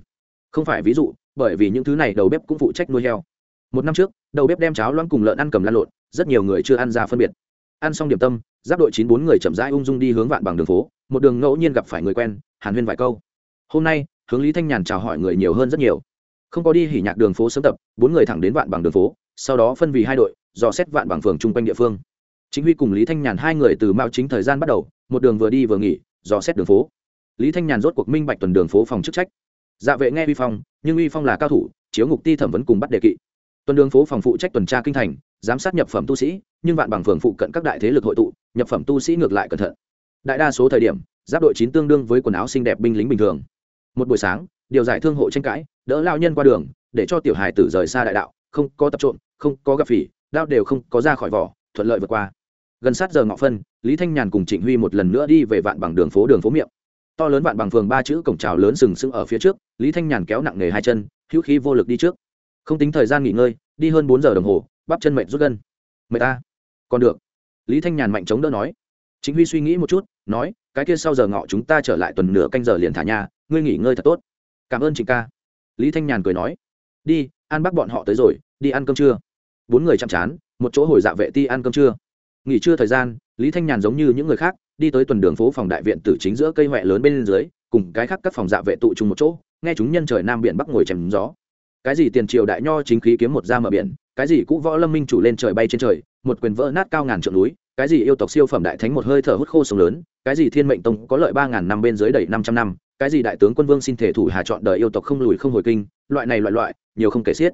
không phải ví dụ, bởi vì những thứ này đầu bếp cũng phụ trách nuôi heo. Một năm trước, đầu bếp đem cháo loãng cùng lợn ăn cầm lan lộn, rất nhiều người chưa ăn ra phân biệt. Ăn xong điểm tâm, giáp đội chín bốn người chậm rãi ung dung đi hướng vạn bằng đường phố, một đường ngẫu nhiên gặp phải người quen, hàn huyên vài câu. Hôm nay, hướng lý thanh nhàn chào hỏi người nhiều hơn rất nhiều. Không có đi hỉ nhạc đường phố sớm tập, bốn người thẳng đến vạn bằng đường phố, sau đó phân vì hai đội, dò xét vạn bằng phường chung quanh địa phương. Chính huy cùng lý thanh nhàn hai người từ mao chính thời gian bắt đầu, một đường vừa đi vừa nghỉ, dò xét đường phố. Lý thanh nhàn rốt cuộc minh bạch tuần đường phố phòng chức trách dạ vệ nghe uy phong, nhưng uy phong là cao thủ, chiếu ngục ti thẩm vấn cùng bắt đề kỵ. Tuần đường phố phòng phụ trách tuần tra kinh thành, giám sát nhập phẩm tu sĩ, nhưng vạn bằng phường phụ cận các đại thế lực hội tụ, nhập phẩm tu sĩ ngược lại cẩn thận. Đại đa số thời điểm, giáp đội chín tương đương với quần áo xinh đẹp binh lính bình thường. Một buổi sáng, điều giải thương hộ tranh cãi, đỡ lao nhân qua đường, để cho tiểu hài tử rời xa đại đạo, không có tập trộm, không có gặp phỉ, đao đều không có ra khỏi vỏ, thuận lợi vượt qua. Gần sát giờ ngọ phân, lý thanh nhàn cùng trịnh huy một lần nữa đi về vạn bằng đường phố đường phố miệng to lớn vạn bằng phường ba chữ cổng trào lớn sừng sững ở phía trước, lý thanh nhàn kéo nặng nề hai chân, hữu khí vô lực đi trước. Không tính thời gian nghỉ ngơi, đi hơn bốn giờ đồng hồ, bắp chân mệnh rút gân. Mệt ta. Còn được. Lý thanh nhàn mạnh chống đỡ nói. Chính huy suy nghĩ một chút, nói, cái kia sau giờ ngọ chúng ta trở lại tuần nửa canh giờ liền thả nhà, ngươi nghỉ ngơi thật tốt. Cảm ơn trịnh ca. Lý thanh nhàn cười nói. Đi ăn bắt bọn họ tới rồi, đi ăn cơm trưa. Bốn người chạm chán, một chỗ hồi dạ vệ ti ăn cơm trưa nghỉ trưa thời gian, lý thanh nhàn giống như những người khác, đi tới tuần đường phố phòng đại viện tử chính giữa cây huệ lớn bên dưới, cùng cái khác các phòng dạ vệ tụ chung một chỗ, nghe chúng nhân trời nam biển bắc ngồi chèm gió. Cái gì tiền triều đại nho chính khí kiếm một ra mở biển, cái gì cũ võ lâm minh chủ lên trời bay trên trời, một quyền vỡ nát cao ngàn trượng núi, cái gì yêu tộc siêu phẩm đại thánh một hơi thở hút khô sông lớn, cái gì thiên mệnh tông có lợi ba ngàn năm bên dưới đầy năm trăm năm, cái gì đại tướng quân vương xin thể thủ hà chọn đời yêu tộc không lùi không hồi kinh, loại này loại loại, nhiều không kể xiết.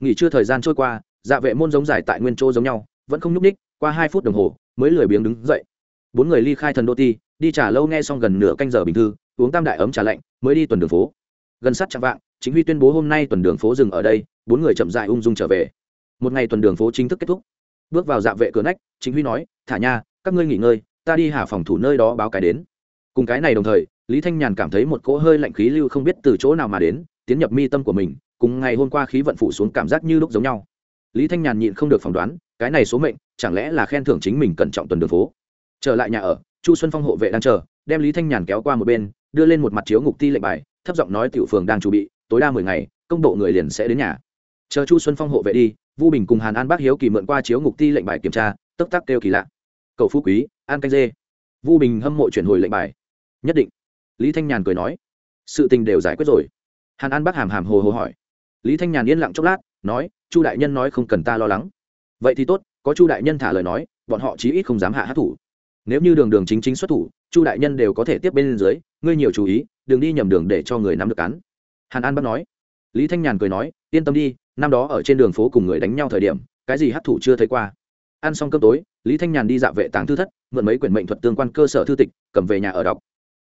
Nghỉ trưa thời gian trôi qua dạ vệ môn giống giải tại nguyên chỗ giống nhau, vẫn không nhúc ních qua hai phút đồng hồ, mới lười biếng đứng dậy. Bốn người ly khai thần đô ti, đi trả lâu nghe xong gần nửa canh giờ bình thư, uống tam đại ấm trà lạnh, mới đi tuần đường phố. Gần sát chạm vạng, chính huy tuyên bố hôm nay tuần đường phố dừng ở đây, bốn người chậm dại ung dung trở về. Một ngày tuần đường phố chính thức kết thúc. Bước vào dạ vệ cửa nách, chính huy nói, thả nha, các ngươi nghỉ ngơi, ta đi hà phòng thủ nơi đó báo cái đến. Cùng cái này đồng thời, lý thanh nhàn cảm thấy một cỗ hơi lạnh khí lưu không biết từ chỗ nào mà đến, tiến nhập mi tâm của mình, cùng ngày hôm qua khí vận phủ xuống cảm giác như lúc giống nhau. Lý thanh nhàn nhịn không được phỏng đoán cái này số mệnh, chẳng lẽ là khen thưởng chính mình cẩn trọng tuần đường phố? Trở lại nhà ở, chu xuân phong hộ vệ đang chờ, đem lý thanh nhàn kéo qua một bên, đưa lên một mặt chiếu ngục ti lệnh bài, thấp giọng nói tiểu phường đang chuẩn bị, tối đa mười ngày, công độ người liền sẽ đến nhà. Chờ chu xuân phong hộ vệ đi, vu bình cùng hàn an bác hiếu kỳ mượn qua chiếu ngục ti lệnh bài kiểm tra, tức tắc kêu kỳ lạ. Cậu phú quý, an canh dê. Vu bình hâm mộ chuyển hồi lệnh bài. Nhất định. Lý thanh nhàn cười nói. Sự tình đều giải quyết rồi. Hàn an bác hàm hàm hồ hồ hỏi. Lý thanh nhàn yên lặng chốc lát, nói, chu đại nhân nói không cần ta lo lắng vậy thì tốt, có chu đại nhân thả lời nói, bọn họ chí ít không dám hạ hát thủ. Nếu như đường đường chính chính xuất thủ, chu đại nhân đều có thể tiếp bên dưới, ngươi nhiều chú ý, đừng đi nhầm đường để cho người nắm được cán hàn an bắt nói. Lý thanh nhàn cười nói, yên tâm đi, năm đó ở trên đường phố cùng người đánh nhau thời điểm, cái gì hát thủ chưa thấy qua. Ăn xong cơm tối, lý thanh nhàn đi dạ vệ tàng thư thất, mượn mấy quyển mệnh thuật tương quan cơ sở thư tịch, cầm về nhà ở đọc.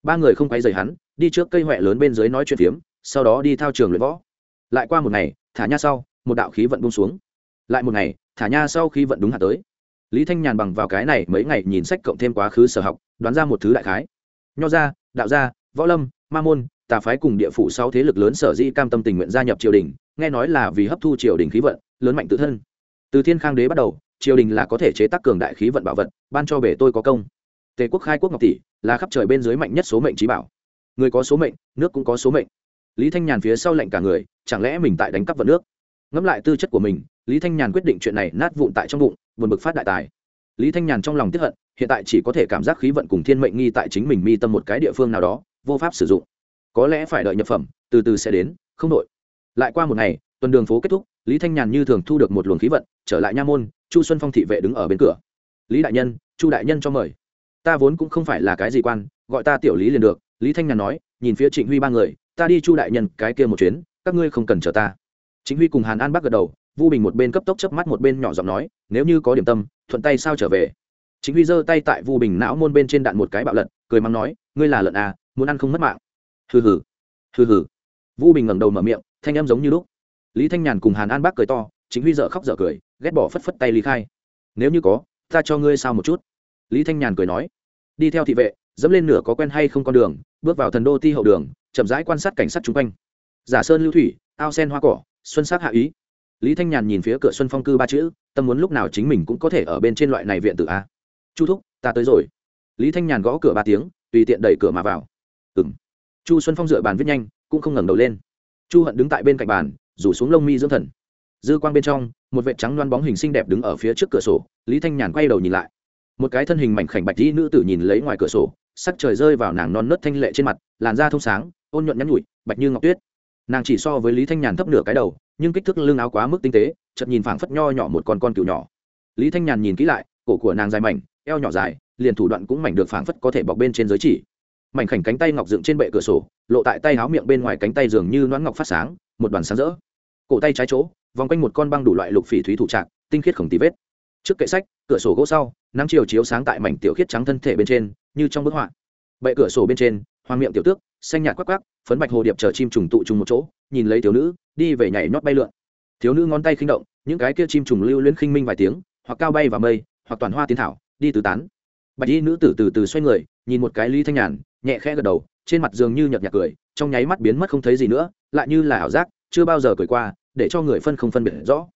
Ba người không quay rời hắn, đi trước cây huệ lớn bên dưới nói chuyện phiếm, sau đó đi thao trường luyện võ. Lại qua một ngày, thả nha sau, một đạo khí vận bung xuống. Lại một ngày thả nha sau khi vận đúng hạ tới. Lý thanh nhàn bằng vào cái này mấy ngày nhìn sách cộng thêm quá khứ sở học, đoán ra một thứ đại khái. Nho gia, đạo gia, võ lâm, ma môn, tà phái cùng địa phủ sau thế lực lớn sở dĩ cam tâm tình nguyện gia nhập triều đình, nghe nói là vì hấp thu triều đình khí vận, lớn mạnh tự thân. Từ thiên khang đế bắt đầu, triều đình là có thể chế tác cường đại khí vận bảo vật, ban cho bể tôi có công. Tề quốc khai quốc ngọc tỷ, là khắp trời bên dưới mạnh nhất số mệnh trí bảo. Người có số mệnh, nước cũng có số mệnh. Lý thanh nhàn phía sau lệnh cả người, chẳng lẽ mình tại đánh cắp vận nước? Ngẫm lại tư chất của mình, lý thanh nhàn quyết định chuyện này nát vụn tại trong bụng, buồn bực phát đại tài. Lý thanh nhàn trong lòng tiếp hận, hiện tại chỉ có thể cảm giác khí vận cùng thiên mệnh nghi tại chính mình mi tâm một cái địa phương nào đó, vô pháp sử dụng. Có lẽ phải đợi nhập phẩm, từ từ sẽ đến, không đội lại qua một ngày, tuần đường phố kết thúc, lý thanh nhàn như thường thu được một luồng khí vận, trở lại nha môn, chu xuân phong thị vệ đứng ở bên cửa. Lý đại nhân, chu đại nhân cho mời. Ta vốn cũng không phải là cái gì quan, gọi ta tiểu lý liền được, lý thanh nhàn nói, nhìn phía trịnh huy ba người, ta đi chu đại nhân cái kia một chuyến, các ngươi không cần chờ ta chính huy cùng hàn an bác gật đầu, vu bình một bên cấp tốc chớp mắt một bên nhỏ giọng nói, nếu như có điểm tâm, thuận tay sao trở về? Chính huy giơ tay tại vu bình não môn bên trên đạn một cái bạo lật, cười mắng nói, ngươi là lợn à muốn ăn không mất mạng. Hừ hừ hừ hừ. Vu bình ngẩng đầu mở miệng, thanh em giống như lúc. Lý thanh nhàn cùng hàn an bác cười to, chính huy dợ khóc dợ cười, ghét bỏ phất phất tay lý khai. Nếu như có, ta cho ngươi sao một chút? Lý thanh nhàn cười nói. Đi theo thị vệ, dẫm lên nửa có quen hay không con đường, bước vào thần đô ti hậu đường, chậm rãi quan sát cảnh sát chung quanh. Giả sơn lưu thủy, ao sen hoa cỏ xuân sắc hạ ý. Lý thanh nhàn nhìn phía cửa xuân phong cư ba chữ, tâm muốn lúc nào chính mình cũng có thể ở bên trên loại này viện tự a. Chu thúc, ta tới rồi. Lý thanh nhàn gõ cửa ba tiếng, tùy tiện đẩy cửa mà vào. Ừng chu xuân phong dựa bàn viết nhanh, cũng không ngẩng đầu lên. Chu hận đứng tại bên cạnh bàn, rủ xuống lông mi dưỡng thần. Dư quang bên trong, một vệ trắng loan bóng hình xinh đẹp đứng ở phía trước cửa sổ, lý thanh nhàn quay đầu nhìn lại. Một cái thân hình mảnh khảnh bạch dĩ nữ tử nhìn lấy ngoài cửa sổ, sắc trời rơi vào nàng non nớt thanh lệ trên mặt, làn da thông sáng, ôn nhuận nhắn nhụi bạch như ngọc tuyết nàng chỉ so với lý thanh nhàn thấp nửa cái đầu, nhưng kích thước lưng áo quá mức tinh tế, chợt nhìn phảng phất nho nhỏ một con con cừu nhỏ. Lý thanh nhàn nhìn kỹ lại, cổ của nàng dài mảnh, eo nhỏ dài, liền thủ đoạn cũng mảnh được phảng phất có thể bọc bên trên giới chỉ. Mảnh khảnh cánh tay ngọc dựng trên bệ cửa sổ, lộ tại tay áo miệng bên ngoài cánh tay dường như nón ngọc phát sáng, một đoàn sáng rỡ. Cổ tay trái chỗ, vòng quanh một con băng đủ loại lục phỉ thúy thủ trạng tinh khiết khổng tí vết. Trước kệ sách, cửa sổ gỗ sau, nắng chiều chiếu sáng tại mảnh tiểu khiết trắng thân thể bên trên, như trong bức họa. Bệ cửa sổ bên trên hoàng miệng tiểu tước, xanh nhạt quắc quắc, phấn bạch hồ điệp chờ chim trùng tụ trùng một chỗ, nhìn lấy thiếu nữ, đi về nhảy nhót bay lượn. Thiếu nữ ngón tay khinh động, những cái kia chim trùng lưu luyến khinh minh vài tiếng, hoặc cao bay vào mây, hoặc toàn hoa tiến thảo, đi tứ tán. Bạch y nữ tử từ từ xoay người, nhìn một cái lý thanh nhàn, nhẹ khẽ gật đầu, trên mặt dường như nhợt nhạt cười, trong nháy mắt biến mất không thấy gì nữa, lại như là ảo giác, chưa bao giờ cười qua, để cho người phân không phân biệt rõ.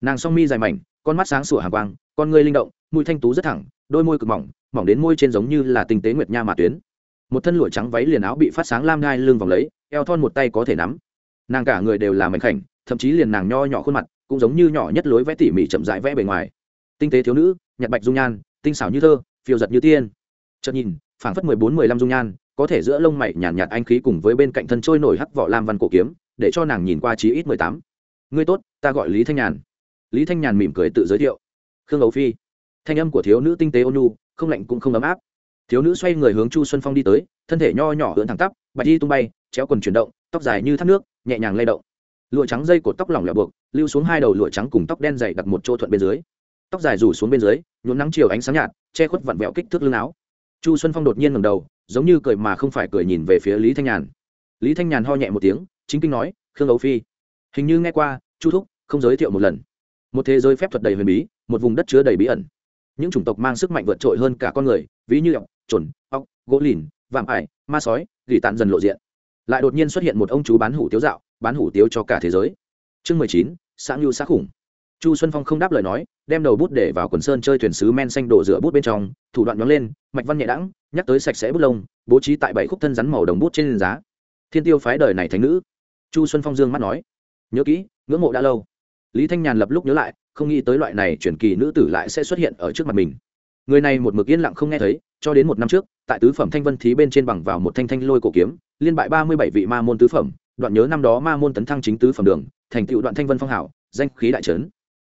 Nàng song mi dài mảnh, con mắt sáng sủa hàng quang, con ngươi linh động, mũi thanh tú rất thẳng, đôi môi cực mỏng mỏng đến môi trên giống như là tinh tế nguyệt nha mà tuyến một thân lụa trắng váy liền áo bị phát sáng lam ngai lưng vòng lấy eo thon một tay có thể nắm. Nàng cả người đều là mảnh khảnh thậm chí liền nàng nho nhỏ khuôn mặt cũng giống như nhỏ nhất lối vẽ tỉ mỉ chậm rãi vẽ bề ngoài. Tinh tế thiếu nữ nhặt bạch dung nhan tinh xảo như thơ phiêu giật như tiên. Chợt nhìn phảng phất mười bốn mười lăm dung nhan có thể giữa lông mày nhàn nhạt, nhạt anh khí cùng với bên cạnh thân trôi nổi hắc vỏ lam văn cổ kiếm để cho nàng nhìn qua chí ít mười tám. Ngươi tốt ta gọi lý thanh nhàn. Lý thanh nhàn mỉm cười tự giới thiệu. Khương ấu phi. Thanh âm của thiếu nữ tinh tế ônu không lạnh cũng không ấm áp thiếu nữ xoay người hướng chu xuân phong đi tới, thân thể nho nhỏ hướng thẳng tắp, bạch đi tung bay, chéo quần chuyển động, tóc dài như thác nước, nhẹ nhàng lay động. Lụa trắng dây cột tóc lỏng lẻo buộc, lưu xuống hai đầu lụa trắng cùng tóc đen dày đặt một chỗ thuận bên dưới. Tóc dài rủ xuống bên dưới, nhuốm nắng chiều ánh sáng nhạt, che khuất vặn vẹo kích thước lưng áo. Chu xuân phong đột nhiên ngầm đầu, giống như cười mà không phải cười nhìn về phía lý thanh nhàn. Lý thanh nhàn ho nhẹ một tiếng, chính kinh nói, khương ấu phi, hình như nghe qua, chu thúc, không giới thiệu một lần. Một thế giới phép thuật đầy huyền bí, một vùng đất chứa đầy bí ẩn những chủng tộc mang sức mạnh vượt trội hơn cả con người, ví như ọc trồn ọc gỗ lìn, vạm ải, ma sói, gỉ tàn dần lộ diện. Lại đột nhiên xuất hiện một ông chú bán hủ tiếu dạo, bán hủ tiếu cho cả thế giới. Chương mười chín, xã ngưu xã khủng. Chu xuân phong không đáp lời nói, đem đầu bút để vào quần sơn chơi thuyền sứ men xanh đổ rửa bút bên trong, thủ đoạn nhóng lên, mạch văn nhẹ đãng, nhắc tới sạch sẽ bút lông, bố trí tại bảy khúc thân rắn màu đồng bút trên giá. Thiên tiêu phái đời này thành nữ. Chu xuân phong dương mắt nói, nhớ kỹ, ngưỡng mộ đã lâu. Lý thanh nhàn lập lúc nhớ lại không nghĩ tới loại này chuyển kỳ nữ tử lại sẽ xuất hiện ở trước mặt mình. Người này một mực yên lặng không nghe thấy, cho đến một năm trước, tại tứ phẩm thanh vân thí bên trên bằng vào một thanh thanh lôi cổ kiếm, liên bại ba mươi bảy vị ma môn tứ phẩm, đoạn nhớ năm đó ma môn tấn thăng chính tứ phẩm đường, thành tựu đoạn thanh vân phong hảo, danh khí đại trấn.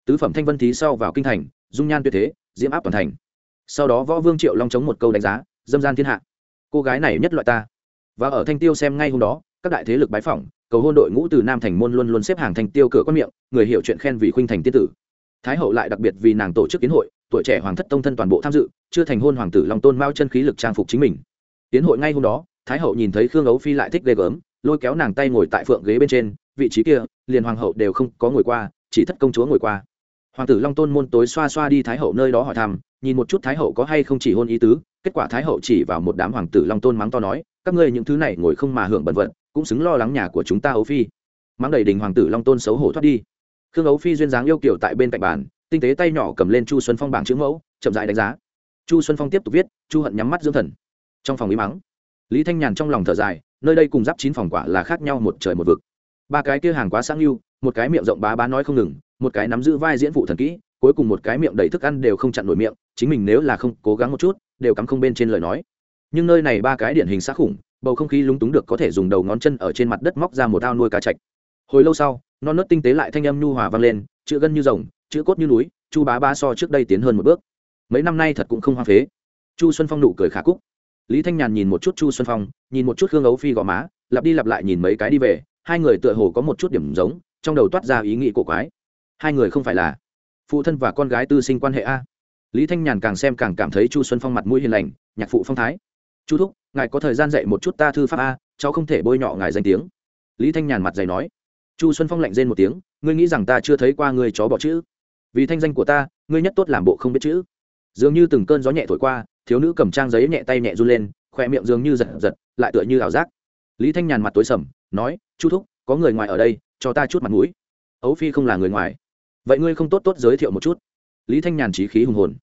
Tứ phẩm thanh vân thí sau vào kinh thành, dung nhan tuyệt thế, diễm áp toàn thành. Sau đó võ vương triệu long chống một câu đánh giá, dâm gian thiên hạ. Cô gái này nhất loại ta. Và ở thanh tiêu xem ngay hôm đó, các đại thế lực bái phỏng, cầu hôn đội ngũ từ nam thành môn luôn luôn xếp hàng thành tiêu cửa quan miệng, người hiểu chuyện khen vì khuynh thành tiên tử thái hậu lại đặc biệt vì nàng tổ chức kiến hội, tuổi trẻ hoàng thất tông thân toàn bộ tham dự, chưa thành hôn hoàng tử long tôn mao chân khí lực trang phục chính mình. Tiến hội ngay hôm đó, thái hậu nhìn thấy khương ấu phi lại thích ghê gớm, lôi kéo nàng tay ngồi tại phượng ghế bên trên, vị trí kia, liền hoàng hậu đều không có ngồi qua, chỉ thất công chúa ngồi qua. Hoàng tử long tôn môn tối xoa xoa đi thái hậu nơi đó hỏi thăm, nhìn một chút thái hậu có hay không chỉ hôn ý tứ, kết quả thái hậu chỉ vào một đám hoàng tử long tôn mắng to nói, các ngươi những thứ này ngồi không mà hưởng bận vận, cũng xứng lo lắng nhà của chúng ta ấu phi. Mắng đầy đình hoàng tử long tôn xấu hổ thoát đi khương ấu phi duyên dáng yêu kiểu tại bên cạnh bàn, tinh tế tay nhỏ cầm lên chu xuân phong bảng chữ mẫu, chậm dại đánh giá. Chu xuân phong tiếp tục viết, chu hận nhắm mắt dưỡng thần. Trong phòng im mắng lý thanh nhàn trong lòng thở dài, nơi đây cùng giáp chín phòng quả là khác nhau một trời một vực. Ba cái kia hàng quá sáng lưu một cái miệng rộng bá bá nói không ngừng, một cái nắm giữ vai diễn phụ thần kỹ, cuối cùng một cái miệng đầy thức ăn đều không chặn nổi miệng, chính mình nếu là không cố gắng một chút, đều cắm không bên trên lời nói. Nhưng nơi này ba cái điển hình xác khủng, bầu không khí lúng túng được có thể dùng đầu ngón chân ở trên mặt đất móc ra một ao nuôi cá chạch. Hồi lâu sau non nớt tinh tế lại thanh âm nhu hòa vang lên, chữ gân như rồng, chữ cốt như núi, chu bá ba so trước đây tiến hơn một bước. Mấy năm nay thật cũng không hoa phế. Chu xuân phong nụ cười khả cúc lý thanh nhàn nhìn một chút chu xuân phong, nhìn một chút hương ấu phi gò má, lặp đi lặp lại nhìn mấy cái đi về, hai người tựa hồ có một chút điểm giống, trong đầu toát ra ý nghĩ cổ quái. Hai người không phải là phụ thân và con gái tư sinh quan hệ a? Lý thanh nhàn càng xem càng cảm thấy chu xuân phong mặt mũi hiền lành, nhạc phụ phong thái. Chu thúc, ngài có thời gian dạy một chút ta thư pháp a, cháu không thể bôi nhọ ngài danh tiếng. Lý thanh nhàn mặt dày nói chu xuân phong lạnh rên một tiếng, ngươi nghĩ rằng ta chưa thấy qua người chó bỏ chữ? Vì thanh danh của ta, ngươi nhất tốt làm bộ không biết chữ. Dường như từng cơn gió nhẹ thổi qua, thiếu nữ cầm trang giấy nhẹ tay nhẹ run lên, khoe miệng dường như giật giật, lại tựa như ảo giác. Lý thanh nhàn mặt tối sầm, nói, chu thúc, có người ngoài ở đây, cho ta chút mặt mũi. Ấu phi không là người ngoài. Vậy ngươi không tốt tốt giới thiệu một chút. Lý thanh nhàn trí khí hùng hồn.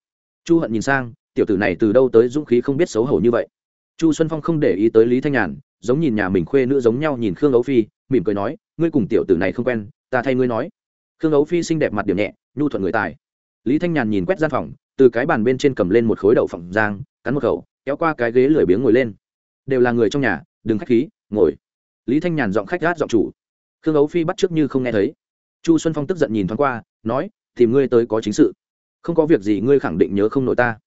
Chu hận nhìn sang, tiểu tử này từ đâu tới dũng khí không biết xấu hổ như vậy? Chu xuân phong không để ý tới lý thanh nhàn, giống nhìn nhà mình khuê nữ giống nhau nhìn khương ấu phi, mỉm cười nói ngươi cùng tiểu tử này không quen, ta thay ngươi nói. Khương ấu phi xinh đẹp mặt điểm nhẹ, nhu thuận người tài. Lý thanh nhàn nhìn quét gian phòng, từ cái bàn bên trên cầm lên một khối đậu phộng giang cắn một khẩu, kéo qua cái ghế lười biếng ngồi lên. Đều là người trong nhà, đừng khách khí, ngồi. Lý thanh nhàn giọng khách gát giọng chủ. Khương ấu phi bắt trước như không nghe thấy. Chu xuân phong tức giận nhìn thoáng qua, nói, tìm ngươi tới có chính sự. Không có việc gì ngươi khẳng định nhớ không nổi ta.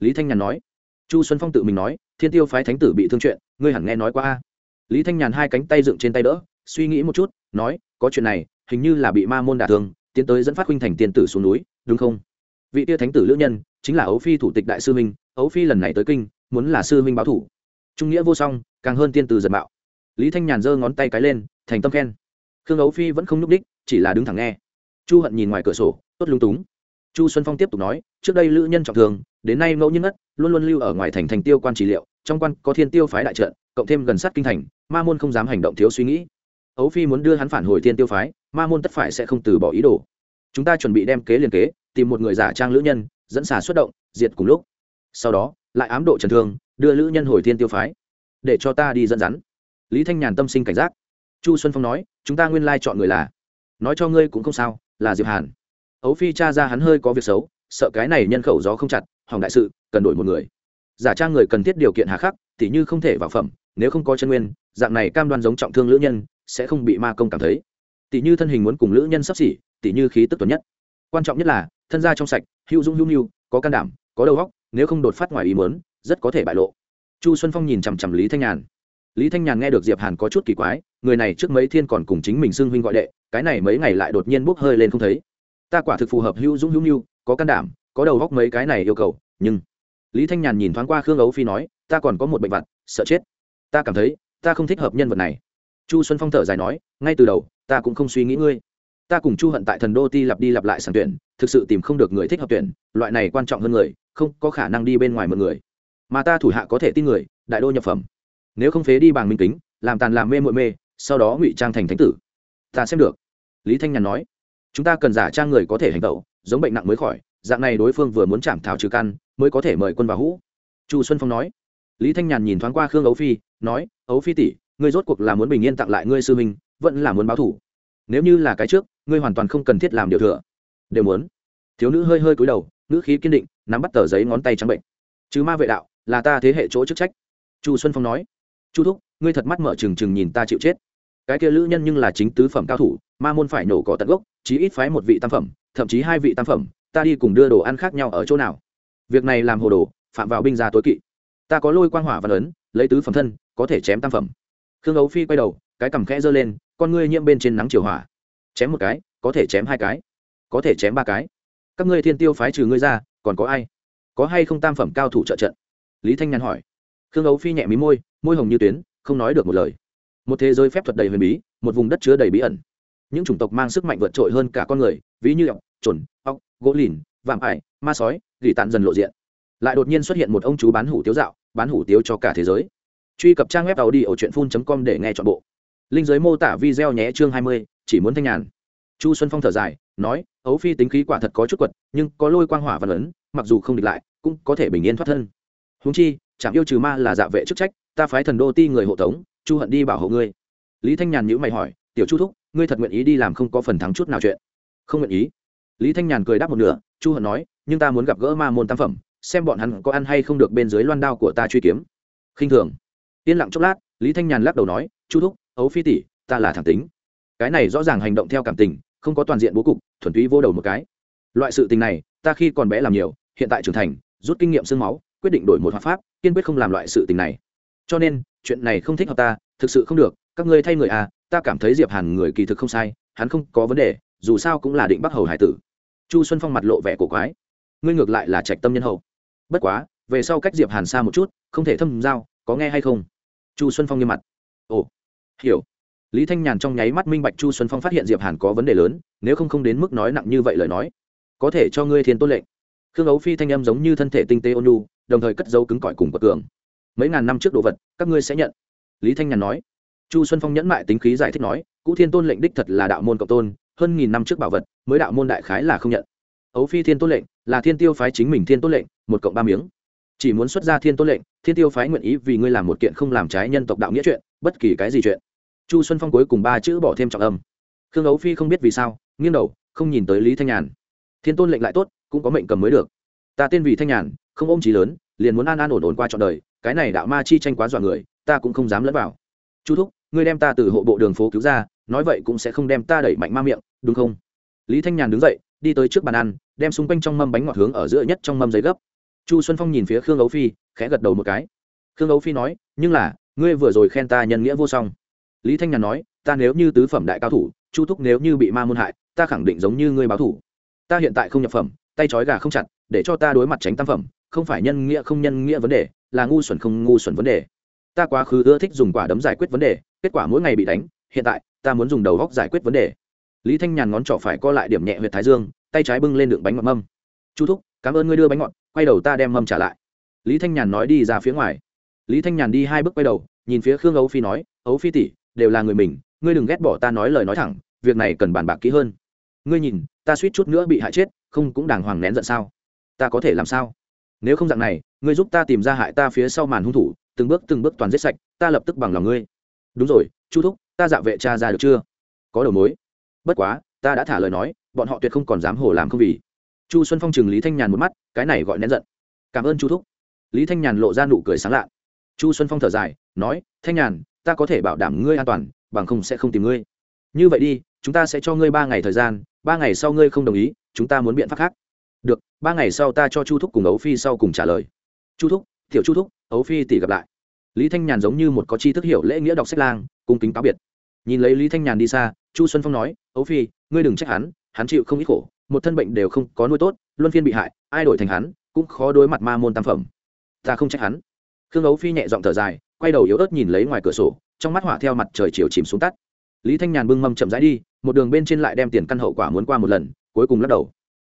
Lý thanh nhàn nói. Chu xuân phong tự mình nói, thiên tiêu phái thánh tử bị thương chuyện, ngươi hẳn nghe nói qua a. Lý thanh nhàn hai cánh tay dựng trên tay đỡ suy nghĩ một chút, nói, có chuyện này, hình như là bị ma môn đả thương, tiến tới dẫn phát huynh thành tiên tử xuống núi, đúng không? Vị tia thánh tử lữ nhân, chính là ấu phi thủ tịch đại sư minh ấu phi lần này tới kinh, muốn là sư minh báo thủ. Trung nghĩa vô song, càng hơn tiên tử giật mạo. Lý thanh nhàn giơ ngón tay cái lên, thành tâm khen. Khương ấu phi vẫn không nhúc đích, chỉ là đứng thẳng nghe. Chu hận nhìn ngoài cửa sổ, tốt lung túng. Chu xuân phong tiếp tục nói, trước đây lữ nhân trọng thường đến nay ngẫu nhiên ngất, luôn luôn lưu ở ngoài thành thành tiêu quan trị liệu, trong quan có thiên tiêu phái đại trận, cộng thêm gần sát kinh thành, ma môn không dám hành động thiếu suy nghĩ ấu phi muốn đưa hắn phản hồi thiên tiêu phái, ma môn tất phải sẽ không từ bỏ ý đồ. Chúng ta chuẩn bị đem kế liền kế, tìm một người giả trang lữ nhân, dẫn xà xuất động, diệt cùng lúc. Sau đó, lại ám độ trần thương, đưa lữ nhân hồi thiên tiêu phái, để cho ta đi dẫn rắn. Lý thanh nhàn tâm sinh cảnh giác. Chu xuân phong nói, chúng ta nguyên lai chọn người là. Nói cho ngươi cũng không sao, là diệp hàn. Ấu phi cha ra hắn hơi có việc xấu, sợ cái này nhân khẩu gió không chặt, hỏng đại sự, cần đổi một người. Giả trang người cần thiết điều kiện hà khắc, tỉ như không thể vào phẩm, nếu không có chân nguyên, dạng này cam đoan giống trọng thương lữ nhân sẽ không bị ma công cảm thấy. Tỉ như thân hình muốn cùng lữ nhân sắp xỉ tỉ như khí tức tuần nhất. Quan trọng nhất là, thân gia trong sạch, hữu dung hữu nhu có can đảm, có đầu óc, nếu không đột phát ngoài ý muốn, rất có thể bại lộ. Chu xuân phong nhìn chằm chằm lý thanh nhàn. Lý thanh nhàn nghe được diệp hàn có chút kỳ quái, người này trước mấy thiên còn cùng chính mình xưng huynh gọi đệ, cái này mấy ngày lại đột nhiên bốc hơi lên không thấy. Ta quả thực phù hợp hữu dũng hữu nhu có can đảm, có đầu góc mấy cái này yêu cầu, nhưng lý thanh nhàn nhìn thoáng qua khương ấu phi nói, ta còn có một bệnh vặt, sợ chết. Ta cảm thấy, ta không thích hợp nhân vật này chu xuân phong thở dài nói, ngay từ đầu, ta cũng không suy nghĩ ngươi. Ta cùng chu hận tại thần đô ti lặp đi lặp lại sàng tuyển, thực sự tìm không được người thích hợp tuyển, loại này quan trọng hơn người, không có khả năng đi bên ngoài một người. Mà ta thủ hạ có thể tin người, đại đô nhập phẩm. Nếu không phế đi bằng minh kính, làm tàn làm mê mội mê, sau đó ngụy trang thành thánh tử. Ta xem được. Lý thanh nhàn nói, chúng ta cần giả trang người có thể hành tẩu, giống bệnh nặng mới khỏi, dạng này đối phương vừa muốn chạm thảo trừ căn, mới có thể mời quân vào hũ. Chu xuân phong nói. Lý thanh nhàn nhìn thoáng qua khương ấu phi, nói, ấu phi tỷ ngươi rốt cuộc là muốn bình yên tặng lại ngươi sư minh vẫn là muốn báo thủ nếu như là cái trước, ngươi hoàn toàn không cần thiết làm điều thừa. Đều muốn. Thiếu nữ hơi hơi cúi đầu nữ khí kiên định, nắm bắt tờ giấy ngón tay trắng bệnh. Chứ ma vệ đạo, là ta thế hệ chỗ chức trách. Chu xuân phong nói. Chu thúc, ngươi thật mắt mở trừng trừng nhìn ta chịu chết. Cái kia lữ nhân nhưng là chính tứ phẩm cao thủ, ma môn phải nổ cỏ tận gốc, chí ít phái một vị tam phẩm, thậm chí hai vị tam phẩm, ta đi cùng đưa đồ ăn khác nhau ở chỗ nào? Việc này làm hồ đồ, phạm vào binh gia tối kỵ. Ta có lôi quang hỏa văn ấn, lấy tứ phẩm thân, có thể chém tam phẩm khương ấu phi quay đầu, cái cằm khẽ giơ lên, con ngươi nhiễm bên trên nắng chiều hỏa. Chém một cái, có thể chém hai cái, có thể chém ba cái. Các ngươi thiên tiêu phái trừ ngươi ra, còn có ai? Có hay không tam phẩm cao thủ trợ trận? Lý thanh nhàn hỏi. Khương ấu phi nhẹ mí môi môi hồng như tuyến, không nói được một lời. Một thế giới phép thuật đầy huyền bí, một vùng đất chứa đầy bí ẩn. Những chủng tộc mang sức mạnh vượt trội hơn cả con người, ví như ọc trồn ọc gỗ lìn, vạm ải, ma sói, gỉ tàn dần lộ diện. Lại đột nhiên xuất hiện một ông chú bán hủ tiếu dạo, bán hủ tiếu cho cả thế giới truy cập trang web tàu đi ở truyện phun com để nghe chọn bộ. Linh giới mô tả video nhé chương hai mươi, chỉ muốn thanh nhàn. Chu xuân phong thở dài, nói, ấu phi tính khí quả thật có chút quật, nhưng có lôi quang hỏa và lớn, mặc dù không địch lại, cũng có thể bình yên thoát thân. Húng chi chạm yêu trừ ma là dạ vệ chức trách, ta phái thần đô ti người hộ tống, chu hận đi bảo hộ ngươi. Lý thanh nhàn nhữ mày hỏi, tiểu chu thúc, ngươi thật nguyện ý đi làm không có phần thắng chút nào chuyện? Không nguyện ý. Lý thanh nhàn cười đáp một nửa, chu hận nói, nhưng ta muốn gặp gỡ ma môn tam phẩm, xem bọn hắn có ăn hay không được bên dưới loan đao của ta truy kiếm. Khinh thường yên lặng chốc lát, lý thanh nhàn lắc đầu nói, chu thúc, ấu phi tỷ, ta là thẳng tính. Cái này rõ ràng hành động theo cảm tình, không có toàn diện bố cục, thuần túy vô đầu một cái. Loại sự tình này, ta khi còn bé làm nhiều, hiện tại trưởng thành, rút kinh nghiệm sương máu, quyết định đổi một hoạt pháp, kiên quyết không làm loại sự tình này. Cho nên, chuyện này không thích hợp ta, thực sự không được, các ngươi thay người à ta cảm thấy diệp hàn người kỳ thực không sai, hắn không có vấn đề, dù sao cũng là định bắc hầu hải tử. Chu xuân phong mặt lộ vẻ cổ quái. Ngươi ngược lại là trạch tâm nhân hậu bất quá, về sau cách diệp hàn xa một chút, không thể thâm giao, có nghe hay không? Chu xuân phong nghiêm mặt. Ồ, hiểu. Lý thanh nhàn trong nháy mắt minh bạch chu xuân phong phát hiện diệp hàn có vấn đề lớn, nếu không không đến mức nói nặng như vậy lời nói, có thể cho ngươi thiên tôn lệnh. Khương ấu phi thanh âm giống như thân thể tinh tế ôn nhu, đồng thời cất dấu cứng cỏi cùng bậc cường. Mấy ngàn năm trước đồ vật, các ngươi sẽ nhận. Lý thanh nhàn nói. Chu xuân phong nhẫn mại tính khí giải thích nói, cũ thiên tôn lệnh đích thật là đạo môn cộng tôn, hơn nghìn năm trước bảo vật, mới đạo môn đại khái là không nhận. Ấu phi thiên tôn lệnh, là thiên tiêu phái chính mình thiên tôn lệnh, một cộng ba miếng chỉ muốn xuất ra thiên tôn lệnh, thiên tiêu phái nguyện ý vì ngươi làm một kiện không làm trái nhân tộc đạo nghĩa chuyện, bất kỳ cái gì chuyện. Chu xuân phong cuối cùng ba chữ bỏ thêm trọng âm. Khương ấu phi không biết vì sao, nghiêng đầu, không nhìn tới lý thanh nhàn. Thiên tôn lệnh lại tốt, cũng có mệnh cầm mới được. Ta tên vì thanh nhàn, không ôm trí lớn, liền muốn an an ổn ổn qua trọn đời, cái này đạo ma chi tranh quá dọa người, ta cũng không dám lẫn vào. Chu thúc, ngươi đem ta từ hộ bộ đường phố cứu ra, nói vậy cũng sẽ không đem ta đẩy mạnh ma miệng, đúng không? Lý thanh nhàn đứng dậy, đi tới trước bàn ăn, đem xung quanh trong mâm bánh ngọt hướng ở giữa nhất trong mâm giấy gấp chu xuân phong nhìn phía khương ấu phi, khẽ gật đầu một cái. Khương ấu phi nói, nhưng là, ngươi vừa rồi khen ta nhân nghĩa vô song. Lý thanh nhàn nói, ta nếu như tứ phẩm đại cao thủ, chu thúc nếu như bị ma môn hại, ta khẳng định giống như ngươi báo thủ. Ta hiện tại không nhập phẩm, tay trói gà không chặt, để cho ta đối mặt tránh tam phẩm, không phải nhân nghĩa không nhân nghĩa vấn đề, là ngu xuẩn không ngu xuẩn vấn đề. Ta quá khứ ưa thích dùng quả đấm giải quyết vấn đề, kết quả mỗi ngày bị đánh, hiện tại, ta muốn dùng đầu góc giải quyết vấn đề. Lý thanh nhàn ngón trỏ phải co lại điểm nhẹ huyệt thái dương, tay trái bưng lên đựng bánh ngọt mâm. Chu thúc, cảm ơn ngươi đưa bánh ngọt quay đầu ta đem mâm trả lại. Lý thanh nhàn nói đi ra phía ngoài. Lý thanh nhàn đi hai bước quay đầu, nhìn phía khương ấu phi nói, ấu phi tỷ, đều là người mình, ngươi đừng ghét bỏ ta nói lời nói thẳng, việc này cần bàn bạc kỹ hơn. Ngươi nhìn, ta suýt chút nữa bị hại chết, không cũng đàng hoàng nén giận sao? Ta có thể làm sao? Nếu không dạng này, ngươi giúp ta tìm ra hại ta phía sau màn hung thủ, từng bước từng bước toàn giết sạch, ta lập tức bằng lòng ngươi. Đúng rồi, chu thúc, ta dạ vệ cha ra được chưa? Có đầu mối. Bất quá, ta đã thả lời nói, bọn họ tuyệt không còn dám hồ làm không vì chu xuân phong chừng lý thanh nhàn một mắt, cái này gọi nén giận. Cảm ơn chu thúc. Lý thanh nhàn lộ ra nụ cười sáng lạ. Chu xuân phong thở dài, nói, thanh nhàn, ta có thể bảo đảm ngươi an toàn, bằng không sẽ không tìm ngươi. Như vậy đi, chúng ta sẽ cho ngươi ba ngày thời gian, ba ngày sau ngươi không đồng ý, chúng ta muốn biện pháp khác. Được, ba ngày sau ta cho chu thúc cùng ấu phi sau cùng trả lời. Chu thúc, tiểu chu thúc, ấu phi tỷ gặp lại. Lý thanh nhàn giống như một có chi thức hiểu lễ nghĩa đọc sách lang, cung kính cáo biệt. Nhìn lấy lý thanh nhàn đi xa, chu xuân phong nói, ấu phi, ngươi đừng trách hắn hắn chịu không ít khổ một thân bệnh đều không có nuôi tốt, luân phiên bị hại, ai đổi thành hắn, cũng khó đối mặt ma môn tam phẩm. Ta không trách hắn. Khương ấu phi nhẹ giọng thở dài, quay đầu yếu ớt nhìn lấy ngoài cửa sổ, trong mắt hỏa theo mặt trời chiều chìm xuống tắt. Lý thanh nhàn bưng mâm chậm rãi đi, một đường bên trên lại đem tiền căn hậu quả muốn qua một lần, cuối cùng lắc đầu.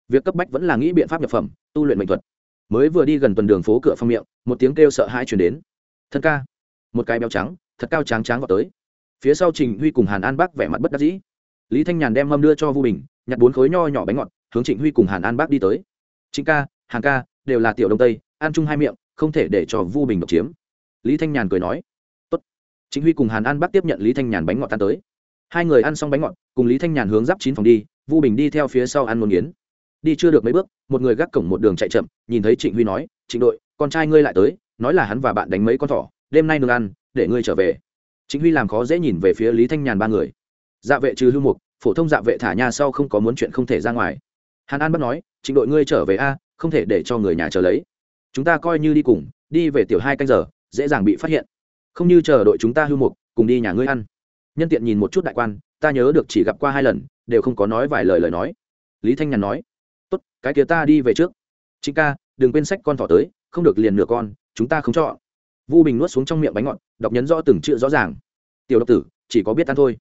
Việc cấp bách vẫn là nghĩ biện pháp nhập phẩm, tu luyện mệnh thuật. Mới vừa đi gần tuần đường phố cửa phong miệng, một tiếng kêu sợ hãi chuyển đến. Thân ca. Một cái béo trắng, thật cao tráng tráng vào tới. Phía sau trình huy cùng hàn an bác vẻ mặt bất đắc dĩ. Lý thanh nhàn đem mâm đưa cho vu bình nhặt bốn khối nho nhỏ bánh ngọt, hướng trịnh huy cùng hàn an bác đi tới. Chính ca, hàn ca, đều là tiểu đông tây, ăn chung hai miệng, không thể để cho vu bình độc chiếm. Lý thanh nhàn cười nói. Tốt. trịnh huy cùng hàn an bác tiếp nhận lý thanh nhàn bánh ngọt tan tới. Hai người ăn xong bánh ngọt, cùng lý thanh nhàn hướng giáp chín phòng đi, vu bình đi theo phía sau ăn một nghiến đi chưa được mấy bước, một người gác cổng một đường chạy chậm, nhìn thấy trịnh huy nói, trịnh đội, con trai ngươi lại tới, nói là hắn và bạn đánh mấy con thỏ, đêm nay nương ăn, để ngươi trở về. Trịnh huy làm khó dễ nhìn về phía lý thanh nhàn ba người. Dạ vệ trừ hưu mục phổ thông dạ vệ thả nhà sau không có muốn chuyện không thể ra ngoài. Hàn an bắt nói, trịnh đội ngươi trở về a, không thể để cho người nhà chờ lấy. Chúng ta coi như đi cùng, đi về tiểu hai canh giờ, dễ dàng bị phát hiện. Không như chờ đội chúng ta hưu mục, cùng đi nhà ngươi ăn. Nhân tiện nhìn một chút đại quan, ta nhớ được chỉ gặp qua hai lần, đều không có nói vài lời lời nói. Lý thanh nhàn nói, tốt, cái kia ta đi về trước. Chính ca, đừng quên sách con thỏ tới, không được liền nửa con, chúng ta không cho vu bình nuốt xuống trong miệng bánh ngọt, đọc nhấn rõ từng chữ rõ ràng. Tiểu độc tử, chỉ có biết ăn thôi.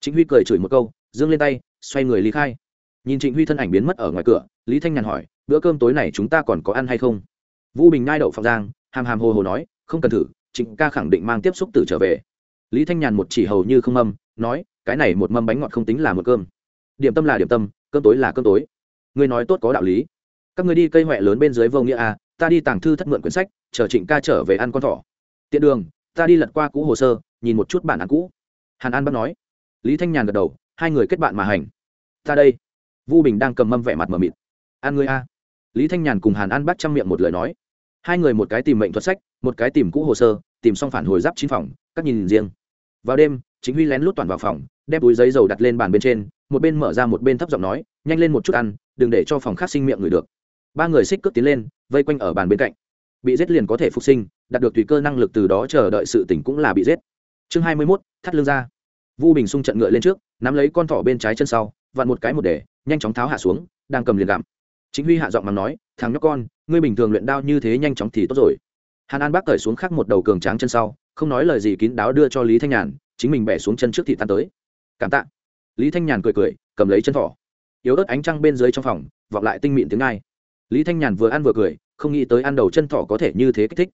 Chính huy cười chửi một câu dương lên tay, xoay người lý khai. Nhìn trịnh huy thân ảnh biến mất ở ngoài cửa, lý thanh nhàn hỏi, bữa cơm tối này chúng ta còn có ăn hay không? Vũ bình ngai đậu phạm giang, hàm hàm hồ hồ nói, không cần thử, trịnh ca khẳng định mang tiếp xúc tử trở về. Lý thanh nhàn một chỉ hầu như không mâm, nói, cái này một mâm bánh ngọt không tính là một cơm. Điểm tâm là điểm tâm, cơm tối là cơm tối. Ngươi nói tốt có đạo lý. Các người đi cây huệ lớn bên dưới vô nghĩa à ta đi tàng thư thất mượn quyển sách, chờ trịnh ca trở về ăn con thỏ. Tiện đường, ta đi lật qua cũ hồ sơ, nhìn một chút bản án cũ. Hàn an bắt nói. Lý thanh nhàn gật đầu hai người kết bạn mà hành. Ta đây. Vu bình đang cầm mâm vẻ mặt mờ mịt. An ngươi a. Lý thanh nhàn cùng hàn an bắt chăm miệng một lời nói. Hai người một cái tìm mệnh thuật sách, một cái tìm cũ hồ sơ, tìm xong phản hồi giáp chín phòng, các nhìn riêng. Vào đêm, chính huy lén lút toàn vào phòng, đem túi giấy dầu đặt lên bàn bên trên, một bên mở ra một bên thấp giọng nói, nhanh lên một chút ăn, đừng để cho phòng khác sinh miệng người được. Ba người xích cướp tiến lên, vây quanh ở bàn bên cạnh. Bị giết liền có thể phục sinh, đạt được tùy cơ năng lực từ đó chờ đợi sự tỉnh cũng là bị giết. Chương hai mươi mốt, thắt lưng ra. Vu bình xung trận ngựa lên trước nắm lấy con thỏ bên trái chân sau, vặn một cái một để, nhanh chóng tháo hạ xuống, đang cầm liền gặm. Chính huy hạ giọng mà nói, thằng nhóc con, ngươi bình thường luyện đao như thế nhanh chóng thì tốt rồi. Hàn an bác cởi xuống khắc một đầu cường tráng chân sau, không nói lời gì kín đáo đưa cho lý thanh nhàn, chính mình bẻ xuống chân trước thị tan tới. Cảm tạ. Lý thanh nhàn cười cười, cầm lấy chân thỏ. Yếu ớt ánh trăng bên dưới trong phòng, vọng lại tinh mịn tiếng ai lý thanh nhàn vừa ăn vừa cười, không nghĩ tới ăn đầu chân thỏ có thể như thế kích thích.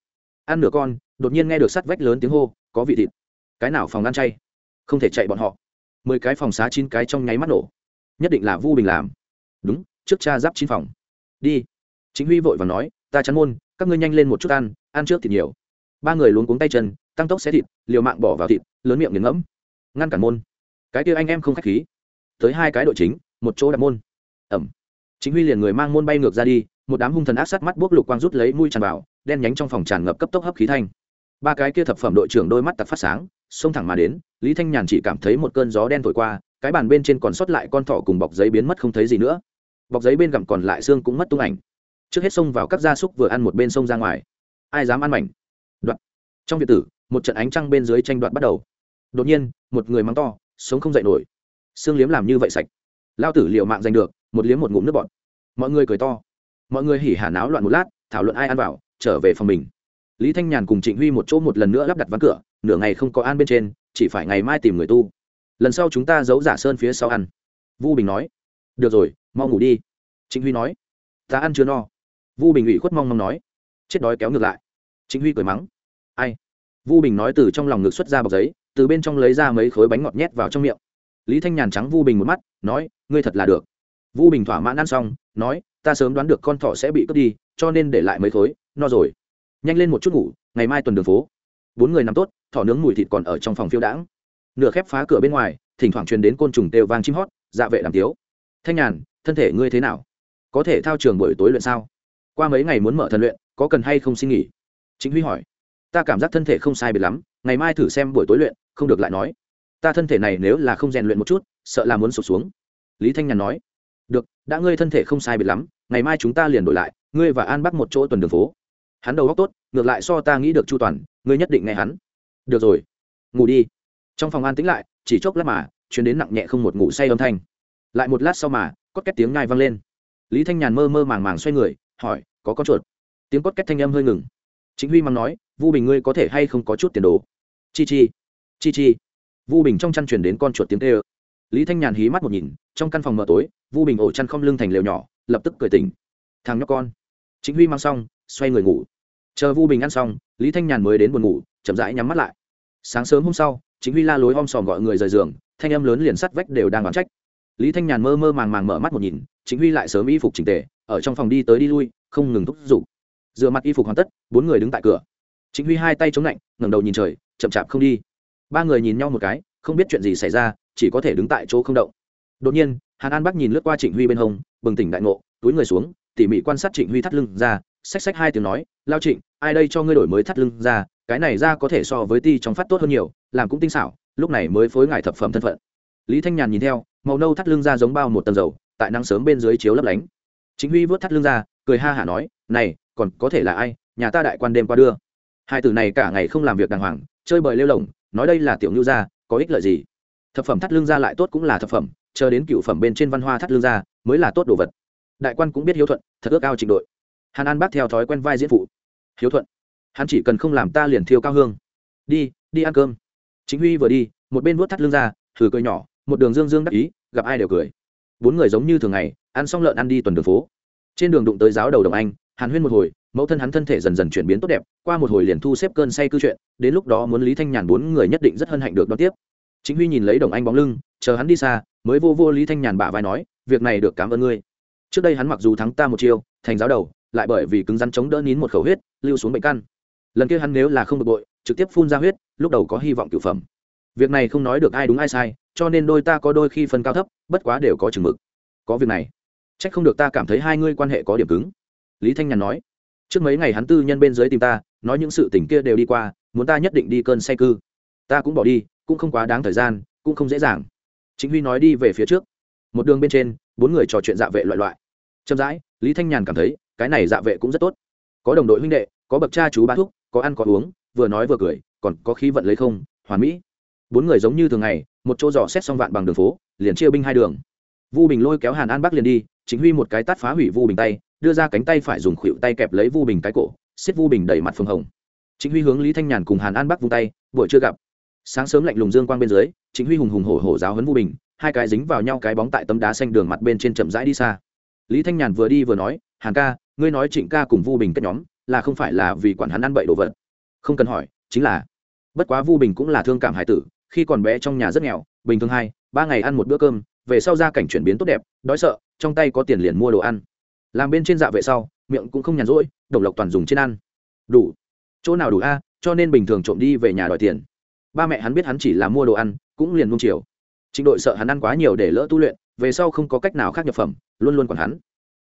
Ăn nửa con, đột nhiên nghe được sắt vách lớn tiếng hô, có vị thịt. Cái nào phòng ăn chay? Không thể chạy bọn họ mười cái phòng xá chín cái trong nháy mắt nổ. Nhất định là vu bình làm. Đúng, trước cha giáp chín phòng. Đi. Chính huy vội và nói, ta chắn môn, các ngươi nhanh lên một chút ăn ăn trước thịt nhiều. Ba người luống cuống tay chân, tăng tốc xé thịt, liều mạng bỏ vào thịt, lớn miệng nghiền ngẫm. Ngăn cản môn. Cái kia anh em không k h á c h khí. Tới hai cái đội chính, một chỗ đặt môn. Ẩm. Chính huy liền người mang môn bay ngược ra đi, một đám hung thần ác sát mắt bốc lục quang rút lấy mũi tràn vào, đen nhánh trong phòng tràn ngập cấp tốc hấp khí thanh. Ba cái kia thập phẩm đội trưởng đôi mắt tặc phát sáng, xông thẳng mà đến lý thanh nhàn chỉ cảm thấy một cơn gió đen thổi qua, cái bàn bên trên còn sót lại con thỏ cùng bọc giấy biến mất không thấy gì nữa. Bọc giấy bên gặm còn lại xương cũng mất tung ảnh. Trước hết xông vào các gia súc vừa ăn một bên sông ra ngoài. Ai dám ăn mảnh? Đoạn trong việt tử, một trận ánh trăng bên dưới tranh đoạt bắt đầu. Đột nhiên, một người mắng to, sống không dậy nổi. Xương liếm làm như vậy sạch. Lao tử liệu mạng giành được, một liếm một ngụm nước bọt. Mọi người cười to. Mọi người hỉ hả náo loạn một lát, thảo luận ai ăn vào, trở về phòng mình. Lý thanh nhàn cùng trịnh huy một chỗ một lần nữa lắp đặt ván cửa, nửa ngày không có ăn bên trên chỉ phải ngày mai tìm người tu. Lần sau chúng ta giấu giả sơn phía sau ăn. Vu bình nói. Được rồi, mau ngủ đi. Chính huy nói. Ta ăn chưa no. Vu bình ủy khuất mong mong nói. Chết đói kéo ngược lại. Chính huy cười mắng. Ai? Vu bình nói từ trong lòng ngực xuất ra bọc giấy, từ bên trong lấy ra mấy khối bánh ngọt nhét vào trong miệng. Lý thanh nhàn trắng vu bình một mắt, nói, ngươi thật là được. Vu bình thỏa mãn ăn xong, nói, ta sớm đoán được con thỏ sẽ bị cướp đi, cho nên để lại mấy khối, no rồi. Nhanh lên một chút ngủ, ngày mai tuần đường phố. Bốn người nằm tốt thỏ nướng mùi thịt còn ở trong phòng phiêu đãng. Nửa khép phá cửa bên ngoài, thỉnh thoảng truyền đến côn trùng têu vang chim hót dạ vệ làm tiếu. Thanh nhàn, thân thể ngươi thế nào? Có thể thao trường buổi tối luyện sao? Qua mấy ngày muốn mở thần luyện, có cần hay không xin nghỉ? Chính huy hỏi. Ta cảm giác thân thể không sai biệt lắm, ngày mai thử xem buổi tối luyện, không được lại nói. Ta thân thể này nếu là không rèn luyện một chút, sợ là muốn sụp xuống. Lý thanh nhàn nói. Được, đã ngươi thân thể không sai biệt lắm, ngày mai chúng ta liền đổi lại, ngươi và an bắt một chỗ tuần đường phố. Hắn đầu góc tốt, ngược lại so ta nghĩ được chu toàn, ngươi nhất định nghe hắn được rồi. Ngủ đi. Trong phòng an tĩnh lại, chỉ chốc lát mà chuyến đến nặng nhẹ không một ngủ say âm thanh. Lại một lát sau mà, cốt két tiếng ngai vang lên. Lý thanh nhàn mơ mơ màng màng xoay người, hỏi, có con chuột? Tiếng cốt két thanh âm hơi ngừng. Chính huy mắng nói, vu bình ngươi có thể hay không có chút tiền đồ? Chi chi chi chi. Vu bình trong chăn chuyển đến con chuột tiếng tê ơ lý thanh nhàn hí mắt một nhìn, trong căn phòng mờ tối, vu bình ổ chăn không lưng thành lều nhỏ, lập tức cười tỉnh. Thằng nhóc con. Chính huy mang xong, xoay người ngủ. Chờ vu bình ăn xong, lý thanh nhàn mới đến buồn ngủ, chậm rãi nhắm mắt lại sáng sớm hôm sau, chính huy la lối om sòm gọi người rời giường, thanh âm lớn liền sắt vách đều đang đoán trách. Lý thanh nhàn mơ mơ màng màng mở mắt một nhìn, chính huy lại sớm y phục chỉnh tề, ở trong phòng đi tới đi lui, không ngừng thúc giục. Dựa mặt y phục hoàn tất, bốn người đứng tại cửa. Chính huy hai tay chống lạnh, ngẩng đầu nhìn trời, chậm chạp không đi. Ba người nhìn nhau một cái, không biết chuyện gì xảy ra, chỉ có thể đứng tại chỗ không động. Đột nhiên, hàn an bắc nhìn lướt qua trịnh huy bên hông, bừng tỉnh đại ngộ, túi người xuống, tỉ mỉ quan sát trịnh huy thắt lưng ra, xách xách hai tiếng nói, lao trịnh, ai đây cho ngươi đổi mới thắt lưng ra cái này ra có thể so với ti trong phát tốt hơn nhiều, làm cũng tinh xảo, lúc này mới phối ngài thập phẩm thân phận. Lý thanh nhàn nhìn theo, màu nâu thắt lưng ra giống bao một tầng dầu, tại nắng sớm bên dưới chiếu lấp lánh. Chính huy vớt thắt lưng ra, cười ha hả nói, này, còn có thể là ai? Nhà ta đại quan đêm qua đưa. Hai từ này cả ngày không làm việc đàng hoàng, chơi bời lêu lồng, nói đây là tiểu ngưu gia, có ích lợi gì? Thập phẩm thắt lưng ra lại tốt cũng là thập phẩm, chờ đến cựu phẩm bên trên văn hoa thắt lưng ra, mới là tốt đồ vật. Đại quan cũng biết hiếu thuận, thật ước ao trình đội. Hàn an bác theo thói quen vai diễn phụ. Hiếu thuận hắn chỉ cần không làm ta liền thiêu cao hương. Đi đi ăn cơm. Chính huy vừa đi, một bên vuốt thắt lưng ra, thử cười nhỏ, một đường dương dương đắc ý, gặp ai đều cười. Bốn người giống như thường ngày, ăn xong lợn ăn đi tuần đường phố. Trên đường đụng tới giáo đầu đồng anh, hàn huyên một hồi, mẫu thân hắn thân thể dần dần chuyển biến tốt đẹp, qua một hồi liền thu xếp cơn say cư chuyện, đến lúc đó muốn lý thanh nhàn bốn người nhất định rất hân hạnh được đón tiếp. Chính huy nhìn lấy đồng anh bóng lưng, chờ hắn đi xa, mới vô vô lý thanh nhàn bả vai nói, việc này được cảm ơn ngươi. Trước đây hắn mặc dù thắng ta một chiêu, thành giáo đầu, lại bởi vì cứng rắn chống đỡ nín một khẩu huyết, lưu xuống bệnh căn lần kia hắn nếu là không bực bội, trực tiếp phun ra huyết, lúc đầu có hy vọng cựu phẩm. Việc này không nói được ai đúng ai sai, cho nên đôi ta có đôi khi phân cao thấp, bất quá đều có chừng mực. Có việc này trách không được ta cảm thấy hai ngươi quan hệ có điểm cứng. Lý thanh nhàn nói, trước mấy ngày hắn tư nhân bên dưới tìm ta, nói những sự tình kia đều đi qua, muốn ta nhất định đi cơn say cư. Ta cũng bỏ đi, cũng không quá đáng thời gian, cũng không dễ dàng. Chính huy nói đi về phía trước. Một đường bên trên, bốn người trò chuyện dạ vệ loại loại. Chậm rãi, lý thanh nhàn cảm thấy, cái này dạ vệ cũng rất tốt. Có đồng đội huynh đệ, có bậc cha chú ba thúc có ăn có uống, vừa nói vừa cười, còn có khí vận lấy không, hoàn mỹ. Bốn người giống như thường ngày, một chỗ dò xét xong vạn bằng đường phố, liền chia binh hai đường. Vu bình lôi kéo hàn an bắc liền đi, chính huy một cái tát phá hủy vu bình tay, đưa ra cánh tay phải dùng khuỵu tay kẹp lấy vu bình cái cổ, xiết vu bình đẩy mặt phương hồng. Chính huy hướng lý thanh nhàn cùng hàn an bắc vung tay vội chưa gặp. Sáng sớm lạnh lùng dương quang bên dưới, chính huy hùng hùng hổ hổ giáo hấn vu bình, hai cái dính vào nhau cái bóng tại tấm đá xanh đường mặt bên trên chậm rãi đi xa. Lý thanh nhàn vừa đi vừa nói hàng ca, ngươi nói trịnh ca cùng vu bình cất nhóm là không phải là vì quản hắn ăn bậy đồ vật. Không cần hỏi, chính là, bất quá vu bình cũng là thương cảm hải tử, khi còn bé trong nhà rất nghèo, bình thường hai, ba ngày ăn một bữa cơm, về sau ra cảnh chuyển biến tốt đẹp, đói sợ, trong tay có tiền liền mua đồ ăn. Làm bên trên dạ vệ sau, miệng cũng không nhàn rỗi, đồng lộc toàn dùng trên ăn. Đủ. Chỗ nào đủ a, cho nên bình thường trộm đi về nhà đòi tiền. Ba mẹ hắn biết hắn chỉ là mua đồ ăn, cũng liền nung chiều. Trịnh đội sợ hắn ăn quá nhiều để lỡ tu luyện, về sau không có cách nào khác nhập phẩm, luôn luôn còn hắn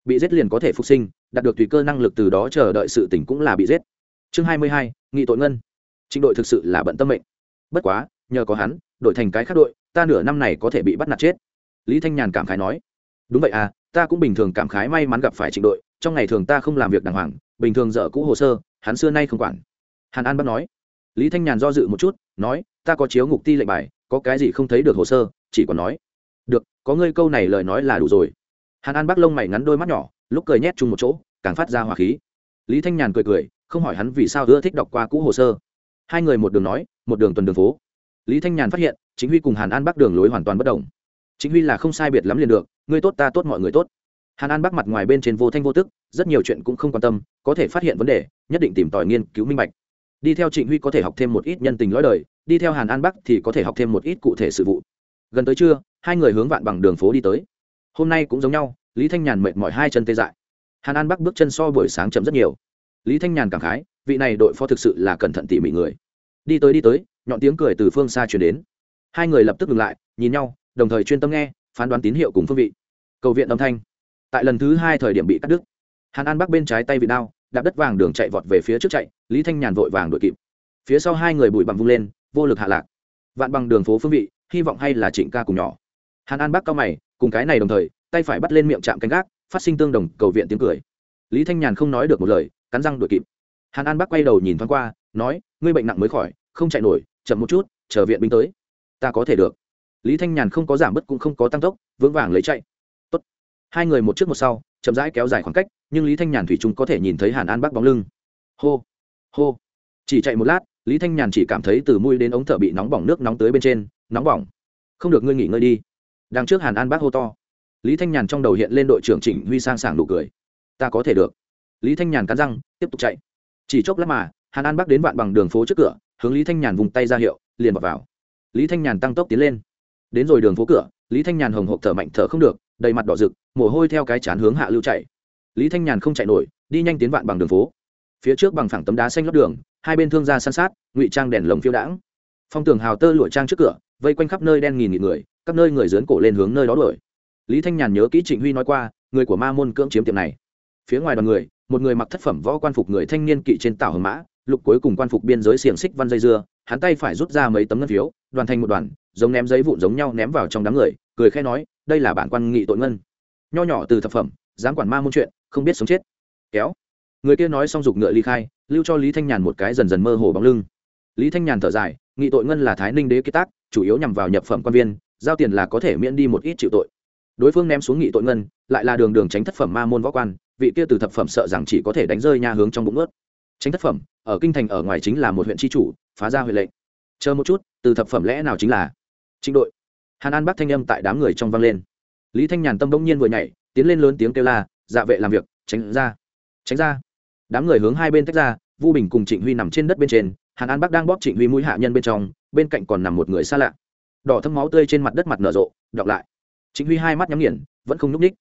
bị giết liền có thể phục sinh, đạt được tùy cơ năng lực từ đó chờ đợi sự tỉnh cũng là bị giết. Chương hai mươi hai, nghị tội ngân. Trịnh đội thực sự là bận tâm mệnh. Bất quá, nhờ có hắn đội thành cái khác đội, ta nửa năm này có thể bị bắt nạt chết. Lý thanh nhàn cảm khái nói. Đúng vậy à ta cũng bình thường cảm khái may mắn gặp phải trịnh đội, trong ngày thường ta không làm việc đàng hoàng, bình thường dở cũ hồ sơ, hắn xưa nay không quản. Hàn an bắt nói. Lý thanh nhàn do dự một chút, nói, ta có chiếu ngục ti lệnh bài, có cái gì không thấy được hồ sơ, chỉ còn nói. Được, có ngươi câu này lời nói là đủ rồi hàn an bác lông mày ngắn đôi mắt nhỏ, lúc cười nhét chung một chỗ, càng phát ra hỏa khí. Lý thanh nhàn cười cười, không hỏi hắn vì sao ưa thích đọc qua cũ hồ sơ. Hai người một đường nói, một đường tuần đường phố. Lý thanh nhàn phát hiện, chính huy cùng hàn an bắc đường lối hoàn toàn bất đồng. Chính huy là không sai biệt lắm liền được, người tốt ta tốt mọi người tốt. Hàn an bắc mặt ngoài bên trên vô thanh vô tức, rất nhiều chuyện cũng không quan tâm, có thể phát hiện vấn đề, nhất định tìm tòi nghiên cứu minh bạch. Đi theo trịnh huy có thể học thêm một ít nhân tình lõi đời, đi theo hàn an bắc thì có thể học thêm một ít cụ thể sự vụ. Gần tới trưa, hai người hướng vạn bằng đường phố đi tới hôm nay cũng giống nhau, lý thanh nhàn mệt mỏi hai chân tê dại. Hàn an bắc bước chân so buổi sáng chậm rất nhiều. Lý thanh nhàn cảm khái, vị này đội phó thực sự là cẩn thận tỉ mỉ người. Đi tới đi tới, nhọn tiếng cười từ phương xa chuyển đến. Hai người lập tức ngừng lại, nhìn nhau, đồng thời chuyên tâm nghe, phán đoán tín hiệu cùng phương vị. Cầu viện âm thanh. Tại lần thứ hai thời điểm bị cắt đứt. Hàn an bắc bên trái tay vị đao, đạp đất vàng đường chạy vọt về phía trước chạy, lý thanh nhàn vội vàng đuổi kịp. Phía sau hai người bụi bằng vung lên, vô lực hạ lạc. Vạn bằng đường phố phương vị, hy vọng hay là trịnh ca cùng nhỏ. Hàn an bắc cao mày cùng cái này đồng thời, tay phải bắt lên miệng chạm canh gác, phát sinh tương đồng cầu viện tiếng cười. Lý thanh nhàn không nói được một lời, cắn răng đuổi kịp. Hàn an bắc quay đầu nhìn thoáng qua, nói, ngươi bệnh nặng mới khỏi, không chạy nổi, chậm một chút, chờ viện binh tới. Ta có thể được. Lý thanh nhàn không có giảm bớt cũng không có tăng tốc, vững vàng lấy chạy. Tốt. hai người một trước một sau, chậm rãi kéo dài khoảng cách, nhưng lý thanh nhàn thủy chung có thể nhìn thấy hàn an bắc bóng lưng. Hô hô. Chỉ chạy một lát, lý thanh nhàn chỉ cảm thấy từ mũi đến ống thở bị nóng bỏng nước nóng tới bên trên, nóng bỏng. Không được ngươi nghỉ ngơi đi đằng trước hàn an bác hô to. Lý thanh nhàn trong đầu hiện lên đội trưởng trịnh huy sang sảng nụ cười. Ta có thể được. Lý thanh nhàn cắn răng tiếp tục chạy. Chỉ chốc lát mà hàn an bác đến vạn bằng đường phố trước cửa hướng lý thanh nhàn vùng tay ra hiệu liền vào, vào. lý thanh nhàn tăng tốc tiến lên. Đến rồi đường phố cửa lý thanh nhàn hồng hộp thở mạnh thở không được đầy mặt đỏ rực mồ hôi theo cái chán hướng hạ lưu chạy. Lý thanh nhàn không chạy nổi đi nhanh tiến vạn bằng đường phố. Phía trước bằng phẳng tấm đá xanh lót đường hai bên thương gia san sát ngụy trang đèn lồng phiêu đãng. Phong tường hào tơ lụa trang trước cửa vây quanh khắp nơi đen nghìn nghịt người các nơi người dướn cổ lên hướng nơi đó đuổi. Lý thanh nhàn nhớ kỹ trịnh huy nói qua, người của ma môn cưỡng chiếm tiệm này. Phía ngoài đoàn người, một người mặc thất phẩm võ quan phục người thanh niên kỵ trên tàu hầm mã, lục cuối cùng quan phục biên giới xiềng xích văn dây dưa, hắn tay phải rút ra mấy tấm ngân phiếu, đoàn thành một đoàn, giống ném giấy vụn giống nhau ném vào trong đám người, cười khẽ nói, đây là bản quan nghị tội ngân. Nho nhỏ từ thập phẩm, dám quản ma môn chuyện, không biết sống chết. Kéo. Người kia nói xong dục ngựa ly khai, lưu cho lý thanh nhàn một cái dần dần mơ hồ bóng lưng. Lý thanh nhàn thở dài, nghị tội ngân là thái ninh đế kế tác, chủ yếu nhằm vào nhập phẩm quan viên giao tiền là có thể miễn đi một ít chịu tội. Đối phương ném xuống nghị tội ngân, lại là đường đường tránh thất phẩm ma môn võ quan, vị kia từ thập phẩm sợ rằng chỉ có thể đánh rơi nha hướng trong bụng ướt. Tránh thất phẩm, ở kinh thành ở ngoài chính là một huyện tri chủ, phá ra huệ lệnh. Chờ một chút, từ thập phẩm lẽ nào chính là? Trịnh đội. Hàn an bắc thanh âm tại đám người trong vang lên. Lý thanh nhàn tâm bỗng nhiên vừa nhảy, tiến lên lớn tiếng kêu la dạ vệ làm việc, tránh ra tránh ra. Đám người hướng hai bên tách ra, vu bình cùng trịnh huy nằm trên đất bên trên, hàn an bắc đang bóp trịnh huy mũi hạ nhân bên trong, bên cạnh còn nằm một người xa lạ đỏ thâm máu tươi trên mặt đất mặt nở rộ, đọc lại. Trịnh huy hai mắt nhắm nghiền, vẫn không nhúc ních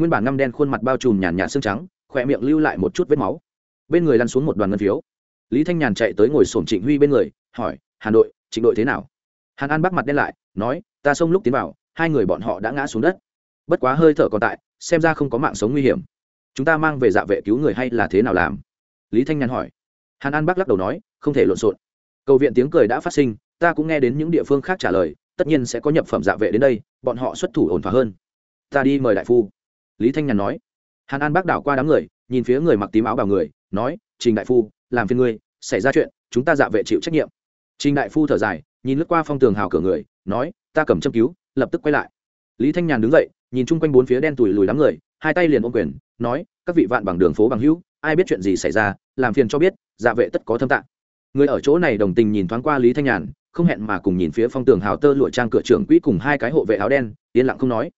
nguyên bản ngăm đen khuôn mặt bao trùm nhàn nhạt xương trắng khỏe miệng lưu lại một chút vết máu. Bên người lăn xuống một đoàn ngân phiếu. Lý thanh nhàn chạy tới ngồi sổm trịnh huy bên người, hỏi hà nội trịnh đội thế nào? Hàn an bắc mặt đen lại, nói, ta xông lúc tiến vào, hai người bọn họ đã ngã xuống đất. Bất quá hơi thở còn tại, xem ra không có mạng sống nguy hiểm. Chúng ta mang về dạ vệ cứu người hay là thế nào làm? Lý thanh nhàn hỏi. Hàn an bắc lắc đầu nói, không thể lộn xộn. Cầu viện tiếng cười đã phát sinh, ta cũng nghe đến những địa phương khác trả lời tất nhiên sẽ có nhập phẩm dạ vệ đến đây, bọn họ xuất thủ ổn thỏa hơn. Ta đi mời đại phu. Lý thanh nhàn nói. Hàn an bác đảo qua đám người, nhìn phía người mặc tím áo bảo người, nói, trình đại phu, làm phiên ngươi, xảy ra chuyện, chúng ta dạ vệ chịu trách nhiệm. Trình đại phu thở dài, nhìn lướt qua phong tường hào cửa người, nói, ta cầm châm cứu, lập tức quay lại. Lý thanh nhàn đứng dậy, nhìn chung quanh bốn phía đen tủi lùi đám người, hai tay liền ôm quyền, nói, các vị vạn bằng đường phố bằng hữu, ai biết chuyện gì xảy ra, làm phiền cho biết dạ vệ tất có thâm tạng. Người ở chỗ này đồng tình nhìn thoáng qua lý thanh nhàn không hẹn mà cùng nhìn phía phong tường hào tơ lụa trang cửa trưởng quỹ cùng hai cái hộ vệ áo đen, yên lặng không nói.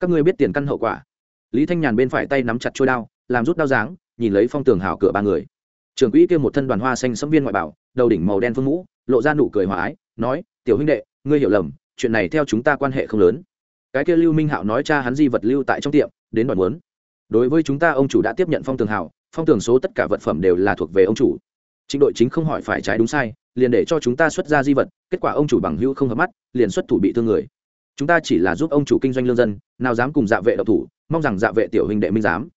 Các ngươi biết tiền căn hậu quả. Lý thanh nhàn bên phải tay nắm chặt trôi đao, làm rút đao dáng, nhìn lấy phong tường hào cửa ba người. Trưởng quỹ kia một thân đoàn hoa xanh sẫm viên ngoại bảo, đầu đỉnh màu đen phương mũ, lộ ra nụ cười hòa ái, nói, tiểu huynh đệ, ngươi hiểu lầm, chuyện này theo chúng ta quan hệ không lớn. Cái kia lưu minh hạo nói cha hắn di vật lưu tại trong tiệm, đến đòi muốn. Đối với chúng ta, ông chủ đã tiếp nhận phong tường hảo phong tường số tất cả vật phẩm đều là thuộc về ông chủ trịnh đội chính không hỏi phải trái đúng sai, liền để cho chúng ta xuất ra di vật, kết quả ông chủ bằng hữu không hợp mắt, liền xuất thủ bị thương người. Chúng ta chỉ là giúp ông chủ kinh doanh lương dân, nào dám cùng dạ vệ độc thủ, mong rằng dạ vệ tiểu huynh đệ minh giám.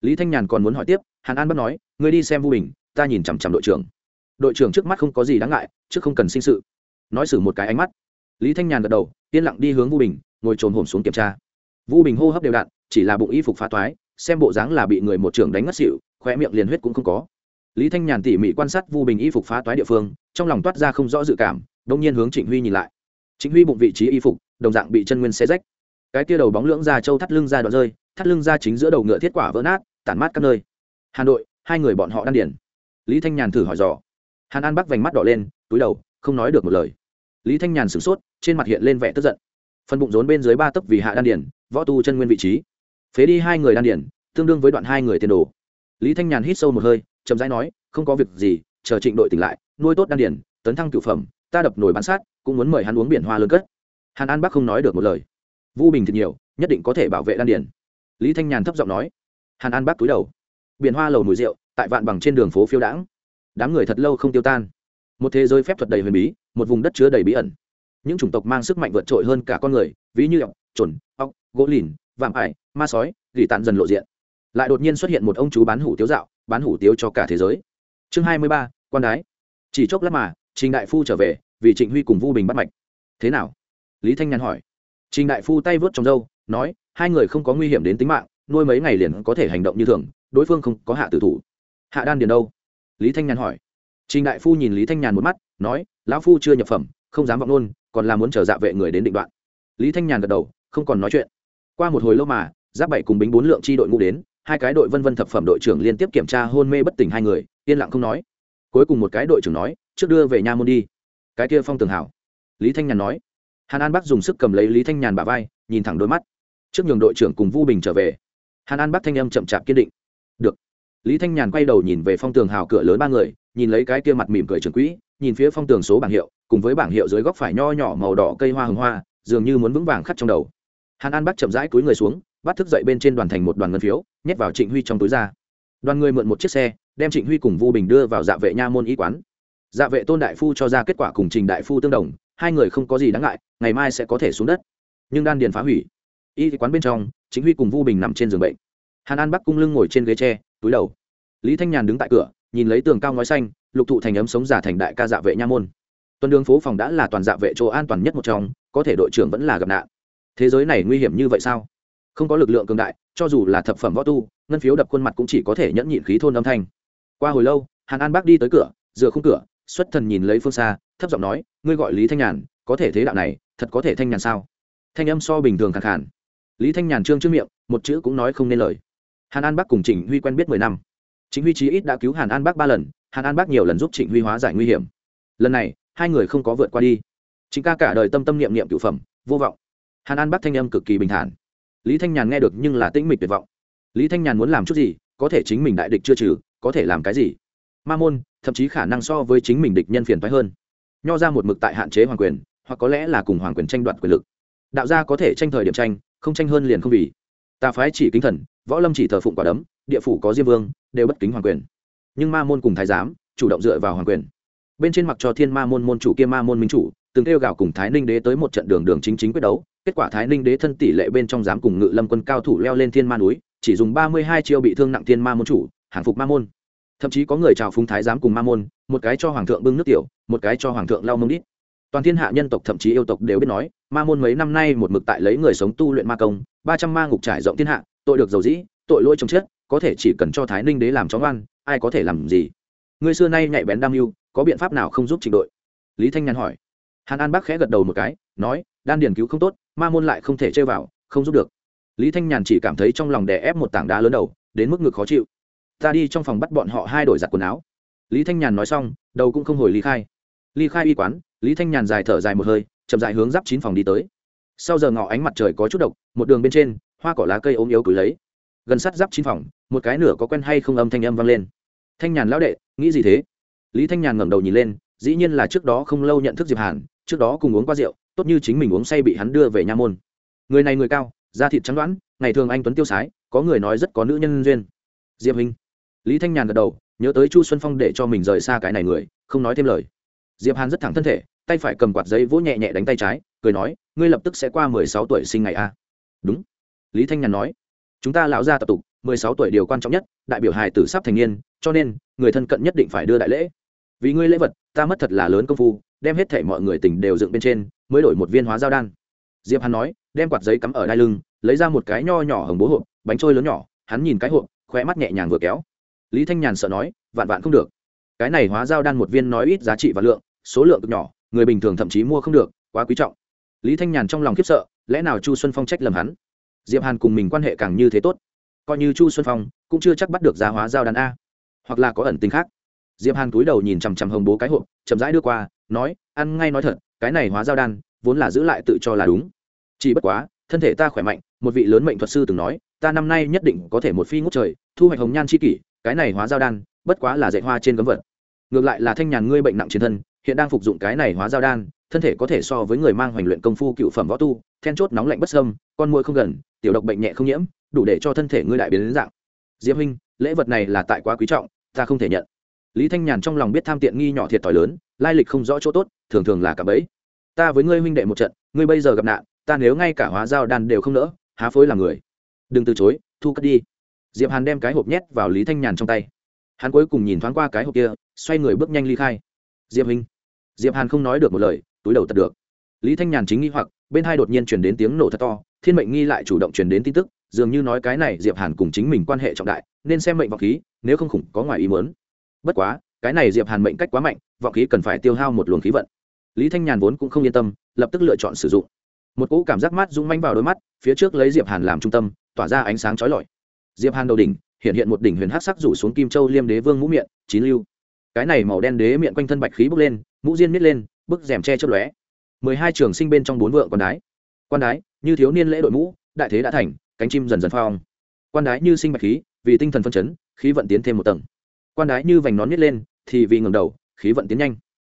Lý thanh nhàn còn muốn hỏi tiếp, hàn an bắt nói, ngươi đi xem vu bình, ta nhìn chằm chằm đội trưởng. Đội trưởng trước mắt không có gì đáng ngại, trước không cần sinh sự. Nói xử một cái ánh mắt. Lý thanh nhàn gật đầu, yên lặng đi hướng vu bình, ngồi trồn hổm xuống kiểm tra. Vu bình hô hấp đều đặn, chỉ là bụng y phục phá toái, xem bộ dáng là bị người một trưởng đánh ngất xỉu khoe miệng liền huyết cũng không có lý thanh nhàn tỉ mỉ quan sát vu bình y phục phá toái địa phương, trong lòng toát ra không rõ dự cảm đông nhiên hướng trịnh huy nhìn lại. Trịnh huy bụng vị trí y phục, đồng dạng bị chân nguyên xe rách. Cái tia đầu bóng lưỡng ra châu thắt lưng ra đoạn rơi, thắt lưng ra chính giữa đầu ngựa thiết quả vỡ nát, tản mát các nơi. Hà nội, hai người bọn họ đan điển lý thanh nhàn thử hỏi dò. Hàn an bắc vành mắt đỏ lên, túi đầu, không nói được một lời. Lý thanh nhàn sửng sốt, trên mặt hiện lên vẻ tức giận. Phần bụng rốn bên dưới ba tấc vì hạ đan điển võ tu chân nguyên vị trí. Phế đi hai người đan điển tương đương với đoạn hai người tiền đồ. Lý thanh nhàn hít sâu một hơi chậm rãi nói, không có việc gì, chờ trịnh đội tỉnh lại, nuôi tốt đan điển tấn thăng cựu phẩm, ta đập nồi bán sát, cũng muốn mời hắn uống biển hoa lớn cất. Hàn an bắc không nói được một lời. Vu bình thật nhiều, nhất định có thể bảo vệ đan điển lý thanh nhàn thấp giọng nói. Hàn an bắc túi đầu. Biển hoa lầu mùi rượu, tại vạn bằng trên đường phố phiêu đãng. Đám người thật lâu không tiêu tan. Một thế giới phép thuật đầy huyền bí, một vùng đất chứa đầy bí ẩn. Những chủng tộc mang sức mạnh vượt trội hơn cả con người, ví như ọc trồn ọc gỗ lìn, vạm ải, ma sói, gỉ tàn dần lộ diện. Lại đột nhiên xuất hiện một ông chú bán hủ tiếu dạo bán hủ tiếu cho cả thế giới. Chương hai mươi ba, quan đái. Chỉ chốc lát mà, trình đại phu trở về, vì trịnh huy cùng vu bình bắt mạch. Thế nào? Lý thanh nhàn hỏi. Trình đại phu tay vớt trong dâu nói, hai người không có nguy hiểm đến tính mạng, nuôi mấy ngày liền có thể hành động như thường, đối phương không có hạ tử thủ. Hạ đan điền đâu? Lý thanh nhàn hỏi. Trình đại phu nhìn lý thanh nhàn một mắt, nói, lão phu chưa nhập phẩm, không dám vọng luôn còn là muốn chờ dạ vệ người đến định đoạn. Lý thanh nhàn gật đầu, không còn nói chuyện. Qua một hồi lâu mà, giáp bảy cùng bính bốn lượng chi đội ngũ đến hai cái đội vân vân thập phẩm đội trưởng liên tiếp kiểm tra hôn mê bất tỉnh hai người, yên lặng không nói. Cuối cùng một cái đội trưởng nói, trước đưa về nha môn đi. Cái kia phong tường hảo. Lý thanh nhàn nói. Hàn an bắc dùng sức cầm lấy lý thanh nhàn bà vai, nhìn thẳng đôi mắt. Trước nhường đội trưởng cùng vu bình trở về. Hàn an bắc thanh âm chậm chạp kiên định. Được. Lý thanh nhàn quay đầu nhìn về phong tường hào cửa lớn ba người, nhìn lấy cái kia mặt mỉm cười trường quỹ, nhìn phía phong tường số bảng hiệu, cùng với bảng hiệu dưới góc phải nho nhỏ màu đỏ cây hoa hồng hoa, dường như muốn vững vàng khắc trong đầu. Hàn an bắc chậm rãi cúi người xuống bắt thức dậy bên trên đoàn thành một đoàn ngân phiếu, nhét vào trịnh huy trong túi ra. Đoàn người mượn một chiếc xe, đem trịnh huy cùng vu bình đưa vào dạ vệ nha môn y quán. Dạ vệ tôn đại phu cho ra kết quả cùng trình đại phu tương đồng, hai người không có gì đáng ngại, ngày mai sẽ có thể xuống đất. Nhưng đan điền phá hủy. Y quán bên trong chính huy cùng vu bình nằm trên giường bệnh. Hàn an bắc cung lưng ngồi trên ghế tre, túi đầu. Lý thanh nhàn đứng tại cửa, nhìn lấy tường cao ngói xanh, lục thụ thành ấm sống giả thành đại ca dạ vệ nha môn. Tuần đường phố phòng đã là toàn dạ vệ chỗ an toàn nhất một trong, có thể đội trưởng vẫn là gặp nạn. Thế giới này nguy hiểm như vậy sao? Không có lực lượng cường đại, cho dù là thập phẩm võ tu, ngân phiếu đập khuôn mặt cũng chỉ có thể nhẫn nhịn khí thôn âm thanh. Qua hồi lâu, hàn an bác đi tới cửa, dựa khung cửa, xuất thần nhìn lấy phương xa, thấp giọng nói, ngươi gọi lý thanh nhàn, có thể thế đạo này, thật có thể thanh nhàn sao? Thanh âm so bình thường khẳng khản lý thanh nhàn trương trước miệng, một chữ cũng nói không nên lời. Hàn an bắc cùng trịnh huy quen biết mười năm. Chính huy chí ít đã cứu hàn an bắc ba lần, hàn an bắc nhiều lần giúp trịnh huy hóa giải nguy hiểm. Lần này, hai người không có vượt qua đi. Chính ca cả đời tâm tâm niệm niệm cựu phẩm, vô vọng. Hàn an bắc thanh âm cực kỳ bình thản lý thanh nhàn nghe được nhưng là tĩnh mịch tuyệt vọng. Lý thanh nhàn muốn làm chút gì, có thể chính mình đại địch chưa trừ, có thể làm cái gì? Ma môn, thậm chí khả năng so với chính mình địch nhân phiền thoái hơn. Nho ra một mực tại hạn chế hoàng quyền, hoặc có lẽ là cùng hoàng quyền tranh đoạt quyền lực. Đạo gia có thể tranh thời điểm tranh, không tranh hơn liền không vì. Tà phái chỉ kính thần, võ lâm chỉ thờ phụng quả đấm, địa phủ có diêm vương, đều bất kính hoàng quyền. Nhưng ma môn cùng thái giám, chủ động dựa vào hoàng quyền. Bên trên mặc cho thiên ma môn môn chủ kia ma môn minh chủ từng kêu gào cùng thái ninh đế tới một trận đường đường chính chính quyết đấu, kết quả thái ninh đế thân tỷ lệ bên trong dám cùng ngự lâm quân cao thủ leo lên thiên ma núi, chỉ dùng ba mươi hai chiêu bị thương nặng thiên ma môn chủ, hàng phục ma môn. Thậm chí có người chào phúng thái giám cùng ma môn, một cái cho hoàng thượng bưng nước tiểu, một cái cho hoàng thượng lau mông đít. Toàn thiên hạ nhân tộc thậm chí yêu tộc đều biết nói, ma môn mấy năm nay một mực tại lấy người sống tu luyện ma công, ba trăm ma ngục trải rộng thiên hạ, tội được dầu dĩ, tội lỗi chồng chết, có thể chỉ cần cho thái ninh đế làm chó ngoan ai có thể làm gì? Người xưa nay nhạy bén đam mưu, có biện pháp nào không giúp trình đội lý thanh nhàn hỏi hàn an bác khẽ gật đầu một cái, nói, đan điền cứu không tốt, ma môn lại không thể chơi vào, không giúp được. Lý thanh nhàn chỉ cảm thấy trong lòng đè ép một tảng đá lớn đầu, đến mức ngực khó chịu. Ta đi trong phòng bắt bọn họ hai đổi giặt quần áo. Lý thanh nhàn nói xong, đầu cũng không hồi Lý khai. Ly khai y quán, lý thanh nhàn dài thở dài một hơi, chậm dài hướng giáp chín phòng đi tới. Sau giờ ngọ ánh mặt trời có chút độc, một đường bên trên, hoa cỏ lá cây ốm yếu cúi lấy. Gần sát giáp chín phòng, một cái nửa có quen hay không âm thanh âm vang lên. Thanh nhàn lão đệ, nghĩ gì thế? Lý thanh nhàn ngẩng đầu nhìn lên dĩ nhiên là trước đó không lâu nhận thức diệp hàn, trước đó cùng uống qua rượu, tốt như chính mình uống say bị hắn đưa về nha môn. Người này người cao, da thịt trắng đoán, ngày thường anh tuấn tiêu sái, có người nói rất có nữ nhân duyên. Diệp hình lý thanh nhàn gật đầu, nhớ tới chu xuân phong để cho mình rời xa cái này người, không nói thêm lời. Diệp hàn rất thẳng thân thể, tay phải cầm quạt giấy vỗ nhẹ nhẹ đánh tay trái, cười nói, ngươi lập tức sẽ qua mười sáu tuổi sinh ngày a. Đúng. Lý thanh nhàn nói, chúng ta lão gia tập tục, mười sáu tuổi điều quan trọng nhất, đại biểu hài tử sắp thành niên, cho nên người thân cận nhất định phải đưa đại lễ vì ngươi lễ vật, ta mất thật là lớn công phu, đem hết thảy mọi người tỉnh đều dựng bên trên, mới đổi một viên hóa giao đan. Diệp hắn nói, đem quạt giấy cắm ở đai lưng, lấy ra một cái nho nhỏ hồng bố hộp, bánh trôi lớn nhỏ, hắn nhìn cái hộp, khóe mắt nhẹ nhàng vừa kéo. Lý thanh nhàn sợ nói, vạn vạn không được. Cái này hóa giao đan một viên nói ít giá trị và lượng, số lượng cực nhỏ, người bình thường thậm chí mua không được, quá quý trọng. Lý thanh nhàn trong lòng khiếp sợ, lẽ nào chu xuân phong trách lầm hắn? Diệp hàn cùng mình quan hệ càng như thế tốt. Coi như chu xuân phong cũng chưa chắc bắt được giá hóa giao đan a, hoặc là có ẩn tính khác diệp hàn túi đầu nhìn chằm chằm hồng bố cái hộp, chậm rãi đưa qua, nói, ăn ngay nói thật, cái này hóa giao đan, vốn là giữ lại tự cho là đúng. Chỉ bất quá, thân thể ta khỏe mạnh, một vị lớn mệnh thuật sư từng nói, ta năm nay nhất định có thể một phi ngút trời, thu hoạch hồng nhan chi kỷ, cái này hóa giao đan, bất quá là dạy hoa trên cấm vật. Ngược lại là thanh nhàn ngươi bệnh nặng trên thân, hiện đang phục dụng cái này hóa giao đan, thân thể có thể so với người mang hoành luyện công phu cựu phẩm võ tu, then chốt nóng lạnh bất sâm con môi không gần, tiểu độc bệnh nhẹ không nhiễm, đủ để cho thân thể ngươi đại biến đến dạng. Diệp huynh, lễ vật này là tại quá quý trọng, ta không thể nhận lý thanh nhàn trong lòng biết tham tiện nghi nhỏ thiệt thòi lớn, lai lịch không rõ chỗ tốt, thường thường là cả bẫy. Ta với ngươi huynh đệ một trận, ngươi bây giờ gặp nạn, ta nếu ngay cả hóa giao đan đều không nỡ, há phối là người. Đừng từ chối, thu cất đi. Diệp hàn đem cái hộp nhét vào lý thanh nhàn trong tay. Hắn cuối cùng nhìn thoáng qua cái hộp kia, xoay người bước nhanh ly khai. Diệp huynh. Diệp hàn không nói được một lời, túi đầu tật được. Lý thanh nhàn chính nghi hoặc, bên hai đột nhiên chuyển đến tiếng nổ thật to, thiên mệnh nghi lại chủ động truyền đến tin tức, dường như nói cái này diệp hàn cùng chính mình quan hệ trọng đại, nên xem mệnh vọng khí, nếu không khủng có ngoài ý muốn bất quá, cái này diệp hàn mệnh cách quá mạnh, vọng khí cần phải tiêu hao một luồng khí vận. Lý thanh nhàn vốn cũng không yên tâm, lập tức lựa chọn sử dụng. Một cỗ cảm giác mát rung manh vào đôi mắt, phía trước lấy diệp hàn làm trung tâm, tỏa ra ánh sáng chói lọi. Diệp hàn đầu đỉnh, hiện hiện một đỉnh huyền hắc sắc rủ xuống kim châu liêm đế vương mũ miệng, chín lưu. Cái này màu đen đế miệng quanh thân bạch khí bốc lên, mũ diên miết lên, bức rèm che chớp lóe. Mười hai trường sinh bên trong bốn vượng quan đái. Quan đái, như thiếu niên lễ đội mũ, đại thế đã thành, cánh chim dần dần phong quan đái như sinh bạch khí, vì tinh thần phân chấn, khí vận tiến thêm một tầng quan đái như vành nón nhét lên, thì vì ngầm đầu, khí vận tiến nhanh.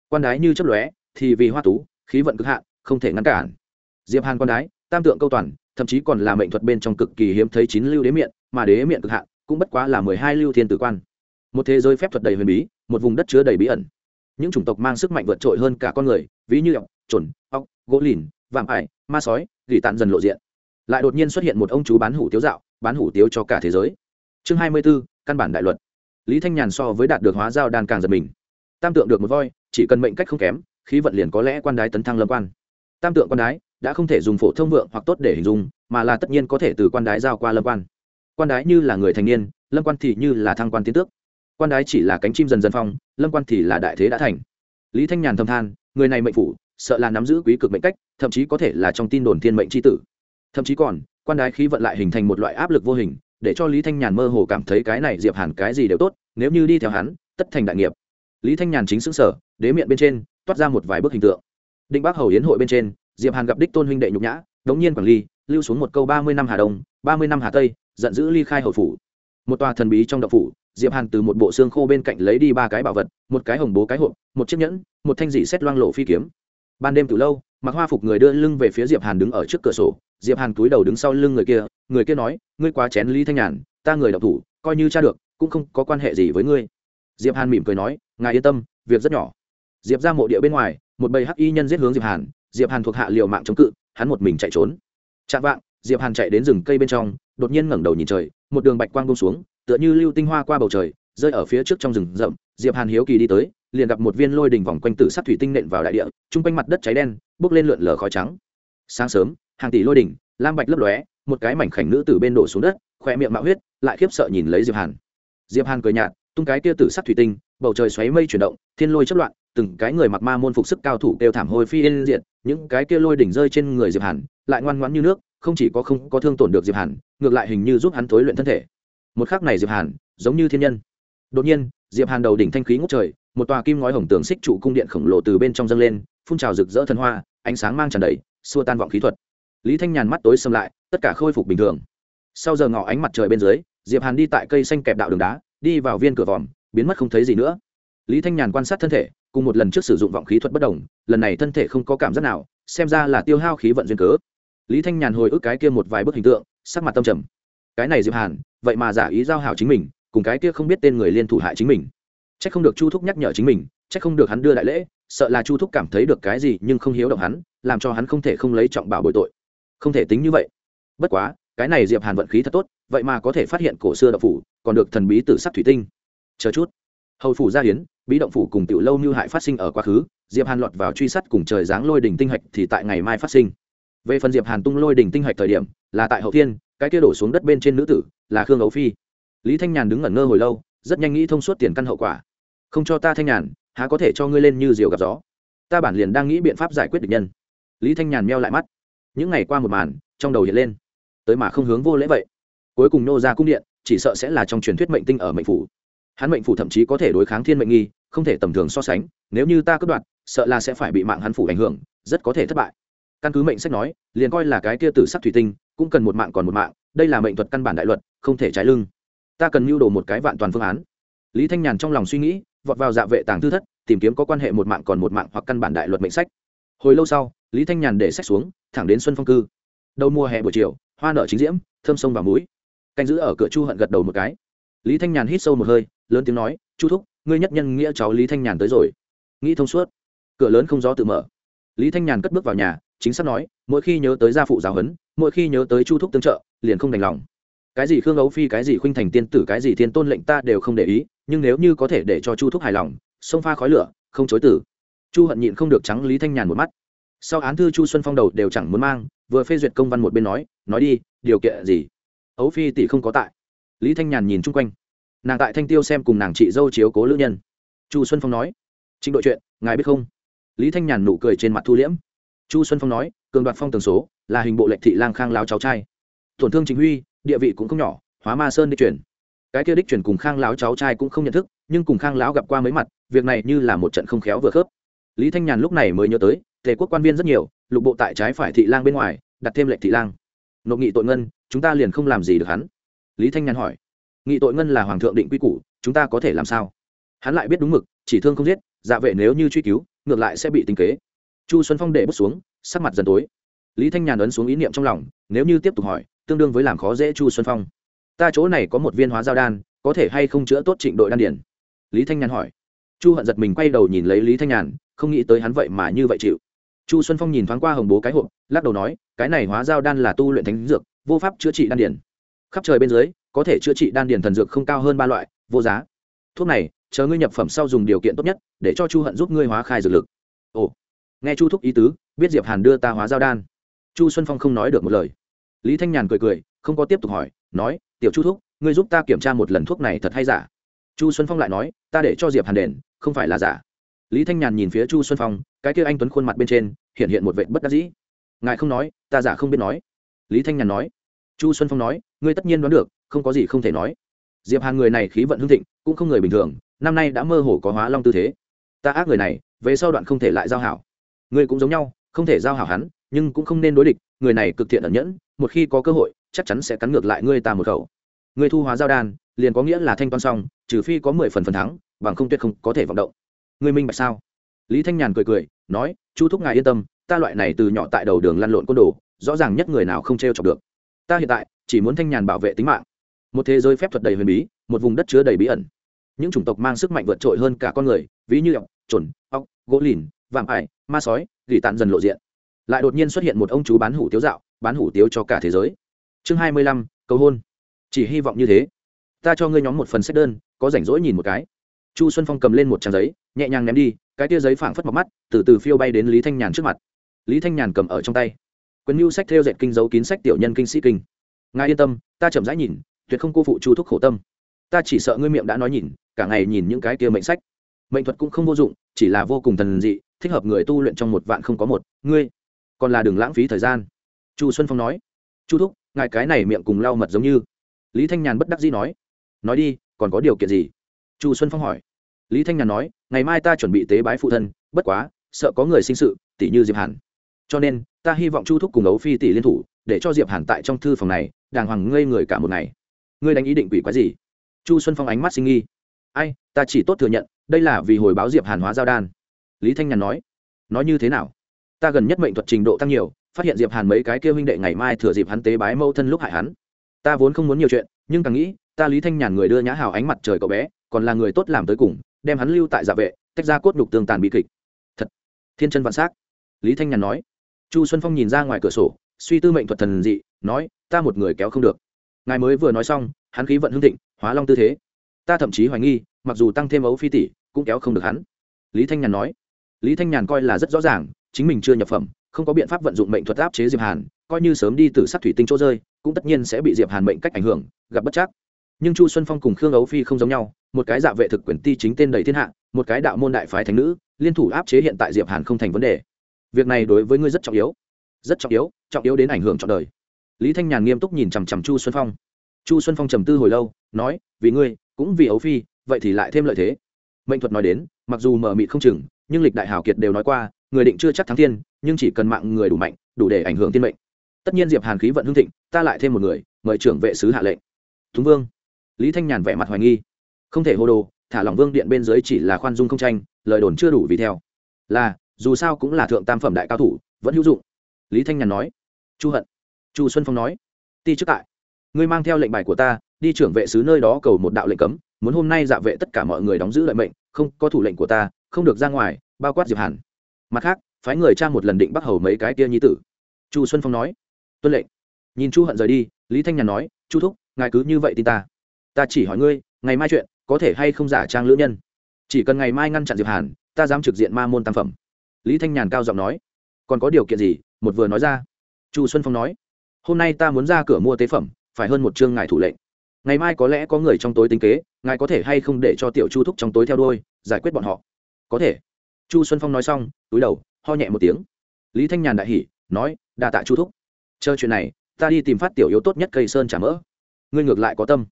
Quan đái như chấp lóe, thì vì hoa tú, khí vận cực hạn, không thể ngăn cản. Diệp hàn quan đái, tam tượng câu toàn, thậm chí còn là mệnh thuật bên trong cực kỳ hiếm thấy chín lưu đế miệng mà đế miệng cực hạn cũng bất quá là mười hai lưu thiên tử quan. Một thế giới phép thuật đầy huyền bí, một vùng đất chứa đầy bí ẩn. Những chủng tộc mang sức mạnh vượt trội hơn cả con người, ví như ọc trồn ọc gỗ lìn, vạm ải, ma sói, gỉ tàn dần lộ diện. Lại đột nhiên xuất hiện một ông chú bán hủ tiếu dạo, bán hủ tiếu cho cả thế giới. Chương hai mươi b ố căn bản đại luật lý thanh nhàn so với đạt được hóa giao đan càng giật mình. Tam tượng được một voi, chỉ cần mệnh cách không kém, khí vận liền có lẽ quan đái tấn thăng lâm quan. Tam tượng quan đái đã không thể dùng phổ thông vượng hoặc tốt để hình dung, mà là tất nhiên có thể từ quan đái giao qua lâm quan. Quan đái như là người thành niên, lâm quan thì như là thăng quan tiến tước. Quan đái chỉ là cánh chim dần dần phong, lâm quan thì là đại thế đã thành. Lý thanh nhàn thầm than, người này mệnh phủ, sợ là nắm giữ quý cực mệnh cách, thậm chí có thể là trong tin đồn thiên mệnh c tử. Thậm chí còn, quan đái khí vận lại hình thành một loại áp lực vô hình để cho lý thanh nhàn mơ hồ cảm thấy cái này diệp hàn cái gì đều tốt, nếu như đi theo hắn, tất thành đại nghiệp. Lý thanh nhàn chính xứng sở đế miệng bên trên, toát ra một vài bức hình tượng. Định bác hầu yến hội bên trên, diệp hàn gặp đích tôn huynh đệ nhục nhã, đống nhiên quản ly, lưu xuống một câu ba mươi năm hà đông, ba mươi năm hà tây, giận dữ ly khai hầu phủ. Một tòa thần bí trong đậu phủ, diệp hàn từ một bộ xương khô bên cạnh lấy đi ba cái bảo vật, một cái hồng bố cái hộp, một chiếc nhẫn, một thanh dị xét loang lộ phi kiếm ban đêm từ lâu, mặc hoa phục người đưa lưng về phía diệp hàn đứng ở trước cửa sổ. Diệp hàn cúi đầu đứng sau lưng người kia người kia nói, ngươi quá chén lý thanh nhàn, ta người đậu thủ, coi như cha được, cũng không có quan hệ gì với ngươi. Diệp hàn mỉm cười nói, ngài yên tâm, việc rất nhỏ. Diệp ra mộ địa bên ngoài, một bầy hắc y nhân giết hướng diệp hàn. Diệp hàn thuộc hạ liều mạng chống cự, hắn một mình chạy trốn. Chạm vạng, diệp hàn chạy đến rừng cây bên trong, đột nhiên ngẩng đầu nhìn trời, một đường bạch quang bông xuống, tựa như lưu tinh hoa qua bầu trời, rơi ở phía trước trong rừng rậm. Diệp hàn hiếu kỳ đi tới liền gặp một viên lôi đỉnh vòng quanh tử sắc thủy tinh nện vào đại địa, chung quanh mặt đất cháy đen bốc lên lượn lờ khói trắng. Sáng sớm, hàng tỷ lôi đỉnh, lam bạch lấp lóe, một cái mảnh khảnh nữ từ bên đổ xuống đất khoe miệng mạo huyết, lại khiếp sợ nhìn lấy diệp hàn. Diệp hàn cười nhạt, tung cái kia tử sắc thủy tinh, bầu trời xoáy mây chuyển động, thiên lôi chất loạn, từng cái người mặc ma môn phục sức cao thủ đều thảm hồi phi yên diện những cái kia lôi đỉnh rơi trên người diệp hàn, lại ngoan ngoãn như nước, không chỉ có không có thương tổn được diệp hàn, ngược lại hình như giúp hắn tối luyện thân thể. Một khắc này diệp hàn, giống như thiên nhân. Đột nhiên, diệp hàn đầu đỉnh thanh khí ngút trời một tòa kim ngói hồng tường xích trụ cung điện khổng lồ từ bên trong dâng lên, phun trào rực rỡ thần hoa, ánh sáng mang tràn đầy, xua tan vọng khí thuật. Lý thanh nhàn mắt tối xâm lại, tất cả khôi phục bình thường. Sau giờ ngỏ ánh mặt trời bên dưới, diệp hàn đi tại cây xanh kẹp đạo đường đá, đi vào viên cửa vòm, biến mất không thấy gì nữa. Lý thanh nhàn quan sát thân thể, cùng một lần trước sử dụng vọng khí thuật bất đồng, lần này thân thể không có cảm giác nào, xem ra là tiêu hao khí vận duyên cớ. Lý thanh nhàn hồi ức cái kia một vài bức hình tượng, sắc mặt tâm trầm. Cái này diệp hàn, vậy mà giả ý giao hảo chính mình, cùng cái kia không biết tên người liên thủ hại chính mình c h ắ c không được chu thúc nhắc nhở chính mình c h ắ c không được hắn đưa đại lễ, sợ là chu thúc cảm thấy được cái gì nhưng không hiếu động hắn, làm cho hắn không thể không lấy trọng bảo bồi tội. Không thể tính như vậy. Bất quá, cái này diệp hàn vận khí thật tốt, vậy mà có thể phát hiện cổ xưa đậu phủ, còn được thần bí tử sắc thủy tinh. Chờ chút. Hầu phủ gia hiến, bí động phủ cùng tiểu lâu như hại phát sinh ở quá khứ, diệp hàn lọt vào truy sát cùng trời giáng lôi đỉnh tinh hạch thì tại ngày mai phát sinh. Về phần diệp hàn tung lôi đỉnh tinh hạch thời điểm, là tại hậu thiên, cái kia đổ xuống đất bên trên nữ tử, là khương ấu phi. Lý thanh nhàn đứng ngẩn ngơ hồi lâu, rất nhanh nghĩ thông suốt tiền căn hậu quả không cho ta thanh nhàn, há có thể cho ngươi lên như diều gặp gió. Ta bản liền đang nghĩ biện pháp giải quyết địch nhân. Lý thanh nhàn meo lại mắt. Những ngày qua một màn, trong đầu hiện lên. Tới mà không hướng vô lễ vậy. Cuối cùng nô ra cung điện, chỉ sợ sẽ là trong truyền thuyết mệnh tinh ở mệnh phủ. Hắn mệnh phủ thậm chí có thể đối kháng thiên mệnh nghi, không thể tầm thường so sánh, nếu như ta cướp đoạt, sợ là sẽ phải bị mạng hắn phủ ảnh hưởng, rất có thể thất bại. Căn cứ mệnh sách nói, liền coi là cái kia tử sắc thủy tinh, cũng cần một mạng còn một mạng, đây là mệnh thuật căn bản đại luật, không thể trái lưng. Ta cần mưu đồ một cái vạn toàn phương án. Lý thanh nhàn trong lòng suy nghĩ vọt vào dạ vệ tàng thư thất, tìm kiếm có quan hệ một mạng còn một mạng hoặc căn bản đại luật mệnh sách. Hồi lâu sau, lý thanh nhàn để sách xuống, thẳng đến xuân phong cư. Đầu mùa hè buổi chiều, hoa nở chính diễm, thơm sông vào mũi. Canh giữ ở cửa chu hận gật đầu một cái. Lý thanh nhàn hít sâu một hơi, lớn tiếng nói, chu thúc, ngươi nhất nhân nghĩa cháu lý thanh nhàn tới rồi. Nghĩ thông suốt, cửa lớn không gió tự mở. Lý thanh nhàn cất bước vào nhà, chính xác nói, mỗi khi nhớ tới gia phụ giáo huấn, mỗi khi nhớ tới chu thúc tương trợ, liền không đành lòng cái gì khương ấu phi, cái gì khuynh thành tiên tử, cái gì thiên tôn lệnh ta đều không để ý, nhưng nếu như có thể để cho chu thúc hài lòng, xông pha khói lửa, không chối tử chu hận nhịn không được trắng lý thanh nhàn một mắt. Sau án thư chu xuân phong đầu đều chẳng muốn mang, vừa phê duyệt công văn một bên nói nói đi, điều kiện gì? Ấu phi tỷ không có tại. Lý thanh nhàn nhìn chung quanh. Nàng tại thanh tiêu xem cùng nàng chị dâu chiếu cố lữ nhân. Chu xuân phong nói trịnh đội chuyện, ngài biết không? Lý thanh nhàn nụ cười trên mặt thu liễm. Chu xuân phong nói, cường đoạt phong tần số, là hình bộ lệnh thị lang khang láo cháu trai. Tổn thương chính huy địa vị cũng không nhỏ, hóa ma sơn đi chuyển. Cái kia đích chuyển cùng khang láo cháu trai cũng không nhận thức, nhưng cùng khang láo gặp qua mấy mặt, việc này như là một trận không khéo vừa khớp. Lý thanh nhàn lúc này mới nhớ tới, tề quốc quan viên rất nhiều, lục bộ tại trái phải thị lang bên ngoài, đặt thêm lệnh thị lang. Nộp nghị tội ngân, chúng ta liền không làm gì được hắn. Lý thanh nhàn hỏi. Nghị tội ngân là hoàng thượng định quy củ, chúng ta có thể làm sao? Hắn lại biết đúng mực, chỉ thương không giết dạ vệ nếu như truy cứu, ngược lại sẽ bị tính kế. Chu xuân phong để bước xuống, sắc mặt dần tối. Lý thanh nhàn ấn xuống ý niệm trong lòng, nếu như tiếp tục hỏi tương đương với làm khó dễ chu xuân phong. Ta chỗ này có một viên hóa giao đan, có thể hay không chữa tốt trịnh đội đan điển lý thanh nhàn hỏi. Chu hận giật mình quay đầu nhìn lấy lý thanh nhàn không nghĩ tới hắn vậy mà như vậy chịu. Chu xuân phong nhìn thoáng qua hồng bố cái hộp, lắc đầu nói, cái này hóa giao đan là tu luyện thánh dược, vô pháp chữa trị đan điển khắp trời bên dưới, có thể chữa trị đan điển thần dược không cao hơn ba loại, vô giá. Thuốc này, chờ ngươi nhập phẩm sau dùng điều kiện tốt nhất, để cho chu hận giúp ngươi hóa khai dược lực. Ồ. Nghe chu thúc ý tứ, biết diệp hàn đưa ta hóa giao đan. Chu xuân phong không nói được một lời lý thanh nhàn cười cười, không có tiếp tục hỏi, nói, tiểu chu thúc, ngươi giúp ta kiểm tra một lần thuốc này thật hay giả? Chu xuân phong lại nói, ta để cho diệp hàn đền, không phải là giả. Lý thanh nhàn nhìn phía chu xuân phong, cái kia anh tuấn khuôn mặt bên trên, hiện hiện một vệ bất đắc dĩ. Ngài không nói, ta giả không biết nói. Lý thanh nhàn nói. Chu xuân phong nói, ngươi tất nhiên đoán được, không có gì không thể nói. Diệp hàn người này khí vận hưng thịnh, cũng không người bình thường, năm nay đã mơ hồ có hóa long tư thế. Ta ác người này, về sau đoạn không thể lại giao hảo. Ngươi cũng giống nhau, không thể giao hảo hắn nhưng cũng không nên đối địch, người này cực thiện ẩn nhẫn, một khi có cơ hội, chắc chắn sẽ cắn ngược lại ngươi ta một khẩu. Người thu hóa giao đan, liền có nghĩa là thanh toán xong, trừ phi có mười phần phần thắng, bằng không tuyệt không có thể vọng động. Người minh bạch sao? Lý thanh nhàn cười cười, nói, chu thúc ngài yên tâm, ta loại này từ nhỏ tại đầu đường lăn lộn côn đồ, rõ ràng nhất người nào không t r e o chọc được. Ta hiện tại, chỉ muốn thanh nhàn bảo vệ tính mạng. Một thế giới phép thuật đầy huyền bí, một vùng đất chứa đầy bí ẩn. Những chủng tộc mang sức mạnh vượt trội hơn cả con người, ví như ọc trồn ọc, gỗ lìn, vạm ải, ma sói, gỉ tàn dần lộ diện lại đột nhiên xuất hiện một ông chú bán hủ tiếu dạo, bán hủ tiếu cho cả thế giới. Chương hai mươi lăm, cầu hôn. Chỉ hy vọng như thế. Ta cho ngươi nhóm một phần sách đơn, có rảnh rỗi nhìn một cái. Chu xuân phong cầm lên một trang giấy, nhẹ nhàng ném đi, cái tia giấy phảng phất mọc mắt, từ từ phiêu bay đến lý thanh nhàn trước mặt. Lý thanh nhàn cầm ở trong tay. Quyền mưu sách theo dệt kinh dấu kín sách tiểu nhân kinh sĩ kinh. Ngài yên tâm, ta chậm rãi nhìn, tuyệt không cô phụ chu thúc khổ tâm. Ta chỉ sợ ngươi miệng đã nói nhìn, cả ngày nhìn những cái kia mệnh sách. Mệnh thuật cũng không vô dụng, chỉ là vô cùng thần dị, thích hợp người tu luyện trong một vạn không có một. Ngươi còn là đừng lãng phí thời gian. Chu xuân phong nói, chu thúc, ngài cái này miệng cùng lau mật giống như. Lý thanh nhàn bất đắc dĩ nói nói đi, còn có điều kiện gì? Chu xuân phong hỏi. Lý thanh nhàn nói, ngày mai ta chuẩn bị tế bái phụ thân, bất quá, sợ có người sinh sự tỷ như diệp hàn. Cho nên, ta hy vọng chu thúc cùng ấu phi tỷ liên thủ, để cho diệp hàn tại trong thư phòng này, đàng hoàng ngây người cả một ngày. Ngươi đánh ý định quỷ quái gì? Chu xuân phong ánh mắt sinh nghi. Ai, ta chỉ tốt thừa nhận, đây là vì hồi báo diệp hàn hóa giao đan. Lý thanh nhàn nói nói như thế nào? Ta gần nhất mệnh thuật trình độ tăng nhiều, phát hiện diệp hàn mấy cái kêu huynh đệ ngày mai thừa dịp hắn tế bái mâu thân lúc hại hắn. Ta vốn không muốn nhiều chuyện, nhưng càng nghĩ, ta lý thanh nhàn người đưa nhã hào ánh mặt trời cậu bé, còn là người tốt làm tới cùng, đem hắn lưu tại dạ vệ, tách ra cốt nhục tương tàn bị kịch. Thật, thiên chân vạn s á c lý thanh nhàn nói. Chu xuân phong nhìn ra ngoài cửa sổ, suy tư mệnh thuật thần dị, nói, ta một người kéo không được. Ngài mới vừa nói xong, hắn khí vận hương thịnh, hóa long tư thế. Ta thậm chí hoài nghi, mặc dù tăng thêm ấu phi tỷ, cũng kéo không được hắn. Lý thanh nhàn nói. Lý thanh nhàn coi là rất rõ ràng chính mình chưa nhập phẩm, không có biện pháp vận dụng mệnh thuật áp chế diệp hàn, coi như sớm đi từ sát thủy tinh chỗ rơi, cũng tất nhiên sẽ bị diệp hàn mệnh cách ảnh hưởng, gặp bất chắc. Nhưng chu xuân phong cùng khương ấu phi không giống nhau, một cái dạ vệ thực quyền ti chính tên đầy thiên hạ, một cái đạo môn đại phái thánh nữ, liên thủ áp chế hiện tại diệp hàn không thành vấn đề. Việc này đối với ngươi rất trọng yếu. Rất trọng yếu trọng yếu đến ảnh hưởng trọn đời. Lý thanh nhàn nghiêm túc nhìn chằm chằm chu xuân phong. Chu xuân phong trầm tư hồi lâu, nói, vì ngươi, cũng vì ấu phi, vậy thì lại thêm lợi thế. Mệnh thuật nói đến, mặc dù mở mịt không chừng, nhưng lịch đại hào kiệt đều nói qua người định chưa chắc thắng thiên, nhưng chỉ cần mạng người đủ mạnh, đủ để ảnh hưởng thiên mệnh. Tất nhiên diệp hàn khí vận hưng thịnh, ta lại thêm một người, mời trưởng vệ sứ hạ lệnh. Thúng vương. Lý thanh nhàn vẻ mặt hoài nghi. Không thể hô đồ, thả lòng vương điện bên dưới chỉ là khoan dung không tranh, lời đồn chưa đủ vì theo. Là, dù sao cũng là thượng tam phẩm đại cao thủ, vẫn hữu dụng. Lý thanh nhàn nói. Chu hận. Chu xuân phong nói. Ti trước tại. Ngươi mang theo lệnh bài của ta, đi trưởng vệ sứ nơi đó cầu một đạo lệnh cấm, muốn hôm nay dạ vệ tất cả mọi người đóng giữ lợi mệnh, không có thủ lệnh của ta, không được ra ngoài, bao quát diệp hàn mặt khác, phái người cha một lần định bắt hầu mấy cái kia nhi tử. Chu xuân phong nói, tuân lệnh. Nhìn chu hận rời đi, lý thanh nhàn nói, chu thúc, ngài cứ như vậy tin ta. Ta chỉ hỏi ngươi, ngày mai chuyện, có thể hay không giả trang lữ nhân? Chỉ cần ngày mai ngăn chặn diệp hàn, ta dám trực diện ma môn tam phẩm. Lý thanh nhàn cao giọng nói, còn có điều kiện gì? Một vừa nói ra. Chu xuân phong nói, hôm nay ta muốn ra cửa mua tế phẩm, phải hơn một chương ngài thủ lệnh. Ngày mai có lẽ có người trong tối tính kế, ngài có thể hay không để cho tiểu chu thúc trong tối theo đôi giải quyết bọn họ? Có thể chu xuân phong nói xong, túi đầu, ho nhẹ một tiếng. Lý thanh nhàn đại hỉ, nói, đa tạ chu thúc. Chờ chuyện này, ta đi tìm phát tiểu yếu tốt nhất cây sơn trả mỡ. Ngươi ngược lại có tâm.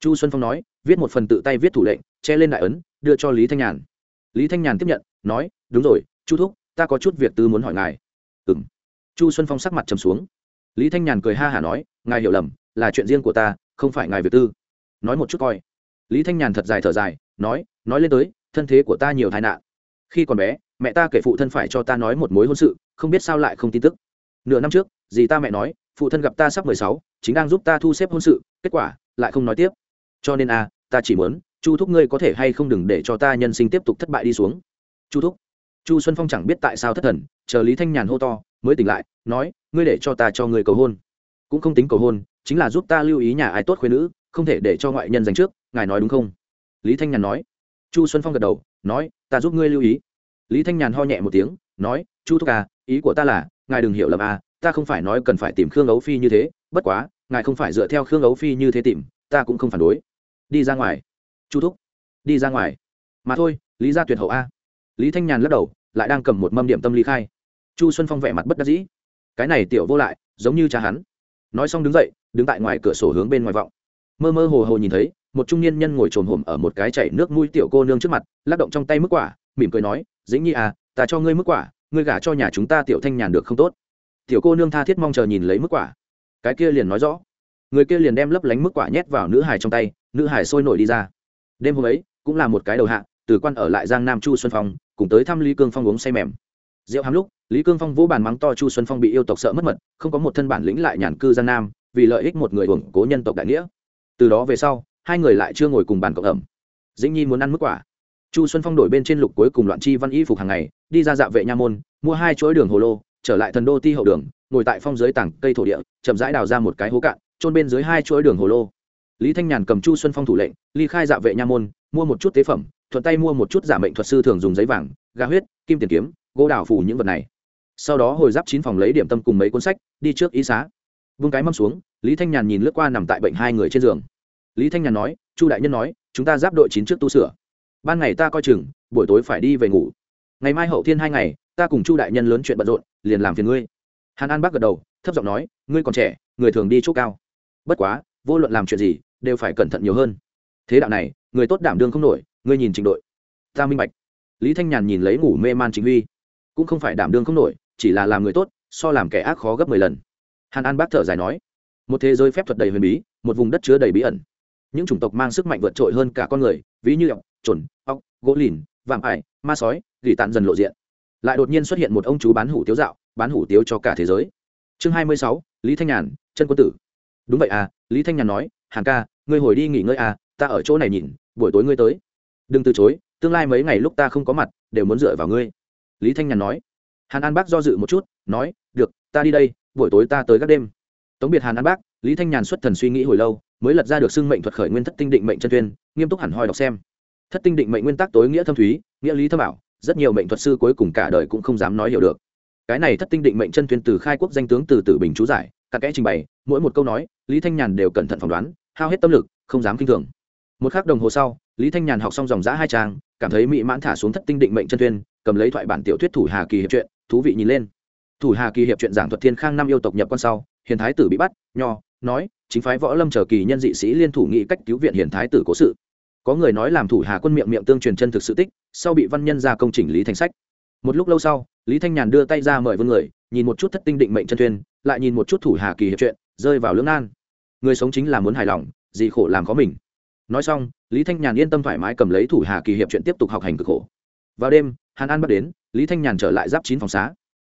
Chu xuân phong nói, viết một phần tự tay viết thủ lệnh, che lên đại ấn, đưa cho lý thanh nhàn. Lý thanh nhàn tiếp nhận, nói, đúng rồi, chu thúc, ta có chút việc tư muốn hỏi ngài. Ừ m chu xuân phong sắc mặt trầm xuống. Lý thanh nhàn cười ha hả nói, ngài hiểu lầm, là chuyện riêng của ta, không phải ngài việc tư. Nói một chút coi. Lý thanh nhàn thật dài thở dài, nói nói lên tới, thân thế của ta nhiều tai nạn khi còn bé mẹ ta kể phụ thân phải cho ta nói một mối hôn sự không biết sao lại không tin tức. Nửa năm trước dì ta mẹ nói phụ thân gặp ta sắp mười sáu chính đang giúp ta thu xếp hôn sự kết quả lại không nói tiếp. Cho nên a à, ta chỉ muốn chu thúc ngươi có thể hay không đừng để cho ta nhân sinh tiếp tục thất bại đi xuống. Chu thúc. Chu xuân phong chẳng biết tại sao thất thần chờ lý thanh nhàn hô to mới tỉnh lại nói ngươi để cho ta cho người cầu hôn. Cũng không tính cầu hôn chính là giúp ta lưu ý nhà ai tốt khuyên nữ không thể để cho ngoại nhân dành trước ngài nói đúng không? Lý thanh nhàn nói chu xuân phong gật đầu, nói, ta giúp ngươi lưu ý. Lý thanh nhàn ho nhẹ một tiếng, nói, chu thúc à ý của ta là, ngài đừng hiểu lầm à ta không phải nói cần phải tìm khương ấu phi như thế, bất quá, ngài không phải dựa theo khương ấu phi như thế tìm, ta cũng không phản đối. Đi ra ngoài. Chu thúc, đi ra ngoài. Mà thôi, lý ra tuyệt hậu a lý thanh nhàn lắc đầu, lại đang cầm một mâm điểm tâm lý khai. Chu xuân phong vẻ mặt bất đắc dĩ. Cái này tiểu vô lại, giống như cha hắn. Nói xong đứng dậy, đứng tại ngoài cửa sổ hướng bên ngoài vọng. Mơ mơ hồ hồ nhìn thấy một trung niên nhân ngồi trồn hổm ở một cái chảy nước mũi tiểu cô nương trước mặt, lắc động trong tay mức quả, mỉm cười nói, dĩnh nhi à ta cho ngươi mức quả, ngươi gả cho nhà chúng ta tiểu thanh nhàn được không tốt? Tiểu cô nương tha thiết mong chờ nhìn lấy mức quả. Cái kia liền nói rõ. Người kia liền đem lấp lánh mức quả nhét vào nữ hải trong tay, nữ hải sôi nổi đi ra. Đêm hôm ấy, cũng là một cái đầu hạ, từ quan ở lại giang nam chu xuân phong, cùng tới thăm lý cương phong uống say mềm. Rượu hám lúc, lý cương phong vỗ bàn mắng to chu xuân phong bị yêu tộc sợ mất mật, không có một thân bản lĩnh lại nhàn cư giang nam, vì lợi ích một người hưởng cố nhân tộc đại nghĩa. Từ đó về sau hai người lại chưa ngồi cùng bàn cộng ẩm. Dĩnh nhi muốn ăn mức quả. Chu xuân phong đổi bên trên lục cuối cùng loạn chi văn y phục hàng ngày, đi ra dạ vệ nha môn, mua hai chuỗi đường hồ lô, trở lại thần đô ti hậu đường, ngồi tại phong dưới tảng cây thổ địa, chậm rãi đào ra một cái hố cạn trôn bên dưới hai chuỗi đường hồ lô. Lý thanh nhàn cầm chu xuân phong thủ lệnh, ly khai dạ vệ nha môn, mua một chút tế phẩm, thuận tay mua một chút giả mệnh thuật sư thường dùng giấy vàng, gà huyết, kim tiền kiếm, gỗ đào phủ những vật này. Sau đó hồi giáp chín phòng lấy điểm tâm cùng mấy cuốn sách, đi trước ý xá. Vung cái mâm xuống, lý thanh nhàn nhìn lướt qua nằm tại bệnh hai người trên giường lý thanh nhàn nói, chu đại nhân nói, chúng ta giáp đội chín trước tu sửa. Ban ngày ta coi chừng, buổi tối phải đi về ngủ. Ngày mai hậu thiên hai ngày, ta cùng chu đại nhân lớn chuyện bận rộn, liền làm phiền ngươi. Hàn an bác gật đầu, thấp giọng nói, ngươi còn trẻ, người thường đi chỗ cao. Bất quá, vô luận làm chuyện gì, đều phải cẩn thận nhiều hơn. Thế đạo này, người tốt đảm đương không nổi, ngươi nhìn trình đội ta minh bạch. Lý thanh nhàn nhìn lấy ngủ mê man chính huy. Cũng không phải đảm đương không nổi, chỉ là làm người tốt, so làm kẻ ác khó gấp mười lần. Hàn an bác thở dài nói, một thế giới phép thuật đầy huyền bí, một vùng đất chứa đầy bí ẩn những chủng tộc mang sức mạnh vượt trội hơn cả con người, ví như ọc chuẩn ọc, gỗ lìn, vạm ải, ma sói, gỉ tàn dần lộ diện. Lại đột nhiên xuất hiện một ông chú bán hủ tiếu dạo, bán hủ tiếu cho cả thế giới. Chương hai mươi sáu, lý thanh nhàn, chân quân tử. Đúng vậy à lý thanh nhàn nói, hàn ca, ngươi hồi đi nghỉ ngơi à ta ở chỗ này nhìn, buổi tối ngươi tới. Đừng từ chối, tương lai mấy ngày lúc ta không có mặt, đều muốn dựa vào ngươi. Lý thanh nhàn nói. Hàn an bác do dự một chút, nói, được, ta đi đây, buổi tối ta tới các đêm. Tống biệt hàn an bác, lý thanh nhàn xuất thần suy nghĩ hồi lâu mới lật ra được xưng mệnh thuật khởi nguyên thất tinh định mệnh chân tuyên, nghiêm túc hẳn hoi đọc xem. Thất tinh định mệnh nguyên tắc tối nghĩa thâm thúy, nghĩa lý thâm ảo, rất nhiều mệnh thuật sư cuối cùng cả đời cũng không dám nói hiểu được. Cái này thất tinh định mệnh chân tuyên từ khai quốc danh tướng từ tử bình chú giải các kẽ trình bày, mỗi một câu nói, lý thanh nhàn đều cẩn thận phỏng đoán, hao hết tâm lực, không dám kinh thường. Một khắc đồng hồ sau, lý thanh nhàn học xong dòng giã hai trang, cảm thấy mỹ mãn thả xuống thất tinh định mệnh chân tuyên, cầm lấy thoại bản tiểu thuyết thủ hà kỳ hiệp truyện thú vị nhìn lên. Thủ hà kỳ hiệp truyện giảng thuật thiên khang năm yêu tộc nhập con sau, hiền thái tử bị bắt, nho, nói chính phái võ lâm chờ kỳ nhân dị sĩ liên thủ nghị cách cứu viện hiền thái tử cố sự. Có người nói làm thủ hà quân miệng miệng tương truyền chân thực sự tích, sau bị văn nhân ra công trình lý thành sách. Một lúc lâu sau, lý thanh nhàn đưa tay ra mời vương người, nhìn một chút thất tinh định mệnh chân thuyền, lại nhìn một chút thủ hà kỳ hiệp chuyện, rơi vào lưỡng nan. Người sống chính là muốn hài lòng, gì khổ làm có mình. Nói xong, lý thanh nhàn yên tâm thoải mái cầm lấy thủ hà kỳ hiệp chuyện tiếp tục học hành cực khổ. Vào đêm, hàn an bắt đến, lý thanh nhàn trở lại giáp chín phòng xá.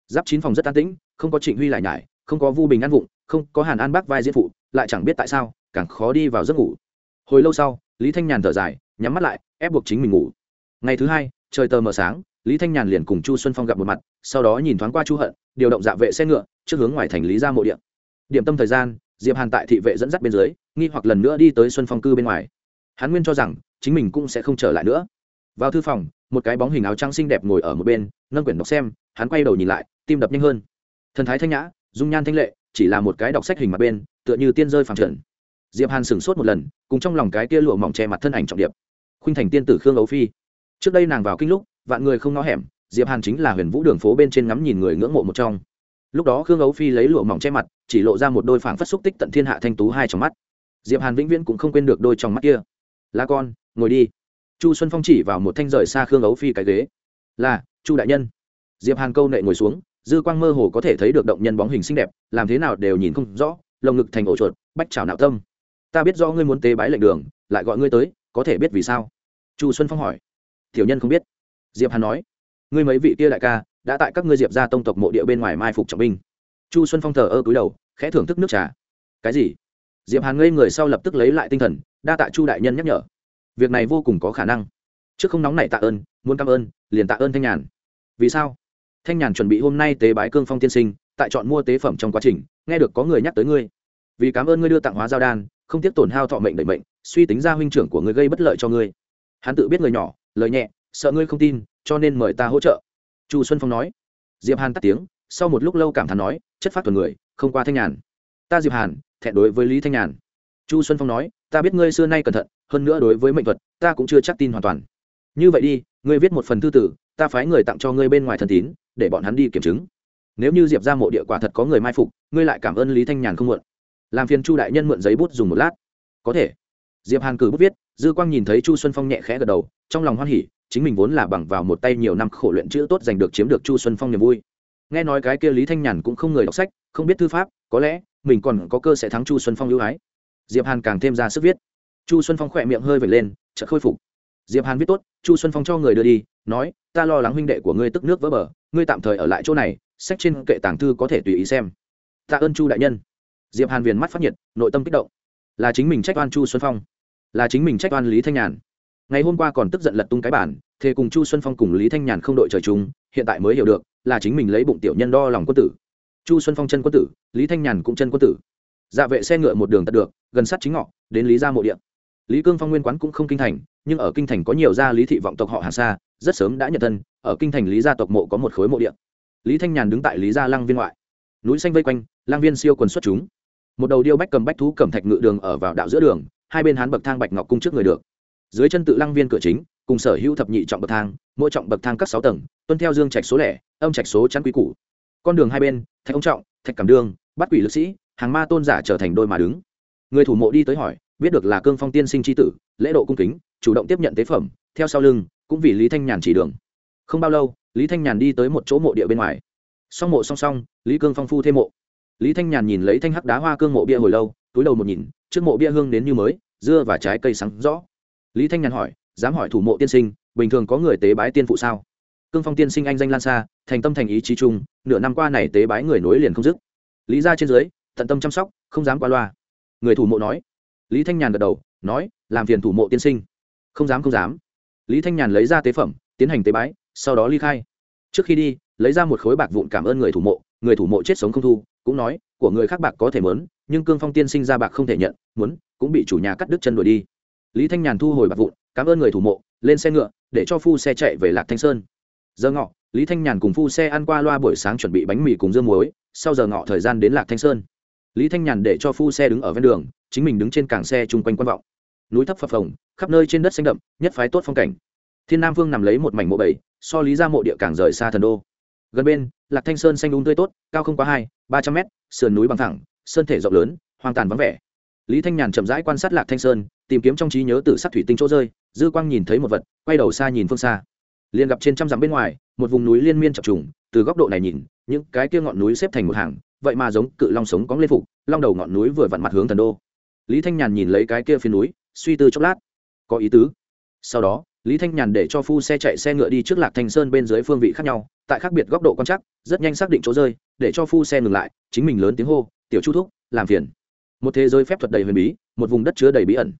Giáp chín phòng rất an tĩnh, không có trịnh huy lại nhải, không có vu bình ăn vụng không có hàn an bác vai diễn phụ lại chẳng biết tại sao càng khó đi vào giấc ngủ hồi lâu sau lý thanh nhàn thở dài nhắm mắt lại ép buộc chính mình ngủ ngày thứ hai trời tờ mờ sáng lý thanh nhàn liền cùng chu xuân phong gặp một mặt sau đó nhìn thoáng qua chu hận điều động dạ vệ xe ngựa trước hướng ngoài thành lý ra mộ điện điểm tâm thời gian diệp hàn tại thị vệ dẫn dắt bên dưới nghi hoặc lần nữa đi tới xuân phong cư bên ngoài hắn nguyên cho rằng chính mình cũng sẽ không trở lại nữa vào thư phòng một cái bóng hình áo trắng xinh đẹp ngồi ở một bên nâng quyển đọc xem hắn quay đầu nhìn lại tim đập nhanh hơn thần thái thanh nhã dung nhan thanh lệ chỉ là một cái đọc sách hình mặt bên, tựa như tiên rơi phẳng trần. Diệp hàn sửng sốt một lần, cùng trong lòng cái kia lụa mỏng che mặt thân ảnh trọng điệp. Khuynh thành tiên tử khương ấu phi. Trước đây nàng vào kinh lúc, vạn người không ngó hẻm, diệp hàn chính là huyền vũ đường phố bên trên ngắm nhìn người ngưỡng mộ một trong. Lúc đó khương ấu phi lấy lụa mỏng che mặt, chỉ lộ ra một đôi phảng phất xúc tích tận thiên hạ thanh tú hai trong mắt. Diệp hàn vĩnh viễn cũng không quên được đôi trong mắt kia. La con, ngồi đi. Chu xuân phong chỉ vào một thanh rời xa khương ấu phi cái ghế. Là, chu đại nhân. Diệp hàn câu nệ ngồi xuống dư quang mơ hồ có thể thấy được động nhân bóng hình xinh đẹp, làm thế nào đều nhìn không rõ, lồng ngực thành ổ chuột, bách trào nạo tâm. Ta biết do ngươi muốn tế bái lệnh đường, lại gọi ngươi tới, có thể biết vì sao? Chu xuân phong hỏi. Tiểu nhân không biết. Diệp hàn nói. Ngươi mấy vị kia đại ca, đã tại các ngươi diệp ra tông tộc mộ địa bên ngoài mai phục trọng binh. Chu xuân phong thờ ơ cúi đầu, khẽ thưởng thức nước trà. Cái gì? Diệp hàn ngây người sau lập tức lấy lại tinh thần, đa tạ chu đại nhân nhắc nhở. Việc này vô cùng có khả năng. Trước không nóng này tạ ơn, muốn cảm ơn, liền tạ ơn thanh nhàn. Vì sao? Thanh nhàn chuẩn bị hôm nay tế bái cương phong tiên sinh, tại chọn mua tế phẩm trong quá trình, nghe được có người nhắc tới ngươi. Vì cảm ơn ngươi đưa tặng hóa giao đan, không tiếp tổn hao thọ mệnh đẩy mệnh, suy tính ra huynh trưởng của ngươi gây bất lợi cho ngươi. Hắn tự biết người nhỏ, lời nhẹ, sợ ngươi không tin, cho nên mời ta hỗ trợ. Chu xuân phong nói. Diệp hàn tắt tiếng, sau một lúc lâu cảm thán nói, chất phát tuần người, không qua thanh nhàn. Ta diệp hàn, thẹn đối với lý thanh nhàn. Chu xuân phong nói, ta biết ngươi xưa nay cẩn thận, hơn nữa đối với mệnh thuật, ta cũng chưa chắc tin hoàn toàn. Như vậy đi ngươi viết một phần thư tử, ta phái người tặng cho ngươi bên ngoài thần tín, để bọn hắn đi kiểm chứng. Nếu như diệp ra mộ địa quả thật có người mai phục, ngươi lại cảm ơn lý thanh nhàn không muộn. Làm phiền chu đại nhân mượn giấy bút dùng một lát. Có thể. Diệp hàn cử bút viết, dư quang nhìn thấy chu xuân phong nhẹ khẽ gật đầu, trong lòng hoan hỉ, chính mình vốn là bằng vào một tay nhiều năm khổ luyện chữ tốt giành được chiếm được chu xuân phong niềm vui. Nghe nói cái kia lý thanh nhàn cũng không người đọc sách, không biết thư pháp, có lẽ mình còn có cơ sẽ thắng chu xuân phong ưu ái. Diệp hàn càng thêm ra sức viết. Chu xuân phong khỏe miệng hơi vẩy lên, chợt khôi phục diệp hàn viết tốt, chu xuân phong cho người đưa đi, nói, ta lo lắng huynh đệ của ngươi tức nước vỡ bờ, ngươi tạm thời ở lại chỗ này, sách trên kệ tàng thư có thể tùy ý xem. Tạ ơn chu đại nhân. Diệp hàn viền mắt phát nhiệt, nội tâm kích động. Là chính mình trách oan chu xuân phong. Là chính mình trách oan lý thanh nhàn. Ngày hôm qua còn tức giận lật tung cái bản thề cùng chu xuân phong cùng lý thanh nhàn không đội trời chung, hiện tại mới hiểu được, là chính mình lấy bụng tiểu nhân đo lòng quân tử. Chu xuân phong chân quân tử, lý thanh nhàn cũng chân quân tử. Dạ vệ xe ngựa một đường tật được, gần sát chính ngọ, đến lý gia mộ điện. Lý cương phong nguyên quán cũng không kinh thành nhưng ở kinh thành có nhiều gia lý thị vọng tộc họ hàng sa, rất sớm đã nhận thân, ở kinh thành lý gia tộc mộ có một khối mộ điện lý thanh nhàn đứng tại lý gia lăng viên ngoại. Núi xanh vây quanh lang viên siêu quần xuất chúng. Một đầu điêu bách cầm bách thú cầm thạch ngự đường ở vào đạo giữa đường, hai bên hán bậc thang bạch ngọc cung trước người được. Dưới chân tự lăng viên cửa chính, cùng sở hữu thập nhị trọng bậc thang, mỗi trọng bậc thang các sáu tầng, tuân theo dương trạch số lẻ, âm trạch số chắn quý cũ con đường hai bên, thạch ông trọng, thạch cảm đương bắt quỷ lực sĩ, hàng ma tôn giả trở thành đôi mà đứng. Người thủ mộ đi tới hỏi, biết được là cương phong tiên sinh tri tử, lễ độ cung kính chủ động tiếp nhận tế phẩm, theo sau lưng, cũng vì lý thanh nhàn chỉ đường. Không bao lâu, lý thanh nhàn đi tới một chỗ mộ địa bên ngoài. Song mộ song song, lý cương phong phu thêm mộ. Lý thanh nhàn nhìn lấy thanh hắc đá hoa cương mộ bia hồi lâu, túi đầu một nhìn, trước mộ bia hương đến như mới, dưa và trái cây sáng rõ. Lý thanh nhàn hỏi, dám hỏi thủ mộ tiên sinh, bình thường có người tế bái tiên phụ sao? Cương phong tiên sinh anh danh lan xa, thành tâm thành ý chí trung nửa năm qua này tế bái người nối liền không dứt. Lý ra trên dưới, tận tâm chăm sóc, không dám qua loa. Người thủ mộ nói. Lý thanh nhàn gật đầu, nói, làm phiền thủ mộ tiên sinh không dám không dám. Lý thanh nhàn lấy ra tế phẩm, tiến hành tế bái, sau đó ly khai. Trước khi đi, lấy ra một khối bạc vụn cảm ơn người thủ mộ, người thủ mộ chết sống không thu, cũng nói, của người khác bạc có thể mớn, nhưng cương phong tiên sinh ra bạc không thể nhận, muốn, cũng bị chủ nhà cắt đứt chân đuổi đi. Lý thanh nhàn thu hồi bạc vụn, cảm ơn người thủ mộ, lên xe ngựa, để cho phu xe chạy về lạc thanh sơn. Giờ ngọ, lý thanh nhàn cùng phu xe ăn qua loa buổi sáng chuẩn bị bánh mì cùng dương muối, sau giờ ngọ thời gian đến lạc thanh sơn. Lý thanh nhàn để cho phu xe đứng ở ven đường, chính mình đứng trên cảng xe chung quanh quan vọng. Núi thấp phập phồng khắp nơi trên đất xanh đậm, nhất phái tốt phong cảnh. Thiên nam vương nằm lấy một mảnh mộ bảy so lý ra mộ địa càng rời xa thần đô. Gần bên, lạc thanh sơn xanh đúng tươi tốt, cao không quá hai, ba trăm mét, sườn núi bằng thẳng, sơn thể rộng lớn, hoang tàn vắng vẻ. Lý thanh nhàn chậm rãi quan sát lạc thanh sơn, tìm kiếm trong trí nhớ từ sắc thủy tinh chỗ rơi, dư quang nhìn thấy một vật, quay đầu xa nhìn phương xa. Liền gặp trên trăm dặm bên ngoài, một vùng núi liên miên chập trùng, từ góc độ này nhìn, những cái kia ngọn núi xếp thành một hàng, vậy mà giống cự long sống cóng lên phục, long đầu ngọn núi vừa vặn mặt hướng thần đô. Lý thanh nhàn nhìn lấy cái kia phía núi, suy tư chốc lát có ý tứ. Sau đó, lý thanh nhàn để cho phu xe chạy xe ngựa đi trước lạc thanh sơn bên dưới phương vị khác nhau, tại khác biệt góc độ quan chắc rất nhanh xác định chỗ rơi, để cho phu xe ngừng lại, chính mình lớn tiếng hô, tiểu chu thúc, làm phiền. Một thế giới phép thuật đầy huyền bí, một vùng đất chứa đầy bí ẩn.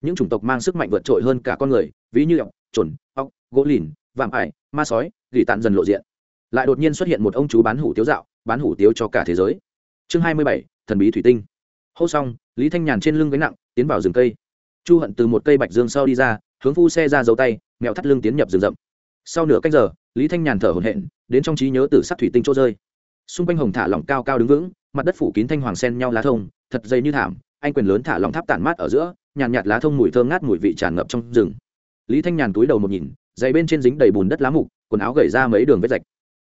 Những chủng tộc mang sức mạnh vượt trội hơn cả con người, ví như ọc chuẩn ọc gỗ lìn, vạm ải, ma sói, gỉ tàn dần lộ diện. Lại đột nhiên xuất hiện một ông chú bán hủ tiếu dạo, bán hủ tiếu cho cả thế giới. Chương hai mươi bảy, thần bí thủy tinh. Hô xong, lý thanh nhàn trên lưng gánh nặng, tiến vào rừng cây chu hận từ một cây bạch dương sau đi ra hướng phu xe ra dấu tay mẹo thắt lưng tiến nhập rừng rậm. Sau nửa cách giờ lý thanh nhàn thở hổn hển đến trong trí nhớ từ sắc thủy tinh chỗ rơi. Xung quanh hồng thả lỏng cao cao đứng vững mặt đất phủ kín thanh hoàng sen nhau lá thông thật dày như thảm anh quyền lớn thả lỏng tháp tản mát ở giữa nhàn nhạt, nhạt lá thông mùi thơm ngát mùi vị tràn ngập trong rừng. Lý thanh nhàn túi đầu một nhìn dày bên trên dính đầy bùn đất lá mục quần áo gầy ra mấy đường vết rạch.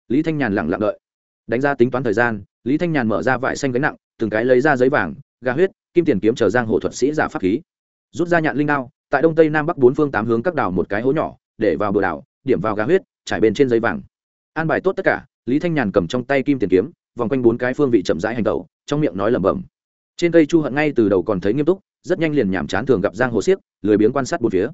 Lý thanh nhàn lặng lặng đợi. Đánh ra tính toán thời gian lý thanh nhàn mở ra vải xanh gánh nặng từng cái lấy ra giấy vàng gà huyết kim tiền kiếm chờ giang hồ thuật sĩ giả pháp khí rút ra nhạn linh đao, tại đông tây nam bắc bốn phương tám hướng các đảo một cái hố nhỏ, để vào bờ đảo, điểm vào gà huyết, trải bên trên giấy vàng. An bài tốt tất cả, lý thanh nhàn cầm trong tay kim tiền kiếm, vòng quanh bốn cái phương vị chậm rãi hành tẩu, trong miệng nói lẩm bẩm. Trên cây chu hận ngay từ đầu còn thấy nghiêm túc, rất nhanh liền nhàm chán thường gặp giang hồ siếc lười biếng quan sát một phía.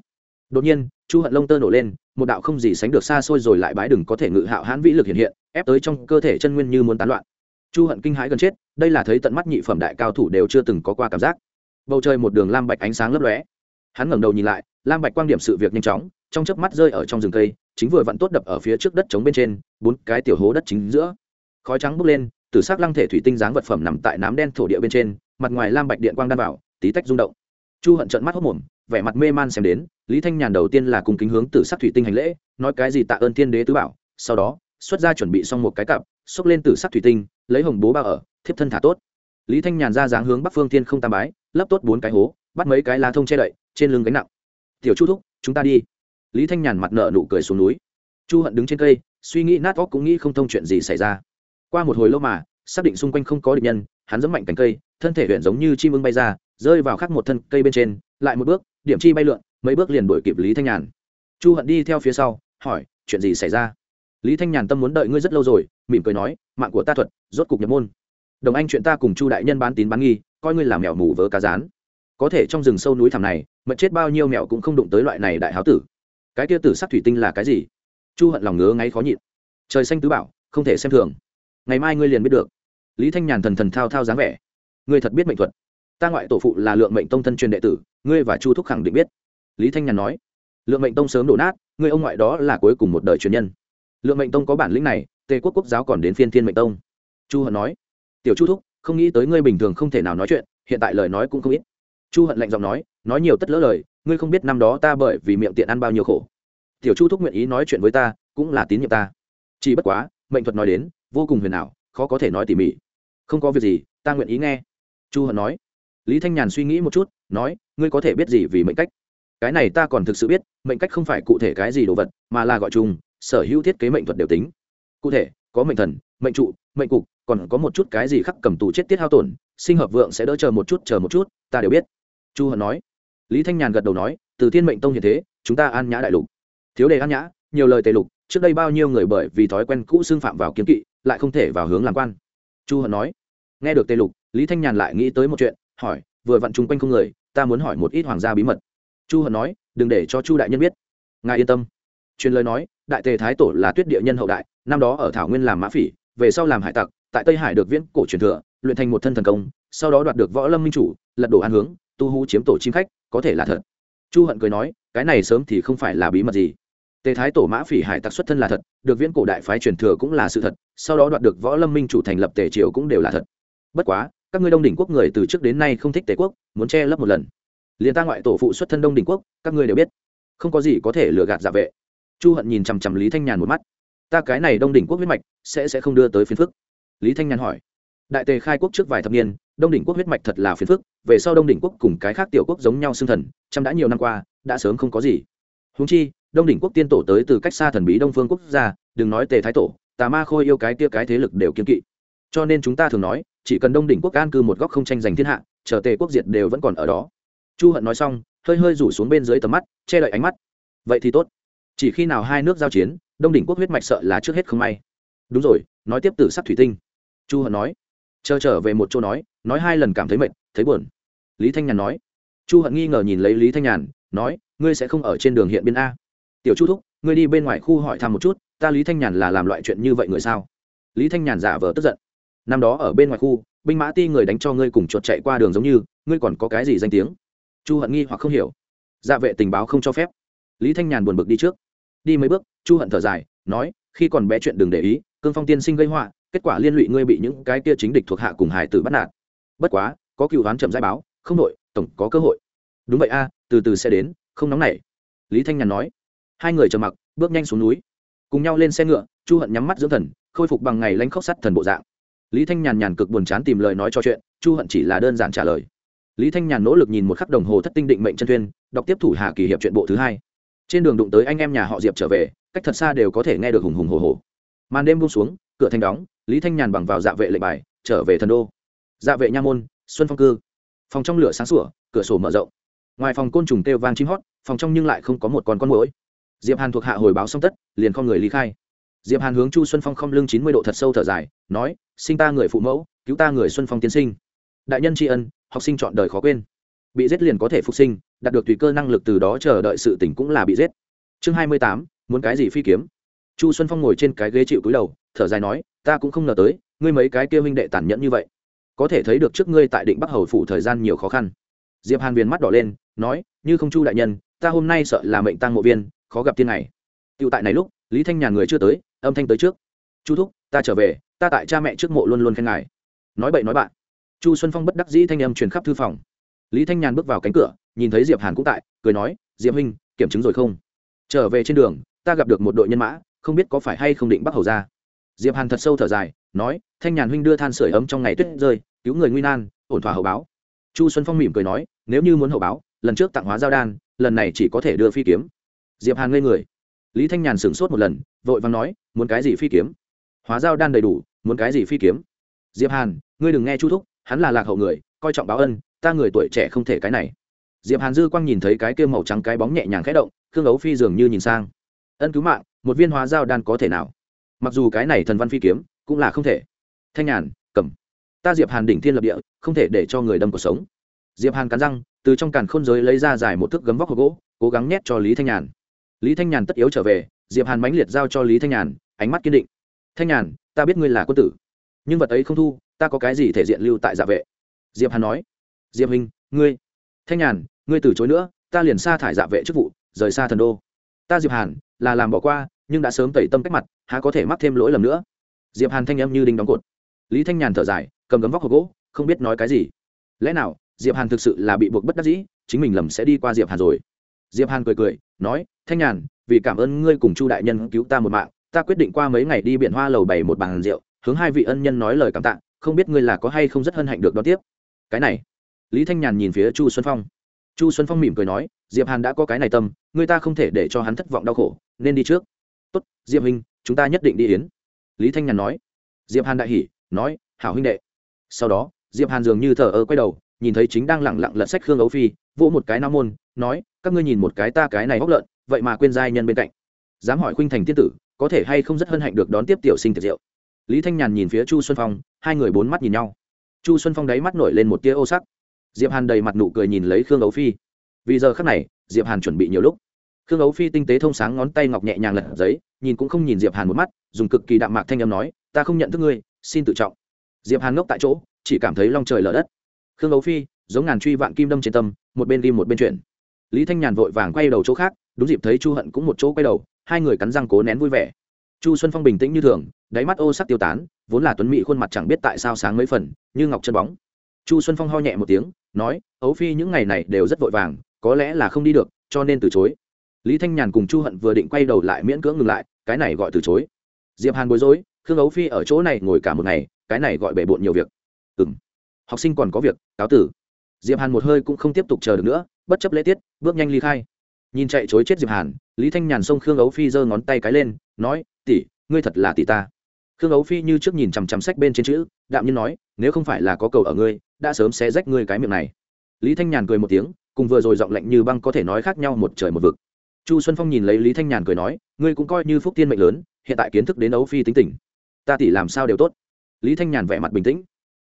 Đột nhiên, chu hận lông tơ nổ lên, một đạo không gì sánh được xa xôi rồi lại bái đừng có thể ngự hạo hãn vĩ lực hiện hiện, ép tới trong cơ thể chân nguyên như muốn tán loạn. Chu hận kinh hãi gần chết, đây là thấy tận mắt nhị phẩm đại cao thủ đều chưa từng có qua cảm giác bầu trời một đường lam bạch ánh sáng lấp lóe. Hắn ngẩng đầu nhìn lại, lam bạch quan điểm sự việc nhanh chóng, trong chớp mắt rơi ở trong rừng cây, chính vừa vặn tốt đập ở phía trước đất trống bên trên, bốn cái tiểu hố đất chính giữa. Khói trắng bốc lên từ xác lăng thể thủy tinh dáng vật phẩm nằm tại nám đen thổ địa bên trên, mặt ngoài lam bạch điện quang đan vào, tí tách rung động. Chu hận trợn mắt hốc mồm, vẻ mặt mê man xem đến, lý thanh nhàn đầu tiên là cùng kính hướng từ sắc thủy tinh hành lễ, nói cái gì tạ ơn thiên đế tứ bảo, sau đó, xuất ra chuẩn bị xong một cái cặp, xốc lên từ sắc thủy tinh, lấy hồng bố bao ở, thiếp thân thả tốt lý thanh nhàn ra dáng hướng bắc phương thiên không tam bái, lấp tốt bốn cái hố, bắt mấy cái lá thông che đậy, trên lưng gánh nặng. Tiểu chu thúc, chúng ta đi. Lý thanh nhàn mặt nợ nụ cười xuống núi. Chu hận đứng trên cây, suy nghĩ nát óc cũng nghĩ không thông chuyện gì xảy ra. Qua một hồi lâu mà, xác định xung quanh không có địch nhân, hắn giẫm mạnh cánh cây, thân thể huyện giống như chim ưng bay ra, rơi vào khắc một thân cây bên trên, lại một bước, điểm chi bay lượn, mấy bước liền đuổi kịp lý thanh nhàn. Chu hận đi theo phía sau, hỏi, chuyện gì xảy ra? Lý thanh nhàn tâm muốn đợi ngươi rất lâu rồi, mỉm cười nói, mạng của ta thuật, rốt cục nhập môn đồng anh chuyện ta cùng chu đại nhân bán tín bán nghi, coi ngươi làm mèo mù vớ cá rán. Có thể trong rừng sâu núi thẳm này, mật chết bao nhiêu mèo cũng không đụng tới loại này đại háo tử. Cái kia tử sắc thủy tinh là cái gì? Chu hận lòng ngứa ngáy khó nhịn. Trời xanh tứ bảo, không thể xem thường. Ngày mai ngươi liền biết được. Lý thanh nhàn thần thần thao thao dáng vẻ. Ngươi thật biết mệnh thuật. Ta ngoại tổ phụ là lượng mệnh tông thân truyền đệ tử, ngươi và chu thúc khẳng định biết. Lý thanh nhàn nói. Lượng mệnh tông sớm đổ nát, ngươi ông ngoại đó là cuối cùng một đời truyền nhân. Lượng mệnh tông có bản lĩnh này, tề quốc quốc giáo còn đến phiên thiên mệnh tông. Chu hận nói tiểu chu thúc, không nghĩ tới ngươi bình thường không thể nào nói chuyện, hiện tại lời nói cũng không ít. Chu hận lạnh giọng nói nói nhiều tất lỡ lời, ngươi không biết năm đó ta bởi vì miệng tiện ăn bao nhiêu khổ. Tiểu chu thúc nguyện ý nói chuyện với ta, cũng là tín nhiệm ta. Chỉ bất quá, mệnh thuật nói đến, vô cùng huyền ảo, khó có thể nói tỉ mỉ. Không có việc gì, ta nguyện ý nghe. Chu hận nói. Lý thanh nhàn suy nghĩ một chút, nói, ngươi có thể biết gì vì mệnh cách? Cái này ta còn thực sự biết, mệnh cách không phải cụ thể cái gì đồ vật, mà là gọi chung, sở hữu thiết kế mệnh thuật đều tính. Cụ thể, có mệnh thần, mệnh trụ, mệnh cục còn có một chút cái gì khắc cầm tù chết tiết hao tổn, sinh hợp vượng sẽ đỡ chờ một chút, chờ một chút, ta đều biết. Chu hận nói. Lý thanh nhàn gật đầu nói, từ thiên mệnh tông hiện thế, chúng ta an nhã đại lục. Thiếu đề an nhã, nhiều lời tề lục, trước đây bao nhiêu người bởi vì thói quen cũ xưng phạm vào kiến kỵ, lại không thể vào hướng làm quan. Chu hận nói. Nghe được tề lục, lý thanh nhàn lại nghĩ tới một chuyện, hỏi, vừa vặn chung quanh không người, ta muốn hỏi một ít hoàng gia bí mật. Chu hận nói, đừng để cho chu đại nhân biết. Ngài yên tâm. Truyền lời nói, đại tề thái tổ là tuyết địa nhân hậu đại, năm đó ở thảo nguyên làm mã phỉ, về sau làm hải tặc tại tây hải được viễn cổ truyền thừa, luyện thành một thân thần công, sau đó đoạt được võ lâm minh chủ, lật đổ an hướng, tu hú chiếm tổ chim khách, có thể là thật. Chu hận cười nói, cái này sớm thì không phải là bí mật gì. Tề thái tổ mã phỉ hải tặc xuất thân là thật, được viễn cổ đại phái truyền thừa cũng là sự thật, sau đó đoạt được võ lâm minh chủ thành lập tề triều cũng đều là thật. Bất quá, các ngươi đông đỉnh quốc người từ trước đến nay không thích tề quốc, muốn che lấp một lần. Liền ta ngoại tổ phụ xuất thân đông đỉnh quốc, các ngươi đều biết. Không có gì có thể lừa gạt giả vệ. Chu hận nhìn chằm chằm lý thanh nhàn một mắt. Ta cái này đông đỉnh quốc huyết mạch, sẽ sẽ không đưa tới phiền phức lý thanh nhàn hỏi. Đại tề khai quốc trước vài thập niên, đông đỉnh quốc huyết mạch thật là phiền phức, về sau đông đỉnh quốc cùng cái khác tiểu quốc giống nhau xưng thần, trăm đã nhiều năm qua, đã sớm không có gì. Húng chi, đông đỉnh quốc tiên tổ tới từ cách xa thần bí đông phương quốc gia, đừng nói tề thái tổ, tà ma khôi yêu cái kia cái thế lực đều kiên kỵ. Cho nên chúng ta thường nói, chỉ cần đông đỉnh quốc an cư một góc không tranh giành thiên hạ, chờ tề quốc diệt đều vẫn còn ở đó. Chu hận nói xong, hơi hơi rủ xuống bên dưới tầm mắt, che đậy ánh mắt. Vậy thì tốt. Chỉ khi nào hai nước giao chiến, đông đỉnh quốc huyết mạch sợ là trước hết không may. Đúng rồi, nói tiếp từ sắc thủy tinh chu hận nói. Chờ trở về một chỗ nói nói hai lần cảm thấy mệt, thấy buồn. Lý thanh nhàn nói. Chu hận nghi ngờ nhìn lấy lý thanh nhàn, nói, ngươi sẽ không ở trên đường hiện biên a. Tiểu chu thúc, ngươi đi bên ngoài khu hỏi thăm một chút, ta lý thanh nhàn là làm loại chuyện như vậy người sao? Lý thanh nhàn giả vờ tức giận. Năm đó ở bên ngoài khu, binh mã ti người đánh cho ngươi cùng chuột chạy qua đường giống như, ngươi còn có cái gì danh tiếng? Chu hận nghi hoặc không hiểu. Dạ vệ tình báo không cho phép. Lý thanh nhàn buồn bực đi trước. Đi mấy bước, chu hận thở dài, nói, khi còn bé chuyện đừng để ý, cương phong tiên sinh gây họa kết quả liên lụy ngươi bị những cái kia chính địch thuộc hạ cùng hải tử bắt nạt. Bất quá, có cựu đoán chậm giải báo, không đội, tổng có cơ hội. Đúng vậy a, từ từ sẽ đến, không nóng nảy. Lý thanh nhàn nói. Hai người trầm mặc, bước nhanh xuống núi. Cùng nhau lên xe ngựa, chu hận nhắm mắt dưỡng thần, khôi phục bằng ngày lanh khóc sắt thần bộ dạng. Lý thanh nhàn nhàn cực buồn chán tìm lời nói cho chuyện, chu hận chỉ là đơn giản trả lời. Lý thanh nhàn nỗ lực nhìn một khắc đồng hồ thất tinh định mệnh chân tuyên đọc tiếp thủ hạ kỳ hiệp chuyện bộ thứ hai. Trên đường đụng tới anh em nhà họ diệp trở về, cách thật xa đều có thể nghe được hùng hùng hồ hồ màn đêm buông xuống, cửa thanh đóng lý thanh nhàn bằng vào dạ vệ lệnh bài, trở về thần đô. Dạ vệ nha môn, xuân phong cư. Phòng trong lửa sáng sủa, cửa sổ mở rộng. Ngoài phòng côn trùng kêu vang chim hót, phòng trong nhưng lại không có một con con mũi diệp hàn thuộc hạ hồi báo xong tất, liền không người ly khai. Diệp hàn hướng chu xuân phong không lưng chín mươi độ thật sâu thở dài, nói, sinh ta người phụ mẫu, cứu ta người xuân phong tiến sinh. Đại nhân tri ân, học sinh chọn đời khó quên. Bị giết liền có thể phục sinh, đạt được tùy cơ năng lực từ đó chờ đợi sự tỉnh cũng là bị giết. Chương hai mươi tám, muốn cái gì phi kiếm? Chu xuân phong ngồi trên cái ghế chịu cúi đầu, thở dài nói, ta cũng không ngờ tới, ngươi mấy cái kia huynh đệ tàn nhẫn như vậy. Có thể thấy được trước ngươi tại định bắc hầu phủ thời gian nhiều khó khăn. Diệp hàn viền mắt đỏ lên, nói, như không chu đại nhân, ta hôm nay sợ là mệnh tăng mộ viên, khó gặp tiên này tựu tại này lúc, lý thanh nhàn người chưa tới, âm thanh tới trước. Chu thúc, ta trở về, ta tại cha mẹ trước mộ luôn luôn khen ngài. Nói bậy nói bạn. Chu xuân phong bất đắc dĩ thanh âm truyền khắp thư phòng. Lý thanh nhàn bước vào cánh cửa, nhìn thấy diệp hàn cũng tại, cười nói, diệp huynh, kiểm chứng rồi không? Trở về trên đường, ta gặp được một đội nhân mã không biết có phải hay không định bắt hầu ra. Diệp hàn thật sâu thở dài, nói, thanh nhàn huynh đưa than sửa ấm trong ngày tuyết rơi, cứu người nguy nan, ổn thỏa hậu báo. Chu xuân phong mỉm cười nói, nếu như muốn hậu báo, lần trước tặng hóa giao đan, lần này chỉ có thể đưa phi kiếm. Diệp hàn ngây người. Lý thanh nhàn sửng sốt một lần, vội vàng nói, muốn cái gì phi kiếm? Hóa giao đan đầy đủ, muốn cái gì phi kiếm? Diệp hàn, ngươi đừng nghe chu thúc, hắn là lạc hậu người, coi trọng báo ân, ta người tuổi trẻ không thể cái này. Diệp hàn dư quang nhìn thấy cái kia màu trắng cái bóng nhẹ nhàng khẽ động, khương ấu phi dường như nhìn sang. Ân cứu mạng một viên hóa giao đan có thể nào? Mặc dù cái này thần văn phi kiếm cũng là không thể. Thanh nhàn, cầm. Ta diệp hàn đỉnh thiên lập địa, không thể để cho người đâm cuộc sống. Diệp hàn cắn răng, từ trong càn khôn giới lấy ra dài một thước gấm vóc hộp gỗ, cố gắng nhét cho lý thanh nhàn. Lý thanh nhàn tất yếu trở về, diệp hàn mãnh liệt giao cho lý thanh nhàn, ánh mắt kiên định. Thanh nhàn, ta biết ngươi là quân tử, nhưng vật ấy không thu, ta có cái gì thể diện lưu tại dạ vệ? Diệp hàn nói. Diệp hình ngươi. Thanh nhàn, ngươi từ chối nữa, ta liền sa thải dạ vệ chức vụ, rời xa thần đô. Ta diệp hàn là làm bỏ qua, nhưng đã sớm tẩy tâm cách mặt, há có thể mắc thêm lỗi lầm nữa. Diệp hàn thanh em như đinh đóng cột. Lý thanh nhàn thở dài, cầm gấm vóc hộp gỗ, không biết nói cái gì. Lẽ nào, diệp hàn thực sự là bị buộc bất đắc dĩ, chính mình lầm sẽ đi qua diệp hàn rồi? Diệp hàn cười cười, nói, thanh nhàn, vì cảm ơn ngươi cùng chu đại nhân cứu ta một mạng, ta quyết định qua mấy ngày đi biển hoa lầu bày một bàn rượu, hướng hai vị ân nhân nói lời cảm tạ, không biết ngươi là có hay không rất hân hạnh được đón tiếp. Cái này, lý thanh nhàn nhìn phía chu xuân phong chu xuân phong mỉm cười nói, diệp hàn đã có cái này tâm, người ta không thể để cho hắn thất vọng đau khổ, nên đi trước. Tốt, diệp huynh, chúng ta nhất định đi yến. Lý thanh nhàn nói. Diệp hàn đại hỉ, nói, hảo huynh đệ. Sau đó, diệp hàn dường như thờ ơ quay đầu, nhìn thấy chính đang lẳng lặng lật sách khương ấu phi, vỗ một cái nam môn, nói, các ngươi nhìn một cái ta cái này bóc lợn, vậy mà quên giai nhân bên cạnh. Dám hỏi khuynh thành tiên tử, có thể hay không rất hân hạnh được đón tiếp tiểu sinh tiệc rượu. Lý thanh nhàn nhìn phía chu xuân phong, hai người bốn mắt nhìn nhau. Chu xuân phong đáy mắt nổi lên một tia ô sắc diệp hàn đầy mặt nụ cười nhìn lấy khương ấu phi. Vì giờ khắc này, diệp hàn chuẩn bị nhiều lúc. Khương ấu phi tinh tế thông sáng ngón tay ngọc nhẹ nhàng lật giấy, nhìn cũng không nhìn diệp hàn một mắt, dùng cực kỳ đạm mạc thanh âm nói, ta không nhận thức ngươi, xin tự trọng. Diệp hàn ngốc tại chỗ, chỉ cảm thấy long trời lở đất. Khương ấu phi, giống ngàn truy vạn kim đâm trên tâm, một bên đi một bên chuyển lý thanh nhàn vội vàng quay đầu chỗ khác, đúng dịp thấy chu hận cũng một chỗ quay đầu, hai người cắn răng cố nén vui vẻ. Chu xuân phong bình tĩnh như thường, đáy mắt ô sắc tiêu tán, vốn là tuấn mỹ khuôn mặt chẳng biết tại sao sáng mấy phần, như ngọc chân bóng. Chu xuân phong ho nhẹ một tiếng nói, ấu phi những ngày này đều rất vội vàng, có lẽ là không đi được, cho nên từ chối. Lý thanh nhàn cùng chu hận vừa định quay đầu lại miễn cưỡng ngừng lại, cái này gọi từ chối. Diệp hàn bối rối, khương ấu phi ở chỗ này ngồi cả một ngày, cái này gọi bể bộn nhiều việc. Ừ m học sinh còn có việc, cáo tử. Diệp hàn một hơi cũng không tiếp tục chờ được nữa, bất chấp lễ tiết, bước nhanh ly khai. Nhìn chạy chối chết diệp hàn, lý thanh nhàn xông khương ấu phi giơ ngón tay cái lên, nói, tỷ, ngươi thật là tỷ ta. Khương ấu phi như trước nhìn chằm chằm sách bên trên chữ, đạm nhiên nói, nếu không phải là có cầu ở ngươi đã sớm sẽ rách ngươi cái miệng này. Lý thanh nhàn cười một tiếng, cùng vừa rồi giọng lạnh như băng có thể nói khác nhau một trời một vực. Chu xuân phong nhìn lấy lý thanh nhàn cười nói, ngươi cũng coi như phúc tiên mệnh lớn, hiện tại kiến thức đến ấu phi tính tình. Ta tỷ làm sao đều tốt. Lý thanh nhàn vẻ mặt bình tĩnh.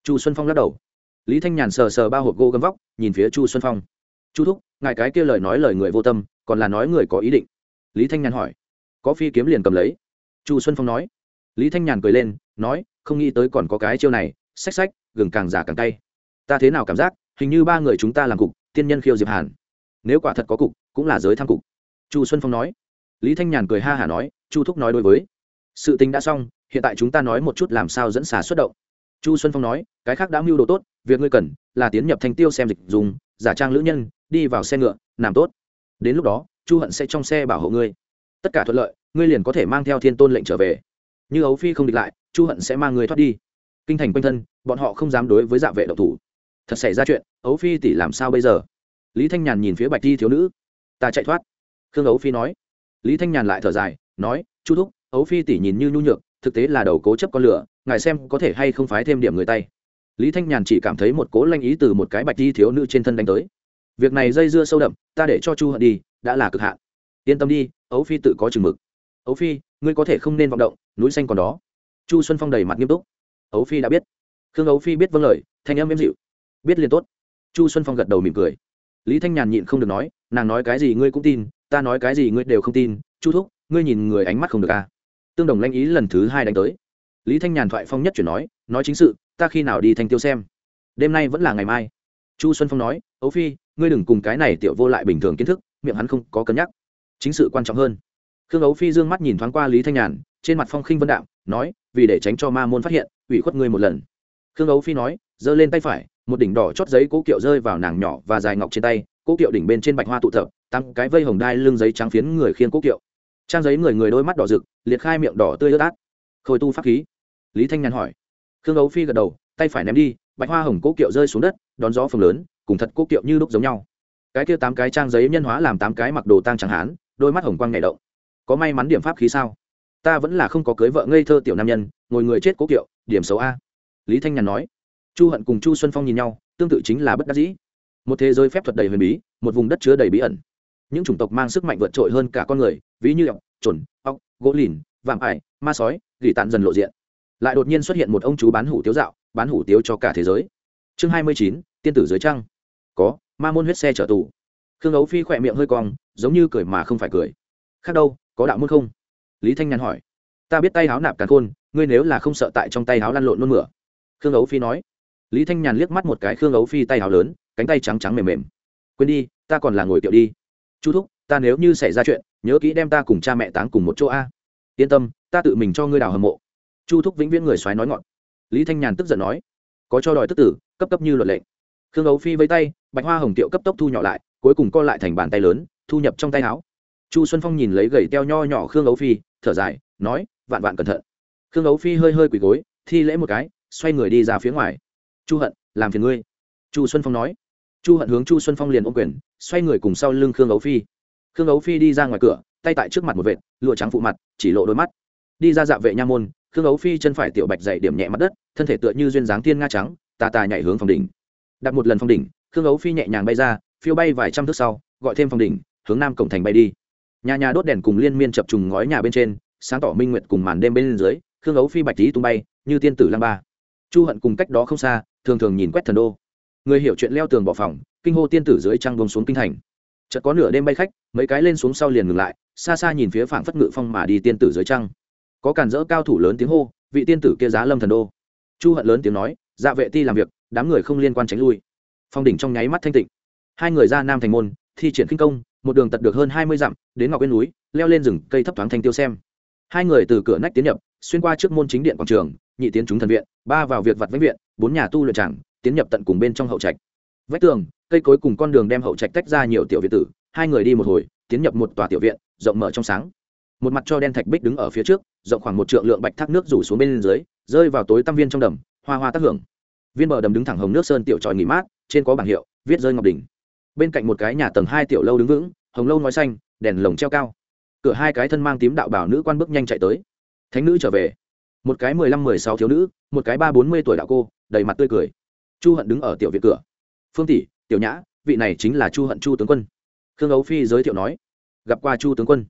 Chu xuân phong lắc đầu. Lý thanh nhàn sờ sờ ba hộp gô gấm vóc, nhìn phía chu xuân phong. Chu thúc, ngài cái kia lời nói lời người vô tâm, còn là nói người có ý định. Lý thanh nhàn hỏi. Có phi kiếm liền cầm lấy. Chu xuân phong nói. Lý thanh nhàn cười lên, nói, không nghĩ tới còn có cái chiêu này, xách xách, gừng càng già càng tay ta thế nào cảm giác, hình như ba người chúng ta làm cục, tiên nhân khiêu diệp hàn. Nếu quả thật có cục, cũng là giới tham cục. Chu xuân phong nói. Lý thanh nhàn cười ha hả nói, chu thúc nói đối với. Sự tình đã xong, hiện tại chúng ta nói một chút làm sao dẫn xả xuất động. Chu xuân phong nói, cái khác đã mưu đồ tốt, việc ngươi cần là tiến nhập thành tiêu xem dịch dùng, giả trang lữ nhân, đi vào xe ngựa, làm tốt. Đến lúc đó, chu hận sẽ trong xe bảo hộ ngươi. Tất cả thuận lợi, ngươi liền có thể mang theo thiên tôn lệnh trở về. Như ấu phi không địch lại, chu hận sẽ mang ngươi thoát đi. Kinh thành quanh thân, bọn họ không dám đối với dạ vệ độc thủ thật xảy ra chuyện, ấu phi tỷ làm sao bây giờ? Lý thanh nhàn nhìn phía bạch thi thiếu nữ. Ta chạy thoát. Khương ấu phi nói. Lý thanh nhàn lại thở dài, nói, chu thúc, ấu phi tỷ nhìn như nhu nhược, thực tế là đầu cố chấp con lửa, ngài xem có thể hay không phái thêm điểm người tay. Lý thanh nhàn chỉ cảm thấy một cố lanh ý từ một cái bạch thi thiếu nữ trên thân đánh tới. Việc này dây dưa sâu đậm, ta để cho chu hận đi, đã là cực hạn. Yên tâm đi, ấu phi tự có chừng mực. Ấu phi, ngươi có thể không nên vọng động, núi xanh còn đó. Chu xuân phong đầy mặt nghiêm túc. Ấu phi đã biết. Khương ấu phi biết vâng lời, thanh âm êm dịu biết liên tốt. Chu xuân phong gật đầu mỉm cười. Lý thanh nhàn nhịn không được nói, nàng nói cái gì ngươi cũng tin, ta nói cái gì ngươi đều không tin. Chu thúc, ngươi nhìn người ánh mắt không được à. tương đồng lanh ý lần thứ hai đánh tới. Lý thanh nhàn thoại phong nhất chuyển nói nói chính sự, ta khi nào đi thanh tiêu xem? Đêm nay vẫn là ngày mai. Chu xuân phong nói, ấu phi, ngươi đừng cùng cái này tiểu vô lại bình thường kiến thức, miệng hắn không có cân nhắc. Chính sự quan trọng hơn. Khương ấu phi d ư ơ n g mắt nhìn thoáng qua lý thanh nhàn, trên mặt phong khinh vân đạo nói, vì để tránh cho ma môn phát hiện, ủy khuất ngươi một lần. Khương ấu phi nói, giơ lên tay phải một đỉnh đỏ chót giấy cố kiệu rơi vào nàng nhỏ và dài ngọc trên tay, cố kiệu đỉnh bên trên bạch hoa tụ tập tăng cái vây hồng đai lưng giấy trắng phiến người khiên cố kiệu. Trang giấy người người đôi mắt đỏ rực, liệt khai miệng đỏ tươi ướt át. Khôi tu pháp khí. Lý thanh nhàn hỏi. Khương ấu phi gật đầu, tay phải ném đi, bạch hoa hồng cố kiệu rơi xuống đất, đón gió phồng lớn, cùng thật cố kiệu như lúc giống nhau. Cái kia tám cái trang giấy nhân hóa làm tám cái mặc đồ tang chẳng hán, đôi mắt hồng quang nhảy động. Có may mắn điểm pháp khí sao? Ta vẫn là không có cưới vợ ngây thơ tiểu nam nhân, ngồi người chết cố kiệu, điểm xấu a. Lý thanh nhàn nói chu hận cùng chu xuân phong nhìn nhau, tương tự chính là bất đắc dĩ. Một thế giới phép thuật đầy huyền bí, một vùng đất chứa đầy bí ẩn. Những chủng tộc mang sức mạnh vượt trội hơn cả con người, ví như ọc trồn ọc gỗ lìn, vạm ải, ma sói, gỉ tàn dần lộ diện. Lại đột nhiên xuất hiện một ông chú bán hủ tiếu dạo, bán hủ tiếu cho cả thế giới. Chương hai mươi chín, tiên tử dưới trăng. Có, ma môn huyết xe trở tù. Khương ấu phi khỏe miệng hơi cong, giống như cười mà không phải cười. Khác đâu, có đạo môn không? Lý thanh nhàn hỏi. Ta biết tay háo nạp càn khôn, ngươi nếu là không sợ tại trong tay háo lăn lộn nôn mửa. Khương ấu phi nói lý thanh nhàn liếc mắt một cái khương ấu phi tay hào lớn, cánh tay trắng trắng mềm mềm. Quên đi, ta còn là ngồi kiệu đi. Chu thúc, ta nếu như xảy ra chuyện, nhớ kỹ đem ta cùng cha mẹ táng cùng một chỗ a. Yên tâm, ta tự mình cho ngươi đào hầm mộ. Chu thúc vĩnh viễn người xoáy nói ngọn. Lý thanh nhàn tức giận nói, có cho đòi tức tử, cấp cấp như luật lệnh khương ấu phi với tay, bạch hoa hồng tiệu cấp tốc thu nhỏ lại, cuối cùng co lại thành bàn tay lớn, thu nhập trong tay áo. Chu xuân phong nhìn lấy gầy teo nho nhỏ khương ấu phi, thở dài, nói, vạn vạn cẩn thận. Khương ấu phi hơi hơi quỳ gối, thi lễ một cái, xoay người đi ra phía ngoài chu hận, làm phiền ngươi. Chu xuân phong nói. Chu hận hướng chu xuân phong liền ôm quyền, xoay người cùng sau lưng khương ấu phi. Khương ấu phi đi ra ngoài cửa, tay tại trước mặt một vệt, lụa trắng phụ mặt, chỉ lộ đôi mắt. Đi ra dạ vệ nha môn, khương ấu phi chân phải tiểu bạch dày điểm nhẹ mặt đất, thân thể tựa như duyên dáng thiên nga trắng, tà tà nhảy hướng phòng đỉnh. Đặt một lần phòng đỉnh, khương ấu phi nhẹ nhàng bay ra, phiêu bay vài trăm thước sau, gọi thêm phòng đỉnh, hướng nam cổng thành bay đi. Nhà nhà đốt đèn cùng liên miên chập trùng ngói nhà bên trên, sáng tỏ minh nguyệt cùng màn đêm bên dưới, khương ấu phi bạch tí tung bay, như tiên tử lăng ba. Chu hận cùng cách đó không xa thường thường nhìn quét thần đô. Người hiểu chuyện leo tường bỏ phòng, kinh hô tiên tử dưới trăng bông xuống kinh thành. Chợt có nửa đêm bay khách, mấy cái lên xuống sau liền ngừng lại, xa xa nhìn phía phảng phất ngự phong mà đi tiên tử dưới trăng. Có cản dỡ cao thủ lớn tiếng hô, vị tiên tử kia giá lâm thần đô. Chu hận lớn tiếng nói dạ vệ ti làm việc, đám người không liên quan tránh lui. Phong đỉnh trong nháy mắt thanh tịnh. Hai người ra nam thành môn, thi triển kinh công, một đường tật được hơn hai mươi dặm, đến ngọc bên núi, leo lên rừng cây thấp thoáng thanh tiêu xem. Hai người từ cửa nách tiến nhập, xuyên qua trước môn chính điện quảng trường, nhị tiến chúng thần viện, ba vào việc vặt vách viện bốn nhà tu luyện tràng tiến nhập tận cùng bên trong hậu trạch. Vách tường, cây cối cùng con đường đem hậu trạch tách ra nhiều tiểu viện tử, hai người đi một hồi, tiến nhập một tòa tiểu viện, rộng mở trong sáng. Một mặt cho đen thạch bích đứng ở phía trước, rộng khoảng một trượng lượng bạch thác nước rủ xuống bên dưới, rơi vào tối tăm viên trong đầm, hoa hoa tác hưởng. Viên bờ đầm đứng thẳng hồng nước sơn tiểu tròi nghỉ mát, trên có bảng hiệu, viết rơi ngọc đỉnh. Bên cạnh một cái nhà tầng hai tiểu lâu đứng vững, hồng lâu nói xanh, đèn lồng treo cao. Cửa hai cái thân mang tím đạo bảo nữ quan bước nhanh chạy tới. Thánh nữ trở về. Một cái mười lăm mười sáu thiếu nữ, một cái ba bốn mươi tuổi đạo cô đầy mặt tươi cười. Chu hận đứng ở tiểu viện cửa. Phương tỷ, tiểu nhã, vị này chính là chu hận chu tướng quân. Khương ấu phi giới thiệu nói. Gặp qua chu tướng quân.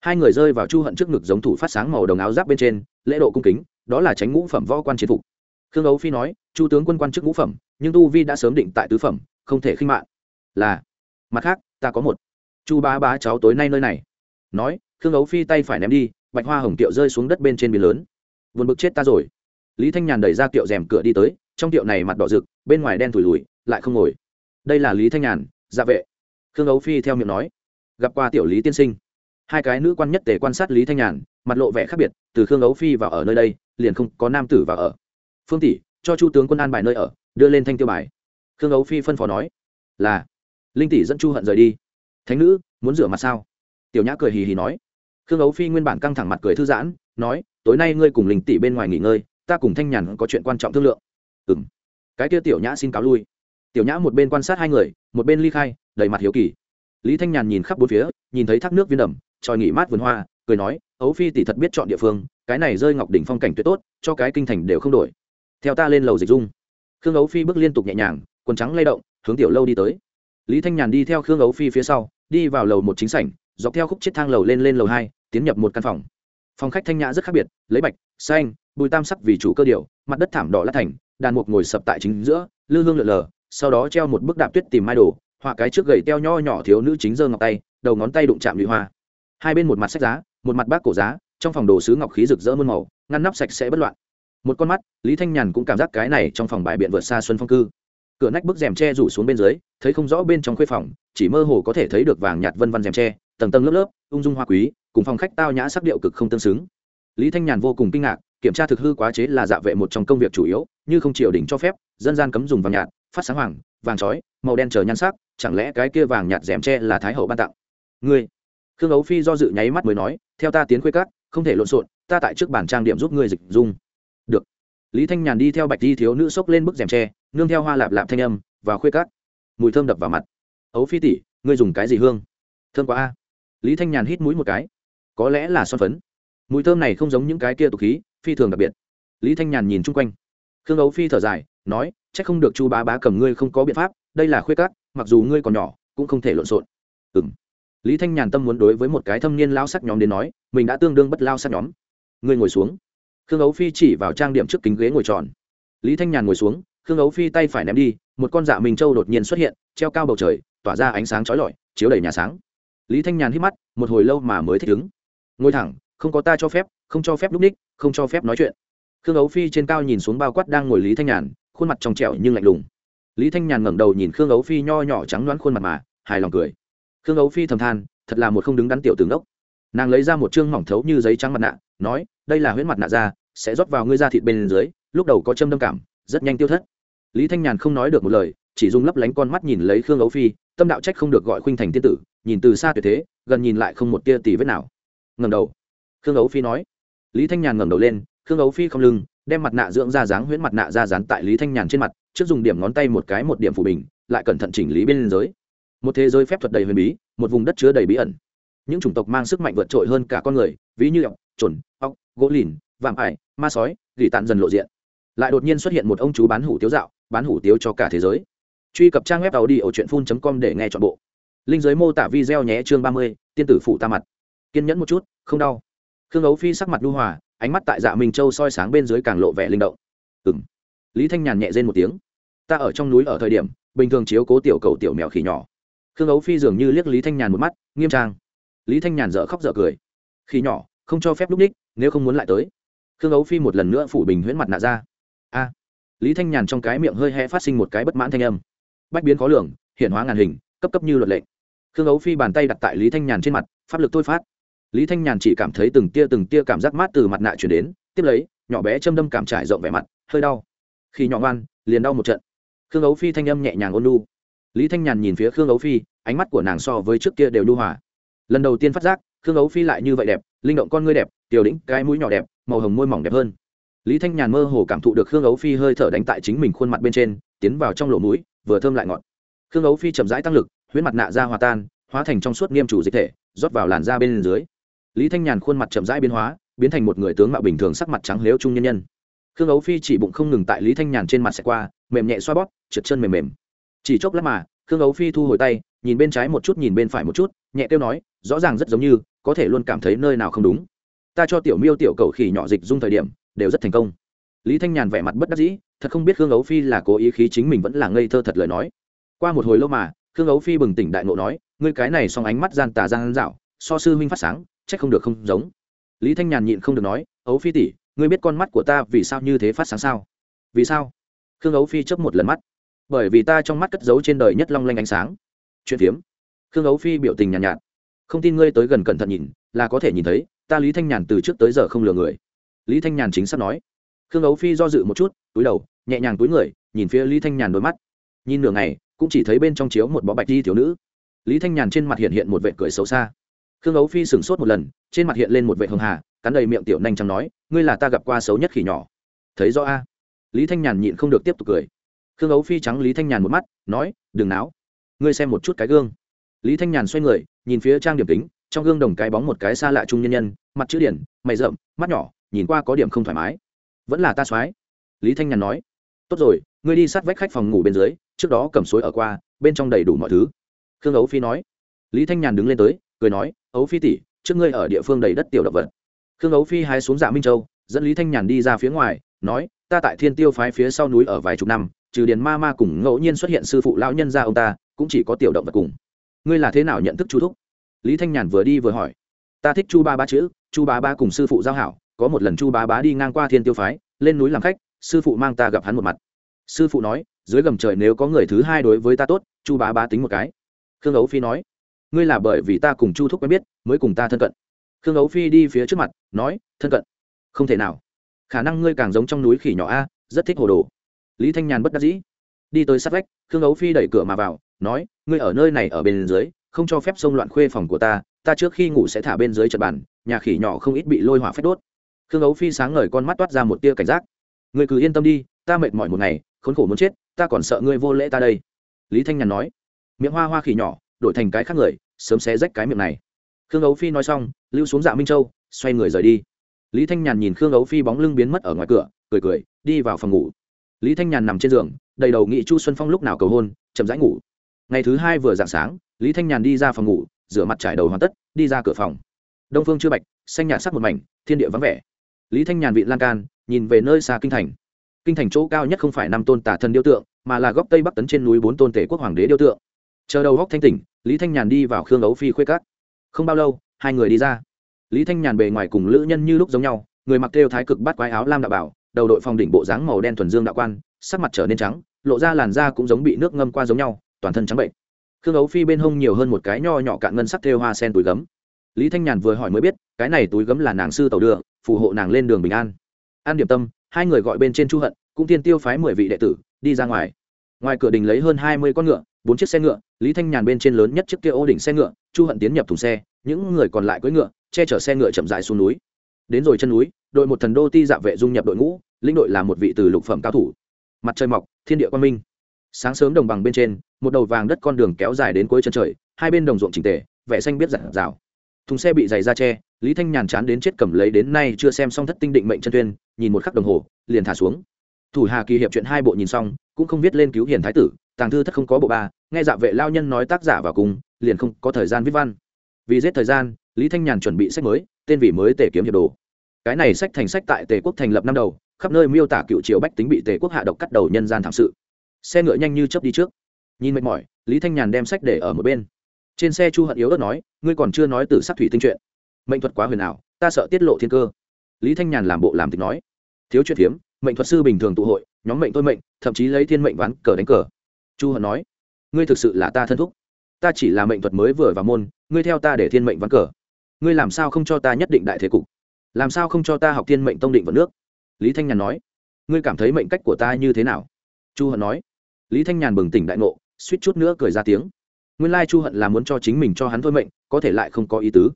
Hai người rơi vào chu hận trước ngực giống thủ phát sáng màu đồng áo giáp bên trên, lễ độ cung kính, đó là tránh ngũ phẩm võ quan chiến phục. Khương ấu phi nói, chu tướng quân quan chức ngũ phẩm, nhưng tu vi đã sớm định tại tứ phẩm, không thể khinh mạng. Là, mặt khác, ta có một. Chu bá bá cháu tối nay nơi này. Nói, khương ấu phi tay phải ném đi, bạch hoa hồng tiệu rơi xuống đất bên trên biển lớn. Vượt bực chết ta rồi lý thanh nhàn đẩy ra kiệu rèm cửa đi tới, trong tiệu này mặt đỏ rực, bên ngoài đen thùi lùi, lại không ngồi. Đây là lý thanh nhàn dạ vệ. Khương ấu phi theo miệng nói, gặp qua tiểu lý tiên sinh. Hai cái nữ quan nhất tề quan sát lý thanh nhàn, mặt lộ vẻ khác biệt, từ khương ấu phi vào ở nơi đây, liền không có nam tử vào ở. Phương tỷ, cho chu tướng quân an bài nơi ở, đưa lên thanh tiêu bài. Khương ấu phi phân phó nói, là. Linh tỷ dẫn chu hận rời đi. Thánh nữ, muốn rửa mặt sao? Tiểu nhã cười hì hì nói. Khương ấu phi nguyên bản căng thẳng mặt cười thư giãn, nói, tối nay ngươi cùng linh tỷ bên ngoài nghỉ ngơi ta cùng thanh nhàn có chuyện quan trọng thương lượng. Ừ m cái kia tiểu nhã xin cáo lui. Tiểu nhã một bên quan sát hai người, một bên ly khai, đầy mặt hiếu kỳ. Lý thanh nhàn nhìn khắp bốn phía, nhìn thấy thác nước viên đầm, tròi nghỉ mát vườn hoa, cười nói, ấu phi tỷ thật biết chọn địa phương, cái này rơi ngọc đỉnh phong cảnh tuyệt tốt, cho cái kinh thành đều không đổi. Theo ta lên lầu dịch dung. Khương ấu phi bước liên tục nhẹ nhàng, quần trắng lay động, hướng tiểu lâu đi tới. Lý thanh nhàn đi theo khương ấu phi phía sau, đi vào lầu một chính sảnh, dọc theo khúc chiếc thang lầu lên lên lầu hai, tiến nhập một căn phòng. Phòng khách thanh nhã rất khác biệt, lấy bạch, xanh bùi tam sắc vì chủ cơ điệu mặt đất thảm đỏ lát thành, đàn mục ngồi sập tại chính giữa, lư hương lượn lờ, sau đó treo một bức đạp tuyết tìm mai đồ, họa cái trước gậy teo nho nhỏ thiếu nữ chính giơ ngọc tay, đầu ngón tay đụng chạm lụy hoa. Hai bên một mặt sách giá, một mặt bác cổ giá, trong phòng đồ sứ ngọc khí rực rỡ muôn màu, ngăn nắp sạch sẽ bất loạn. Một con mắt, lý thanh nhàn cũng cảm giác cái này trong phòng bài biện vượt xa xuân phong cư. Cửa nách bức rèm tre rủ xuống bên dưới, thấy không rõ bên trong khuê phòng, chỉ mơ hồ có thể thấy được vàng nhạt vân văn rèm tre tầng tầng lớp lớp, ung dung hoa quý, cùng phòng khách tao nhã sắc điệu cực không tương xứng. Lý thanh nhàn vô cùng kinh ngạc kiểm tra thực hư quá chế là dạ vệ một trong công việc chủ yếu, như không triều đình cho phép, dân gian cấm dùng vàng nhạt, phát sáng hoàng, vàng chói, màu đen chờ nhan sắc, chẳng lẽ cái kia vàng nhạt rèm tre là thái hậu ban tặng? Ngươi, khương ấu phi do dự nháy mắt mới nói, theo ta tiến khuê cát không thể lộn xộn, ta tại trước bản trang điểm giúp ngươi dịch dung. Được. Lý thanh nhàn đi theo bạch di thiếu nữ xốc lên bức rèm tre, nương theo hoa lạp lạp thanh âm và khuê cát mùi thơm đập vào mặt. Ấu phi tỷ, ngươi dùng cái gì hương? Thơm quá a. Lý thanh nhàn hít mũi một cái. Có lẽ là son phấn. Mùi thơm này không giống những cái kia tục khí phi thường đặc biệt. Lý thanh nhàn nhìn chung quanh. Khương ấu phi thở dài, nói c h ắ c không được chu bá bá cầm ngươi không có biện pháp, đây là khuê cắt mặc dù ngươi còn nhỏ, cũng không thể lộn xộn. Ừ m lý thanh nhàn tâm muốn đối với một cái thâm niên lao sắc nhóm đến nói, mình đã tương đương bất lao sắc nhóm. Ngươi ngồi xuống. Khương ấu phi chỉ vào trang điểm trước kính ghế ngồi tròn. Lý thanh nhàn ngồi xuống, khương ấu phi tay phải ném đi, một con dạ minh châu đột nhiên xuất hiện, treo cao bầu trời, tỏa ra ánh sáng trói lọi, chiếu đầy nhà sáng. Lý thanh nhàn hít mắt, một hồi lâu mà mới thích ứng. Ngồi thẳng không có ta cho phép, không cho phép lúc ních, không cho phép nói chuyện. Khương ấu phi trên cao nhìn xuống bao quát đang ngồi lý thanh nhàn, khuôn mặt trong trẻo nhưng lạnh lùng. Lý thanh nhàn ngẩng đầu nhìn khương ấu phi nho nhỏ trắng đoán khuôn mặt mà, hài lòng cười. Khương ấu phi thầm than, thật là một không đứng đắn tiểu tướng đốc nàng lấy ra một chương mỏng thấu như giấy trắng mặt nạ, nói, đây là huyết mặt nạ da, sẽ rót vào ngươi da thịt bên dưới, lúc đầu có châm đâm cảm, rất nhanh tiêu thất. Lý thanh nhàn không nói được một lời, chỉ dùng lấp lánh con mắt nhìn lấy khương ấu phi, tâm đạo trách không được gọi khuynh thành tiên tử, nhìn từ xa tuyệt thế, gần nhìn lại không một tia tì vết nào. Ngầm đầu khương ấu phi nói. Lý thanh nhàn ngẩng đầu lên, khương ấu phi không lưng, đem mặt nạ dưỡng ra dáng huyễn mặt nạ ra dán tại lý thanh nhàn trên mặt, trước dùng điểm ngón tay một cái một điểm phủ bình, lại cẩn thận chỉnh lý bên giới một thế giới phép thuật đầy huyền bí, một vùng đất chứa đầy bí ẩn. Những chủng tộc mang sức mạnh vượt trội hơn cả con người, ví như ọc trồn ọc gỗ lìn, vạm ải, ma sói, gỉ tàn dần lộ diện. Lại đột nhiên xuất hiện một ông chú bán hủ tiếu dạo, bán hủ tiếu cho cả thế giới. Truy cập trang web tàu đi ở truyện phun com để nghe t h ọ n bộ. Linh giới mô tả video nhé chương ba mươi, tiên tử phụ ta mặt. Kiên nhẫn một chút, không đau khương ấu phi sắc mặt lưu hòa, ánh mắt tại dạ minh châu soi sáng bên dưới càng lộ vẻ linh động. Ừ m lý thanh nhàn nhẹ rên một tiếng. Ta ở trong núi ở thời điểm, bình thường chiếu cố tiểu cầu tiểu mèo khỉ nhỏ. Khương ấu phi dường như liếc lý thanh nhàn một mắt, nghiêm trang. Lý thanh nhàn dợ khóc dợ cười. Khi nhỏ, không cho phép lúc ních nếu không muốn lại tới. Khương ấu phi một lần nữa phủ bình huyễn mặt nạ ra. A. Lý thanh nhàn trong cái miệng hơi hẽ phát sinh một cái bất mãn thanh âm. Bách biến khó lường hiện hóa ngàn hình, cấp cấp như luật lệ. Khương ấu phi bàn tay đặt tại lý thanh nhàn trên mặt, pháp lực thôi phát lý thanh nhàn chỉ cảm thấy từng tia từng tia cảm giác mát từ mặt nạ chuyển đến, tiếp lấy, nhỏ bé châm đâm cảm trải rộng vẻ mặt, hơi đau. Khi nhỏ ngoan, liền đau một trận. Khương ấu phi thanh âm nhẹ nhàng ôn lu lý thanh nhàn nhìn phía khương ấu phi, ánh mắt của nàng so với trước kia đều lưu hòa. Lần đầu tiên phát giác, khương ấu phi lại như vậy đẹp, linh động con ngươi đẹp, tiểu đĩnh cái mũi nhỏ đẹp, màu hồng môi mỏng đẹp hơn. Lý thanh nhàn mơ hồ cảm thụ được khương ấu phi hơi thở đánh tại chính mình khuôn mặt bên trên, tiến vào trong lỗ mũi, vừa thơm lại ngọt. Khương ấu phi chậm rãi tăng lực, huyết mặt nạ ra hòa tan, hóa thành trong suốt nghiêm chủ dịch thể, rót vào làn da bên dưới lý thanh nhàn khuôn mặt chậm rãi biến hóa, biến thành một người tướng mạo bình thường sắc mặt trắng lếu trung nhân nhân. Khương ấu phi chỉ bụng không ngừng tại lý thanh nhàn trên mặt xẻ qua, mềm nhẹ xoa bóp, trượt chân mềm mềm. Chỉ chốc lát mà, khương ấu phi thu hồi tay, nhìn bên trái một chút nhìn bên phải một chút, nhẹ kêu nói, rõ ràng rất giống như, có thể luôn cảm thấy nơi nào không đúng. Ta cho tiểu miêu tiểu cầu khỉ nhỏ dịch dung thời điểm, đều rất thành công. Lý thanh nhàn vẻ mặt bất đắc dĩ, thật không biết khương ấu phi là cố ý khí chính mình vẫn là ngây thơ thật lời nói. Qua một hồi lâu mà, khương ấu phi bừng tỉnh đại ngộ nói, ngươi cái này song ánh mắt gian tà gian dạo, so sư huynh phát sáng trách không được không giống. Lý thanh nhàn nhịn không được nói ấu phi tỷ ngươi biết con mắt của ta vì sao như thế phát sáng sao? Vì sao? Khương ấu phi chớp một lần mắt. Bởi vì ta trong mắt cất giấu trên đời nhất long lanh ánh sáng. Chuyện phiếm. Khương ấu phi biểu tình nhàn nhạt, nhạt. Không tin ngươi tới gần cẩn thận nhìn là có thể nhìn thấy ta lý thanh nhàn từ trước tới giờ không lừa người. Lý thanh nhàn chính xác nói. Khương ấu phi do dự một chút túi đầu nhẹ nhàng túi người nhìn phía lý thanh nhàn đôi mắt. Nhìn nửa ngày cũng chỉ thấy bên trong chiếu một bó bạch đi thiếu nữ. Lý thanh nhàn trên mặt hiện hiện một vệ cười xấu xa khương ấu phi sửng sốt một lần, trên mặt hiện lên một vệ hường hà, cắn đầy miệng tiểu nanh chẳng nói, ngươi là ta gặp qua xấu nhất khỉ nhỏ. Thấy rõ a? Lý thanh nhàn nhịn không được tiếp tục cười. Khương ấu phi trắng lý thanh nhàn một mắt, nói, đừng náo. Ngươi xem một chút cái gương. Lý thanh nhàn xoay người, nhìn phía trang điểm tính trong gương đồng cái bóng một cái xa lạ trung nhân nhân, mặt chữ điển, mày rậm, mắt nhỏ, nhìn qua có điểm không thoải mái. Vẫn là ta soái. Lý thanh nhàn nói, tốt rồi, ngươi đi sát vách khách phòng ngủ bên dưới, trước đó cầm suối ở qua, bên trong đầy đủ mọi thứ. Khương ấu phi nói. Lý thanh nhàn đứng lên tới cười nói, ấu phi tỷ, trước ngươi ở địa phương đầy đất tiểu động vật. Khương ấu phi hái xuống dạ minh châu, dẫn lý thanh nhàn đi ra phía ngoài, nói, ta tại thiên tiêu phái phía sau núi ở vài chục năm, trừ điền ma ma cùng ngẫu nhiên xuất hiện sư phụ lão nhân ra ông ta, cũng chỉ có tiểu động vật cùng. Ngươi là thế nào nhận thức chu thúc? Lý thanh nhàn vừa đi vừa hỏi, ta thích chu ba ba chữ, chu ba ba cùng sư phụ giao hảo, có một lần chu bá bá đi ngang qua thiên tiêu phái, lên núi làm khách, sư phụ mang ta gặp hắn một mặt. Sư phụ nói, dưới gầm trời nếu có người thứ hai đối với ta tốt, chu bá bá tính một cái. Khương ấu phi nói ngươi là bởi vì ta cùng chu thúc quen biết, mới cùng ta thân cận. Khương ấu phi đi phía trước mặt, nói, thân cận. Không thể nào. Khả năng ngươi càng giống trong núi khỉ nhỏ a, rất thích hồ đồ. Lý thanh nhàn bất đắc dĩ. Đi tới sát vách, khương ấu phi đẩy cửa mà vào, nói, ngươi ở nơi này ở bên dưới, không cho phép xông loạn khuê phòng của ta ta trước khi ngủ sẽ thả bên dưới trật bàn, nhà khỉ nhỏ không ít bị lôi hỏa phép đốt. Khương ấu phi sáng ngời con mắt toát ra một tia cảnh giác. Ngươi cứ yên tâm đi, ta mệt mỏi một ngày, khốn khổ muốn chết, ta còn sợ ngươi vô lễ ta đây. Lý thanh nhàn nói, miệng hoa hoa khỉ nhỏ đổi thành cái khác người, sớm xé rách cái miệng này. Khương ấu phi nói xong, lưu xuống dạ minh châu, xoay người rời đi. Lý thanh nhàn nhìn khương ấu phi bóng lưng biến mất ở ngoài cửa, cười cười, đi vào phòng ngủ. Lý thanh nhàn nằm trên giường, đầy đầu nghị chu xuân phong lúc nào cầu hôn, chậm rãi ngủ. Ngày thứ hai vừa d ạ n g sáng, lý thanh nhàn đi ra phòng ngủ, rửa mặt trải đầu hoàn tất, đi ra cửa phòng. Đông phương chưa bạch, xanh nhạt sắc một mảnh, thiên địa vắng vẻ. Lý thanh nhàn vị lan can, nhìn về nơi xa kinh thành. Kinh thành chỗ cao nhất không phải năm tôn tả thần điêu tượng, mà là góc tây bắc tấn trên núi bốn tôn tể quốc hoàng đế điêu tượng chờ đầu góc thanh tỉnh, lý thanh nhàn đi vào khương ấu phi khuê cát không bao lâu, hai người đi ra. Lý thanh nhàn bề ngoài cùng lữ nhân như lúc giống nhau, người mặc kêu thái cực bắt quái áo lam đạo bảo, đầu đội phòng đỉnh bộ dáng màu đen thuần dương đạo quan, sắc mặt trở nên trắng, lộ ra làn da cũng giống bị nước ngâm qua giống nhau, toàn thân trắng bệnh. Khương ấu phi bên hông nhiều hơn một cái nho nhỏ cạn ngân sắc thêu hoa sen túi gấm. Lý thanh nhàn vừa hỏi mới biết, cái này túi gấm là nàng sư tàu đưa, phù hộ nàng lên đường bình an. An điểm tâm, hai người gọi bên trên chu hận, cũng tiên tiêu phái mười vị đệ tử, đi ra ngoài. Ngoài cửa đình lấy hơn hai mươi con ngựa, bốn chiếc xe ngựa lý thanh nhàn bên trên lớn nhất chiếc kia ô đỉnh xe ngựa, chu hận tiến nhập thùng xe, những người còn lại cưỡi ngựa, che chở xe ngựa chậm dài xuống núi. Đến rồi chân núi, đội một thần đô ti dạ vệ dung nhập đội ngũ, lĩnh đội là một vị từ lục phẩm cao thủ. Mặt trời mọc, thiên địa quang minh. Sáng sớm đồng bằng bên trên, một đầu vàng đất con đường kéo dài đến cuối chân trời, hai bên đồng ruộng trình tề, vẻ xanh biết giản rào thùng xe bị dày ra che, lý thanh nhàn chán đến chết cầm lấy đến nay chưa xem xong thất tinh định mệnh chân tuyên, nhìn một khắc đồng hồ, liền thả xuống. Thủ hà kỳ hiệp chuyện hai bộ nhìn xong, cũng không viết lên cứu hiền thái tử, tàng thư thất không có bộ ba nghe dạ vệ lao nhân nói tác giả vào cùng, liền không có thời gian viết văn. Vì giết thời gian, lý thanh nhàn chuẩn bị sách mới, tên vì mới tề kiếm hiệp đồ. Cái này sách thành sách tại tề quốc thành lập năm đầu, khắp nơi miêu tả cựu triều bách tính bị tề quốc hạ độc cắt đầu nhân gian thảm sự. Xe ngựa nhanh như chớp đi trước. Nhìn mệt mỏi, lý thanh nhàn đem sách để ở một bên. Trên xe chu hận yếu ớt nói, ngươi còn chưa nói từ sắc thủy tinh chuyện. Mệnh thuật quá huyền ảo, ta sợ tiết lộ thiên cơ. Lý thanh nhàn làm bộ làm tịch nói, thiếu chuyện phiếm mệnh thuật sư bình thường tụ hội, nhóm mệnh tôi mệnh, thậm chí lấy thiên mệnh ván cờ đánh cờ. Chu hận nói ngươi thực sự là ta thân thúc. Ta chỉ là mệnh thuật mới vừa vào môn, ngươi theo ta để thiên mệnh ván cờ. Ngươi làm sao không cho ta nhất định đại thế cục? Làm sao không cho ta học thiên mệnh tông định vận nước? Lý thanh nhàn nói. Ngươi cảm thấy mệnh cách của ta như thế nào? Chu hận nói. Lý thanh nhàn bừng tỉnh đại ngộ, suýt chút nữa cười ra tiếng. Nguyên lai chu hận là muốn cho chính mình cho hắn thôi mệnh, có thể lại không có ý tứ.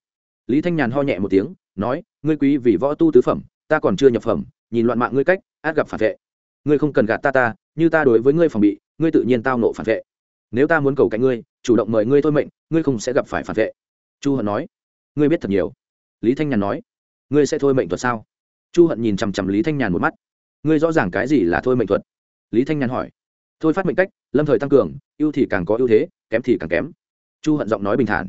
Lý thanh nhàn ho nhẹ một tiếng, nói, ngươi quý vì võ tu tứ phẩm, ta còn chưa nhập phẩm, nhìn loạn mạng ngươi cách, át gặp phản vệ. Ngươi không cần gạt ta ta, như ta đối với ngươi phòng bị, ngươi tự nhiên tao nộ phản vệ nếu ta muốn cầu cạnh ngươi, chủ động mời ngươi thôi mệnh, ngươi không sẽ gặp phải phản vệ. Chu hận nói. Ngươi biết thật nhiều. Lý thanh nhàn nói. Ngươi sẽ thôi mệnh thuật sao? Chu hận nhìn chằm chằm lý thanh nhàn một mắt. Ngươi rõ ràng cái gì là thôi mệnh thuật? Lý thanh nhàn hỏi. Thôi phát mệnh cách, lâm thời tăng cường, ưu thì càng có ưu thế, kém thì càng kém. Chu hận giọng nói bình thản.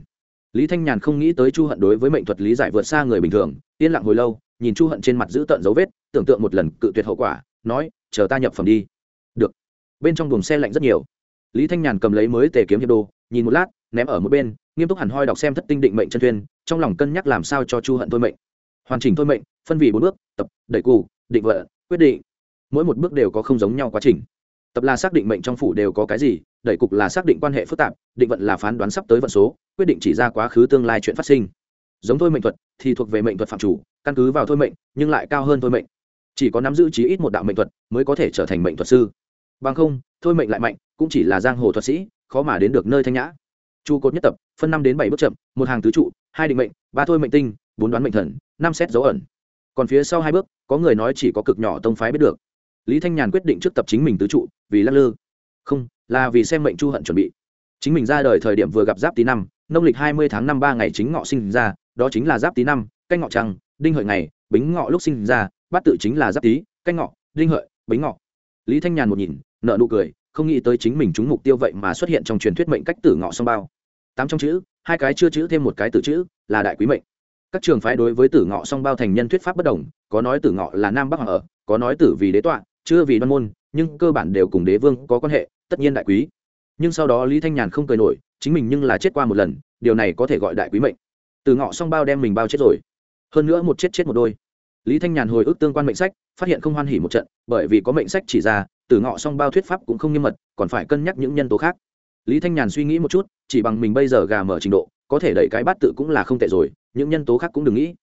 Lý thanh nhàn không nghĩ tới chu hận đối với mệnh thuật lý giải vượt xa người bình thường, yên lặng hồi lâu, nhìn chu hận trên mặt giữ tợn dấu vết, tưởng tượng một lần cự tuyệt hậu quả, nói, chờ ta nhập phẩm đi. Được. Bên trong buồng xe lạnh rất nhiều lý thanh nhàn cầm lấy mới tề kiếm hiệp đồ, nhìn một lát, ném ở một bên, nghiêm túc hẳn hoi đọc xem thất tinh định mệnh chân thuyên trong lòng cân nhắc làm sao cho chu hận thôi mệnh. Hoàn chỉnh thôi mệnh, phân vì bốn bước, tập, đẩy cụ định vợ quyết định. Mỗi một bước đều có không giống nhau quá trình. Tập là xác định mệnh trong phủ đều có cái gì, đẩy cục là xác định quan hệ phức tạp, định vận là phán đoán sắp tới vận số, quyết định chỉ ra quá khứ tương lai chuyện phát sinh. Giống thôi mệnh thuật thì thuộc về mệnh thuật phạm chủ, căn cứ vào thôi mệnh, nhưng lại cao hơn thôi mệnh. Chỉ có nắm giữ chí ít một đạo mệnh thuật mới có thể trở thành mệnh thuật sư bằng không, thôi mệnh lại mạnh, cũng chỉ là giang hồ thuật sĩ, khó mà đến được nơi thanh nhã. Chu cột nhất tập, phân năm đến bảy bước chậm, một hàng tứ trụ, hai định mệnh, ba thôi mệnh tinh, bốn đoán mệnh thần, năm xét dấu ẩn. Còn phía sau hai bước, có người nói chỉ có cực nhỏ tông phái biết được. Lý thanh nhàn quyết định trước tập chính mình tứ trụ, vì lắc lư. Không, là vì xem mệnh chu hận chuẩn bị. Chính mình ra đời thời điểm vừa gặp giáp tí năm, nông lịch hai mươi tháng năm ba ngày chính ngọ sinh ra, đó chính là giáp tí năm, canh ngọ trăng, đinh hợi ngày, bính ngọ lúc sinh ra, bát tự chính là giáp tí canh ngọ, đinh hợi, bính ngọ lý thanh nhàn một nhìn nợ nụ cười, không nghĩ tới chính mình trúng mục tiêu vậy mà xuất hiện trong truyền thuyết mệnh cách tử ngọ song bao. Tám trong chữ, hai cái chưa chữ thêm một cái tử chữ, là đại quý mệnh. Các trường phái đối với tử ngọ song bao thành nhân thuyết pháp bất đồng, có nói tử ngọ là nam bắc hoàng ở, có nói tử vì đế tọa, chưa vì đoan môn, nhưng cơ bản đều cùng đế vương có quan hệ, tất nhiên đại quý. Nhưng sau đó lý thanh nhàn không cười nổi, chính mình nhưng là chết qua một lần, điều này có thể gọi đại quý mệnh. Từ ngọ song bao đem mình bao chết rồi. Hơn nữa một chết chết một đôi lý thanh nhàn hồi ức tương quan mệnh sách, phát hiện không hoan hỉ một trận, bởi vì có mệnh sách chỉ ra, từ ngọ song bao thuyết pháp cũng không nghiêm mật, còn phải cân nhắc những nhân tố khác. Lý thanh nhàn suy nghĩ một chút, chỉ bằng mình bây giờ gà mở trình độ, có thể đẩy cái bát tự cũng là không tệ rồi, những nhân tố khác cũng đừng nghĩ.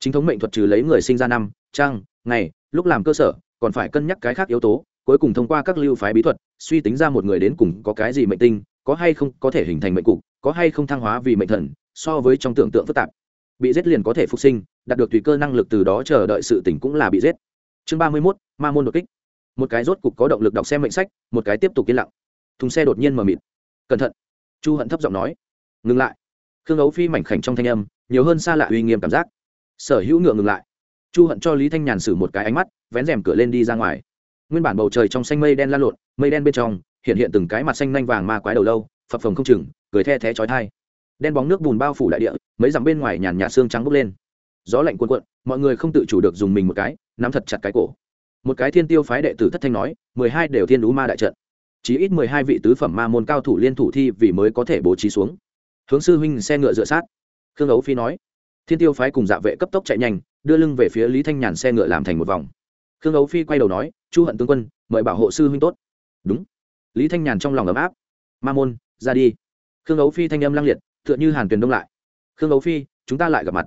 Chính thống mệnh thuật trừ lấy người sinh ra năm trang ngày, lúc làm cơ sở, còn phải cân nhắc cái khác yếu tố, cuối cùng thông qua các lưu phái bí thuật, suy tính ra một người đến cùng có cái gì mệnh tinh, có hay không có thể hình thành mệnh cục, có hay không thăng hóa vì mệnh thần, so với trong tưởng tượng phức tạp bị giết liền có thể phục sinh, đạt được tùy cơ năng lực từ đó chờ đợi sự tỉnh cũng là bị giết. Chương ba mươi mốt, ma môn đột kích. Một cái rốt cục có động lực đọc xem mệnh sách, một cái tiếp tục yên lặng. Thùng xe đột nhiên mờ mịt. Cẩn thận. Chu hận thấp giọng nói. Ngừng lại. Khương ấu phi mảnh khảnh trong thanh âm, nhiều hơn xa lạ uy nghiêm cảm giác. Sở hữu ngựa ngừng lại. Chu hận cho lý thanh nhàn xử một cái ánh mắt, vén rèm cửa lên đi ra ngoài. Nguyên bản bầu trời trong xanh mây đen lan lộn, mây đen bên trong, hiện hiện từng cái mặt xanh nanh vàng ma quái đầu lâu, phập phồng không chừng, cười the thé chói thai đen bóng nước bùn bao phủ đại địa, mấy dặm bên ngoài nhàn nhạt xương trắng bốc lên. Gió lạnh cuồn cuộn, mọi người không tự chủ được dùng mình một cái, nắm thật chặt cái cổ. Một cái thiên tiêu phái đệ tử thất thanh nói, mười hai đều thiên đú ma đại trận. Chỉ ít mười hai vị tứ phẩm ma môn cao thủ liên thủ thi vì mới có thể bố trí xuống. Hướng sư huynh xe ngựa dựa sát. Khương ấu phi nói, thiên tiêu phái cùng dạ vệ cấp tốc chạy nhanh, đưa lưng về phía lý thanh nhàn xe ngựa làm thành một vòng. Khương ấu phi quay đầu nói, chu hận tướng quân, mời bảo hộ sư huynh tốt. Đúng. Lý thanh nhàn trong lòng ấm áp, ma môn, ra đi. Khương ấu phi thanh âm lang liệt tựa như hàn tuyền đông lại. Khương ấu phi, chúng ta lại gặp mặt.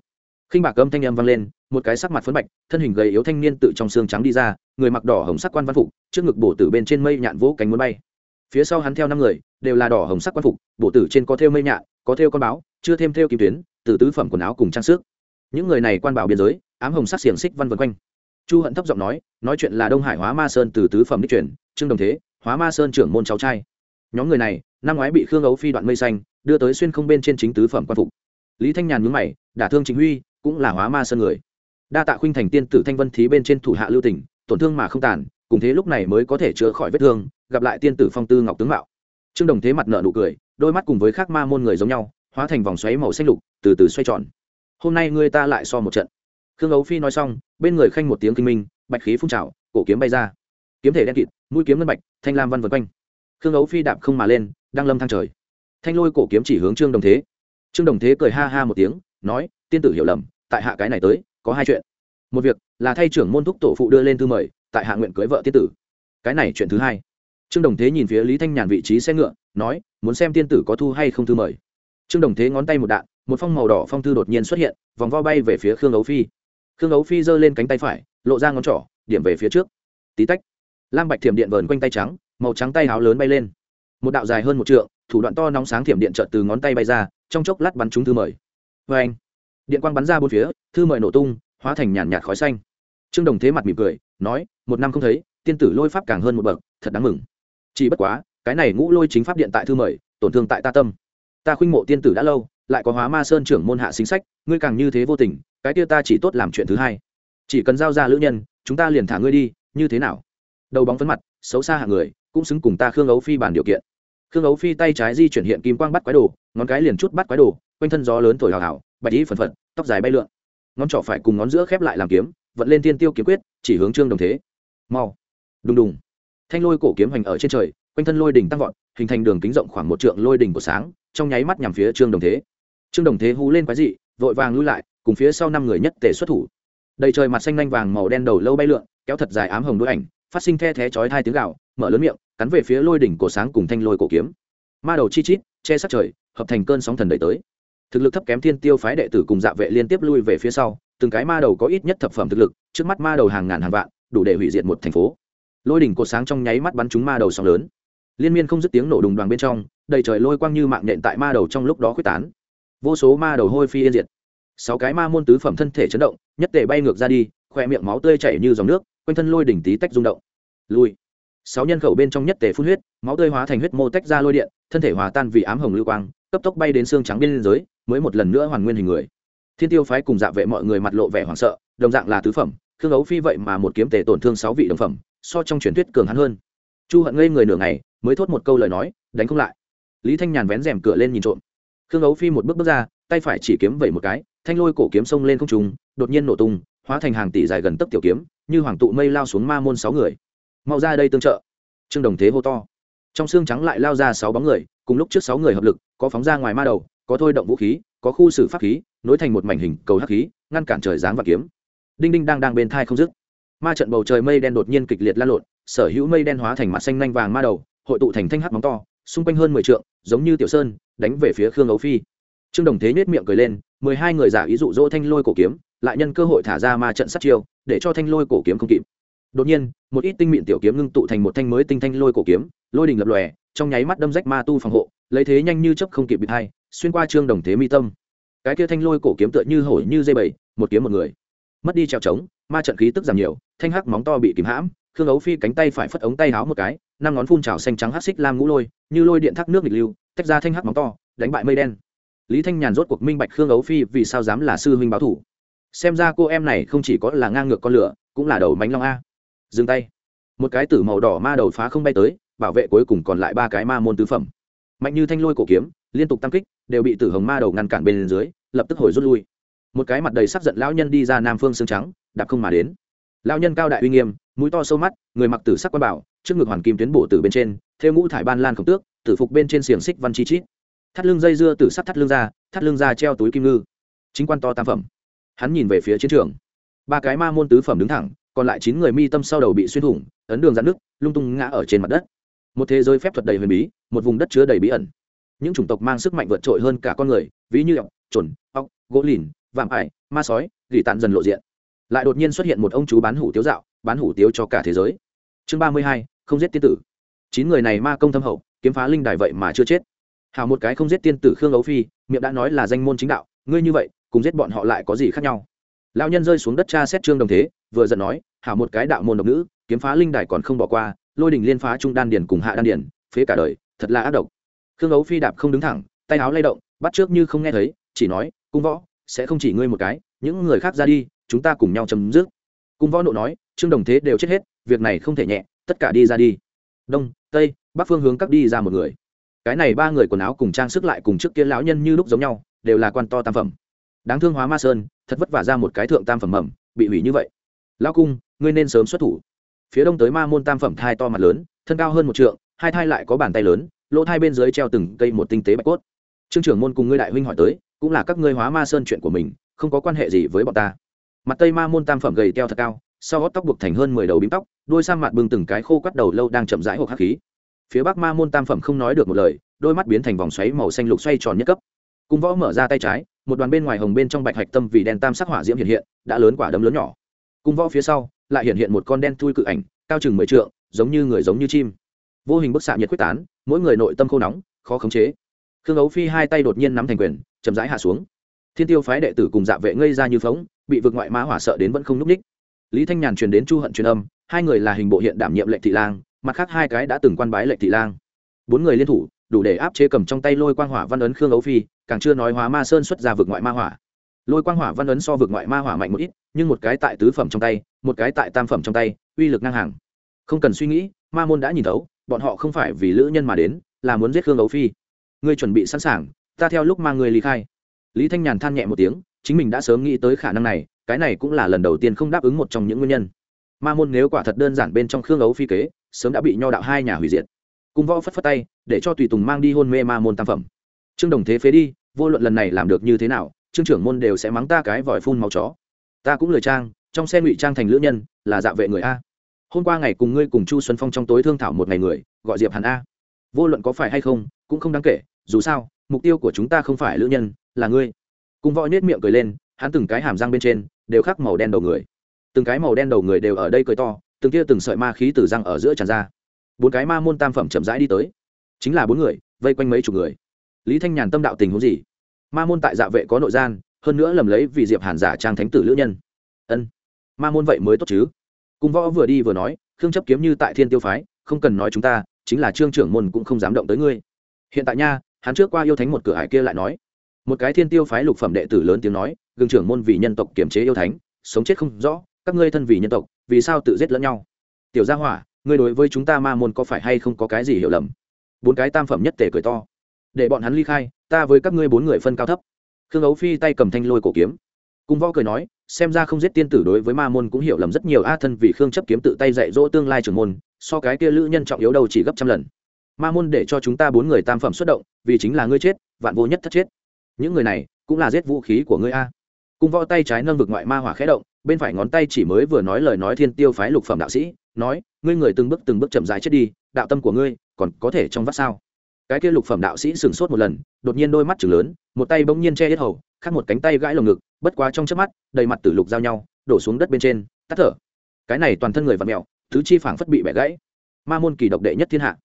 Khinh bạc âm thanh âm vang lên, một cái sắc mặt phấn bạch, thân hình gầy yếu thanh niên tự trong xương trắng đi ra, người mặc đỏ hồng sắc quan văn phục, trước ngực bổ tử bên trên mây nhạn vỗ cánh muốn bay. Phía sau hắn theo năm người, đều là đỏ hồng sắc quan phục, bổ tử trên có thêu mây nhạn, có thêu con báo, chưa thêm thêu kim tuyến, từ tứ phẩm quần áo cùng trang sức. Những người này quan bảo biên giới, ám hồng sắc xiềng xích văn vân quanh. Chu hận thấp giọng nói nói chuyện là đông hải hóa ma sơn từ tứ phẩm đích truyền trương đồng thế, hóa ma sơn trưởng môn cháu trai. Nhóm người này năm ngoái bị khương ấu phi đoạn mây xanh, đưa tới xuyên không bên trên chính tứ phẩm quan phục. Lý thanh nhàn nhúng mày, đả thương chính huy, cũng là hóa ma sơn người. Đa tạ khuynh thành tiên tử thanh vân thí bên trên thủ hạ lưu tỉnh tổn thương mà không tàn, cùng thế lúc này mới có thể chữa khỏi vết thương, gặp lại tiên tử phong tư ngọc tướng mạo. Trương đồng thế mặt nợ nụ cười, đôi mắt cùng với khác ma môn người giống nhau, hóa thành vòng xoáy màu xanh lục, từ từ xoay tròn. Hôm nay ngươi ta lại so một trận. Khương ấu phi nói xong, bên người khanh một tiếng kinh minh, bạch khí phun trào, cổ kiếm bay ra. Kiếm thể đen kịt, mũi kiếm ngân bạch, thanh lam văn vân quanh khương ấu phi đạp không mà lên, đang lâm thang trời. Thanh lôi cổ kiếm chỉ hướng trương đồng thế. Trương đồng thế cười ha ha một tiếng, nói, tiên tử hiểu lầm, tại hạ cái này tới, có hai chuyện. Một việc là thay trưởng môn thúc tổ phụ đưa lên thư mời, tại hạ nguyện cưới vợ tiên tử. Cái này chuyện thứ hai. Trương đồng thế nhìn phía lý thanh nhàn vị trí xe ngựa, nói, muốn xem tiên tử có thu hay không thư mời. Trương đồng thế ngón tay một đạn, một phong màu đỏ phong thư đột nhiên xuất hiện, vòng vo bay về phía khương ấu phi. Khương ấu phi giơ lên cánh tay phải, lộ ra ngón trỏ, điểm về phía trước. Tí tách. Lam bạch thiểm điện vờn quanh tay trắng màu trắng tay áo lớn bay lên. Một đạo dài hơn một trượng, thủ đoạn to nóng sáng thiểm điện trợt từ ngón tay bay ra, trong chốc lát bắn trúng thư mời. Vê anh, điện quang bắn ra bốn phía, thư mời nổ tung, hóa thành nhàn nhạt khói xanh. Trương đồng thế mặt mỉm cười, nói, một năm không thấy, tiên tử lôi pháp càng hơn một bậc, thật đáng mừng. Chỉ bất quá, cái này ngũ lôi chính pháp điện tại thư mời, tổn thương tại ta tâm. Ta khuynh mộ tiên tử đã lâu, lại có hóa ma sơn trưởng môn hạ sinh sách, ngươi càng như thế vô tình, cái kia ta chỉ tốt làm chuyện thứ hai. Chỉ cần giao ra lữ nhân, chúng ta liền thả ngươi đi, như thế nào? Đầu bóng phấn mặt, xấu xa hạng người cũng xứng cùng ta khương ấu phi bàn điều kiện. Khương ấu phi tay trái di chuyển hiện kim quang bắt quái đồ, ngón cái liền chút bắt quái đồ, quanh thân gió lớn thổi hào hào, bạch ý phần phật, tóc dài bay lượn. Ngón trỏ phải cùng ngón giữa khép lại làm kiếm, vận lên tiên tiêu kiếm quyết, chỉ hướng trương đồng thế. Mau. Đùng đùng. Thanh lôi cổ kiếm hành ở trên trời, quanh thân lôi đỉnh tăng vọt, hình thành đường kính rộng khoảng một trượng lôi đỉnh của sáng, trong nháy mắt nhằm phía trương đồng thế. Trương đồng thế hú lên quái dị, vội vàng lui lại, cùng phía sau năm người nhất tề xuất thủ. Đầy trời mặt xanh lanh vàng màu đen đầu lâu bay lượn, kéo thật dài ám hồng đuôi ảnh, phát sinh the thé chói hai tiếng gạo mở lớn miệng cắn về phía lôi đỉnh cổ sáng cùng thanh lôi cổ kiếm. Ma đầu chi chít, che sát trời, hợp thành cơn sóng thần đẩy tới. Thực lực thấp kém thiên tiêu phái đệ tử cùng dạ vệ liên tiếp lui về phía sau, từng cái ma đầu có ít nhất thập phẩm thực lực, trước mắt ma đầu hàng ngàn hàng vạn, đủ để hủy diệt một thành phố. Lôi đỉnh cột sáng trong nháy mắt bắn trúng ma đầu sóng lớn. Liên miên không dứt tiếng nổ đùng đoàn bên trong, đầy trời lôi quang như mạng nện tại ma đầu trong lúc đó quyết tán. Vô số ma đầu hôi phi yên diệt. Sáu cái ma môn tứ phẩm thân thể chấn động, nhất tề bay ngược ra đi, khoe miệng máu tươi chảy như dòng nước, quanh thân lôi đỉnh tí tách rung động. Lui sáu nhân khẩu bên trong nhất tề phun huyết, máu tươi hóa thành huyết mô tách ra lôi điện, thân thể hòa tan vì ám hồng lưu quang, cấp tốc bay đến xương trắng bên dưới, mới một lần nữa hoàn nguyên hình người. Thiên tiêu phái cùng dạ vệ mọi người mặt lộ vẻ hoảng sợ, đồng dạng là tứ phẩm, khương ấu phi vậy mà một kiếm tề tổn thương sáu vị đồng phẩm, so trong truyền thuyết cường hắn hơn. Chu hận ngây người nửa ngày, mới thốt một câu lời nói, đánh không lại. Lý thanh nhàn vén rèm cửa lên nhìn trộm. Khương ấu phi một bước bước ra, tay phải chỉ kiếm vẩy một cái, thanh lôi cổ kiếm xông lên không trùng đột nhiên nổ tung, hóa thành hàng tỷ dài gần tấc tiểu kiếm, như hoàng tụ mây lao xuống ma môn sáu người mau ra đây tương trợ. Trương đồng thế hô to. Trong xương trắng lại lao ra sáu bóng người, cùng lúc trước sáu người hợp lực, có phóng ra ngoài ma đầu, có thôi động vũ khí, có khu xử pháp khí, nối thành một mảnh hình cầu hắc khí, ngăn cản trời giáng và kiếm. Đinh đinh đang đang bên thai không dứt. Ma trận bầu trời mây đen đột nhiên kịch liệt lan lộn, sở hữu mây đen hóa thành mặt xanh nanh vàng ma đầu, hội tụ thành thanh hắc móng to, xung quanh hơn mười trượng, giống như tiểu sơn, đánh về phía khương ấu phi. Trương đồng thế nhếch miệng cười lên, mười hai người giả ý dụ dỗ thanh lôi cổ kiếm, lại nhân cơ hội thả ra ma trận sát chiêu, để cho thanh lôi cổ kiếm không kịp đột nhiên, một ít tinh mịn tiểu kiếm ngưng tụ thành một thanh mới tinh thanh lôi cổ kiếm, lôi đình lập lòe, trong nháy mắt đâm rách ma tu phòng hộ, lấy thế nhanh như chấp không kịp bị hai xuyên qua trương đồng thế mi tâm. Cái kia thanh lôi cổ kiếm tựa như hổi như dây bầy, một kiếm một người. Mất đi trèo trống, ma trận khí tức giảm nhiều, thanh hắc móng to bị kìm hãm, khương ấu phi cánh tay phải phất ống tay háo một cái, năm ngón phun trào xanh trắng hắc xích lam ngũ lôi, như lôi điện thác nước nghịch lưu, tách ra thanh hắc móng to, đánh bại mây đen. Lý thanh nhàn rốt cuộc minh bạch khương ấu phi vì sao dám là sư huynh báo thủ. Xem ra cô em này không chỉ có là ngang ngược con lửa, cũng là đầu mánh long a dừng tay. Một cái tử màu đỏ ma đầu phá không bay tới, bảo vệ cuối cùng còn lại ba cái ma môn tứ phẩm. Mạnh như thanh lôi cổ kiếm, liên tục tăng kích, đều bị tử hồng ma đầu ngăn cản bên dưới, lập tức hồi rút lui. Một cái mặt đầy sắc giận lão nhân đi ra nam phương xương trắng, đạp không mà đến. Lão nhân cao đại uy nghiêm, mũi to sâu mắt, người mặc tử sắc quan bảo, trước ngực hoàn kim tuyến bổ từ bên trên, theo ngũ thải ban lan khổng tước, tử phục bên trên xiềng xích văn chi chít. Thắt lưng dây dưa tử sắc thắt lưng ra, thắt lưng ra treo túi kim ngư. Chính quan to tam phẩm. Hắn nhìn về phía chiến trường. Ba cái ma môn tứ phẩm đứng thẳng còn lại chín người mi tâm sau đầu bị xuyên thủng, ấn đường dạn nước, lung tung ngã ở trên mặt đất. Một thế giới phép thuật đầy huyền bí, một vùng đất chứa đầy bí ẩn. Những chủng tộc mang sức mạnh vượt trội hơn cả con người, ví như ọc trồn ọc gỗ lìn, vạm ải, ma sói, gỉ tàn dần lộ diện. Lại đột nhiên xuất hiện một ông chú bán hủ tiếu dạo, bán hủ tiếu cho cả thế giới. Chương ba mươi hai, không giết tiên tử. Chín người này ma công thâm hậu, kiếm phá linh đài vậy mà chưa chết. Hào một cái không giết tiên tử khương ấu phi, miệng đã nói là danh môn chính đạo, ngươi như vậy, cùng giết bọn họ lại có gì khác nhau? Lão nhân rơi xuống đất cha xét trương đồng thế, vừa giận nói, hảo một cái đạo môn độc nữ, kiếm phá linh đài còn không bỏ qua, lôi đình liên phá trung đan điền cùng hạ đan điền, phế cả đời, thật là ác độc. Khương ấu phi đạp không đứng thẳng, tay áo lay động, bắt trước như không nghe thấy, chỉ nói, cung võ, sẽ không chỉ ngươi một cái, những người khác ra đi, chúng ta cùng nhau chấm dứt. Cung võ nộ nói, trương đồng thế đều chết hết, việc này không thể nhẹ, tất cả đi ra đi. Đông, tây, bắc phương hướng các đi ra một người. Cái này ba người quần áo cùng trang sức lại cùng trước kia lão nhân như lúc giống nhau, đều là quan to tam phẩm. Đáng thương hóa ma sơn thật vất vả ra một cái thượng tam phẩm mầm, bị hủy như vậy. Lao cung, ngươi nên sớm xuất thủ. Phía đông tới ma môn tam phẩm thai to mặt lớn, thân cao hơn một trượng, hai thai lại có bàn tay lớn, lỗ thai bên dưới treo từng cây một tinh tế bạch cốt. Trương trưởng môn cùng ngươi đại huynh hỏi tới, cũng là các ngươi hóa ma sơn chuyện của mình, không có quan hệ gì với bọn ta. Mặt tây ma môn tam phẩm gầy teo thật cao, sau gót tóc buộc thành hơn mười đầu bím tóc, đôi sang mặt bưng từng cái khô quắt đầu lâu đang chậm rãi hộp hắc khí. Phía bắc ma môn tam phẩm không nói được một lời, đôi mắt biến thành vòng xoáy màu xanh lục xoay tròn nhất cấp. Cung võ mở ra tay trái một đoàn bên ngoài hồng bên trong bạch hạch tâm vì đen tam sắc hỏa diễm hiện hiện, đã lớn quả đấm lớn nhỏ. Cung võ phía sau, lại hiện hiện một con đen thui cự ảnh, cao chừng mười trượng, giống như người giống như chim. Vô hình bức xạ nhiệt quyết tán, mỗi người nội tâm khô nóng, khó khống chế. Khương ấu phi hai tay đột nhiên nắm thành quyền, chậm rãi hạ xuống. Thiên tiêu phái đệ tử cùng dạ vệ ngây ra như phóng, bị vực ngoại mã hỏa sợ đến vẫn không núp ních. Lý thanh nhàn truyền đến chu hận truyền âm, hai người là hình bộ hiện đảm nhiệm lệnh thị lang, mặt khác hai cái đã từng quan bái lệnh thị lang. Bốn người liên thủ, đủ để áp chế cầm trong tay lôi quang hỏa văn ấn khương ấu phi càng chưa nói hóa ma sơn xuất ra vực ngoại ma hỏa. Lôi quang hỏa văn ấn so vực ngoại ma hỏa mạnh một ít, nhưng một cái tại tứ phẩm trong tay, một cái tại tam phẩm trong tay, uy lực ngang hàng. Không cần suy nghĩ, ma môn đã nhìn thấu, bọn họ không phải vì lữ nhân mà đến, là muốn giết khương ấu phi. Ngươi chuẩn bị sẵn sàng, ta theo lúc mang người lý khai. Lý thanh nhàn than nhẹ một tiếng, chính mình đã sớm nghĩ tới khả năng này, cái này cũng là lần đầu tiên không đáp ứng một trong những nguyên nhân. Ma môn nếu quả thật đơn giản bên trong khương ấu phi kế, sớm đã bị nho đạo hai nhà hủy diệt. Cung võ phất phất tay, để cho tùy tùng mang đi hôn mê ma môn tam phẩm trương đồng thế phế đi, vô luận lần này làm được như thế nào, trương trưởng môn đều sẽ mắng ta cái vòi phun màu chó. Ta cũng lời trang, trong xe ngụy trang thành lữ nhân, là dạ vệ người a. Hôm qua ngày cùng ngươi cùng chu xuân phong trong tối thương thảo một ngày người, gọi diệp hàn a. Vô luận có phải hay không, cũng không đáng kể, dù sao, mục tiêu của chúng ta không phải lữ nhân, là ngươi. Cung võ nết miệng cười lên, hắn từng cái hàm răng bên trên, đều khắc màu đen đầu người. Từng cái màu đen đầu người đều ở đây cười to, từng kia từng sợi ma khí từ răng ở giữa tràn ra. Bốn cái ma môn tam phẩm chậm rãi đi tới. Chính là bốn người, vây quanh mấy chục người lý thanh nhàn tâm đạo tình huống gì? Ma môn tại dạ vệ có nội gian, hơn nữa lầm lấy vì diệp hàn giả trang thánh tử lữ nhân. Ân, ma môn vậy mới tốt chứ? Cung võ vừa đi vừa nói, khương chấp kiếm như tại thiên tiêu phái, không cần nói chúng ta, chính là trương trưởng môn cũng không dám động tới ngươi. Hiện tại nha, hắn trước qua yêu thánh một cửa hải kia lại nói. Một cái thiên tiêu phái lục phẩm đệ tử lớn tiếng nói gương trưởng môn vì nhân tộc kiềm chế yêu thánh, sống chết không rõ, các ngươi thân vì nhân tộc, vì sao tự giết lẫn nhau? Tiểu gia hỏa, ngươi đối với chúng ta ma môn có phải hay không có cái gì hiểu lầm? Bốn cái tam phẩm nhất tề cười to để bọn hắn ly khai, ta với các ngươi bốn người phân cao thấp. Khương ấu phi tay cầm thanh lôi cổ kiếm. Cung võ cười nói, xem ra không giết tiên tử đối với ma môn cũng hiểu lầm rất nhiều. A thân vì khương chấp kiếm tự tay dạy dỗ tương lai trưởng môn, so cái kia lữ nhân trọng yếu đầu chỉ gấp trăm lần. Ma môn để cho chúng ta bốn người tam phẩm xuất động, vì chính là ngươi chết, vạn vô nhất thất chết. Những người này, cũng là giết vũ khí của ngươi a. Cung võ tay trái nâng vực ngoại ma hỏa khẽ động, bên phải ngón tay chỉ mới vừa nói lời nói thiên tiêu phái lục phẩm đạo sĩ, nói, ngươi người từng bước từng bước chậm rãi chết đi, đạo tâm của ngươi còn có thể trong vắt sao? Cái kia lục phẩm đạo sĩ sửng sốt một lần, đột nhiên đôi mắt chừng lớn, một tay bỗng nhiên che hết hầu, khác một cánh tay gãi lồng ngực, bất quá trong chớp mắt, đầy mặt tử lục giao nhau, đổ xuống đất bên trên, tắt thở. Cái này toàn thân người vặn mẹo thứ chi phảng phất bị bẻ gãy. Ma môn kỳ độc đệ nhất thiên hạ.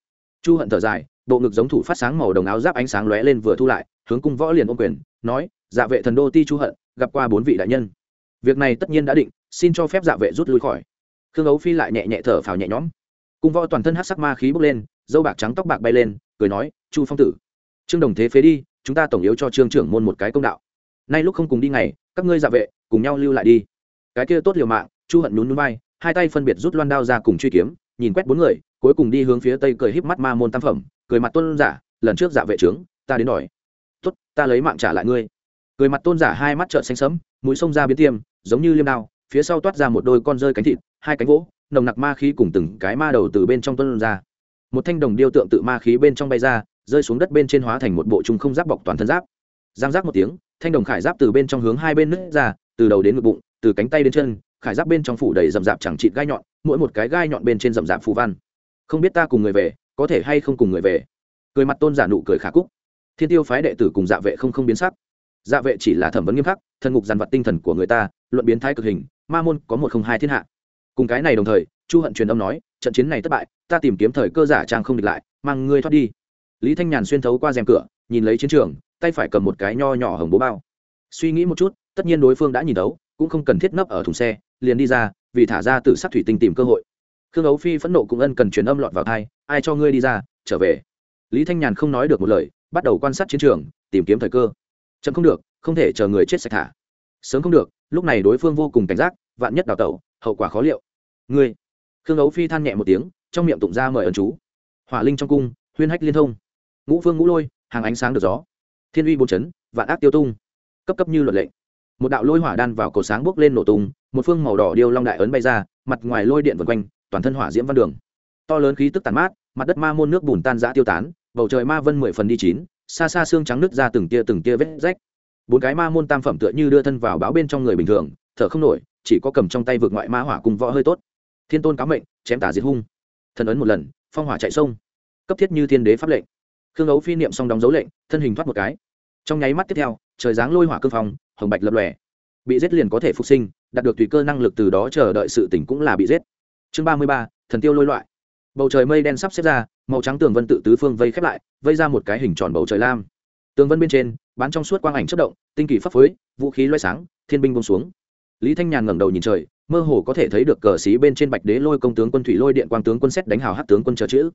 Chu hận thở dài, bộ ngực giống thủ phát sáng màu đồng áo giáp ánh sáng lóe lên vừa thu lại, hướng cung võ liền ôm quyền, nói dạ vệ thần đô ti chu hận, gặp qua bốn vị đại nhân. Việc này tất nhiên đã định, xin cho phép dạ vệ rút lui khỏi. Khương ấu phi lại nhẹ nhẹ thở phào nhẹ nhõm. Cung võ toàn thân hát sắc ma khí bốc lên, dâu bạc trắng tóc bạc bay lên cười nói, chu phong tử, trương đồng thế phế đi, chúng ta tổng yếu cho trương trưởng môn một cái công đạo. Nay lúc không cùng đi ngày, các ngươi dạ vệ cùng nhau lưu lại đi. Cái kia tốt liều mạng, chu hận nhún núi bay hai tay phân biệt rút loan đao ra cùng truy kiếm, nhìn quét bốn người, cuối cùng đi hướng phía tây cười híp mắt ma môn tam phẩm, cười mặt tôn giả, lần trước dạ vệ trướng ta đến đòi. Tốt, ta lấy mạng trả lại ngươi. Cười mặt tôn giả hai mắt trợn xanh sẫm, mũi sông ra biến tiêm, giống như liêm đao, phía sau toát ra một đôi con rơi cánh thịt, hai cánh gỗ nồng nặc ma khí cùng từng cái ma đầu từ bên trong tuân ra một thanh đồng điêu tượng tự ma khí bên trong bay ra, rơi xuống đất bên trên hóa thành một bộ trùng không giáp bọc toàn thân giáp. Giang giáp một tiếng, thanh đồng khải giáp từ bên trong hướng hai bên nứt ra, từ đầu đến ngực bụng, từ cánh tay đến chân, khải giáp bên trong phủ đầy rậm rạp chẳng chịt gai nhọn, mỗi một cái gai nhọn bên trên rậm rạp phù văn. Không biết ta cùng người về, có thể hay không cùng người về? Cười mặt tôn giả nụ cười khả cúc thiên tiêu phái đệ tử cùng dạ vệ không không biến sắc. Dạ vệ chỉ là thẩm vấn nghiêm khắc, thần ngục dàn vật tinh thần của người ta, luận biến thái cực hình, ma môn có một không hai thiên hạ cùng cái này đồng thời chu hận truyền âm nói trận chiến này thất bại ta tìm kiếm thời cơ giả trang không địch lại mang ngươi thoát đi. Lý thanh nhàn xuyên thấu qua rèm cửa nhìn lấy chiến trường tay phải cầm một cái nho nhỏ hồng bố bao. Suy nghĩ một chút tất nhiên đối phương đã nhìn đấu, cũng không cần thiết nấp ở thùng xe liền đi ra vì thả ra từ sắc thủy tinh tìm cơ hội. Khương ấu phi phẫn nộ cũng ân cần truyền âm lọt vào thai ai cho ngươi đi ra trở về. Lý thanh nhàn không nói được một lời bắt đầu quan sát chiến trường tìm kiếm thời cơ. Chậm không được không thể chờ người chết sạch thả. Sớm không được lúc này đối phương vô cùng cảnh giác vạn nhất đào tẩu hậu quả khó liệu ngươi. Khương ấu phi than nhẹ một tiếng, trong miệng tụng ra mời ẩn chú. Hỏa linh trong cung, huyên hách liên thông. Ngũ phương ngũ lôi, hàng ánh sáng được gió. Thiên uy bốn chấn, vạn ác tiêu tung. Cấp cấp như luật lệnh. Một đạo lôi hỏa đan vào cổ sáng bốc lên nổ tung, một phương màu đỏ điêu long đại ấn bay ra, mặt ngoài lôi điện vần quanh, toàn thân hỏa diễm văn đường. To lớn khí tức tàn mát, mặt đất ma môn nước bùn tan giã tiêu tán, bầu trời ma vân mười phần đi chín, xa xa xương trắng nứt ra từng tia từng tia vết rách. Bốn cái ma môn tam phẩm tựa như đưa thân vào báo bên trong người bình thường, thở không nổi, chỉ có cầm trong tay vượt ngoại ma hỏa cùng võ hơi tốt thiên tôn cáo mệnh, chém tả diệt hung. Thần ấn một lần, phong hỏa chạy sông. Cấp thiết như thiên đế pháp lệnh. Khương ấu phi niệm xong đóng dấu lệnh, thân hình thoát một cái. Trong nháy mắt tiếp theo, trời giáng lôi hỏa cương phong, hồng bạch lập lòe. Bị giết liền có thể phục sinh, đạt được tùy cơ năng lực từ đó chờ đợi sự tỉnh cũng là bị giết. Chương ba mươi ba, thần tiêu lôi loại. Bầu trời mây đen sắp xếp ra, màu trắng tường vân tự tứ phương vây khép lại, vây ra một cái hình tròn bầu trời lam. Tường vân bên trên, bán trong suốt quang ảnh chất động, tinh kỳ phấp phới, vũ khí loay sáng, thiên binh bông xuống. Lý thanh nhàn ngẩng đầu nhìn trời mơ hồ có thể thấy được cờ xí bên trên bạch đế lôi công tướng quân thủy lôi điện quang tướng quân xét đánh hào hát tướng quân chờ chữ.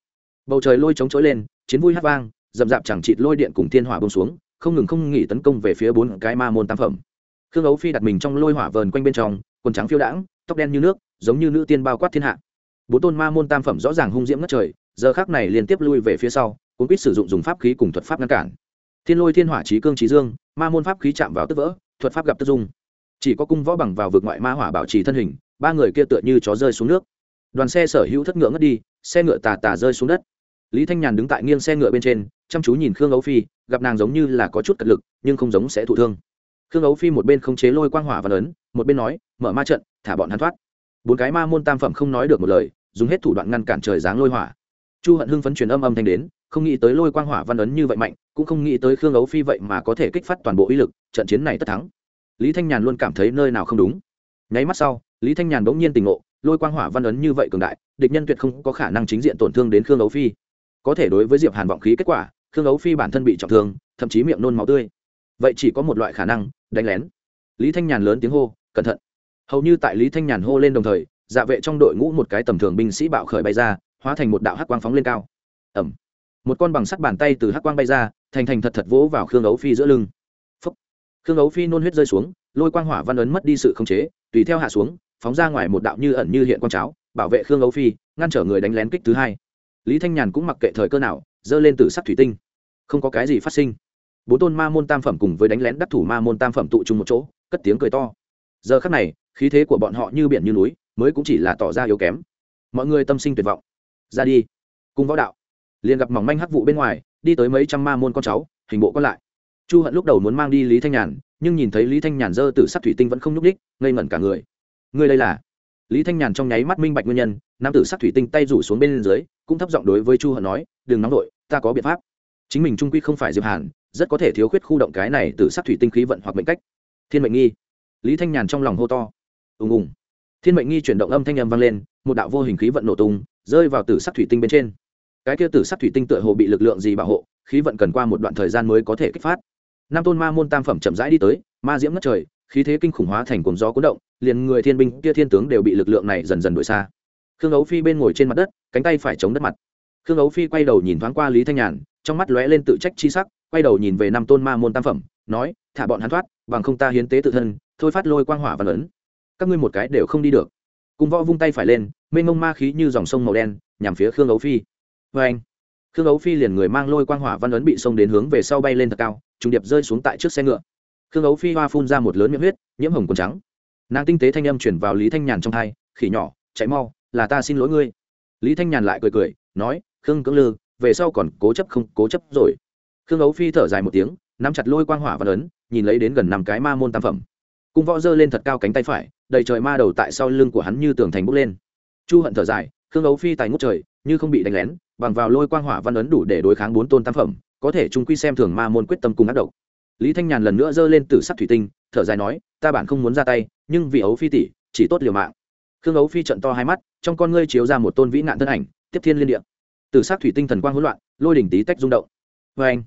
Bầu trời lôi chống trỗi lên, chiến vui hát vang dầm dạp chẳng chịt lôi điện cùng thiên hỏa bông xuống, không ngừng không nghỉ tấn công về phía bốn cái ma môn tam phẩm. Khương ấu phi đặt mình trong lôi hỏa vờn quanh bên trong, quần trắng phiêu đãng, tóc đen như nước, giống như nữ tiên bao quát thiên hạ. Bốn tôn ma môn tam phẩm rõ ràng hung diễm ngất trời, giờ khác này liên tiếp lui về phía sau cũng biết sử dụng dùng pháp khí cùng thuật pháp ngăn cản. Thiên lôi thiên hỏa trí cương trí dương, ma môn pháp khí chạm vào tức vỡ, thuật pháp gặp tức dung chỉ có cung võ bằng vào vực ngoại ma hỏa bảo trì thân hình, ba người kia tựa như chó rơi xuống nước. Đoàn xe sở hữu thất ngựa ngất đi, xe ngựa tà tà rơi xuống đất. Lý thanh nhàn đứng tại nghiêng xe ngựa bên trên, chăm chú nhìn khương ấu phi, gặp nàng giống như là có chút cật lực, nhưng không giống sẽ thụ thương. Khương ấu phi một bên không chế lôi quang hỏa và lớn, một bên nói, mở ma trận, thả bọn hắn thoát. Bốn cái ma môn tam phẩm không nói được một lời, dùng hết thủ đoạn ngăn cản trời giáng lôi hỏa. Chu hận hưng phấn truyền âm âm thanh đến, không nghĩ tới lôi quang hỏa văn ấn như vậy mạnh, cũng không nghĩ tới khương ấu phi vậy mà có thể kích phát toàn bộ uy lực, trận chiến này tất thắng lý thanh nhàn luôn cảm thấy nơi nào không đúng. Nháy mắt sau, lý thanh nhàn bỗng nhiên tình ngộ, lôi quang hỏa văn ấn như vậy cường đại, địch nhân tuyệt không có khả năng chính diện tổn thương đến khương ấu phi. Có thể đối với diệp hàn vọng khí kết quả, khương ấu phi bản thân bị trọng thương, thậm chí miệng nôn máu tươi. Vậy chỉ có một loại khả năng, đánh lén. Lý thanh nhàn lớn tiếng hô, cẩn thận. Hầu như tại lý thanh nhàn hô lên đồng thời dạ vệ trong đội ngũ một cái tầm thường binh sĩ bạo khởi bay ra, hóa thành một đạo hắc quang phóng lên cao. Ẩm một con bằng sắt bàn tay từ hắc quang bay ra, thành thành thật thật vỗ vào khương ấu phi giữa lưng khương ấu phi nôn huyết rơi xuống, lôi quang hỏa văn ấn mất đi sự khống chế, tùy theo hạ xuống, phóng ra ngoài một đạo như ẩn như hiện quang cháo, bảo vệ khương ấu phi, ngăn trở người đánh lén kích thứ hai. Lý thanh nhàn cũng mặc kệ thời cơ nào, giơ lên từ sắc thủy tinh. Không có cái gì phát sinh. Bốn tôn ma môn tam phẩm cùng với đánh lén đắc thủ ma môn tam phẩm tụ trung một chỗ, cất tiếng cười to. Giờ khắc này, khí thế của bọn họ như biển như núi, mới cũng chỉ là tỏ ra yếu kém. Mọi người tâm sinh tuyệt vọng. Ra đi. Cùng võ đạo. Liền gặp mỏng manh hắc vụ bên ngoài, đi tới mấy trăm ma môn con cháu, hình bộ còn lại chu hận lúc đầu muốn mang đi lý thanh nhàn, nhưng nhìn thấy lý thanh nhàn dơ từ sắc thủy tinh vẫn không nhúc đích ngây ngẩn cả người. Người đây là? Lý thanh nhàn trong nháy mắt minh bạch nguyên nhân nam tử sắc thủy tinh tay rủ xuống bên dưới, cũng thấp giọng đối với chu hận nói, đừng nóng vội, ta có biện pháp. Chính mình trung quy không phải diệp hàn, rất có thể thiếu khuyết khu động cái này từ sắc thủy tinh khí vận hoặc mệnh cách. Thiên mệnh nghi. Lý thanh nhàn trong lòng hô to. Ùng ùng. Thiên mệnh nghi chuyển động âm thanh âm vang lên, một đạo vô hình khí vận nổ tung, rơi vào tử sắc thủy tinh bên trên. Cái kia tử sắc thủy tinh tựa hồ bị lực lượng gì bảo hộ, khí vận cần qua một đoạn thời gian mới có thể kích phát nam tôn ma môn tam phẩm chậm rãi đi tới, ma diễm ngất trời, khí thế kinh khủng hóa thành cồn gió cuốn động, liền người thiên binh kia thiên tướng đều bị lực lượng này dần dần đuổi xa. Khương ấu phi bên ngồi trên mặt đất, cánh tay phải chống đất mặt. Khương ấu phi quay đầu nhìn thoáng qua lý thanh nhàn, trong mắt lóe lên tự trách chi sắc, quay đầu nhìn về năm tôn ma môn tam phẩm, nói, thả bọn hắn thoát, bằng không ta hiến tế tự thân, thôi phát lôi quang hỏa văn ấn. Các ngươi một cái đều không đi được. Cùng võ vung tay phải lên, mênh mông ma khí như dòng sông màu đen, nhằm phía khương ấu phi. Vê anh khương ấu phi liền người mang lôi quang hỏa văn ấn bị sông đến hướng về sau bay lên thật cao trùng điệp rơi xuống tại trước xe ngựa. Khương ấu phi hoa phun ra một lớn miệng huyết, nhiễm hồng quần trắng. Nàng tinh tế thanh âm chuyển vào lý thanh nhàn trong thai, khỉ nhỏ, chạy mau, là ta xin lỗi ngươi. Lý thanh nhàn lại cười cười, nói, khương cưỡng lư, về sau còn cố chấp không cố chấp rồi. Khương ấu phi thở dài một tiếng, nắm chặt lôi quang hỏa văn ấn, nhìn lấy đến gần năm cái ma môn tam phẩm. Cung võ giơ lên thật cao cánh tay phải, đầy trời ma đầu tại sau lưng của hắn như tường thành bốc lên. Chu hận thở dài, khương ấu phi tài ngút trời, như không bị đánh lén, bằng vào lôi quang hỏa văn ấn đủ để đối kháng bốn tôn tam phẩm có thể chúng quy xem thường ma môn quyết tâm cùng ác độc. Lý thanh nhàn lần nữa giơ lên tử sắc thủy tinh, thở dài nói, ta bản không muốn ra tay, nhưng vì ấu phi tỷ, chỉ tốt liều mạng. Khương ấu phi trận to hai mắt, trong con ngươi chiếu ra một tôn vĩ nạn thân ảnh, tiếp thiên liên địa. Tử sắc thủy tinh thần quang hỗn loạn, lôi đỉnh tí tách rung động. Vê anh,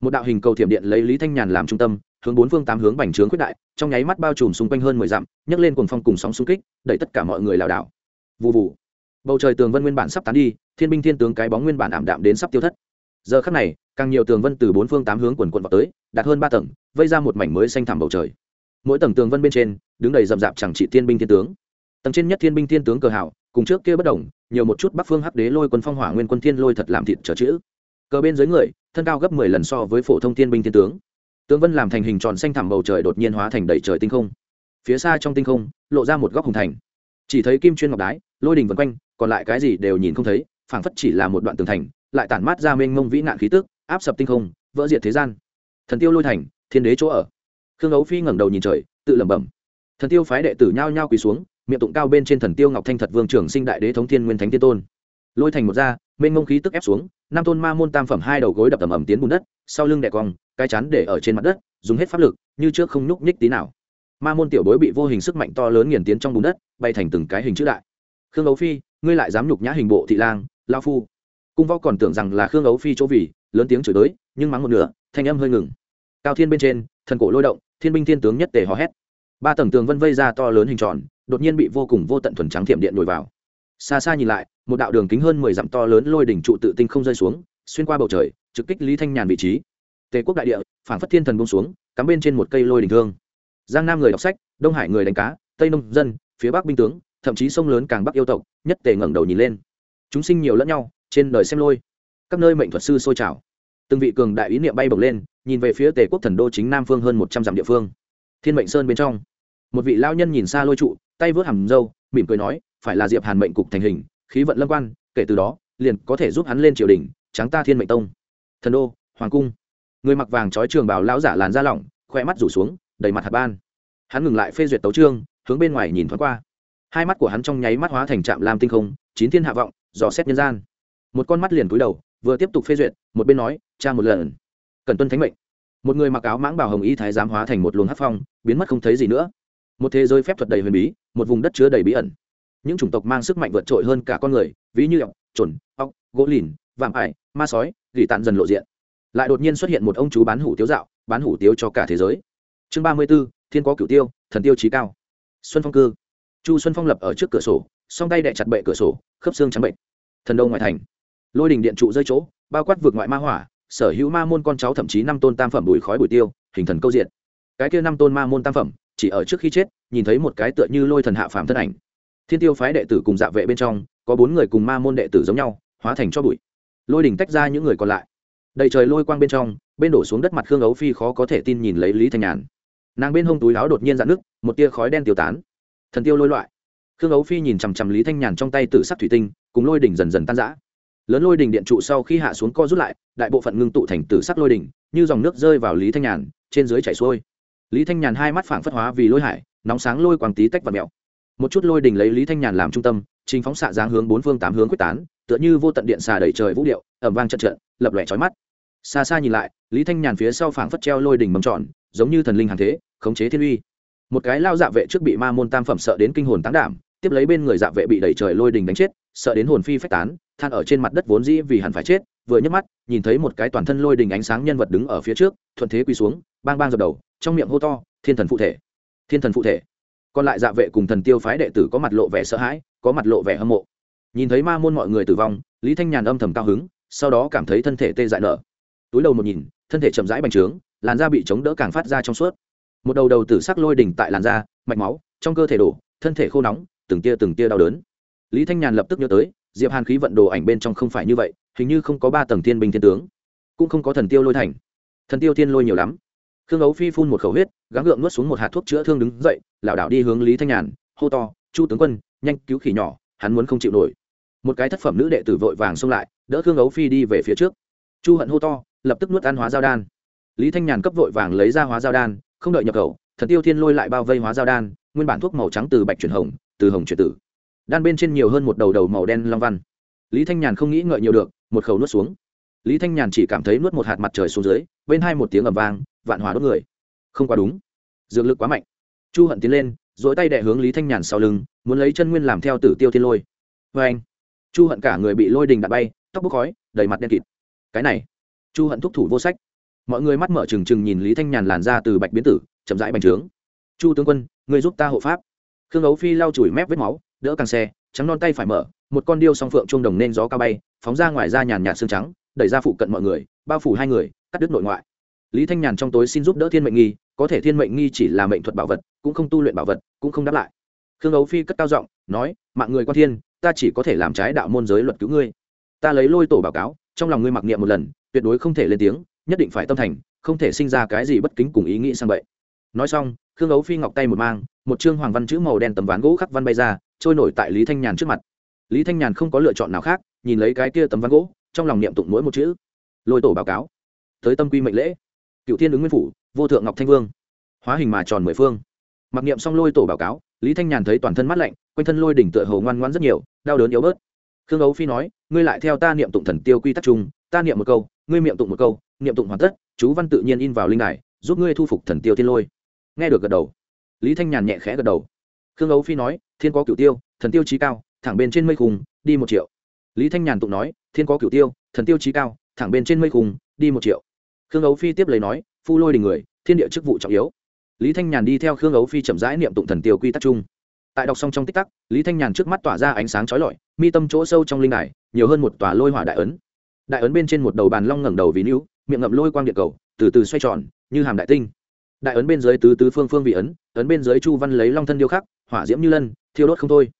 một đạo hình cầu thiểm điện lấy lý thanh nhàn làm trung tâm, hướng bốn phương tám hướng bành trướng quyết đại, trong nháy mắt bao trùm xung quanh hơn mười dặm, nhấc lên cuồng phong cùng sóng xung kích, đẩy tất cả mọi người lảo đảo. Vụ vụ bầu trời tường vân nguyên bản sắp tán đi, thiên binh thiên tướng cái bóng nguyên bản ảm đạm đến sắp tiêu thất giờ khắc này, càng nhiều tường vân từ bốn phương tám hướng quần quận vào tới, đạt hơn ba tầng, vây ra một mảnh mới xanh thẳm bầu trời. Mỗi tầng tường vân bên trên, đứng đầy rậm rạp chẳng trị thiên binh thiên tướng. Tầng trên nhất thiên binh thiên tướng cờ hảo cùng trước kia bất đồng, nhiều một chút bắc phương hắc đế lôi quân phong hỏa nguyên quân thiên lôi thật làm thịt trở chữ. Cờ bên dưới người, thân cao gấp mười lần so với phổ thông thiên binh thiên tướng. Tướng vân làm thành hình tròn xanh thẳm bầu trời đột nhiên hóa thành đầy trời tinh không. Phía xa trong tinh không, lộ ra một góc hùng thành. Chỉ thấy kim chuyên ngọc đái, lôi đình vân quanh, còn lại cái gì đều nhìn không thấy, phảng phất chỉ là một đoạn tường thành lại tản mát ra mênh mông vĩ nạn khí tức, áp sập tinh không, vỡ diệt thế gian. Thần tiêu lôi thành, thiên đế chỗ ở. Khương ấu phi ngẩng đầu nhìn trời, tự lẩm bẩm. Thần tiêu phái đệ tử nhao nhao quỳ xuống, miệng tụng cao bên trên thần tiêu ngọc thanh thật vương trưởng sinh đại đế thống thiên nguyên thánh tiên tôn. Lôi thành một ra, mênh mông khí tức ép xuống nam tôn ma môn tam phẩm hai đầu gối đập tầm ẩm tiến bùn đất, sau lưng đẻ cong, cái chắn để ở trên mặt đất, dùng hết pháp lực, như trước không nhúc nhích tí nào. Ma môn tiểu bối bị vô hình sức mạnh to lớn nghiền tiến trong bùn đất, bay thành từng cái hình chữ đại. Khương ấu phi, ngươi lại dám nhục nhã hình bộ thị lang lao phu cung võ còn tưởng rằng là khương ấu phi chỗ vì, lớn tiếng chửi tới, nhưng mắng một nửa, thanh âm hơi ngừng. Cao thiên bên trên, thần cổ lôi động, thiên binh thiên tướng nhất tề hò hét. Ba tầng tường vân vây ra to lớn hình tròn, đột nhiên bị vô cùng vô tận thuần trắng thiểm điện nổi vào. Xa xa nhìn lại, một đạo đường kính hơn mười dặm to lớn lôi đỉnh trụ tự tinh không rơi xuống, xuyên qua bầu trời, trực kích lý thanh nhàn vị trí. Tề quốc đại địa phản phất thiên thần bông xuống, cắm bên trên một cây lôi đỉnh thương. Giang nam người đọc sách, đông hải người đánh cá, tây nông dân, phía bắc binh tướng, thậm chí sông lớn càng bắc yêu tộc, nhất tề ngẩng đầu nhìn lên. Chúng sinh nhiều lẫn nhau trên đời xem lôi. Các nơi mệnh thuật sư sôi trào. Từng vị cường đại ý niệm bay bổng lên, nhìn về phía tề quốc thần đô chính nam phương hơn một trăm dặm địa phương. Thiên mệnh sơn bên trong, một vị lao nhân nhìn xa lôi trụ, tay vớt hầm râu, mỉm cười nói, phải là diệp hàn mệnh cục thành hình, khí vận lâm quan, kể từ đó, liền có thể giúp hắn lên triều đình tráng ta thiên mệnh tông. Thần đô, hoàng cung. Người mặc vàng trói trường bào lão giả làn da lỏng, khoe mắt rủ xuống, đầy mặt hạt ban. Hắn ngừng lại phê duyệt tấu trương hướng bên ngoài nhìn thoáng qua. Hai mắt của hắn trong nháy mắt hóa thành trạm lam tinh không, chín thiên hạ vọng, dò xét nhân gian một con mắt liền cúi đầu, vừa tiếp tục phê duyệt, một bên nói, cha một lần. Cần tuân thánh mệnh. Một người mặc áo mãng bảo hồng y thái giám hóa thành một luồng hát phong, biến mất không thấy gì nữa. Một thế giới phép thuật đầy huyền bí, một vùng đất chứa đầy bí ẩn. Những chủng tộc mang sức mạnh vượt trội hơn cả con người, ví như ọc trồn ọc gỗ lìn, vạm ải, ma sói, gỉ tàn dần lộ diện. Lại đột nhiên xuất hiện một ông chú bán hủ tiếu dạo, bán hủ tiếu cho cả thế giới. Chương ba mươi b ố thiên có cửu tiêu, thần tiêu trí cao. Xuân phong cư. Chu xuân phong lập ở trước cửa sổ, song tay đẹ chặt bệ cửa sổ, khớp xương trắng bệnh. Thần đâu ngoại thành lôi đình điện trụ rơi chỗ, bao quát vượt ngoại ma hỏa, sở hữu ma môn con cháu thậm chí năm tôn tam phẩm bùi khói bùi tiêu, hình thần câu diện cái kia năm tôn ma môn tam phẩm, chỉ ở trước khi chết, nhìn thấy một cái tựa như lôi thần hạ phàm thân ảnh. Thiên tiêu phái đệ tử cùng dạ vệ bên trong, có bốn người cùng ma môn đệ tử giống nhau, hóa thành cho bụi. Lôi đỉnh tách ra những người còn lại. Đầy trời lôi quang bên trong, bên đổ xuống đất mặt khương ấu phi khó có thể tin nhìn lấy lý thanh nhàn. Nàng bên hông túi áo đột nhiên dạn nước một tia khói đen tiêu tán. Thần tiêu lôi loại. Khương ấu phi nhìn chằm chằm lý thanh nhàn trong tay tử sắc thủy tinh, cùng lôi đỉnh dần dần tan rã lớn lôi đỉnh điện trụ sau khi hạ xuống co rút lại, đại bộ phận ngưng tụ thành tử sắc lôi đỉnh như dòng nước rơi vào lý thanh nhàn, trên dưới chảy xuôi. Lý thanh nhàn hai mắt phảng phất hóa vì lôi hải, nóng sáng lôi quàng tí tách và mèo. Một chút lôi đỉnh lấy lý thanh nhàn làm trung tâm, trình phóng xạ dáng hướng bốn phương tám hướng quyết tán, tựa như vô tận điện xà đẩy trời vũ điệu ẩm vang trận trận, lập lòe trói mắt. Xa xa nhìn lại, lý thanh nhàn phía sau phảng phất treo lôi đỉnh mầm tròn, giống như thần linh hàng thế, khống chế thiên uy. Một cái lao dạ vệ trước bị ma môn tam phẩm sợ đến kinh hồn tán đảm, tiếp lấy bên người dạ vệ bị đẩy trời lôi đình đánh chết, sợ đến hồn phi phách tán than ở trên mặt đất vốn dĩ vì hẳn phải chết, vừa nhấc mắt, nhìn thấy một cái toàn thân lôi đình ánh sáng nhân vật đứng ở phía trước, thuận thế quỳ xuống, bang bang dập đầu, trong miệng hô to, thiên thần phụ thể! Thiên thần phụ thể! Còn lại dạ vệ cùng thần tiêu phái đệ tử có mặt lộ vẻ sợ hãi, có mặt lộ vẻ hâm mộ. Nhìn thấy ma môn mọi người tử vong, lý thanh nhàn âm thầm cao hứng, sau đó cảm thấy thân thể tê dại nở. Túi đầu một nhìn, thân thể chậm rãi bành trướng, làn da bị chống đỡ càng phát ra trong suốt. Một đầu đầu tử sắc lôi đỉnh tại làn da, mạch máu, trong cơ thể đổ, thân thể khô nóng, từng tia từng tia đau đớn. Lý thanh nhàn lập tức nhớ tới diệp hàn khí vận đồ ảnh bên trong không phải như vậy, hình như không có ba tầng thiên binh thiên tướng, cũng không có thần tiêu lôi thành. Thần tiêu thiên lôi nhiều lắm. Khương ấu phi phun một khẩu huyết, gắng gượng nuốt xuống một hạt thuốc chữa thương đứng dậy, lảo đảo đi hướng lý thanh nhàn, hô to, chu tướng quân, nhanh cứu khỉ nhỏ, hắn muốn không chịu nổi. Một cái thất phẩm nữ đệ tử vội vàng xông lại, đỡ khương ấu phi đi về phía trước. Chu hận hô to, lập tức nuốt ăn hóa giao đan. Lý thanh nhàn cấp vội vàng lấy ra hóa giao đan, không đợi nhập khẩu, thần tiêu thiên lôi lại bao vây hóa giao đan, nguyên bản thuốc màu trắng từ bạch chuyển hồng, từ hồng chuyển tử đan bên trên nhiều hơn một đầu đầu màu đen long văn. Lý thanh nhàn không nghĩ ngợi nhiều được, một khẩu nuốt xuống. Lý thanh nhàn chỉ cảm thấy nuốt một hạt mặt trời xuống dưới, bên hai một tiếng ầm vang, vạn hòa đốt người. Không quá đúng. Dược lực quá mạnh. Chu hận tiến lên dỗi tay đẻ hướng lý thanh nhàn sau lưng, muốn lấy chân nguyên làm theo tử tiêu thiên lôi. Vê anh, chu hận cả người bị lôi đình đạn bay, tóc bốc khói, đầy mặt đen kịt. Cái này, chu hận thúc thủ vô sách. Mọi người mắt mở trừng trừng nhìn lý thanh nhàn làn ra từ bạch biến tử, chậm rãi bành trướng. Chu tướng quân người giúp ta hộ pháp. Khương ấu phi lau chùi mép vết máu đỡ càng xe, trắng non tay phải mở, một con điêu song phượng chuông đồng nên gió cao bay, phóng ra ngoài ra nhàn nhạt xương trắng, đẩy ra phụ cận mọi người, bao phủ hai người, cắt đứt nội ngoại. Lý thanh nhàn trong tối xin giúp đỡ thiên mệnh nghi, có thể thiên mệnh nghi chỉ là mệnh thuật bảo vật, cũng không tu luyện bảo vật, cũng không đáp lại. Khương ấu phi cất cao giọng, nói, mạng người quan thiên, ta chỉ có thể làm trái đạo môn giới luật cứu ngươi. Ta lấy lôi tổ báo cáo, trong lòng ngươi mặc niệm một lần, tuyệt đối không thể lên tiếng, nhất định phải tâm thành, không thể sinh ra cái gì bất kính cùng ý nghĩ sang vậy nói xong, khương ấu phi ngọc tay một mang, một chương hoàng văn chữ màu đen tấm ván gỗ khắc văn bay ra trôi nổi tại lý thanh nhàn trước mặt. Lý thanh nhàn không có lựa chọn nào khác, nhìn lấy cái kia tấm ván gỗ, trong lòng niệm tụng mỗi một chữ. Lôi tổ báo cáo. Tới tâm quy mệnh lễ. Cựu thiên ứng nguyên phủ, vô thượng ngọc thanh vương. Hóa hình mà tròn mười phương. Mặc niệm xong lôi tổ báo cáo, lý thanh nhàn thấy toàn thân mát lạnh, quanh thân lôi đỉnh tựa hồ ngoan ngoan rất nhiều, đau đớn yếu bớt. Khương ấu phi nói, ngươi lại theo ta niệm tụng thần tiêu quy tắc chung, ta niệm một câu, ngươi miệng tụng một câu, niệm tụng hoàn tất, chú văn tự nhiên in vào linh đài, giúp ngươi thu phục thần tiêu thiên lôi. Nghe được gật đầu, lý thanh nhàn nhẹ khẽ gật đầu khương ấu phi nói, thiên có cửu tiêu, thần tiêu trí cao, thẳng bên trên mây khùng đi một triệu. Lý thanh nhàn tụng nói, thiên có cửu tiêu, thần tiêu trí cao, thẳng bên trên mây khùng đi một triệu. Khương ấu phi tiếp lấy nói, phu lôi đình người, thiên địa chức vụ trọng yếu. Lý thanh nhàn đi theo khương ấu phi chậm rãi niệm tụng thần tiêu quy tắc chung. Tại đọc xong trong tích tắc, lý thanh nhàn trước mắt tỏa ra ánh sáng trói lọi, mi tâm chỗ sâu trong linh đài, nhiều hơn một tòa lôi hỏa đại ấn. Đại ấn bên trên một đầu bàn long ngẩng đầu vì níu, miệng ngậm lôi quang điện cầu, từ từ xoay tròn, như hàm đại tinh. Đại ấn bên dưới tứ tứ phương phương vị ấn ấn bên dưới chu văn lấy long thân điêu khắc hỏa diễm như lân, thiêu đốt không thôi.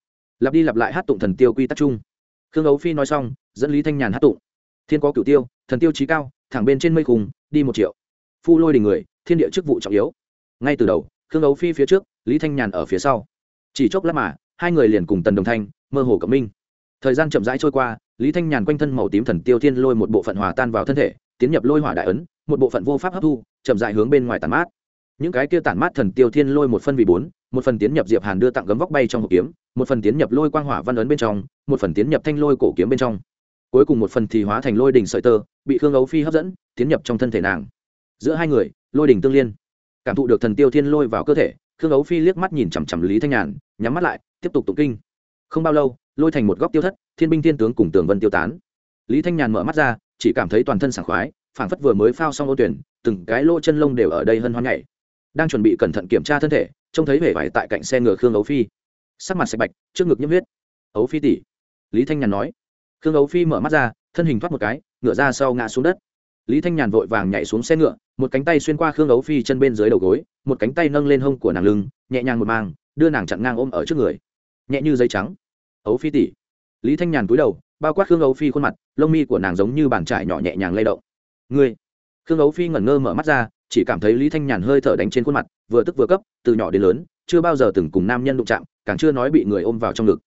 Lặp đi lặp lại hát tụng thần tiêu quy tắc chung. Khương ấu phi nói xong, dẫn lý thanh nhàn hát tụng. Thiên có cửu tiêu, thần tiêu trí cao, thẳng bên trên mây khùng, đi một triệu. Phu lôi đình người, thiên địa chức vụ trọng yếu. Ngay từ đầu, khương ấu phi phía trước, lý thanh nhàn ở phía sau. Chỉ chốc lát mà, hai người liền cùng tần đồng thanh, mơ hồ cộng minh. Thời gian chậm rãi trôi qua, lý thanh nhàn quanh thân màu tím thần tiêu thiên lôi một bộ phận hòa tan vào thân thể, tiến nhập lôi hỏa đại ấn, một bộ phận vô pháp hấp thu, chậm rãi hướng bên ngoài tàn mát những cái kia tản mát thần tiêu thiên lôi một phân vì bốn, một phần tiến nhập diệp hàn đưa tặng gấm vóc bay trong hộp kiếm, một phần tiến nhập lôi quang hỏa văn ấn bên trong, một phần tiến nhập thanh lôi cổ kiếm bên trong. Cuối cùng một phần thì hóa thành lôi đỉnh sợi tơ, bị khương ấu phi hấp dẫn, tiến nhập trong thân thể nàng. Giữa hai người, lôi đỉnh tương liên. Cảm thụ được thần tiêu thiên lôi vào cơ thể, khương ấu phi liếc mắt nhìn chằm chằm lý thanh nhàn, nhắm mắt lại, tiếp tục tụng kinh. Không bao lâu, lôi thành một góc tiêu thất, thiên binh thiên tướng cùng tường vân tiêu tán. Lý thanh nhàn mở mắt ra, chỉ cảm thấy toàn thân sảng khoái, phảng phất vừa mới phao xong ô tuyển, từng cái lỗ chân lông đều ở đây hân hoan nhảy đang chuẩn bị cẩn thận kiểm tra thân thể, trông thấy vẻ vải tại cạnh xe ngựa khương ấu phi. Sắc mặt sạch bạch, trước ngực nhiễm huyết. Ấu phi tỷ, lý thanh nhàn nói. Khương ấu phi mở mắt ra, thân hình thoát một cái, ngựa ra sau ngã xuống đất. Lý thanh nhàn vội vàng nhảy xuống xe ngựa, một cánh tay xuyên qua khương ấu phi chân bên dưới đầu gối, một cánh tay nâng lên hông của nàng lưng, nhẹ nhàng một mang đưa nàng chặn ngang ôm ở trước người. Nhẹ như giấy trắng. Ấu phi tỉ lý thanh nhàn cúi đầu, bao quát khương ấu phi khuôn mặt, lông mi của nàng giống như bàn trải nhỏ nhẹ nhàng lay động. Ngươi. Khương ấu phi ngẩn ngơ mở mắt ra chỉ cảm thấy lý thanh nhàn hơi thở đánh trên khuôn mặt, vừa tức vừa cấp, từ nhỏ đến lớn, chưa bao giờ từng cùng nam nhân đụng chạm, càng chưa nói bị người ôm vào trong ngực.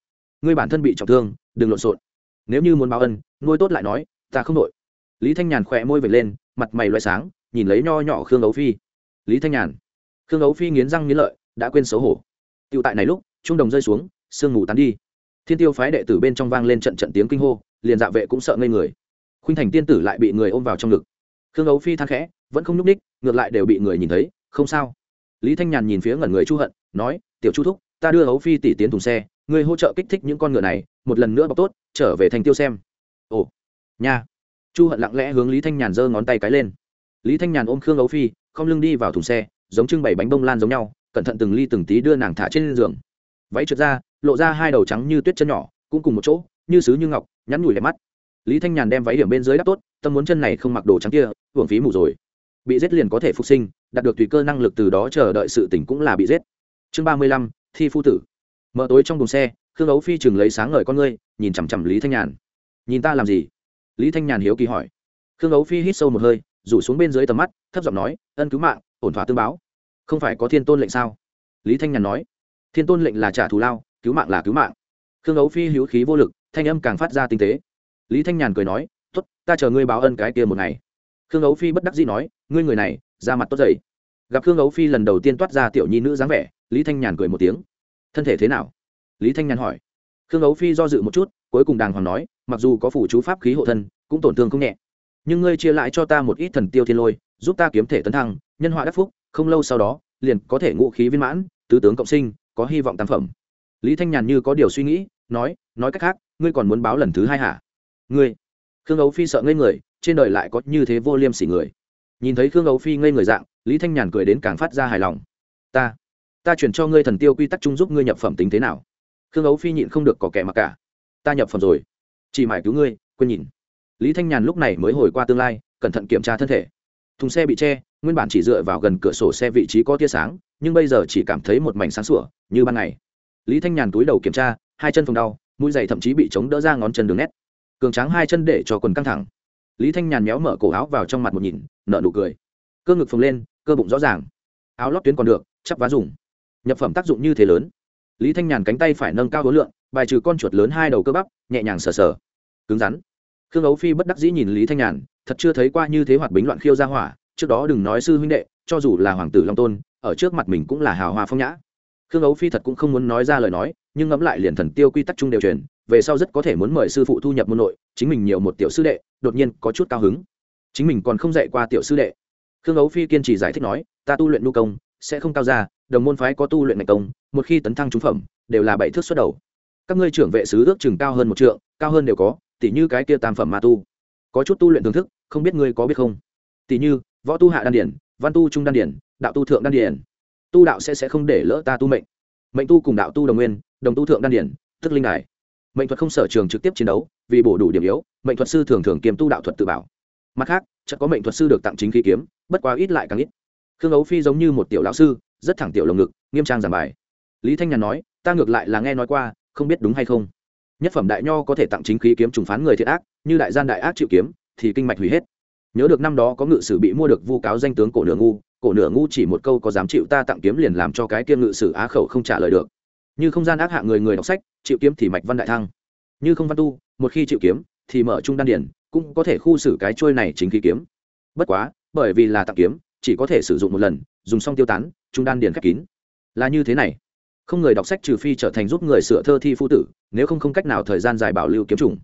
Ngươi bản thân bị trọng thương, đừng lộn xộn. Nếu như muốn báo ân, nuôi tốt lại nói, ta không đội lý thanh nhàn khỏe môi vệt lên, mặt mày loay sáng, nhìn lấy nho nhỏ khương ấu phi. Lý thanh nhàn. Khương ấu phi nghiến răng nghiến lợi, đã quên xấu hổ. Tựu tại này lúc trung đồng rơi xuống, sương mù tán đi. Thiên tiêu phái đệ tử bên trong vang lên trận trận tiếng kinh hô, liền dạ vệ cũng sợ ngây người. Khuynh thành tiên tử lại bị người ôm vào trong ngực. Khương ấu phi than khẽ, vẫn không nhúc ních ngược lại đều bị người nhìn thấy, không sao. Lý thanh nhàn nhìn phía ngẩn người chu hận, nói, tiểu chu thúc, ta đưa hấu phi tỷ tiến thùng xe, ngươi hỗ trợ kích thích những con ngựa này, một lần nữa bọc tốt, trở về thành tiêu xem. Ồ, nha. Chu hận lặng lẽ hướng lý thanh nhàn giơ ngón tay cái lên. Lý thanh nhàn ôm khương hấu phi, không lưng đi vào thùng xe, giống trưng bày bánh bông lan giống nhau, cẩn thận từng ly từng tí đưa nàng thả trên giường. Váy trượt ra, lộ ra hai đầu trắng như tuyết chân nhỏ, cũng cùng một chỗ, như sứ như ngọc, nhắn nhủi đẹp mắt. Lý thanh nhàn đem váy điểm bên dưới đắp tốt, tâm muốn chân này không mặc đồ trắng kia, hưởng phí mù rồi bị giết liền có thể phục sinh, đạt được tùy cơ năng lực từ đó chờ đợi sự tỉnh cũng là bị giết. Chương ba mươi lăm, thi phu tử. Mở tối trong đồn xe, khương ấu phi chừng lấy sáng ngời con ngươi, nhìn chằm chằm lý thanh nhàn. Nhìn ta làm gì? Lý thanh nhàn hiếu kỳ hỏi. Khương ấu phi hít sâu một hơi, rủ xuống bên dưới tầm mắt, thấp giọng nói, ân cứu mạng, ổn thỏa tương báo. Không phải có thiên tôn lệnh sao? Lý thanh nhàn nói. Thiên tôn lệnh là trả thù lao, cứu mạng là cứu mạng. Khương ấu phi hữu khí vô lực, thanh âm càng phát ra tinh tế. Lý thanh nhàn cười nói t ố t ta chờ ngươi báo ân cái kia một ngày khương ấu phi bất đắc dĩ nói, ngươi người này ra mặt tốt dậy gặp khương ấu phi lần đầu tiên toát ra tiểu nhi nữ dáng vẻ, lý thanh nhàn cười một tiếng. Thân thể thế nào? Lý thanh nhàn hỏi. Khương ấu phi do dự một chút, cuối cùng đàng hoàng nói, mặc dù có phủ chú pháp khí hộ thân, cũng tổn thương không nhẹ. Nhưng ngươi chia lại cho ta một ít thần tiêu thiên lôi, giúp ta kiếm thể tấn thăng, nhân họa đắc phúc, không lâu sau đó, liền có thể ngũ khí viên mãn, tứ tướng cộng sinh, có hy vọng tam phẩm. Lý thanh nhàn như có điều suy nghĩ, nói nói cách khác, ngươi còn muốn báo lần thứ hai hả? Ngươi khương ấu phi sợ ngây người, trên đời lại có như thế vô liêm sỉ người. Nhìn thấy khương ấu phi ngây người dạng, lý thanh nhàn cười đến càng phát ra hài lòng. Ta ta chuyển cho ngươi thần tiêu quy tắc chung giúp ngươi nhập phẩm tính thế nào? Khương ấu phi nhịn không được có kẻ mặc cả. Ta nhập phẩm rồi. Chỉ mải cứu ngươi, quên nhìn. Lý thanh nhàn lúc này mới hồi qua tương lai, cẩn thận kiểm tra thân thể. Thùng xe bị che, nguyên bản chỉ dựa vào gần cửa sổ xe vị trí có tia sáng, nhưng bây giờ chỉ cảm thấy một mảnh sáng sủa, như ban ngày. Lý thanh nhàn túi đầu kiểm tra, hai chân phòng đau, mũi giày thậm chí bị chống đỡ ra ngón chân đường nét cường tráng hai chân để cho quần căng thẳng. Lý thanh nhàn méo mở cổ áo vào trong mặt một nhìn nợ nụ cười. Cơ ngực phồng lên, cơ bụng rõ ràng. Áo lót tuyến còn được, chắp vá dùng. Nhập phẩm tác dụng như thế lớn. Lý thanh nhàn cánh tay phải nâng cao hối lượng, bài trừ con chuột lớn hai đầu cơ bắp, nhẹ nhàng sờ sờ. Cứng rắn. Khương ấu phi bất đắc dĩ nhìn lý thanh nhàn, thật chưa thấy qua như thế hoạt bính loạn khiêu ra hỏa, trước đó đừng nói sư huynh đệ, cho dù là hoàng tử long tôn, ở trước mặt mình cũng là hào hoa phong nhã. Khương ấu phi thật cũng không muốn nói ra lời nói, nhưng ngẫm lại liền thần tiêu quy tắc chung đều truyền về sau rất có thể muốn mời sư phụ thu nhập môn nội, chính mình nhiều một tiểu sư đệ, đột nhiên có chút cao hứng. Chính mình còn không dạy qua tiểu sư đệ. Khương ấu phi kiên trì giải thích nói, ta tu luyện nhu công, sẽ không cao ra đồng môn phái có tu luyện ngành công, một khi tấn thăng trúng phẩm, đều là bảy thước xuất đầu. Các ngươi trưởng vệ sứ ước chừng cao hơn một trượng, cao hơn đều có, tỉ như cái kia tam phẩm ma tu. Có chút tu luyện thưởng thức, không biết ngươi có biết không? Tỉ như, võ tu hạ đan điển, văn tu trung đan điển, đạo tu thượng đan điển. Tu đạo sẽ sẽ không để lỡ ta tu mệnh. Mệnh tu cùng đạo tu đồng nguyên, đồng tu thượng đan điển, tức linh đài mệnh thuật không sở trường trực tiếp chiến đấu, vì bổ đủ điểm yếu, mệnh thuật sư thường thường kiềm tu đạo thuật tự bảo. Mặt khác chắc có mệnh thuật sư được tặng chính khí kiếm, bất quá ít lại càng ít. Khương ấu phi giống như một tiểu lão sư, rất thẳng tiểu lồng ngực, nghiêm trang giảng bài. Lý thanh nhàn nói, ta ngược lại là nghe nói qua, không biết đúng hay không? Nhất phẩm đại nho có thể tặng chính khí kiếm trùng phán người thiện ác, như đại gian đại ác chịu kiếm, thì kinh mạch hủy hết. Nhớ được năm đó có ngự sử bị mua được vu cáo danh tướng cổ nửa ngu, cổ nửa ngu chỉ một câu có dám chịu ta tặng kiếm liền làm cho cái kiêm ngự sử á khẩu không trả lời được như không gian ác hạ người người đọc sách, chịu kiếm thì mạch văn đại thăng. Như không văn tu, một khi chịu kiếm, thì mở trung đan điển, cũng có thể khu xử cái trôi này chính khí kiếm. Bất quá, bởi vì là tặng kiếm, chỉ có thể sử dụng một lần, dùng xong tiêu tán, trung đan điển khép kín. Là như thế này. Không người đọc sách trừ phi trở thành giúp người sửa thơ thi phu tử, nếu không không cách nào thời gian dài bảo lưu kiếm chủng.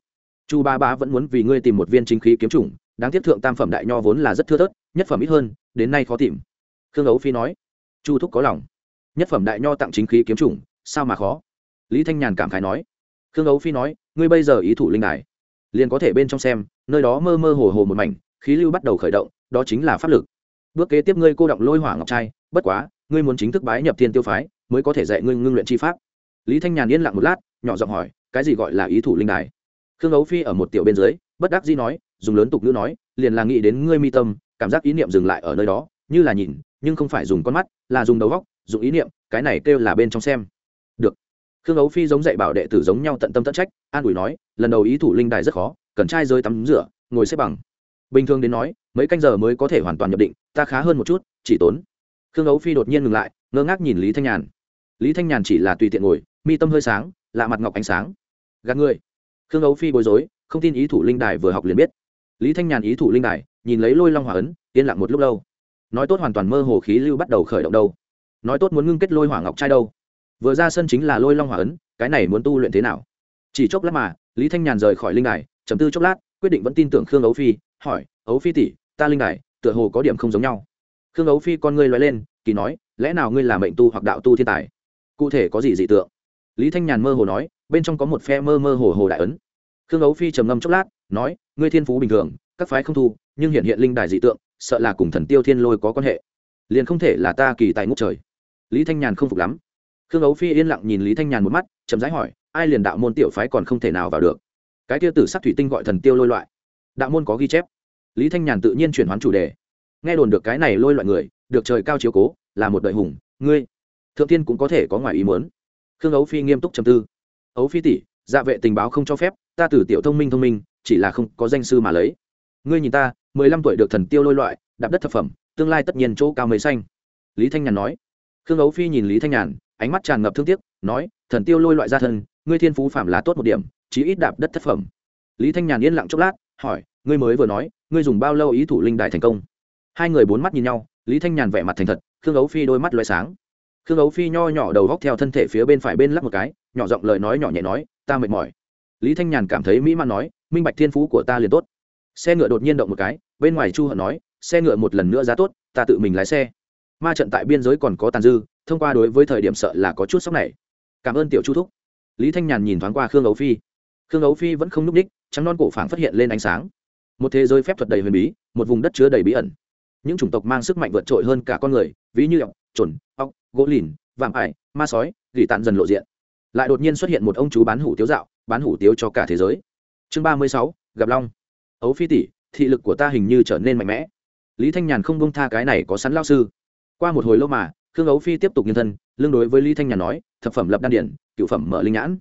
Chu ba ba vẫn muốn vì ngươi tìm một viên chính khí kiếm chủng, đáng tiếc thượng tam phẩm đại nho vốn là rất thưa thớt, nhất phẩm ít hơn, đến nay khó tìm. Khương ấu phi nói. Chu thúc có lòng. Nhất phẩm đại nho tặng chính khí kiếm chủng sao mà khó? Lý thanh nhàn cảm khái nói. Khương ấu phi nói, ngươi bây giờ ý thủ linh đài. Liền có thể bên trong xem, nơi đó mơ mơ hồ hồ một mảnh, khí lưu bắt đầu khởi động, đó chính là pháp lực. Bước kế tiếp ngươi cô động lôi hỏa ngọc trai, bất quá, ngươi muốn chính thức bái nhập thiên tiêu phái, mới có thể dạy ngươi ngưng luyện chi pháp. Lý thanh nhàn yên lặng một lát, nhỏ giọng hỏi, cái gì gọi là ý thủ linh đài? Khương ấu phi ở một tiểu bên dưới, bất đắc dĩ nói, dùng lớn tục ngữ nói, liền là nghĩ đến ngươi mi tâm, cảm giác ý niệm dừng lại ở nơi đó, như là nhìn, nhưng không phải dùng con mắt, là dùng đầu góc dùng ý niệm, cái này kêu là bên trong xem khương ấu phi giống dạy bảo đệ tử giống nhau tận tâm tận trách, an ủi nói, lần đầu ý thủ linh đài rất khó, cần trai rơi tắm rửa, ngồi xếp bằng. Bình thường đến nói, mấy canh giờ mới có thể hoàn toàn nhập định, ta khá hơn một chút, chỉ tốn. Khương ấu phi đột nhiên ngừng lại, ngơ ngác nhìn lý thanh nhàn. Lý thanh nhàn chỉ là tùy tiện ngồi, mi tâm hơi sáng, lạ mặt ngọc ánh sáng. Gạt người khương ấu phi bối rối, không tin ý thủ linh đài vừa học liền biết. Lý thanh nhàn ý thủ linh đài, nhìn lấy lôi long hỏa ấn, yên lặng một lúc lâu. Nói tốt hoàn toàn mơ hồ khí lưu bắt đầu khởi động đâu. Nói tốt muốn ngưng kết lôi hỏa ngọc trai đâu vừa ra sân chính là lôi long hỏa ấn, cái này muốn tu luyện thế nào? Chỉ chốc lát mà, lý thanh nhàn rời khỏi linh đài chấm tư chốc lát, quyết định vẫn tin tưởng khương ấu phi, hỏi, ấu phi tỷ, ta linh đài, tựa hồ có điểm không giống nhau. Khương ấu phi con ngươi loay lên, kỳ nói, lẽ nào ngươi là mệnh tu hoặc đạo tu thiên tài? Cụ thể có gì dị tượng? Lý thanh nhàn mơ hồ nói, bên trong có một phe mơ mơ hồ hồ đại ấn. Khương ấu phi trầm ngâm chốc lát, nói, ngươi thiên phú bình thường, các phái không thu, nhưng hiện hiện linh đài dị tượng, sợ là cùng thần tiêu thiên lôi có quan hệ. Liền không thể là ta kỳ tài ngũ trời. Lý thanh nhàn không phục lắm khương ấu phi yên lặng nhìn lý thanh nhàn một mắt, chậm rãi hỏi, ai liền đạo môn tiểu phái còn không thể nào vào được? Cái tia tử sắc thủy tinh gọi thần tiêu lôi loại. Đạo môn có ghi chép. Lý thanh nhàn tự nhiên chuyển hoán chủ đề. Nghe đồn được cái này lôi loại người, được trời cao chiếu cố, là một đời hùng, ngươi, thượng tiên cũng có thể có ngoài ý muốn. Khương ấu phi nghiêm túc trầm tư. Ấu phi tỷ dạ vệ tình báo không cho phép, ta tử tiểu thông minh thông minh, chỉ là không có danh sư mà lấy. Ngươi nhìn ta, mười lăm tuổi được thần tiêu lôi loại, đạp đất thập phẩm, tương lai tất nhiên chỗ cao mấy xanh. Lý thanh nhàn nói. Khương ấu phi nhìn lý thanh nhàn ánh mắt tràn ngập thương tiếc, nói, thần tiêu lôi loại gia thân, ngươi thiên phú phạm là tốt một điểm, chí ít đạp đất thất phẩm. Lý thanh nhàn yên lặng chốc lát, hỏi, ngươi mới vừa nói, ngươi dùng bao lâu ý thủ linh đài thành công? Hai người bốn mắt nhìn nhau, lý thanh nhàn vẻ mặt thành thật, khương ấu phi đôi mắt loay sáng. Khương ấu phi nho nhỏ đầu góc theo thân thể phía bên phải bên lắc một cái, nhỏ giọng lời nói nhỏ nhẹ nói, ta mệt mỏi. Lý thanh nhàn cảm thấy mỹ man nói, minh bạch thiên phú của ta liền tốt. Xe ngựa đột nhiên động một cái, bên ngoài chu hận nói, xe ngựa một lần nữa giá tốt, ta tự mình lái xe. Ma trận tại biên giới còn có tàn dư thông qua đối với thời điểm sợ là có chút sốc này. Cảm ơn tiểu chu thúc. Lý thanh nhàn nhìn thoáng qua khương ấu phi. Khương ấu phi vẫn không n ú c ních trắng non cổ phảng phát hiện lên ánh sáng. Một thế giới phép thuật đầy huyền bí, một vùng đất chứa đầy bí ẩn. Những chủng tộc mang sức mạnh vượt trội hơn cả con người, ví như ọc trồn ọc gỗ lìn, vạm ải, ma sói, gỉ tàn dần lộ diện. Lại đột nhiên xuất hiện một ông chú bán hủ tiếu dạo, bán hủ tiếu cho cả thế giới. Chương ba mươi sáu, gặp long. Ấu phi tỷ, thị lực của ta hình như trở nên mạnh mẽ. Lý thanh nhàn không bông tha cái này có sắn lao sư. Qua một hồi lâu mà khương ấu phi tiếp tục nhân thân lương đối với lý thanh nhàn nói, thập phẩm lập đan điển, cựu phẩm mở linh nhãn.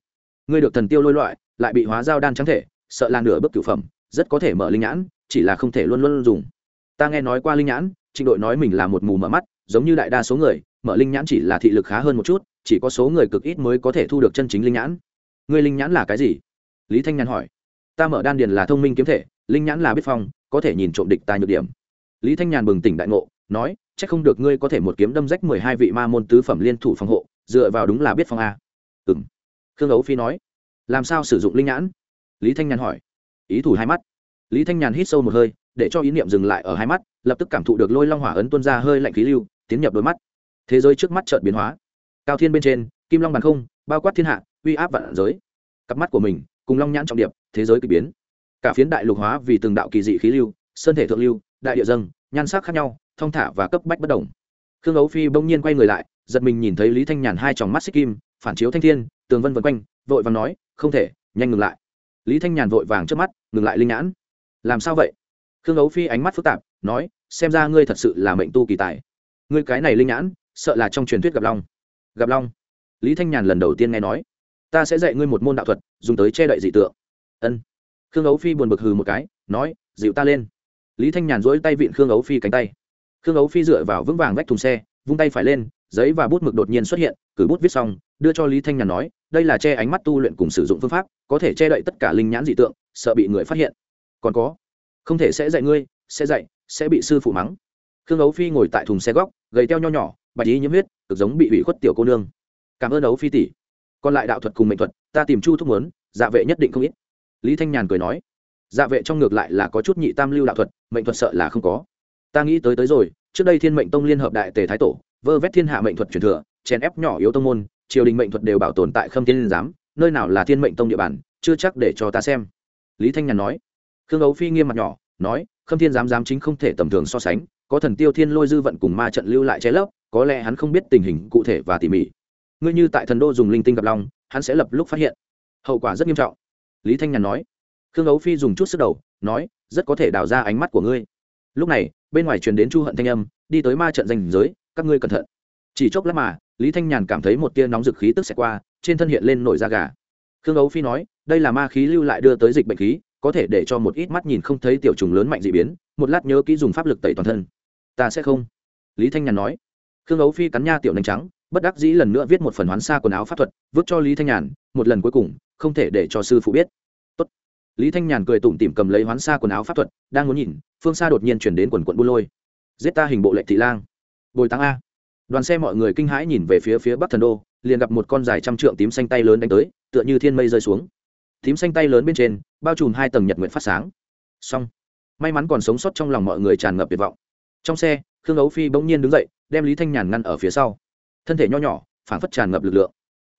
Ngươi được thần tiêu lôi loại, lại bị hóa giao đan trắng thể, sợ là nửa bước cựu phẩm, rất có thể mở linh nhãn, chỉ là không thể luôn luôn dùng. Ta nghe nói qua linh nhãn, trịnh đội nói mình là một mù mở mắt, giống như đại đa số người, mở linh nhãn chỉ là thị lực khá hơn một chút, chỉ có số người cực ít mới có thể thu được chân chính linh nhãn. Ngươi linh nhãn là cái gì? Lý thanh nhàn hỏi. Ta mở đan điền là thông minh kiếm thể, linh nhãn là biết phong, có thể nhìn trộm địch tài nhược điểm. Lý thanh nhàn bừng tỉnh đại ngộ, nói chắc không được ngươi có thể một kiếm đâm rách mười hai vị ma môn tứ phẩm liên thủ phòng hộ, dựa vào đúng là biết phong a. Ừ khương ấu phi nói. Làm sao sử dụng linh nhãn? Lý thanh nhàn hỏi. Ý thủ hai mắt. Lý thanh nhàn hít sâu một hơi, để cho ý niệm dừng lại ở hai mắt, lập tức cảm thụ được lôi long hỏa ấn tuân ra hơi lạnh khí lưu, tiến nhập đôi mắt. Thế giới trước mắt trợn biến hóa. Cao thiên bên trên, kim long bàn không, bao quát thiên hạ, uy áp vạn giới. Cặp mắt của mình, cùng long nhãn trọng điệp, thế giới k ỳ biến. Cả phiến đại lục hóa vì từng đạo kỳ dị khí lưu, sơn thể thượng lưu, đại địa dâng, nhan sắc khác nhau thong thả và cấp bách bất đồng. Khương ấu phi bỗng nhiên quay người lại, giật mình nhìn thấy lý thanh nhàn hai tròng mắt xích kim, phản chiếu thanh thiên, tường vân vân quanh, vội vàng nói, không thể, nhanh ngừng lại. Lý thanh nhàn vội vàng trước mắt, ngừng lại linh nhãn. Làm sao vậy? Khương ấu phi ánh mắt phức tạp, nói, xem ra ngươi thật sự là mệnh tu kỳ tài. Ngươi cái này linh nhãn, sợ là trong truyền thuyết gặp long. Gặp long? Lý thanh nhàn lần đầu tiên nghe nói. Ta sẽ dạy ngươi một môn đạo thuật, dùng tới che đậy dị tượng. Ân. Khương ấu phi buồn bực hừ một cái, nói, dịu ta lên. Lý thanh nhàn dỗi tay vịn khương ấu phi cánh tay khương ấu phi dựa vào vững vàng vách thùng xe, vung tay phải lên, giấy và bút mực đột nhiên xuất hiện, cử bút viết xong, đưa cho lý thanh nhàn nói, đây là che ánh mắt tu luyện cùng sử dụng phương pháp, có thể che đậy tất cả linh nhãn dị tượng, sợ bị người phát hiện. Còn có, không thể sẽ dạy ngươi, sẽ dạy, sẽ bị sư phụ mắng. Khương ấu phi ngồi tại thùng xe góc, gầy teo nho nhỏ, bạch ý nhiễm huyết, cực giống bị ủy khuất tiểu cô nương. Cảm ơn ấu phi tỷ. Còn lại đạo thuật cùng mệnh thuật, ta tìm chu thúc muốn dạ vệ nhất định không ít. Lý thanh nhàn cười nói. Dạ vệ trong ngược lại là có chút nhị tam lưu đạo thuật, mệnh thuật sợ là không có ta nghĩ tới tới rồi trước đây thiên mệnh tông liên hợp đại tề thái tổ vơ vét thiên hạ mệnh thuật truyền thừa chèn ép nhỏ yếu tông môn triều đình mệnh thuật đều bảo tồn tại khâm thiên giám nơi nào là thiên mệnh tông địa bàn chưa chắc để cho ta xem. Lý thanh nhàn nói. Khương ấu phi nghiêm mặt nhỏ nói khâm thiên giám giám chính không thể tầm thường so sánh có thần tiêu thiên lôi dư vận cùng ma trận lưu lại trái lấp, có lẽ hắn không biết tình hình cụ thể và tỉ mỉ. Ngươi như tại thần đô dùng linh tinh gặp long hắn sẽ lập lúc phát hiện. Hậu quả rất nghiêm trọng. Lý thanh nhàn nói. Khương ấu phi dùng chút sức đầu nói rất có thể đào ra ánh mắt của ngươi. Lúc này bên ngoài truyền đến chu hận thanh âm, đi tới ma trận danh giới, các ngươi cẩn thận. Chỉ chốc lát mà, lý thanh nhàn cảm thấy một tia nóng dực khí tức xẹt qua, trên thân hiện lên nổi da gà. Khương ấu phi nói, đây là ma khí lưu lại đưa tới dịch bệnh khí, có thể để cho một ít mắt nhìn không thấy tiểu trùng lớn mạnh d ị biến, một lát nhớ kỹ dùng pháp lực tẩy toàn thân. Ta sẽ không. Lý thanh nhàn nói. Khương ấu phi cắn nha tiểu nành trắng, bất đắc dĩ lần nữa viết một phần hoán xa quần áo pháp thuật, vứt cho lý thanh nhàn, một lần cuối cùng, không thể để cho sư phụ biết lý thanh nhàn cười tủm tỉm cầm lấy hoán xa quần áo pháp thuật, đang muốn nhìn, phương xa đột nhiên chuyển đến quần quận bu lôi. Giết ta hình bộ lệ thị lang. Bồi tăng a. Đoàn xe mọi người kinh hãi nhìn về phía phía bắc thần đô, liền gặp một con dài trăm trượng tím xanh tay lớn đánh tới, tựa như thiên mây rơi xuống. Tím xanh tay lớn bên trên, bao trùm hai tầng nhật nguyện phát sáng. Xong. May mắn còn sống sót trong lòng mọi người tràn ngập tuyệt vọng. Trong xe, khương ấu phi bỗng nhiên đứng dậy, đem lý thanh nhàn ngăn ở phía sau. Thân thể nho nhỏ, phảng phất tràn ngập lực lượng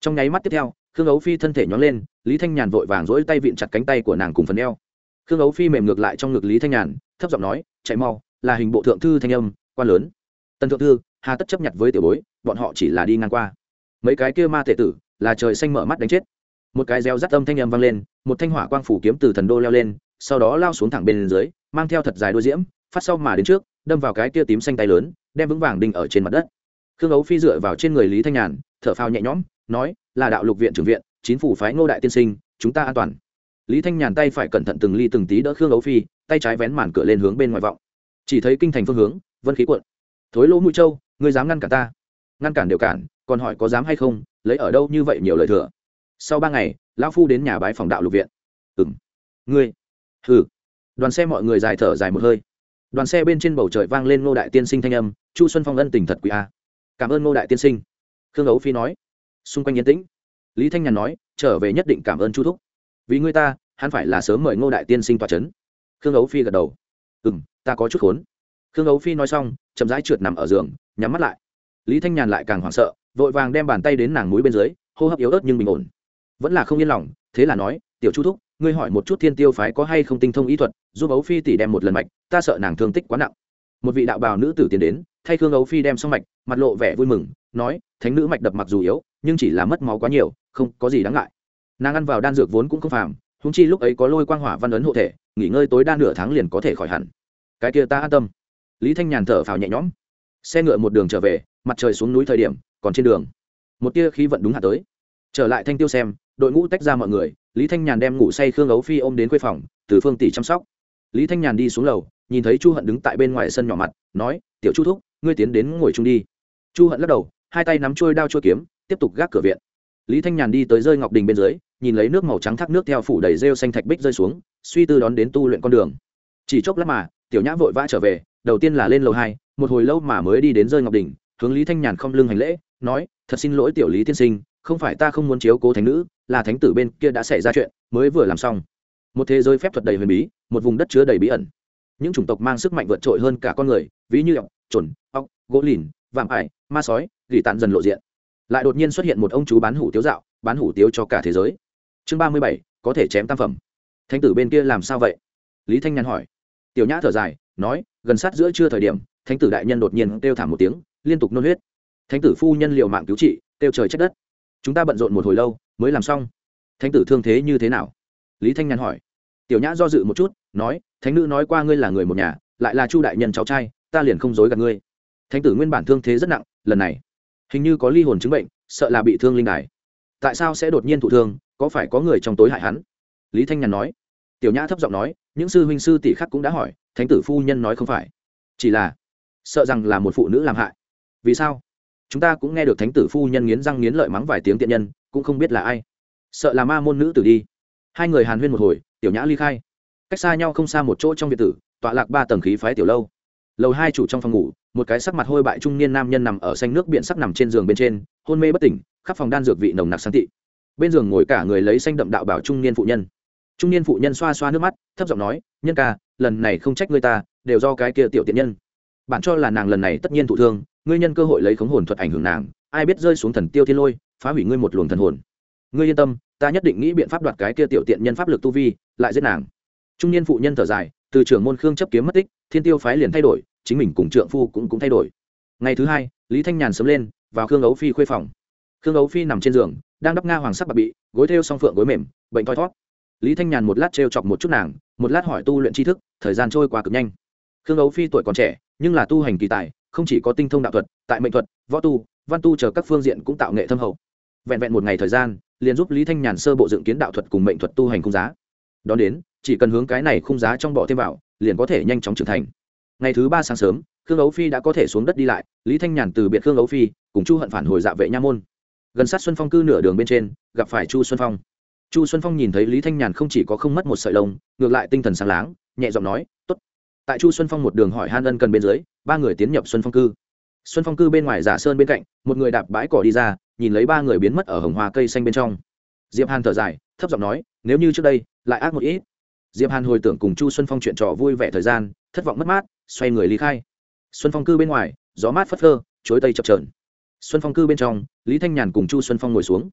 trong nháy mắt tiếp theo, khương ấu phi thân thể nhón lên, lý thanh nhàn vội vàng rỗi tay vịn chặt cánh tay của nàng cùng phần eo. Khương ấu phi mềm ngược lại trong ngực lý thanh nhàn, thấp giọng nói, chạy mau, là hình bộ thượng thư thanh âm, quan lớn. Tần thượng thư, hà tất chấp nhận với tiểu bối, bọn họ chỉ là đi ngang qua. Mấy cái kia ma thể tử, là trời xanh mở mắt đánh chết. Một cái reo rắt âm thanh âm vang lên, một thanh hỏa quang phủ kiếm từ thần đô leo lên, sau đó lao xuống thẳng bên dưới, mang theo thật dài đôi diễm, phát sau mà đến trước, đâm vào cái kia tím xanh tay lớn, đem vững vàng đinh ở trên mặt đất khương ấu phi dựa vào trên người lý thanh nhàn, thở phao nhẹ nhõm, nói, là đạo lục viện trưởng viện, chính phủ phái ngô đại tiên sinh, chúng ta an toàn. Lý thanh nhàn tay phải cẩn thận từng ly từng tí đỡ khương ấu phi, tay trái vén màn cửa lên hướng bên ngoài vọng. Chỉ thấy kinh thành phương hướng, vân khí cuộn. Thối lỗ mũi châu ngươi dám ngăn cản ta? Ngăn cản đều cản, còn hỏi có dám hay không, lấy ở đâu như vậy nhiều lời thừa? Sau ba ngày, lão phu đến nhà bái phòng đạo lục viện. Ừng ngươi, hừ. Đoàn xe mọi người dài thở dài một hơi. Đoàn xe bên trên bầu trời vang lên ngô đại tiên sinh thanh âm, chu xuân phong ân tình thật quý a cảm ơn ngô đại tiên sinh. Khương ấu phi nói. Xung quanh yên tĩnh, lý thanh nhàn nói, trở về nhất định cảm ơn chu thúc. Vì người ta, hắn phải là sớm mời ngô đại tiên sinh tòa c h ấ n khương ấu phi gật đầu. Ừ m ta có chút khốn. Khương ấu phi nói xong, chậm rãi trượt nằm ở giường, nhắm mắt lại. Lý thanh nhàn lại càng hoảng sợ, vội vàng đem bàn tay đến nàng mũi bên dưới, hô hấp yếu ớt nhưng bình ổn. Vẫn là không yên lòng, thế là nói, tiểu chu thúc, ngươi hỏi một chút thiên tiêu phái có hay không tinh thông ý thuật, giúp ấu phi tỉ đem một lần mạch, ta sợ nàng thương tích quá nặng. Một vị đạo bào nữ tử tiến đến thay khương ấu phi đem xong mạch, mặt lộ vẻ vui mừng, nói, thánh nữ mạch đập mặc dù yếu, nhưng chỉ là mất máu quá nhiều, không có gì đáng ngại. Nàng ăn vào đan dược vốn cũng không phàm húng chi lúc ấy có lôi quang hỏa văn ấn hộ thể, nghỉ ngơi tối đa nửa tháng liền có thể khỏi hẳn. Cái kia ta an tâm. Lý thanh nhàn thở phào nhẹ nhõm. Xe ngựa một đường trở về, mặt trời xuống núi thời điểm, còn trên đường. Một tia khí vận đúng hạ tới. Trở lại thanh tiêu xem, đội ngũ tách ra mọi người, lý thanh nhàn đem ngủ say khương ấu phi ôm đến quê phòng, từ phương tỷ chăm sóc. Lý thanh nhàn đi xuống lầu, nhìn thấy chu hận đứng tại bên ngoài sân nhỏ mặt, nói, tiểu chu thúc ngươi tiến đến ngồi chung đi. Chu hận lắc đầu, hai tay nắm trôi đao trôi kiếm, tiếp tục gác cửa viện. Lý thanh nhàn đi tới rơi ngọc đình bên dưới, nhìn lấy nước màu trắng thác nước theo phủ đầy rêu xanh thạch bích rơi xuống, suy tư đón đến tu luyện con đường. Chỉ chốc lát mà, tiểu nhã vội vã trở về, đầu tiên là lên lầu hai, một hồi lâu mà mới đi đến rơi ngọc đình, hướng lý thanh nhàn không lưng hành lễ, nói, thật xin lỗi tiểu lý tiên sinh, không phải ta không muốn chiếu cố thánh nữ, là thánh tử bên kia đã xảy ra chuyện, mới vừa làm xong. Một thế giới phép thuật đầy huyền bí, một vùng đất chứa đầy bí ẩn. Những chủng tộc mang sức mạnh vượt trội hơn cả con người, ví như ọc trồn ốc, gỗ lìn vạm ải ma sói gỉ tàn dần lộ diện. Lại đột nhiên xuất hiện một ông chú bán hủ tiếu dạo bán hủ tiếu cho cả thế giới. Chương ba mươi bảy có thể chém tam phẩm. Thánh tử bên kia làm sao vậy? Lý thanh nhàn hỏi. Tiểu nhã thở dài nói gần sát giữa trưa thời điểm thánh tử đại nhân đột nhiên kêu thảm một tiếng liên tục nôn huyết. Thánh tử phu nhân liệu mạng cứu trị kêu trời trách đất. Chúng ta bận rộn một hồi lâu mới làm xong. Thánh tử thương thế như thế nào? Lý thanh nhàn hỏi. Tiểu nhã do dự một chút nói thánh nữ nói qua ngươi là người một nhà lại là chu đại nhân cháu trai ta liền không dối gạt ngươi. Thánh tử nguyên bản thương thế rất nặng, lần này, hình như có ly hồn chứng bệnh, sợ là bị thương linh đài. Tại sao sẽ đột nhiên thụ thương, có phải có người trong tối hại hắn? Lý thanh nhàn nói. Tiểu nhã thấp giọng nói, những sư huynh sư tỷ khác cũng đã hỏi, thánh tử phu nhân nói không phải. Chỉ là, sợ rằng là một phụ nữ làm hại. Vì sao? Chúng ta cũng nghe được thánh tử phu nhân nghiến răng nghiến lợi mắng vài tiếng tiện nhân, cũng không biết là ai. Sợ là ma môn nữ tử đi. Hai người hàn huyên một hồi, tiểu nhã ly khai. Cách xa nhau không xa một chỗ trong biệt tử, tọa lạc ba tầng khí phái tiểu lâu lầu hai chủ trong phòng ngủ, một cái sắc mặt hôi bại trung niên nam nhân nằm ở xanh nước biển sắc nằm trên giường bên trên, hôn mê bất tỉnh, khắp phòng đan dược vị nồng nặc sáng tị. Bên giường ngồi cả người lấy xanh đậm đạo bảo trung niên phụ nhân. Trung niên phụ nhân xoa xoa nước mắt, thấp giọng nói, nhân ca, lần này không trách ngươi ta, đều do cái kia tiểu tiện nhân. Bạn cho là nàng lần này tất nhiên thụ thương, ngươi nhân cơ hội lấy khống hồn thuật ảnh hưởng nàng, ai biết rơi xuống thần tiêu thiên lôi, phá hủy ngươi một luồng thần hồn. Ngươi yên tâm, ta nhất định nghĩ biện pháp đoạt cái kia tiểu tiện nhân pháp lực tu vi, lại giết nàng. Trung niên phụ nhân thở dài, từ trưởng môn khương chấp kiếm mất tích, thiên tiêu phái liền thay đổi chính mình cùng trượng phu cũng cũng thay đổi. Ngày thứ hai, lý thanh nhàn sớm lên, vào khương ấu phi khuê phòng. Khương ấu phi nằm trên giường, đang đắp nga hoàng sắc bạc bị, gối theo song phượng gối mềm, bệnh thoi thót. Lý thanh nhàn một lát trêu chọc một chút nàng, một lát hỏi tu luyện tri thức, thời gian trôi qua cực nhanh. Khương ấu phi tuổi còn trẻ, nhưng là tu hành kỳ tài, không chỉ có tinh thông đạo thuật, tại mệnh thuật, võ tu, văn tu chờ các phương diện cũng tạo nghệ thâm hậu. Vẹn vẹn một ngày thời gian, liền giúp lý thanh nhàn sơ bộ dựng kiến đạo thuật cùng mệnh thuật tu hành khung giá. Đón đến, chỉ cần hướng cái này khung giá trong bỏ thêm vào, liền có thể nhanh chóng trưởng thành ngày thứ ba sáng sớm, khương ấu phi đã có thể xuống đất đi lại, lý thanh nhàn từ biệt khương ấu phi, cùng chu hận phản hồi dạ vệ nha môn. Gần sát xuân phong cư nửa đường bên trên, gặp phải chu xuân phong. Chu xuân phong nhìn thấy lý thanh nhàn không chỉ có không mất một sợi lông, ngược lại tinh thần sáng láng, nhẹ giọng nói t ố t tại chu xuân phong một đường hỏi han ân cần bên dưới, ba người tiến nhập xuân phong cư. Xuân phong cư bên ngoài giả sơn bên cạnh, một người đạp bãi cỏ đi ra, nhìn lấy ba người biến mất ở hồng hoa cây xanh bên trong. Diệp hàn thở dài, thấp giọng nói, nếu như trước đây, lại ác một ít diệp hàn hồi tưởng cùng chu xuân phong chuyện trò vui vẻ thời gian, thất vọng mất mát, xoay người ly khai. Xuân phong cư bên ngoài, gió mát phất phơ, chối tây chập trờn xuân phong cư bên trong, lý thanh nhàn cùng chu xuân phong ngồi xuống.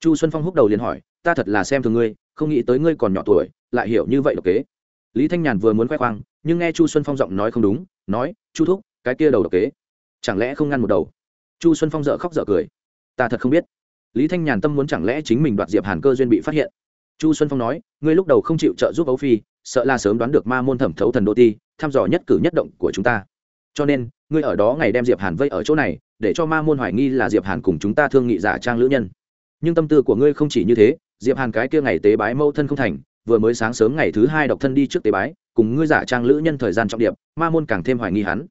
Chu xuân phong húc đầu liền hỏi, ta thật là xem thường ngươi, không nghĩ tới ngươi còn nhỏ tuổi, lại hiểu như vậy độc kế. Lý thanh nhàn vừa muốn khoe khoang, nhưng nghe chu xuân phong giọng nói không đúng, nói, chu thúc, cái kia đầu độc kế, chẳng lẽ không ngăn một đầu? Chu xuân phong dợ khóc dợ cười. Ta thật không biết. Lý thanh nhàn tâm muốn chẳng lẽ chính mình đoạt diệp hàn cơ duyên bị phát hiện chu xuân phong nói, ngươi lúc đầu không chịu trợ giúp ấu phi, sợ là sớm đoán được ma môn thẩm thấu thần đô ti, thăm dò nhất cử nhất động của chúng ta. Cho nên, ngươi ở đó ngày đem diệp hàn vây ở chỗ này, để cho ma môn hoài nghi là diệp hàn cùng chúng ta thương nghị giả trang lữ nhân. Nhưng tâm tư của ngươi không chỉ như thế, diệp hàn cái kia ngày tế bái mâu thân không thành, vừa mới sáng sớm ngày thứ hai độc thân đi trước tế bái, cùng ngươi giả trang lữ nhân thời gian trọng điệp ma môn càng thêm hoài nghi hắn.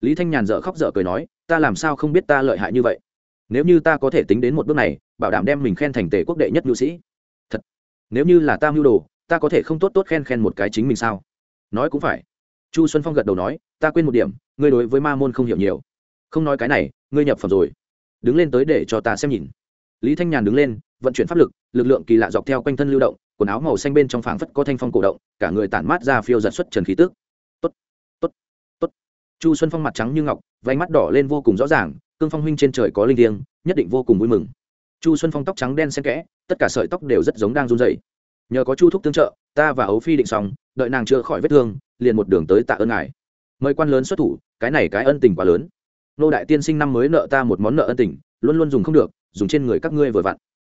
Lý thanh nhàn dở khóc dở cười nói, ta làm sao không biết ta lợi hại như vậy? Nếu như ta có thể tính đến một bước này, bảo đảm đem mình khen thành tề quốc đệ nhất nhu sĩ nếu như là ta mưu đồ, ta có thể không tốt tốt khen khen một cái chính mình sao? Nói cũng phải. Chu xuân phong gật đầu nói, ta quên một điểm, ngươi đối với ma môn không hiểu nhiều. Không nói cái này, ngươi nhập phẩm rồi. Đứng lên tới để cho ta xem nhìn. Lý thanh nhàn đứng lên, vận chuyển pháp lực lực lượng kỳ lạ dọc theo quanh thân lưu động, quần áo màu xanh bên trong phảng phất có thanh phong cổ động, cả người tản mát ra phiêu giật xuất trần khí tức. Tốt tốt tốt. Chu xuân phong mặt trắng như ngọc vánh mắt đỏ lên vô cùng rõ ràng, cương phong huynh trên trời có linh thiêng, nhất định vô cùng vui mừng chu xuân phong tóc trắng đen xen kẽ, tất cả sợi tóc đều rất giống đang run dày nhờ có chu thúc tương trợ, ta và ấu phi định xong, đợi nàng chữa khỏi vết thương, liền một đường tới tạ ơn ngài. Mời quan lớn xuất thủ, cái này cái ân tình quá lớn. Nô đại tiên sinh năm mới nợ ta một món nợ ân tình, luôn luôn dùng không được, dùng trên người các ngươi vừa vặn.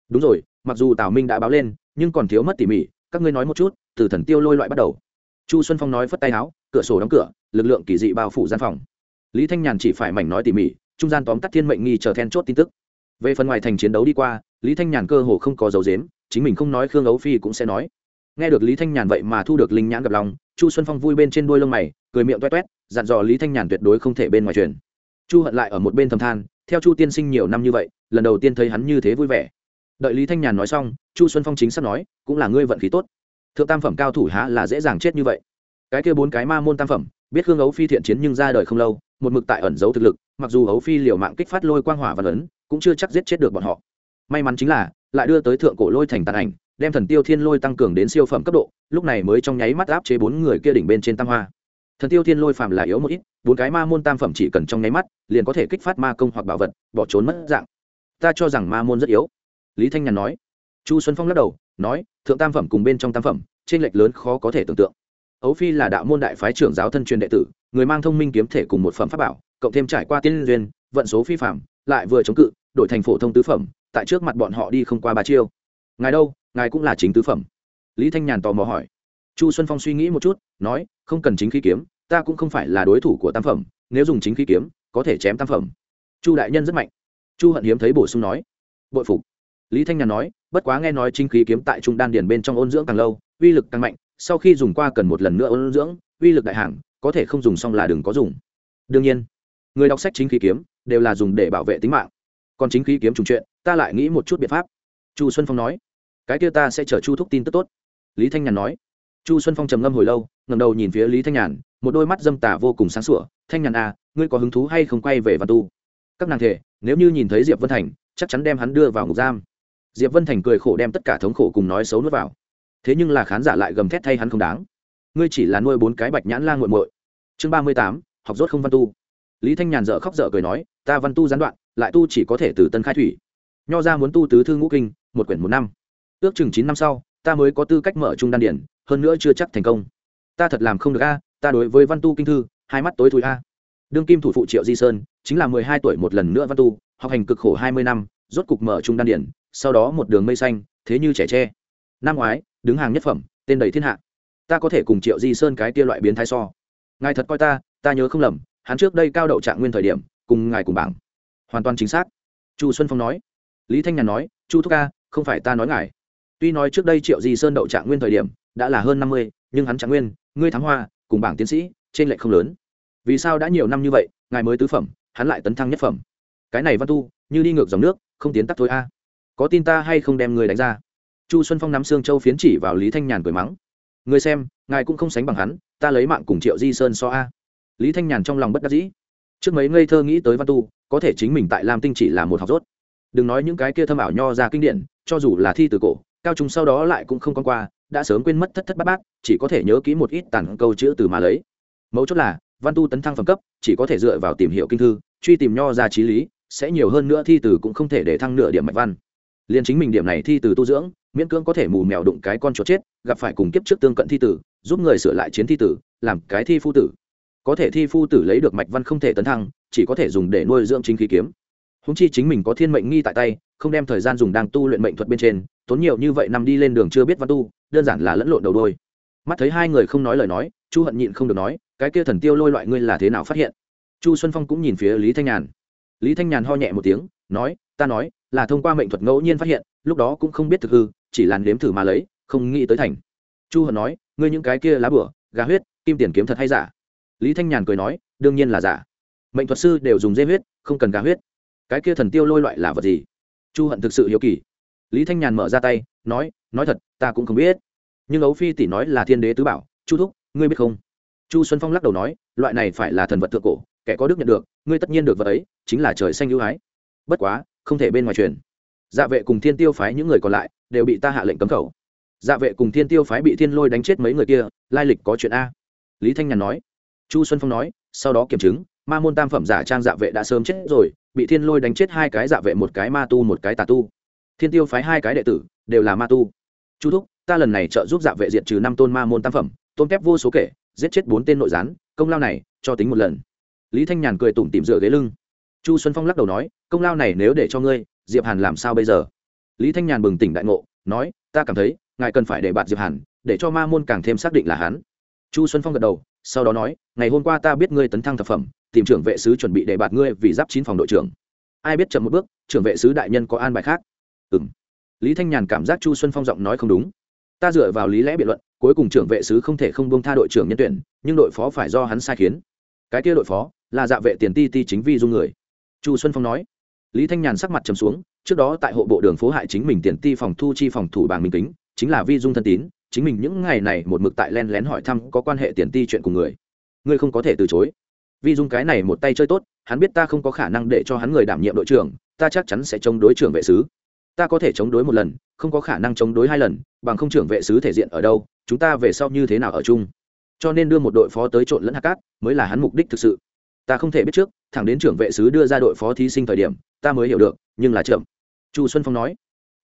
Đúng rồi, mặc dù tào minh đã báo lên, nhưng còn thiếu mất tỉ mỉ, các ngươi nói một chút, từ thần tiêu lôi loại bắt đầu. Chu xuân phong nói phất tay áo, cửa sổ đóng cửa, lực lượng kỳ dị bao phủ gian phòng. Lý thanh nhàn chỉ phải mảnh nói tỉ mỉ, trung gian tóm tắt thiên mệnh nghi chờ then chốt tin tức về phần ngoài thành chiến đấu đi qua, lý thanh nhàn cơ hồ không có dấu dếm chính mình không nói khương ấu phi cũng sẽ nói. Nghe được lý thanh nhàn vậy mà thu được linh nhãn gặp lòng, chu xuân phong vui bên trên đuôi lông mày, cười miệng toét toét dặn dò lý thanh nhàn tuyệt đối không thể bên ngoài truyền. Chu hận lại ở một bên thầm than, theo chu tiên sinh nhiều năm như vậy, lần đầu tiên thấy hắn như thế vui vẻ. Đợi lý thanh nhàn nói xong, chu xuân phong chính sắp nói, cũng là ngươi vận khí tốt. Thượng tam phẩm cao thủ há là dễ dàng chết như vậy. Cái kia bốn cái ma môn tam phẩm, biết hương ấu phi thiện chiến nhưng ra đời không lâu, một mực tại ẩn giấu thực lực, mặc dù ấu phi liều mạng kích phát lôi quang hỏa văn ấn cũng chưa chắc giết chết được bọn họ. May mắn chính là, lại đưa tới thượng cổ lôi thành tàn ảnh, đem thần tiêu thiên lôi tăng cường đến siêu phẩm cấp độ, lúc này mới trong nháy mắt áp chế bốn người kia đỉnh bên trên tam hoa. Thần tiêu thiên lôi phàm là yếu một ít, bốn cái ma môn tam phẩm chỉ cần trong nháy mắt, liền có thể kích phát ma công hoặc bảo vật, bỏ trốn mất dạng. Ta cho rằng ma môn rất yếu. Lý thanh nhàn nói. Chu xuân phong lắc đầu, nói, thượng tam phẩm cùng bên trong tam phẩm trên lệch lớn khó có thể tưởng tượng. Ấu phi là đạo môn đại phái trưởng giáo thân truyền đệ tử, người mang thông minh kiếm thể cùng một phẩm pháp bảo, cộng thêm trải qua tiên duyên, vận số phi phạm lại vừa chống cự, đổi thành phổ thông tứ phẩm, tại trước mặt bọn họ đi không qua ba chiêu. Ngài đâu, ngài cũng là chính tứ phẩm. Lý thanh nhàn tò mò hỏi. Chu xuân phong suy nghĩ một chút, nói, không cần chính khí kiếm, ta cũng không phải là đối thủ của tam phẩm, nếu dùng chính khí kiếm, có thể chém tam phẩm. Chu đại nhân rất mạnh. Chu hận hiếm thấy bổ sung nói. Bội phục. Lý thanh nhàn nói, bất quá nghe nói chính khí kiếm tại trung đan điền bên trong ôn dưỡng càng lâu, uy lực càng mạnh, sau khi dùng qua cần một lần nữa ôn dưỡng, uy lực đại hàng có thể không dùng xong là đừng có dùng. Đương nhiên, người đọc sách chính khí kiếm đều là dùng để bảo vệ tính mạng. Còn chính khí kiếm trùng chuyện, ta lại nghĩ một chút biện pháp. Chu xuân phong nói, cái kia ta sẽ chờ chu thúc tin tức tốt. Lý thanh nhàn nói, chu xuân phong trầm ngâm hồi lâu ngầm đầu nhìn phía lý thanh nhàn, một đôi mắt dâm tả vô cùng sáng sủa. Thanh nhàn à ngươi có hứng thú hay không quay về văn tu? Các nàng thể, nếu như nhìn thấy diệp vân thành, chắc chắn đem hắn đưa vào ngục giam. Diệp vân thành cười khổ đem tất cả thống khổ cùng nói xấu nuốt vào. Thế nhưng là khán giả lại gầm thét thay hắn không đáng. Ngươi chỉ là nuôi bốn cái bạch nhãn la nguội muội. Chương ba mươi tám, học rốt không văn tu. Lý thanh nhàn dợ khóc dở cười nói ta văn tu gián đoạn, lại tu chỉ có thể từ tân khai thủy. Nho ra muốn tu tứ thư ngũ kinh, một quyển một năm. Ước chừng chín năm sau, ta mới có tư cách mở trung đan điển, hơn nữa chưa chắc thành công. Ta thật làm không được a, ta đối với văn tu kinh thư, hai mắt tối thùi a. Đương kim thủ phụ triệu di sơn, chính là mười hai tuổi một lần nữa văn tu, học hành cực khổ hai mươi năm, rốt cục mở trung đan điển, sau đó một đường mây xanh, thế như trẻ tre. Năm ngoái, đứng hàng nhất phẩm, tên đầy thiên hạ. Ta có thể cùng triệu di sơn cái tia loại biến thái so. Ngài thật coi ta ta nhớ không lầm, hắn trước đây cao đậu trạng nguyên thời điểm cùng ngài cùng bảng. Hoàn toàn chính xác. Chu xuân phong nói. Lý thanh nhàn nói, chu thúc ca, không phải ta nói ngài. Tuy nói trước đây triệu di sơn đậu trạng nguyên thời điểm đã là hơn năm mươi, nhưng hắn trạng nguyên, ngươi thắng hoa, cùng bảng tiến sĩ, trên lệch không lớn. Vì sao đã nhiều năm như vậy, ngài mới tứ phẩm, hắn lại tấn thăng nhất phẩm? Cái này văn tu, như đi ngược dòng nước, không tiến tắc thôi a. Có tin ta hay không đem người đánh ra? Chu xuân phong nắm xương châu phiến chỉ vào lý thanh nhàn cười mắng. Người xem, ngài cũng không sánh bằng hắn, ta lấy mạng cùng triệu di sơn so a. Lý thanh nhàn trong lòng bất đắc dĩ trước mấy ngây thơ nghĩ tới văn tu, có thể chính mình tại lam tinh chỉ là một học rốt. Đừng nói những cái kia thâm ảo nho ra kinh điển, cho dù là thi từ cổ, cao trung sau đó lại cũng không con qua, đã sớm quên mất thất thất bát bát, chỉ có thể nhớ kỹ một ít tàn câu chữ từ mà lấy. Mấu chốt là, văn tu tấn thăng phẩm cấp, chỉ có thể dựa vào tìm hiểu kinh thư, truy tìm nho ra trí lý, sẽ nhiều hơn nữa thi từ cũng không thể để thăng nửa điểm mạch văn. Liền chính mình điểm này thi từ tu dưỡng, miễn cưỡng có thể mù mèo đụng cái con chuột chết, gặp phải cùng kiếp trước tương cận thi tử giúp người sửa lại chiến thi tử làm cái thi phu tử có thể thi phu tử lấy được mạch văn không thể tấn thăng, chỉ có thể dùng để nuôi dưỡng chính khí kiếm. Húng chi chính mình có thiên mệnh nghi tại tay, không đem thời gian dùng đang tu luyện mệnh thuật bên trên, tốn nhiều như vậy nằm đi lên đường chưa biết văn tu, đơn giản là lẫn lộn đầu đôi. Mắt thấy hai người không nói lời nói, chu hận nhịn không được nói, cái kia thần tiêu lôi loại ngươi là thế nào phát hiện? Chu xuân phong cũng nhìn phía lý thanh nhàn. Lý thanh nhàn ho nhẹ một tiếng, nói, ta nói, là thông qua mệnh thuật ngẫu nhiên phát hiện, lúc đó cũng không biết thực hư, chỉ làn đếm thử mà lấy, không nghĩ tới thành. Chu hận nói, ngươi những cái kia lá bửa gà huyết, kim tiền kiếm thật hay giả? Lý thanh nhàn cười nói, đương nhiên là giả. Mệnh thuật sư đều dùng dê huyết, không cần gà huyết. Cái kia thần tiêu lôi loại là vật gì? Chu hận thực sự hiếu kỳ. Lý thanh nhàn mở ra tay, nói nói thật, ta cũng không biết. Nhưng ấu phi tỷ nói là thiên đế tứ bảo, chu thúc, ngươi biết không? Chu xuân phong lắc đầu nói, loại này phải là thần vật thượng cổ, kẻ có đức nhận được, ngươi tất nhiên được vật ấy, chính là trời xanh ưu ái. Bất quá, không thể bên ngoài truyền. Dạ vệ cùng thiên tiêu phái những người còn lại, đều bị ta hạ lệnh cấm khẩu. Dạ vệ cùng thiên tiêu phái bị thiên lôi đánh chết mấy người kia, lai lịch có chuyện a. Lý thanh nhàn nói chu xuân phong nói, sau đó kiểm chứng, ma môn tam phẩm giả trang dạ vệ đã sớm chết rồi, bị thiên lôi đánh chết hai cái dạ vệ, một cái ma tu, một cái tà tu. Thiên tiêu phái hai cái đệ tử, đều là ma tu. Chu thúc, ta lần này trợ giúp dạ vệ diệt trừ năm tôn ma môn tam phẩm tôn kép vô số kể, giết chết bốn tên nội gián, công lao này, cho tính một lần. Lý thanh nhàn cười tủm tìm dựa ghế lưng. Chu xuân phong lắc đầu nói, công lao này nếu để cho ngươi, diệp hàn làm sao bây giờ? Lý thanh nhàn bừng tỉnh đại ngộ, nói, ta cảm thấy, ngài cần phải để bạn diệp hàn, để cho ma môn càng thêm xác định là hắn. Chu xuân phong gật đầu sau đó nói ngày hôm qua ta biết ngươi tấn thăng thập phẩm tìm trưởng vệ sứ chuẩn bị để bạt ngươi vì giáp chín phòng đội trưởng. Ai biết chậm một bước trưởng vệ sứ đại nhân có an bài khác. Ừ m lý thanh nhàn cảm giác chu xuân phong giọng nói không đúng. Ta dựa vào lý lẽ biện luận cuối cùng trưởng vệ sứ không thể không bông tha đội trưởng nhân tuyển nhưng đội phó phải do hắn sai khiến. Cái kia đội phó là dạ vệ tiền ti ti chính vi dung người. Chu xuân phong nói. Lý thanh nhàn sắc mặt trầm xuống trước đó tại hộ bộ đường phố hại chính mình tiền ti phòng thu chi phòng thủ bảng minh tính, chính là vi dung thân tín chính mình những ngày này một mực tại len lén hỏi thăm có quan hệ tiền ti chuyện cùng người. Ngươi không có thể từ chối. Vi dung cái này một tay chơi tốt, hắn biết ta không có khả năng để cho hắn người đảm nhiệm đội trưởng, ta chắc chắn sẽ chống đối trưởng vệ sứ. Ta có thể chống đối một lần, không có khả năng chống đối hai lần, bằng không trưởng vệ sứ thể diện ở đâu, chúng ta về sau như thế nào ở chung. Cho nên đưa một đội phó tới trộn lẫn hạt cát, mới là hắn mục đích thực sự. Ta không thể biết trước, thẳng đến trưởng vệ sứ đưa ra đội phó thí sinh thời điểm, ta mới hiểu được, nhưng là chậm. Chu xuân phong nói.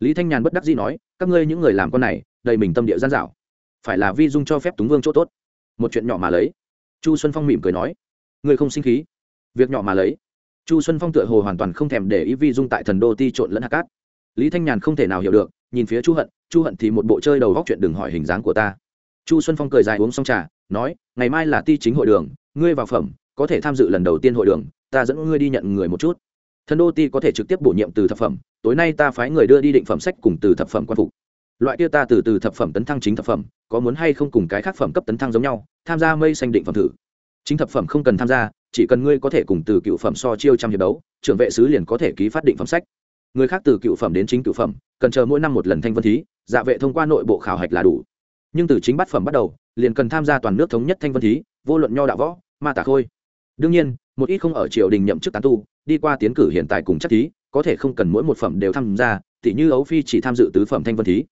Lý thanh nhàn bất đắc dĩ nói, các ngươi những người làm con này đầy mình tâm địa gian dảo. Phải là vi dung cho phép túng vương chỗ tốt. Một chuyện nhỏ mà lấy. Chu xuân phong mỉm cười nói, ngươi không sinh khí. Việc nhỏ mà lấy. Chu xuân phong tựa hồ hoàn toàn không thèm để ý vi dung tại thần đô ti trộn lẫn hạt cát. Lý thanh nhàn không thể nào hiểu được, nhìn phía chu hận chu hận thì một bộ chơi đầu góc chuyện đừng hỏi hình dáng của ta. Chu xuân phong cười dài uống xong trà, nói, ngày mai là ti chính hội đường, ngươi vào phẩm, có thể tham dự lần đầu tiên hội đường, ta dẫn ngươi đi nhận người một chút. Thần đô ti có thể trực tiếp bổ nhiệm từ thập phẩm, tối nay ta phái người đưa đi định phẩm sách cùng từ thập phẩm quan phục loại kia ta từ từ thập phẩm tấn thăng chính thập phẩm, có muốn hay không cùng cái khác phẩm cấp tấn thăng giống nhau, tham gia mây xanh định phẩm thử. Chính thập phẩm không cần tham gia, chỉ cần ngươi có thể cùng từ cựu phẩm so chiêu trăm hiệp đấu, trưởng vệ sứ liền có thể ký phát định phẩm sách. Người khác từ cựu phẩm đến chính cựu phẩm, cần chờ mỗi năm một lần thanh vân thí dạ vệ thông qua nội bộ khảo hạch là đủ. Nhưng từ chính bát phẩm bắt đầu, liền cần tham gia toàn nước thống nhất thanh vân thí, vô luận nho đạo võ, ma tả khôi. Đương nhiên, một ít không ở triều đình nhậm chức tán tu, đi qua tiến cử hiện tại cùng chắc thí, có thể không cần mỗi một phẩm đều tham gia tỷ như ấu phi chỉ tham dự tứ phẩm thanh vân thí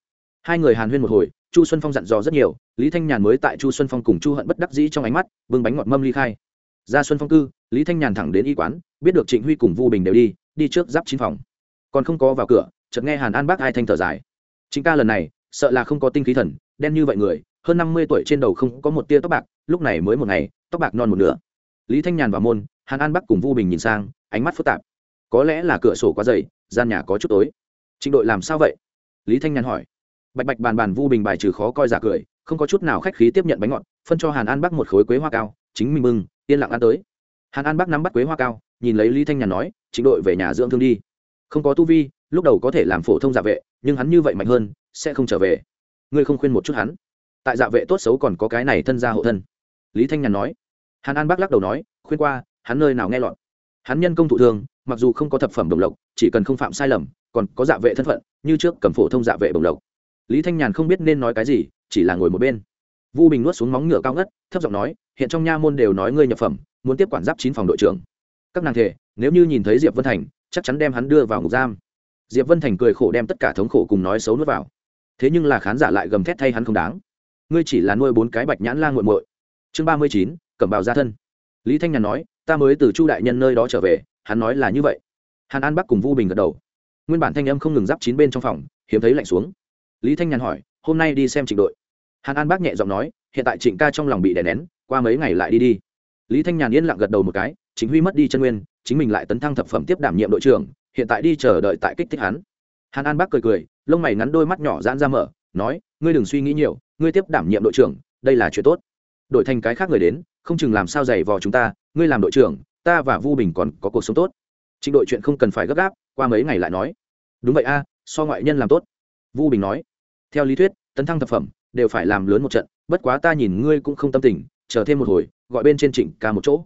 hai người hàn huyên một hồi, chu xuân phong dặn dò rất nhiều, lý thanh nhàn mới tại chu xuân phong cùng chu hận bất đắc dĩ trong ánh mắt, bưng bánh ngọt mâm ly khai. Ra xuân phong cư, lý thanh nhàn thẳng đến y quán, biết được trịnh huy cùng vu bình đều đi đi trước giáp chín phòng. Còn không có vào cửa, chợt nghe hàn an bác hai thanh thở dài. Chính ca lần này, sợ là không có tinh khí thần, đen như vậy người, hơn năm mươi tuổi trên đầu không có một tia tóc bạc, lúc này mới một ngày, tóc bạc non một nửa. Lý thanh nhàn vào môn, hàn an bắc cùng vu bình nhìn sang, ánh mắt phức tạp. Có lẽ là cửa sổ quá dày, gian nhà có chút tối. Trịnh đội làm sao vậy? Lý thanh nhàn hỏi bạch bạch bàn bàn vu bình bài trừ khó coi giả cười, không có chút nào khách khí tiếp nhận bánh ngọt, phân cho hàn an bắc một khối quế hoa cao, chính mình mừng, yên lặng ăn tới. Hàn an bắc nắm bắt quế hoa cao, nhìn lấy lý thanh nhàn nói chính đội về nhà dưỡng thương đi. Không có tu vi, lúc đầu có thể làm phổ thông giả vệ, nhưng hắn như vậy mạnh hơn, sẽ không trở về. Ngươi không khuyên một chút hắn. Tại dạ vệ tốt xấu còn có cái này thân gia hộ thân. Lý thanh nhàn nói. Hàn an bác lắc đầu nói, khuyên qua, hắn nơi nào nghe lọt. Hắn nhân công thụ thương mặc dù không có thập phẩm đồng lộc, chỉ cần không phạm sai lầm, còn có dạ vệ thân phận, như trước cầm phổ thông dạ vệ đồng lộc lý thanh nhàn không biết nên nói cái gì, chỉ là ngồi một bên. Vu bình nuốt xuống móng ngựa cao ngất, thấp giọng nói, hiện trong nha môn đều nói ngươi nhập phẩm, muốn tiếp quản giáp chín phòng đội trưởng. Các nàng thể nếu như nhìn thấy diệp vân thành, chắc chắn đem hắn đưa vào ngục giam. Diệp vân thành cười khổ đem tất cả thống khổ cùng nói xấu nuốt vào. Thế nhưng là khán giả lại gầm thét thay hắn không đáng. Ngươi chỉ là nuôi bốn cái bạch nhãn la ngộn muội. Chương ba mươi chín, cẩm bào gia thân. Lý thanh nhàn nói, ta mới từ chu đại nhân nơi đó trở về, hắn nói là như vậy. Hàn an bắc cùng vu bình gật đầu. Nguyên bản thanh âm không ngừng giáp chín bên trong phòng, hiếm thấy lạnh xuống lý thanh nhàn hỏi, hôm nay đi xem trịnh đội. Hàn an bác nhẹ giọng nói, hiện tại trịnh ca trong lòng bị đè nén, qua mấy ngày lại đi đi. Lý thanh nhàn yên lặng gật đầu một cái chính huy mất đi chân nguyên, chính mình lại tấn thăng thập phẩm tiếp đảm nhiệm đội trưởng, hiện tại đi chờ đợi tại kích thích hắn. Hàn an bác cười cười, lông mày ngắn đôi mắt nhỏ giãn ra mở, nói, ngươi đừng suy nghĩ nhiều, ngươi tiếp đảm nhiệm đội trưởng, đây là chuyện tốt. Đổi thành cái khác người đến, không chừng làm sao giày vò chúng ta, ngươi làm đội trưởng, ta và vu bình còn có cuộc sống tốt. Trịnh đội chuyện không cần phải gấp gáp, qua mấy ngày lại nói, đúng vậy a, so ngoại nhân làm tốt. Vu bình nói theo lý thuyết, tấn thăng thập phẩm đều phải làm lớn một trận, bất quá ta nhìn ngươi cũng không tâm tình, chờ thêm một hồi, gọi bên trên trịnh ca một chỗ.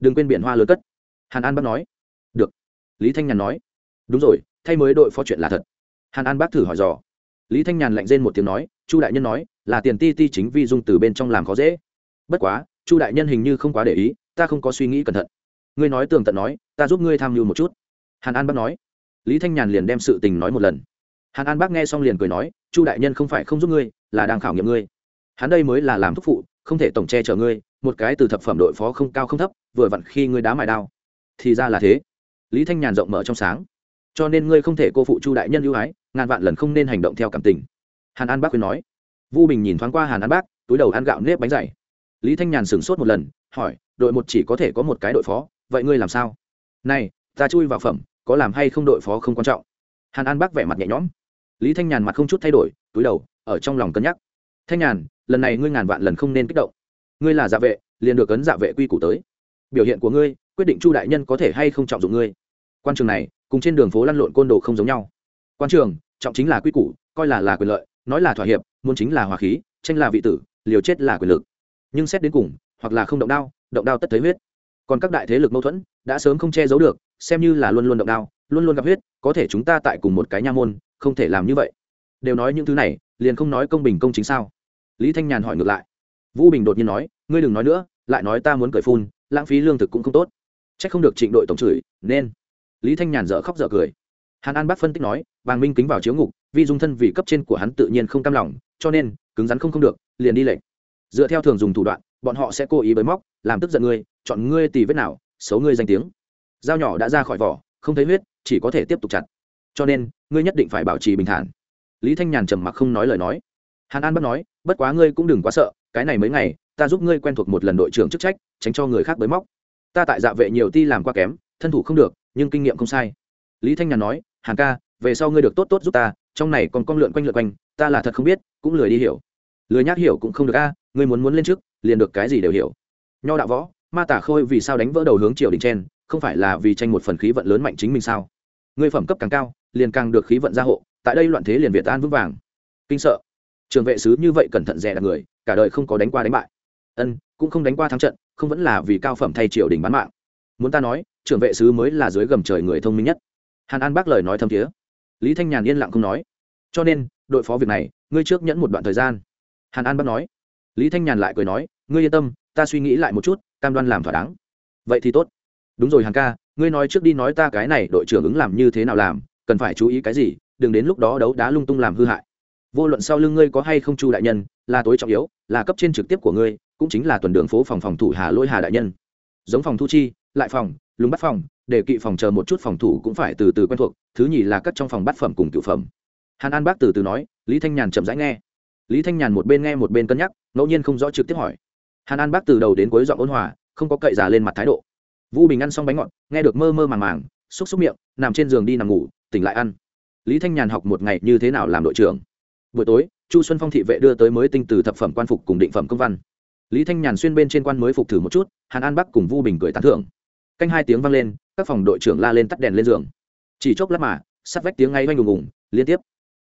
Đừng quên biển hoa lớn cất. Hàn an bác nói. Được. Lý thanh nhàn nói. Đúng rồi, thay mới đội phó chuyện là thật. Hàn an bác thử hỏi dò. Lý thanh nhàn lạnh rên một tiếng nói. Chu đại nhân nói, là tiền ti ti chính vi dung từ bên trong làm khó dễ. Bất quá, chu đại nhân hình như không quá để ý, ta không có suy nghĩ cẩn thận. Ngươi nói tường tận nói, ta giúp ngươi tham mưu một chút. Hàn an bác nói. Lý thanh nhàn liền đem sự tình nói một lần hàn an bác nghe xong liền cười nói, chu đại nhân không phải không giúp ngươi, là đang khảo nghiệm ngươi. Hắn đây mới là làm thúc phụ, không thể tổng che chở ngươi, một cái từ thập phẩm đội phó không cao không thấp, vừa vặn khi ngươi đá mài đao, thì ra là thế. Lý thanh nhàn rộng mở trong sáng. Cho nên ngươi không thể cô phụ chu đại nhân ưu ái, ngàn vạn lần không nên hành động theo cảm tình. Hàn an bác khuyên nói. Vu bình nhìn thoáng qua hàn an bác, túi đầu ăn gạo nếp bánh dày. Lý thanh nhàn sửng sốt một lần, hỏi, đội một chỉ có thể có một cái đội phó, vậy ngươi làm sao? Này, ta chui vào phẩm, có làm hay không đội phó không quan trọng. Hàn an bác vẻ mặt nhẹ nhõm lý thanh nhàn mặt không chút thay đổi, túi đầu, ở trong lòng cân nhắc. Thanh nhàn, lần này ngươi ngàn vạn lần không nên kích động. Ngươi là dạ vệ, liền được ấn dạ vệ quy củ tới. Biểu hiện của ngươi, quyết định chu đại nhân có thể hay không trọng dụng ngươi. Quan trường này, cùng trên đường phố lăn lộn côn đồ không giống nhau. Quan trường, trọng chính là quy củ, coi là là quyền lợi, nói là thỏa hiệp, muốn chính là hòa khí, tranh là vị tử, liều chết là quyền lực. Nhưng xét đến cùng, hoặc là không động đao động đao tất thấy huyết. Còn các đại thế lực mâu thuẫn, đã sớm không che giấu được, xem như là luôn luôn động đao, luôn luôn gặp huyết, có thể chúng ta tại cùng một cái nha môn không thể làm như vậy. Đều nói những thứ này, liền không nói công bình công chính sao? Lý thanh nhàn hỏi ngược lại. Vũ bình đột nhiên nói, ngươi đừng nói nữa, lại nói ta muốn cởi phun, lãng phí lương thực cũng không tốt. C h ắ c không được trịnh đội tổng chửi, nên. Lý thanh nhàn dở khóc dở cười. Hàn an bác phân tích nói, vàng minh kính vào chiếu ngục vì dung thân vì cấp trên của hắn tự nhiên không cam lòng, cho nên, cứng rắn không không được, liền đi lệnh. Dựa theo thường dùng thủ đoạn, bọn họ sẽ cố ý bới móc, làm tức giận ngươi, chọn ngươi tì vết nào, xấu ngươi danh tiếng. Dao nhỏ đã ra khỏi vỏ, không thấy huyết, chỉ có thể tiếp tục chặt cho nên, ngươi nhất định phải bảo trì bình thản. Lý thanh nhàn trầm mặc không nói lời nói. Hàn an bắt nói, bất quá ngươi cũng đừng quá sợ, cái này mấy ngày, ta giúp ngươi quen thuộc một lần đội trưởng chức trách, tránh cho người khác bới móc. Ta tại dạ vệ nhiều ti làm qua kém, thân thủ không được, nhưng kinh nghiệm không sai. Lý thanh nhàn nói, hàn ca, về sau ngươi được tốt tốt giúp ta, trong này còn con lượn quanh lượn quanh, ta là thật không biết, cũng lười đi hiểu. Lười nhác hiểu cũng không được a, ngươi muốn muốn lên trước, liền được cái gì đều hiểu. Nho đạo võ, ma tả khôi vì sao đánh vỡ đầu hướng triều đình trên không phải là vì tranh một phần khí vận lớn mạnh chính mình sao? Ngươi phẩm cấp càng cao liền càng được khí vận gia hộ, tại đây loạn thế liền việt an vững vàng. Kinh sợ. Trường vệ sứ như vậy cẩn thận rẻ đặt người, cả đời không có đánh qua đánh bại. Ân, cũng không đánh qua thắng trận, không vẫn là vì cao phẩm thay triều đình bán mạng. Muốn ta nói trưởng vệ sứ mới là dưới gầm trời người thông minh nhất. Hàn an bác lời nói thâm thiế. Lý thanh nhàn yên lặng không nói. Cho nên, đội phó việc này, ngươi trước nhẫn một đoạn thời gian. Hàn an bác nói. Lý thanh nhàn lại cười nói, ngươi yên tâm, ta suy nghĩ lại một chút, cam đoan làm thỏa đáng. Vậy thì tốt. Đúng rồi hàn ca, ngươi nói trước đi nói ta cái này đội trưởng ứng làm như thế nào làm cần phải chú ý cái gì, đừng đến lúc đó đấu đá lung tung làm hư hại. Vô luận sau lưng ngươi có hay không chu đại nhân, là tối trọng yếu, là cấp trên trực tiếp của ngươi, cũng chính là tuần đường phố phòng phòng thủ hà lôi hà đại nhân. Giống phòng thu chi, lại phòng lúng bắt phòng, để kỵ phòng chờ một chút phòng thủ cũng phải từ từ quen thuộc, thứ nhì là cất trong phòng bắt phẩm cùng cựu phẩm. Hàn an bác từ từ nói, lý thanh nhàn chậm rãi nghe. Lý thanh nhàn một bên nghe một bên cân nhắc, ngẫu nhiên không rõ trực tiếp hỏi. Hàn an bác từ đầu đến cuối dọn ôn hòa, không có cậy giả lên mặt thái độ. Vũ bình ăn xong bánh ngọt, nghe được mơ mơ màng màng, xúc xúc miệng, nằm trên giường đi nằm ngủ tỉnh lại ăn. Lý thanh nhàn học một ngày như thế nào làm đội trưởng? Buổi tối, chu xuân phong thị vệ đưa tới mới tinh từ thập phẩm quan phục cùng định phẩm công văn. Lý thanh nhàn xuyên bên trên quan mới phục thử một chút, hàn an bắc cùng vu bình cười tán thưởng. Canh hai tiếng vang lên, các phòng đội trưởng la lên tắt đèn lên giường. Chỉ chốc lát mà, sắt vách tiếng ngay oanh ùng ùng, liên tiếp.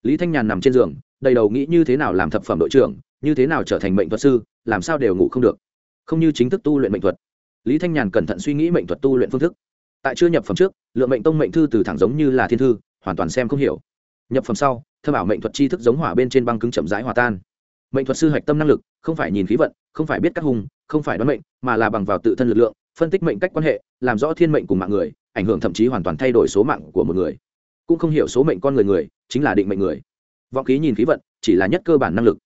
Lý thanh nhàn nằm trên giường, đầy đầu nghĩ như thế nào làm thập phẩm đội trưởng, như thế nào trở thành mệnh thuật sư, làm sao đều ngủ không được. Không như chính thức tu luyện mệnh thuật. Lý thanh nhàn cẩn thận suy nghĩ mệnh thuật tu luyện phương thức tại chưa nhập phẩm trước, lượng mệnh tông mệnh thư từ thẳng giống như là thiên thư, hoàn toàn xem không hiểu. Nhập phẩm sau thơ bảo mệnh thuật tri thức giống hỏa bên trên băng cứng chậm rãi hòa tan. Mệnh thuật sư hạch tâm năng lực, không phải nhìn khí vận, không phải biết các hùng, không phải đoán mệnh, mà là bằng vào tự thân lực lượng, phân tích mệnh cách quan hệ, làm rõ thiên mệnh cùng mạng người, ảnh hưởng thậm chí hoàn toàn thay đổi số mạng của một người. Cũng không hiểu số mệnh con người người, chính là định mệnh người. Vọng khí nhìn khí vận, chỉ là nhất cơ bản năng lực.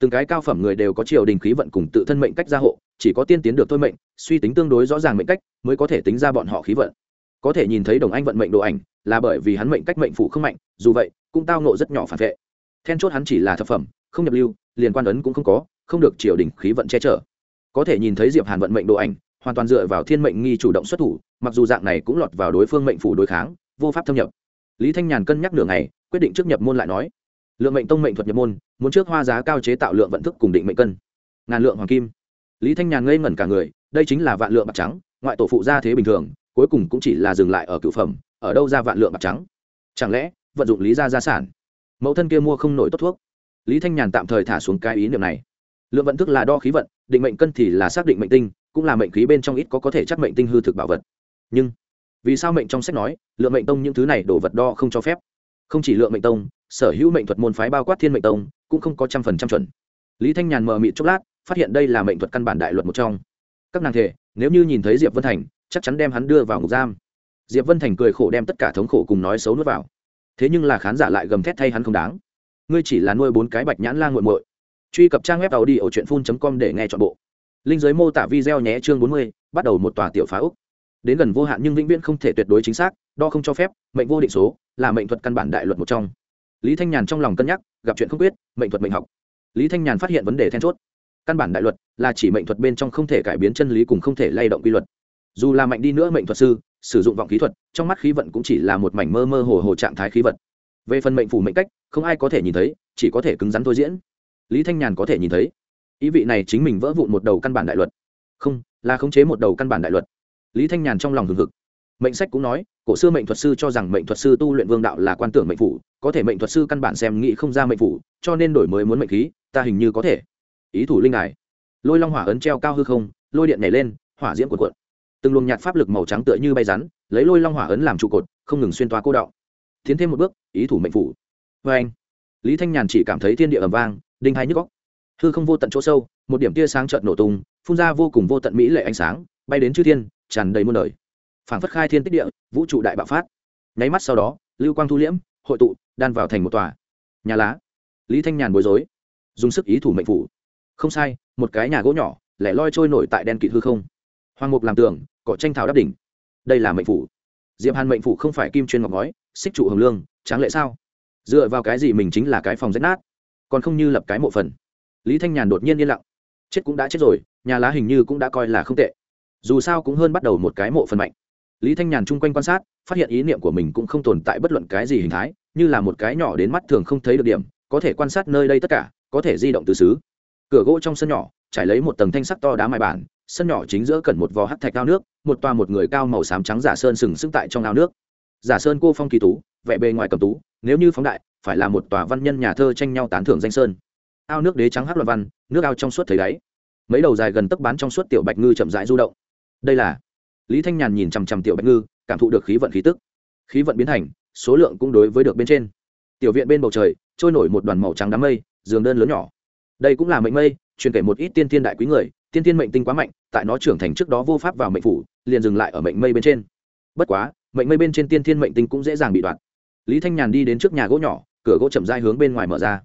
Từng cái cao phẩm người đều có triều đình khí vận cùng tự thân mệnh cách gia hộ chỉ có tiên tiến được thôi mệnh, suy tính tương đối rõ ràng mệnh cách, mới có thể tính ra bọn họ khí vận. Có thể nhìn thấy đồng anh vận mệnh độ ảnh, là bởi vì hắn mệnh cách mệnh phụ không mạnh, dù vậy, cũng tao nộ rất nhỏ phản vệ. Then chốt hắn chỉ là thập phẩm, không nhập lưu, liền quan ấn cũng không có, không được triều đình khí vận che chở. Có thể nhìn thấy diệp hàn vận mệnh độ ảnh, hoàn toàn dựa vào thiên mệnh nghi chủ động xuất thủ, mặc dù dạng này cũng lọt vào đối phương mệnh phủ đối kháng, vô pháp thâm nhập. Lý thanh nhàn cân nhắc nửa ngày, quyết định trước nhập môn lại nói, lượng mệnh tông mệnh thuật nhập môn, muốn trước hoa giá cao chế tạo lượng vận thức cùng định mệnh cân. Ngàn lượng hoàng kim lý thanh nhàn ngây ngẩn cả người, đây chính là vạn lượng bạc trắng, ngoại tổ phụ gia thế bình thường, cuối cùng cũng chỉ là dừng lại ở cửu phẩm, ở đâu ra vạn lượng bạc trắng? Chẳng lẽ, vận dụng lý gia gia sản? Mẫu thân kia mua không nổi tốt thuốc. Lý thanh nhàn tạm thời thả xuống cái ý niệm này. Lượng vận thức là đo khí vận, định mệnh cân thì là xác định mệnh tinh, cũng là mệnh khí bên trong ít có có thể chắc mệnh tinh hư thực bảo vật. Nhưng, vì sao mệnh trong sách nói, lượng mệnh tông những thứ này đổ vật đo không cho phép? Không chỉ lượng mệnh tông, sở hữu mệnh thuật môn phái bao quát thiên mệnh tông, cũng không có trăm phần trăm chuẩn. Lý thanh nhàn mờ mịt chốc lát phát hiện đây là mệnh thuật căn bản đại luật một trong. Các nàng thể, nếu như nhìn thấy diệp vân thành, chắc chắn đem hắn đưa vào ngục giam. Diệp vân thành cười khổ đem tất cả thống khổ cùng nói xấu nuốt vào. Thế nhưng là khán giả lại gầm thét thay hắn không đáng. Ngươi chỉ là nuôi bốn cái bạch nhãn lan g u muội. Truy cập trang web tàu đi ở truyện phun com để nghe t h ọ n bộ. Linh giới mô tả video nhé chương bốn mươi, bắt đầu một tòa tiểu phá úc. Đến gần vô hạn nhưng vĩnh viễn không thể tuyệt đối chính xác, đo không cho phép, mệnh vô định số, là mệnh thuật căn bản đại luật một trong. Lý thanh nhàn trong lòng cân nhắc, gặp chuyện không quyết, mệnh thuật mệnh học. Lý thanh nhàn phát hiện vấn đề then chốt căn bản đại luật, là chỉ mệnh thuật bên trong không thể cải biến chân lý cùng không thể lay động quy luật. Dù là mạnh đi nữa mệnh thuật sư, sử dụng vọng khí thuật, trong mắt khí vận cũng chỉ là một mảnh mơ mơ hồ hồ trạng thái khí vật về phần mệnh phủ mệnh cách, không ai có thể nhìn thấy, chỉ có thể cứng rắn thôi diễn. Lý thanh nhàn có thể nhìn thấy. Ý vị này chính mình vỡ vụn một đầu căn bản đại luật. Không, là khống chế một đầu căn bản đại luật. Lý thanh nhàn trong lòng hừng hực. Mệnh sách cũng nói, cổ xưa mệnh thuật sư cho rằng mệnh thuật sư tu luyện vương đạo là quan tưởng mệnh phủ, có thể mệnh thuật sư căn bản xem nghĩ không ra mệnh phủ, cho nên đổi mới muốn mệnh khí, ta hình như có thể ý thủ linh đài. Lôi long hỏa ấn treo cao hư không, lôi điện nhảy lên, hỏa diễm cuộn cuộn. Từng luồng nhạt pháp lực màu trắng tựa như bay rắn, lấy lôi long hỏa ấn làm trụ cột, không ngừng xuyên toa cô đạo tiến thêm một bước, ý thủ mệnh phủ. Vê anh, lý thanh nhàn chỉ cảm thấy thiên địa ầm vang, đinh hai nhức góc hư không vô tận chỗ sâu, một điểm tia sáng trợn nổ tung, phun ra vô cùng vô tận mỹ lệ ánh sáng, bay đến chư thiên, tràn đầy muôn đời. Phảng phất khai thiên tích địa, vũ trụ đại bạo phát. Nháy mắt sau đó, lưu quang thu liễm, hội tụ, đan vào thành một tòa. Nhà lá. Lý thanh nhàn bối rối, dùng sức ý thủ mệnh phủ không sai, một cái nhà gỗ nhỏ, lẻ loi trôi nổi tại đen kịt hư không. Hoàng mục làm tường, cỏ tranh thảo đắp đỉnh. Đây là mệnh phủ. Diệp hàn mệnh phủ không phải kim chuyên ngọc ngói, xích trụ hồng lương, tráng lệ sao? Dựa vào cái gì mình chính là cái phòng rách nát? Còn không như lập cái mộ phần. Lý thanh nhàn đột nhiên yên lặng. Chết cũng đã chết rồi, nhà lá hình như cũng đã coi là không tệ. Dù sao cũng hơn bắt đầu một cái mộ phần mạnh. Lý thanh nhàn chung quanh quan sát, phát hiện ý niệm của mình cũng không tồn tại bất luận cái gì hình thái, như là một cái nhỏ đến mắt thường không thấy được điểm, có thể quan sát nơi đây tất cả, có thể di động từ xứ cửa gỗ trong sân nhỏ, trải lấy một tầng thanh sắc to đá mài bản, sân nhỏ chính giữa cần một vò hắt thạch cao nước, một toa một người cao màu xám trắng giả sơn sừng sững tại trong ao nước. Giả sơn cô phong kỳ tú, vẻ bề ngoài cầm tú, nếu như phóng đại, phải là một tòa văn nhân nhà thơ tranh nhau tán thưởng danh sơn. Ao nước đế trắng hát loạn văn, nước ao trong suốt thấy đáy. Mấy đầu dài gần tấc bán trong suốt tiểu bạch ngư chậm rãi du động. Đây là lý thanh nhàn nhìn chằm chằm tiểu bạch ngư, cảm thụ được khí vận khí tức. Khí vận biến thành, số lượng cũng đối với được bên trên. Tiểu viện bên bầu trời, trôi nổi một đoàn màu trắng đám mây, giường đơn lớn nhỏ đây cũng là mệnh mây, truyền kể một ít tiên tiên đại quý người, tiên tiên mệnh tinh quá mạnh, tại nó trưởng thành trước đó vô pháp vào mệnh phủ, liền dừng lại ở mệnh mây bên trên. Bất quá, mệnh mây bên trên tiên tiên mệnh tinh cũng dễ dàng bị đoạt. Lý thanh nhàn đi đến trước nhà gỗ nhỏ, cửa gỗ chậm dai hướng bên ngoài mở ra.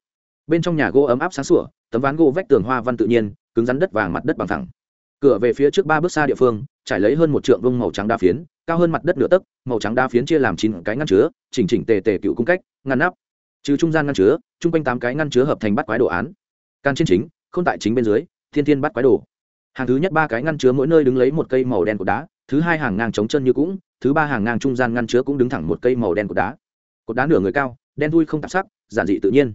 Bên trong nhà gỗ ấm áp sáng sủa, tấm ván gỗ vách tường hoa văn tự nhiên, cứng rắn đất vàng mặt đất bằng thẳng. Cửa về phía trước ba bước xa địa phương, trải lấy hơn một trượng vông màu trắng đa phiến, cao hơn mặt đất nửa tấc, màu trắng đa phiến chia làm chín cái ngăn chứa, chỉnh chỉnh tề tề cựu cung cách, ngăn nắp. Trừ trung gian ngăn chứa, chung quanh tám cái ngăn chứa hợp thành bắt quái đồ án can trên chính k h ô n tại chính bên dưới, thiên thiên bắt quái đồ. Hàng thứ nhất ba cái ngăn chứa mỗi nơi đứng lấy một cây màu đen cột đá, thứ hai hàng ngang chống chân như cũng, thứ ba hàng ngang trung gian ngăn chứa cũng đứng thẳng một cây màu đen cột đá. Cột đá nửa người cao, đen thui không tạp sắc, giản dị tự nhiên.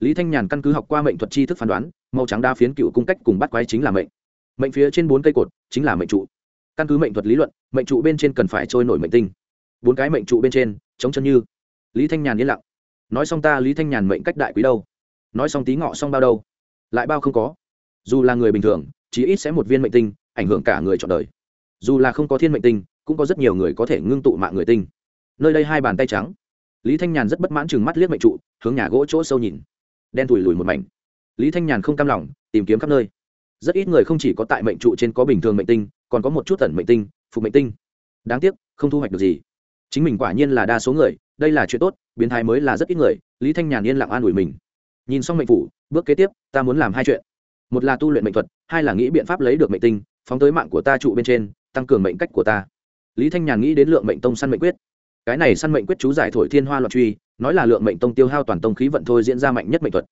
Lý thanh nhàn căn cứ học qua mệnh thuật tri thức phán đoán, màu trắng đa phiến cựu cung cách cùng bắt quái chính là mệnh. Mệnh phía trên bốn cây cột, chính là mệnh trụ. Căn cứ mệnh thuật lý luận, mệnh trụ bên trên cần phải trôi nổi mệnh tinh. Bốn cái mệnh trụ bên trên, chống chân như. Lý thanh nhàn yên lặng. Nói xong ta lý thanh nhàn mệnh cách đại quý đâu? Nói xong tí ngọ xong bao đâu? Lại bao không có. Dù là người bình thường chỉ ít sẽ một viên mệnh tinh, ảnh hưởng cả người chọn đời. Dù là không có thiên mệnh tinh, cũng có rất nhiều người có thể ngưng tụ mạng người tinh. Nơi đây hai bàn tay trắng. Lý thanh nhàn rất bất mãn chừng mắt liếc mệnh trụ, hướng nhà gỗ chỗ sâu nhìn. Đen thùi lùi một mảnh. Lý thanh nhàn không cam lòng, tìm kiếm khắp nơi. Rất ít người không chỉ có tại mệnh trụ trên có bình thường mệnh tinh, còn có một chút tẩn mệnh tinh, phục mệnh tinh. Đáng tiếc, không thu hoạch được gì. Chính mình quả nhiên là đa số người, đây là chuyện tốt, biến thái mới là rất ít người, lý thanh nhàn yên lặng an ủi mình nhìn xong mệnh phủ, bước kế tiếp, ta muốn làm hai chuyện. Một là tu luyện mệnh thuật, hai là nghĩ biện pháp lấy được mệnh tinh, phóng tới mạng của ta trụ bên trên, tăng cường mệnh cách của ta. Lý thanh nhàn nghĩ đến lượng mệnh tông săn mệnh quyết. Cái này săn mệnh quyết chú giải thổi thiên hoa loạn truy, nói là lượng mệnh tông tiêu hao toàn tông khí vận thôi diễn ra mạnh nhất mệnh thuật.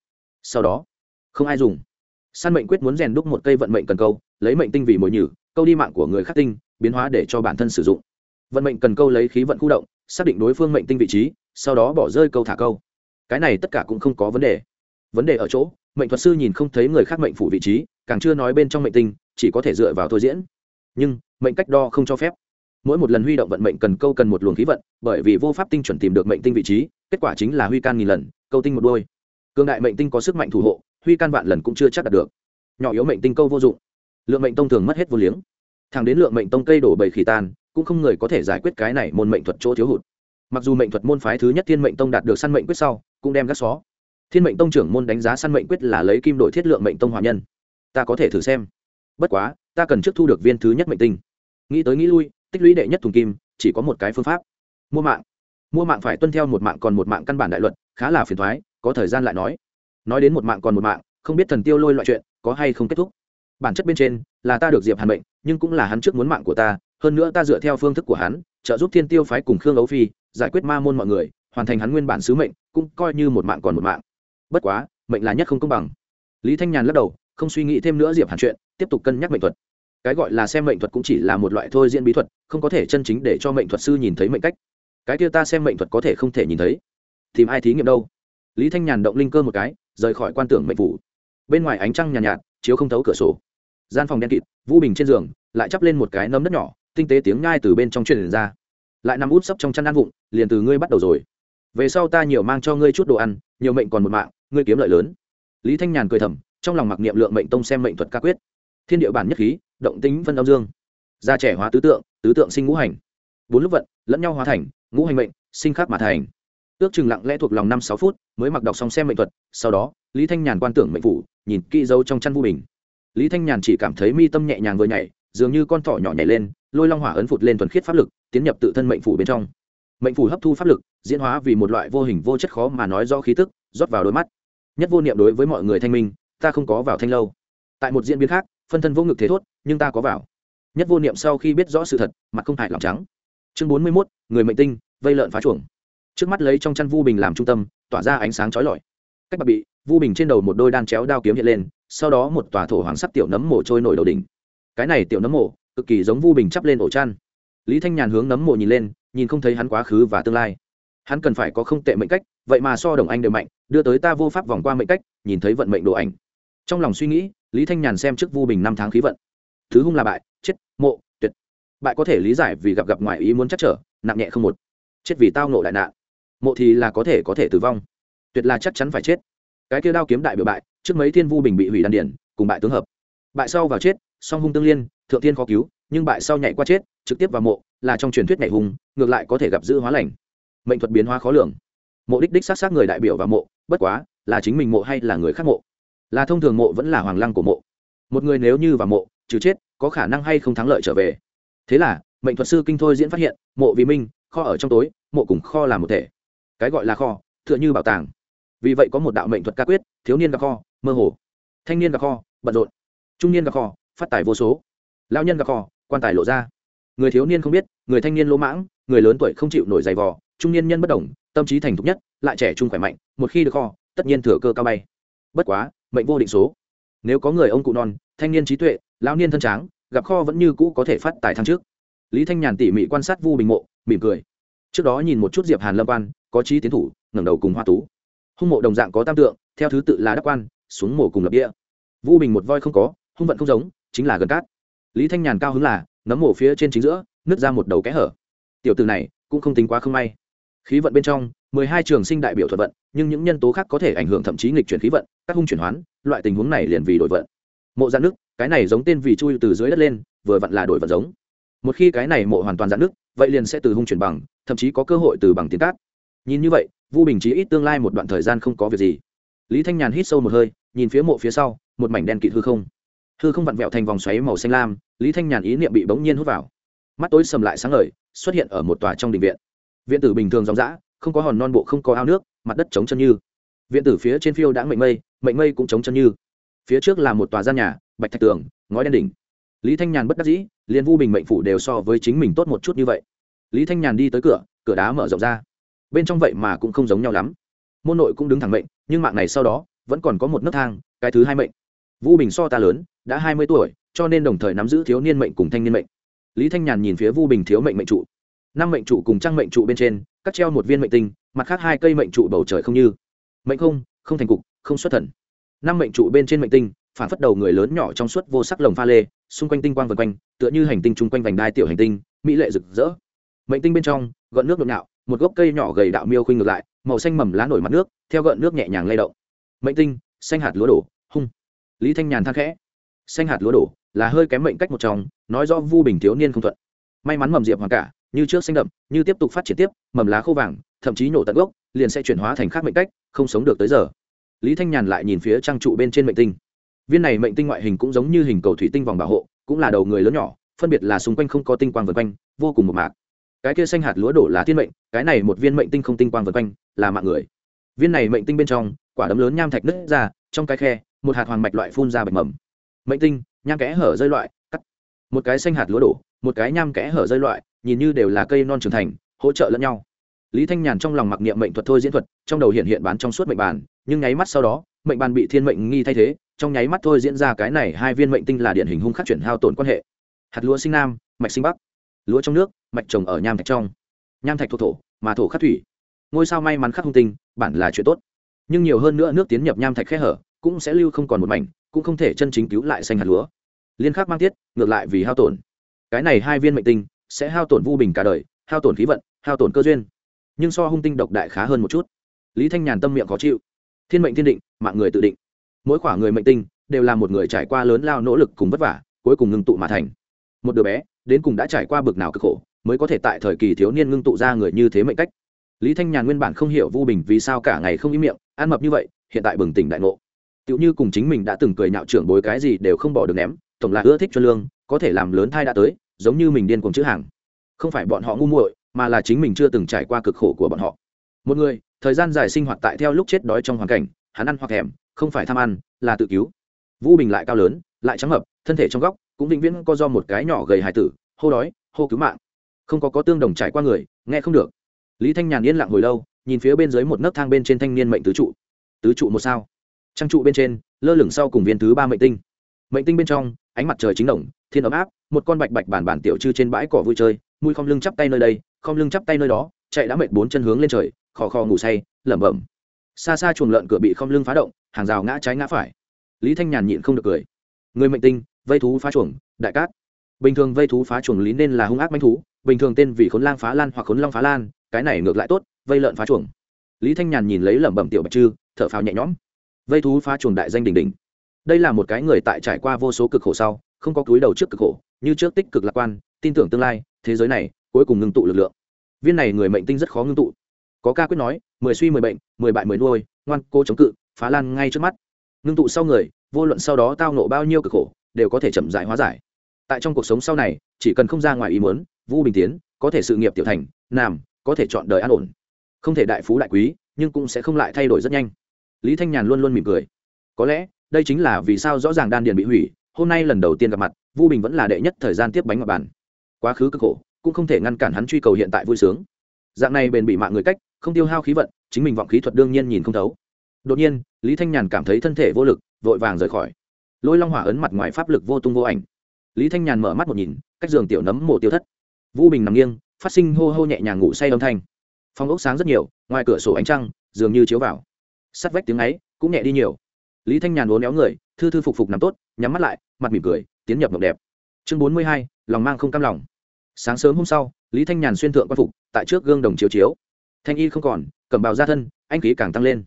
Sau đó, không ai dùng. Săn mệnh quyết muốn rèn đúc một cây vận mệnh cần câu, lấy mệnh tinh vì mồi nhử, câu đi mạng của người khác tinh, biến hóa để cho bản thân sử dụng. Vận mệnh cần câu lấy khí vận khu động, xác định đối phương mệnh tinh vị trí, sau đó bỏ rơi câu thả câu. Cái này tất cả cũng không có vấn đề vấn đề ở chỗ, mệnh thuật sư nhìn không thấy người khác mệnh phủ vị trí, càng chưa nói bên trong mệnh tinh, chỉ có thể dựa vào thôi diễn. Nhưng, mệnh cách đo không cho phép. Mỗi một lần huy động vận mệnh cần câu cần một luồng khí vận, bởi vì vô pháp tinh chuẩn tìm được mệnh tinh vị trí, kết quả chính là huy can nghìn lần, câu tinh một đôi. Cương đại mệnh tinh có sức mạnh thủ hộ, huy can vạn lần cũng chưa chắc đạt được. Nhỏ yếu mệnh tinh câu vô dụng. Lượng mệnh tông thường mất hết vô liếng. Thẳng đến lượng mệnh tông cây đổ bầy khỉ tan, cũng không người có thể giải quyết cái này môn mệnh thuật chỗ thiếu hụt. Mặc dù mệnh thuật môn phái thứ nhất thiên mệnh tông đạt được săn mệnh quyết sau, cũng đem gác xó thiên mệnh tông trưởng môn đánh giá săn mệnh quyết là lấy kim đội thiết lượng mệnh tông hòa nhân. Ta có thể thử xem. Bất quá, ta cần trước thu được viên thứ nhất mệnh tinh. Nghĩ tới nghĩ lui, tích lũy đệ nhất thùng kim, chỉ có một cái phương pháp. Mua mạng. Mua mạng phải tuân theo một mạng còn một mạng căn bản đại luật, khá là phiền thoái, có thời gian lại nói. Nói đến một mạng còn một mạng, không biết thần tiêu lôi loại chuyện, có hay không kết thúc. Bản chất bên trên, là ta được diệp hàn mệnh, nhưng cũng là hắn trước muốn mạng của ta, hơn nữa ta dựa theo phương thức của hắn, trợ giúp thiên tiêu phái cùng khương ấu phi, giải quyết ma môn mọi người, hoàn thành hắn nguyên bản sứ mệnh, cũng coi như một mạng còn một mạng bất quá mệnh là nhất không công bằng. Lý thanh nhàn lắc đầu không suy nghĩ thêm nữa diệp hàn chuyện tiếp tục cân nhắc mệnh thuật. Cái gọi là xem mệnh thuật cũng chỉ là một loại thôi diễn bí thuật không có thể chân chính để cho mệnh thuật sư nhìn thấy mệnh cách. Cái kia ta xem mệnh thuật có thể không thể nhìn thấy. Tìm ai thí nghiệm đâu? Lý thanh nhàn động linh cơ một cái rời khỏi quan tưởng mệnh phủ. Bên ngoài ánh trăng nhàn nhạt, nhạt chiếu không thấu cửa sổ. Gian phòng đen kịt vũ bình trên giường lại chắp lên một cái nấm đất nhỏ tinh tế tiếng ngai từ bên trong truyền ra. Lại nằm út sấp trong chăn ăn vụng liền từ ngươi bắt đầu rồi. Về sau ta nhiều mang cho ngươi chút đồ ăn nhiều mệnh còn một mạng ngươi kiếm lợi lớn. Lý thanh nhàn cười thầm, trong lòng mặc niệm lượng mệnh tông xem mệnh thuật ca quyết. Thiên địa bản nhất khí, động tính phân âm dương. Gia trẻ hóa tứ tượng tứ tượng sinh ngũ hành. Bốn lúc vận, lẫn nhau hóa thành, ngũ hành mệnh, sinh khác mà thành. Ước chừng lặng lẽ thuộc lòng năm sáu phút, mới mặc đọc xong xem mệnh thuật, sau đó, lý thanh nhàn quan tưởng mệnh phủ, nhìn kỹ dấu trong chăn vu bình. Lý thanh nhàn chỉ cảm thấy mi tâm nhẹ nhàng vừa nhảy, dường như con thỏ nhỏ nhảy lên, lôi long hỏa ấn phụt lên thuần khiết pháp lực, tiến nhập tự thân mệnh phủ bên trong. Mệnh phủ hấp thu pháp lực, diễn hóa vì một loại vô hình vô chất khó mà nói do khí tức, rót vào đôi mắt nhất vô niệm đối với mọi người thanh minh, ta không có vào thanh lâu. Tại một diễn biến khác, phân thân vô ngực thế thốt, nhưng ta có vào. Nhất vô niệm sau khi biết rõ sự thật, mặt không hại lòng trắng. Chương bốn mươi mốt, người mệnh tinh, vây lợn phá chuồng. Trước mắt lấy trong chăn vu bình làm trung tâm, tỏa ra ánh sáng chói lọi. Cách bạc bị, vu bình trên đầu một đôi đan chéo đao kiếm hiện lên, sau đó một tòa thổ hoàng sắc tiểu nấm mổ trôi nổi đầu đỉnh. Cái này tiểu nấm mổ cực kỳ giống vu bình chắp lên ổ chăn. Lý thanh nhàn hướng nấm mổ nhìn lên, nhìn không thấy hắn quá khứ và tương lai. Hắn cần phải có không tệ mệnh cách vậy mà so đồng anh đều mạnh, đưa tới ta vô pháp vòng qua mệnh cách, nhìn thấy vận mệnh đồ ảnh. Trong lòng suy nghĩ, lý thanh nhàn xem trước vu bình năm tháng khí vận. Thứ hung là bại, chết, mộ, tuyệt. Bại có thể lý giải vì gặp gặp ngoại ý muốn chắc trở, nặng nhẹ không một. Chết vì tao nộ đại nạn. Mộ thì là có thể có thể tử vong. Tuyệt là chắc chắn phải chết. Cái kia đao kiếm đại biểu bại, trước mấy thiên vu bình bị hủy đan điển, cùng bại tướng hợp. Bại sau vào chết, song hung tương liên, thượng tiên khó cứu, nhưng bại sau nhảy qua chết, trực tiếp vào mộ, là trong truyền thuyết nhảy hung, ngược lại có thể gặp giữ hóa lành. Mệnh thuật biến hóa khó lường mộ đích đích xác xác người đại biểu vào mộ, bất quá, là chính mình mộ hay là người khác mộ? Là thông thường mộ vẫn là hoàng lăng của mộ. Một người nếu như vào mộ, trừ chết, có khả năng hay không thắng lợi trở về. Thế là, mệnh thuật sư kinh thôi diễn phát hiện, mộ vì minh, kho ở trong tối, mộ cùng kho là một thể. Cái gọi là kho, tựa như bảo tàng. Vì vậy có một đạo mệnh thuật ca quyết, thiếu niên gặp kho, mơ hồ. Thanh niên gặp kho, bận rộn. Trung niên gặp kho, phát tài vô số. Lao nhân gặp kho, quan tài lộ ra. Người thiếu niên không biết, người thanh niên lỗ mãng, người lớn tuổi không chịu nổi giày vò, trung niên nhân bất đồng tâm trí thành thục nhất, lại trẻ trung khỏe mạnh, một khi được kho, tất nhiên thừa cơ cao bay. Bất quá, mệnh vô định số. Nếu có người ông cụ non, thanh niên trí tuệ, lão niên thân tráng, gặp kho vẫn như cũ có thể phát tài tháng trước lý thanh nhàn tỉ mỉ quan sát vu bình mộ, mỉm cười. Trước đó nhìn một chút diệp hàn lâm quan, có trí tiến thủ, ngẩng đầu cùng hoa tú. Hung mộ đồng dạng có tam tượng, theo thứ tự là đắc quan, xuống mổ cùng lập địa. Vu bình một voi không có, hung vận không giống, chính là gần cát. Lý thanh nhàn cao hứng là, nấm mộ phía trên chính giữa, nứt ra một đầu kẽ hở. Tiểu từ này, cũng không tính quá không may khí vận bên trong, mười hai trường sinh đại biểu thuật vận, nhưng những nhân tố khác có thể ảnh hưởng thậm chí nghịch chuyển khí vận, các hung chuyển hoán, loại tình huống này liền vì đổi vận. Mộ giãn nước, cái này giống tên vì chui từ dưới đất lên, vừa vặn là đổi vận giống. Một khi cái này mộ hoàn toàn giãn nước, vậy liền sẽ từ hung chuyển bằng, thậm chí có cơ hội từ bằng tiến cát. Nhìn như vậy, vu bình chí ít tương lai một đoạn thời gian không có việc gì. Lý thanh nhàn hít sâu một hơi, nhìn phía mộ phía sau, một mảnh đen kịt hư không. Hư không vặn vẹo thành vòng xoáy màu xanh lam, lý thanh nhàn ý niệm bị bỗng nhiên hút vào. Mắt tối sầm lại sáng ngời, xuất hiện ở một tòa trong đình viện viện tử bình thường dòng dã, không có hòn non bộ, không có ao nước, mặt đất chống chân như. Viện tử phía trên phiêu đã mệnh mây mệnh mây cũng chống chân như. Phía trước là một tòa gian nhà, bạch thạch tường, ngói đen đỉnh. Lý thanh nhàn bất đắc dĩ, liền vu bình mệnh phủ đều so với chính mình tốt một chút như vậy. Lý thanh nhàn đi tới cửa cửa đá mở rộng ra. Bên trong vậy mà cũng không giống nhau lắm. Môn nội cũng đứng thẳng mệnh, nhưng mạng này sau đó, vẫn còn có một nấc thang, cái thứ hai mệnh. Vũ bình so ta lớn, đã hai mươi tuổi, cho nên đồng thời nắm giữ thiếu niên mệnh cùng thanh niên mệnh. Lý thanh nhàn nhìn phía vu bình thiếu mệnh mệnh trụ năm mệnh trụ cùng trăng mệnh trụ bên trên, cắt treo một viên mệnh tinh, mặt khác hai cây mệnh trụ bầu trời không như. Mệnh không không thành cục, không xuất thần. Năm mệnh trụ bên trên mệnh tinh, phản phất đầu người lớn nhỏ trong suốt vô sắc lồng pha lê, xung quanh tinh quang vần quanh, tựa như hành tinh chung quanh vành đai tiểu hành tinh, mỹ lệ rực rỡ. Mệnh tinh bên trong, gợn nước nhộn nhạo, một gốc cây nhỏ gầy đạo miêu khuynh ngược lại, màu xanh mầm lá nổi mặt nước, theo gợn nước nhẹ nhàng lay động. Mệnh tinh, xanh hạt lúa đổ, hung. Lý thanh nhàn than khẽ. Xanh hạt lúa đổ, là hơi kém mệnh cách một trong, nói do vu bình thiếu niên không thuận. May mắn mầm diệp hoàn cả như trước xanh đậm, như tiếp tục phát triển tiếp, mầm lá khô vàng, thậm chí nổ tận gốc, liền sẽ chuyển hóa thành khác mệnh cách, không sống được tới giờ. Lý thanh nhàn lại nhìn phía trang trụ bên trên mệnh tinh. Viên này mệnh tinh ngoại hình cũng giống như hình cầu thủy tinh vòng bảo hộ, cũng là đầu người lớn nhỏ, phân biệt là xung quanh không có tinh quang vượt quanh, vô cùng một mạc. Cái kia xanh hạt lúa đổ là thiên mệnh, cái này một viên mệnh tinh không tinh quang vượt quanh, là mạng người. Viên này mệnh tinh bên trong, quả đấm lớn nham thạch nứt ra, trong cái khe, một hạt hoàng mạch loại phun ra bạch mầm. Mệnh tinh, nham kẽ hở rơi loại, cắt. Một cái xanh hạt lúa đổ, một cái nham kẽ hở rơi loại nhìn như đều là cây non trưởng thành, hỗ trợ lẫn nhau. Lý thanh nhàn trong lòng mặc niệm mệnh thuật thôi diễn thuật, trong đầu hiện hiện bán trong suốt mệnh bàn, nhưng nháy mắt sau đó, mệnh bàn bị thiên mệnh nghi thay thế, trong nháy mắt thôi diễn ra cái này hai viên mệnh tinh là điển hình hung khắc chuyển hao tổn quan hệ. Hạt lúa sinh nam, mạch sinh bắc. Lúa trong nước, mạch trồng ở nham thạch trong. Nham thạch thuộc thổ, mà thổ khắc thủy. Ngôi sao may mắn khắc hung tinh, bản là chuyện tốt. Nhưng nhiều hơn nữa nước tiến nhập nham thạch khe hở, cũng sẽ lưu không còn một mảnh, cũng không thể chân chính cứu lại xanh hạt lúa. Liên khắc mang tiết, ngược lại vì hao tổn. Cái này hai viên mệnh tinh sẽ hao tổn vu bình cả đời, hao tổn khí vận, hao tổn cơ duyên. Nhưng so hung tinh độc đại khá hơn một chút. Lý thanh nhàn tâm miệng khó chịu. Thiên mệnh thiên định, mạng người tự định. Mỗi khoảng người mệnh tinh đều là một người trải qua lớn lao nỗ lực cùng vất vả, cuối cùng ngưng tụ mà thành. Một đứa bé, đến cùng đã trải qua bực nào cực khổ, mới có thể tại thời kỳ thiếu niên ngưng tụ ra người như thế mệnh cách. Lý thanh nhàn nguyên bản không hiểu vu bình vì sao cả ngày không ý miệng, ăn mập như vậy, hiện tại bừng tỉnh đại ngộ. Tựu như cùng chính mình đã từng cười nhạo trưởng bối cái gì đều không bỏ được ném, tổng là ưa thích cho lương, có thể làm lớn thai đã tới giống như mình điên cuồng chữ hàng. Không phải bọn họ ngu muội, mà là chính mình chưa từng trải qua cực khổ của bọn họ. Một người, thời gian dài sinh hoạt tại theo lúc chết đói trong hoàn cảnh, hắn ăn hoặc thèm, không phải tham ăn, là tự cứu. Vũ bình lại cao lớn, lại trắng mập, thân thể trong góc cũng vĩnh viễn có do một cái nhỏ gầy hài tử, hô đói, hô cứu mạng. Không có có tương đồng trải qua người, nghe không được. Lý thanh nhàn yên lặng hồi lâu, nhìn phía bên dưới một nấc thang bên trên thanh niên mệnh tứ trụ. Tứ trụ một sao. Trang trụ bên trên, lơ lửng sau cùng viên thứ ba mệnh tinh. Mệnh tinh bên trong, ánh mặt trời chính đồng thiên ấm áp một con bạch bạch bản bản tiểu chư trên bãi cỏ vui chơi mùi không lưng chắp tay nơi đây không lưng chắp tay nơi đó, chạy đã mệt bốn chân hướng lên trời, khò khò ngủ say, lẩm bẩm. Xa xa chuồng lợn cửa bị không lưng phá động, hàng rào ngã trái ngã phải. Lý thanh nhàn nhịn không được cười. Người mệnh tinh, vây thú phá chuồng, đại cát. Bình thường vây thú phá chuồng lý nên là hung ác manh thú, bình thường tên vì khốn lang phá lan hoặc khốn long phá lan, cái này ngược lại tốt, vây lợn phá chuồng. Lý thanh nhàn nhìn lấy lẩm bẩm tiểu bạch trư, thở phào nhẹ nhõm. Vây thú phá chuồng đại danh đình đình đây là một cái người tại trải qua vô số cực khổ sau, không có túi đầu trước cực khổ như trước tích cực lạc quan, tin tưởng tương lai, thế giới này cuối cùng ngưng tụ lực lượng. Viên này người mệnh tinh rất khó ngưng tụ. Có ca quyết nói, mười suy mười bệnh, mười bại mười nuôi, ngoan cô chống cự, phá lan ngay trước mắt. Ngưng tụ sau người, vô luận sau đó tao nộ bao nhiêu cực khổ, đều có thể chậm giải hóa giải. Tại trong cuộc sống sau này, chỉ cần không ra ngoài ý muốn, vu bình tiến có thể sự nghiệp tiểu thành làm có thể chọn đời an ổn. Không thể đại phú đại quý, nhưng cũng sẽ không lại thay đổi rất nhanh. Lý thanh nhàn luôn luôn mỉm cười. Có lẽ, đây chính là vì sao rõ ràng đan điền bị hủy, hôm nay lần đầu tiên gặp mặt vu bình vẫn là đệ nhất thời gian tiếp bánh mặt bàn. Quá khứ cực khổ, cũng không thể ngăn cản hắn truy cầu hiện tại vui sướng. Dạng này bền bị mạng người cách, không tiêu hao khí vận, chính mình vọng khí thuật đương nhiên nhìn không thấu. Đột nhiên, lý thanh nhàn cảm thấy thân thể vô lực, vội vàng rời khỏi. Lôi long hỏa ấn mặt ngoài pháp lực vô tung vô ảnh. Lý thanh nhàn mở mắt một nhìn, cách giường tiểu nấm mổ tiêu thất. Vũ bình nằm nghiêng, phát sinh hô hô nhẹ nhàng ngủ say âm thanh. Phong ốc sáng rất nhiều, ngoài cửa sổ ánh trăng, dường như chiếu vào. Sắt vách tiếng ấy, cũng nhẹ đi nhiều. Lý thanh nhàn uốn éo người thư thư phục phục nằm tốt, nhắm mắt lại, mặt mỉm cười, tiến nhập mộng đẹp. Chương bốn mươi hai, lòng mang không cam lòng. Sáng sớm hôm sau, lý thanh nhàn xuyên thượng quan phục, tại trước gương đồng chiếu chiếu. Thanh y không còn, cầm bào ra thân, anh khí càng tăng lên.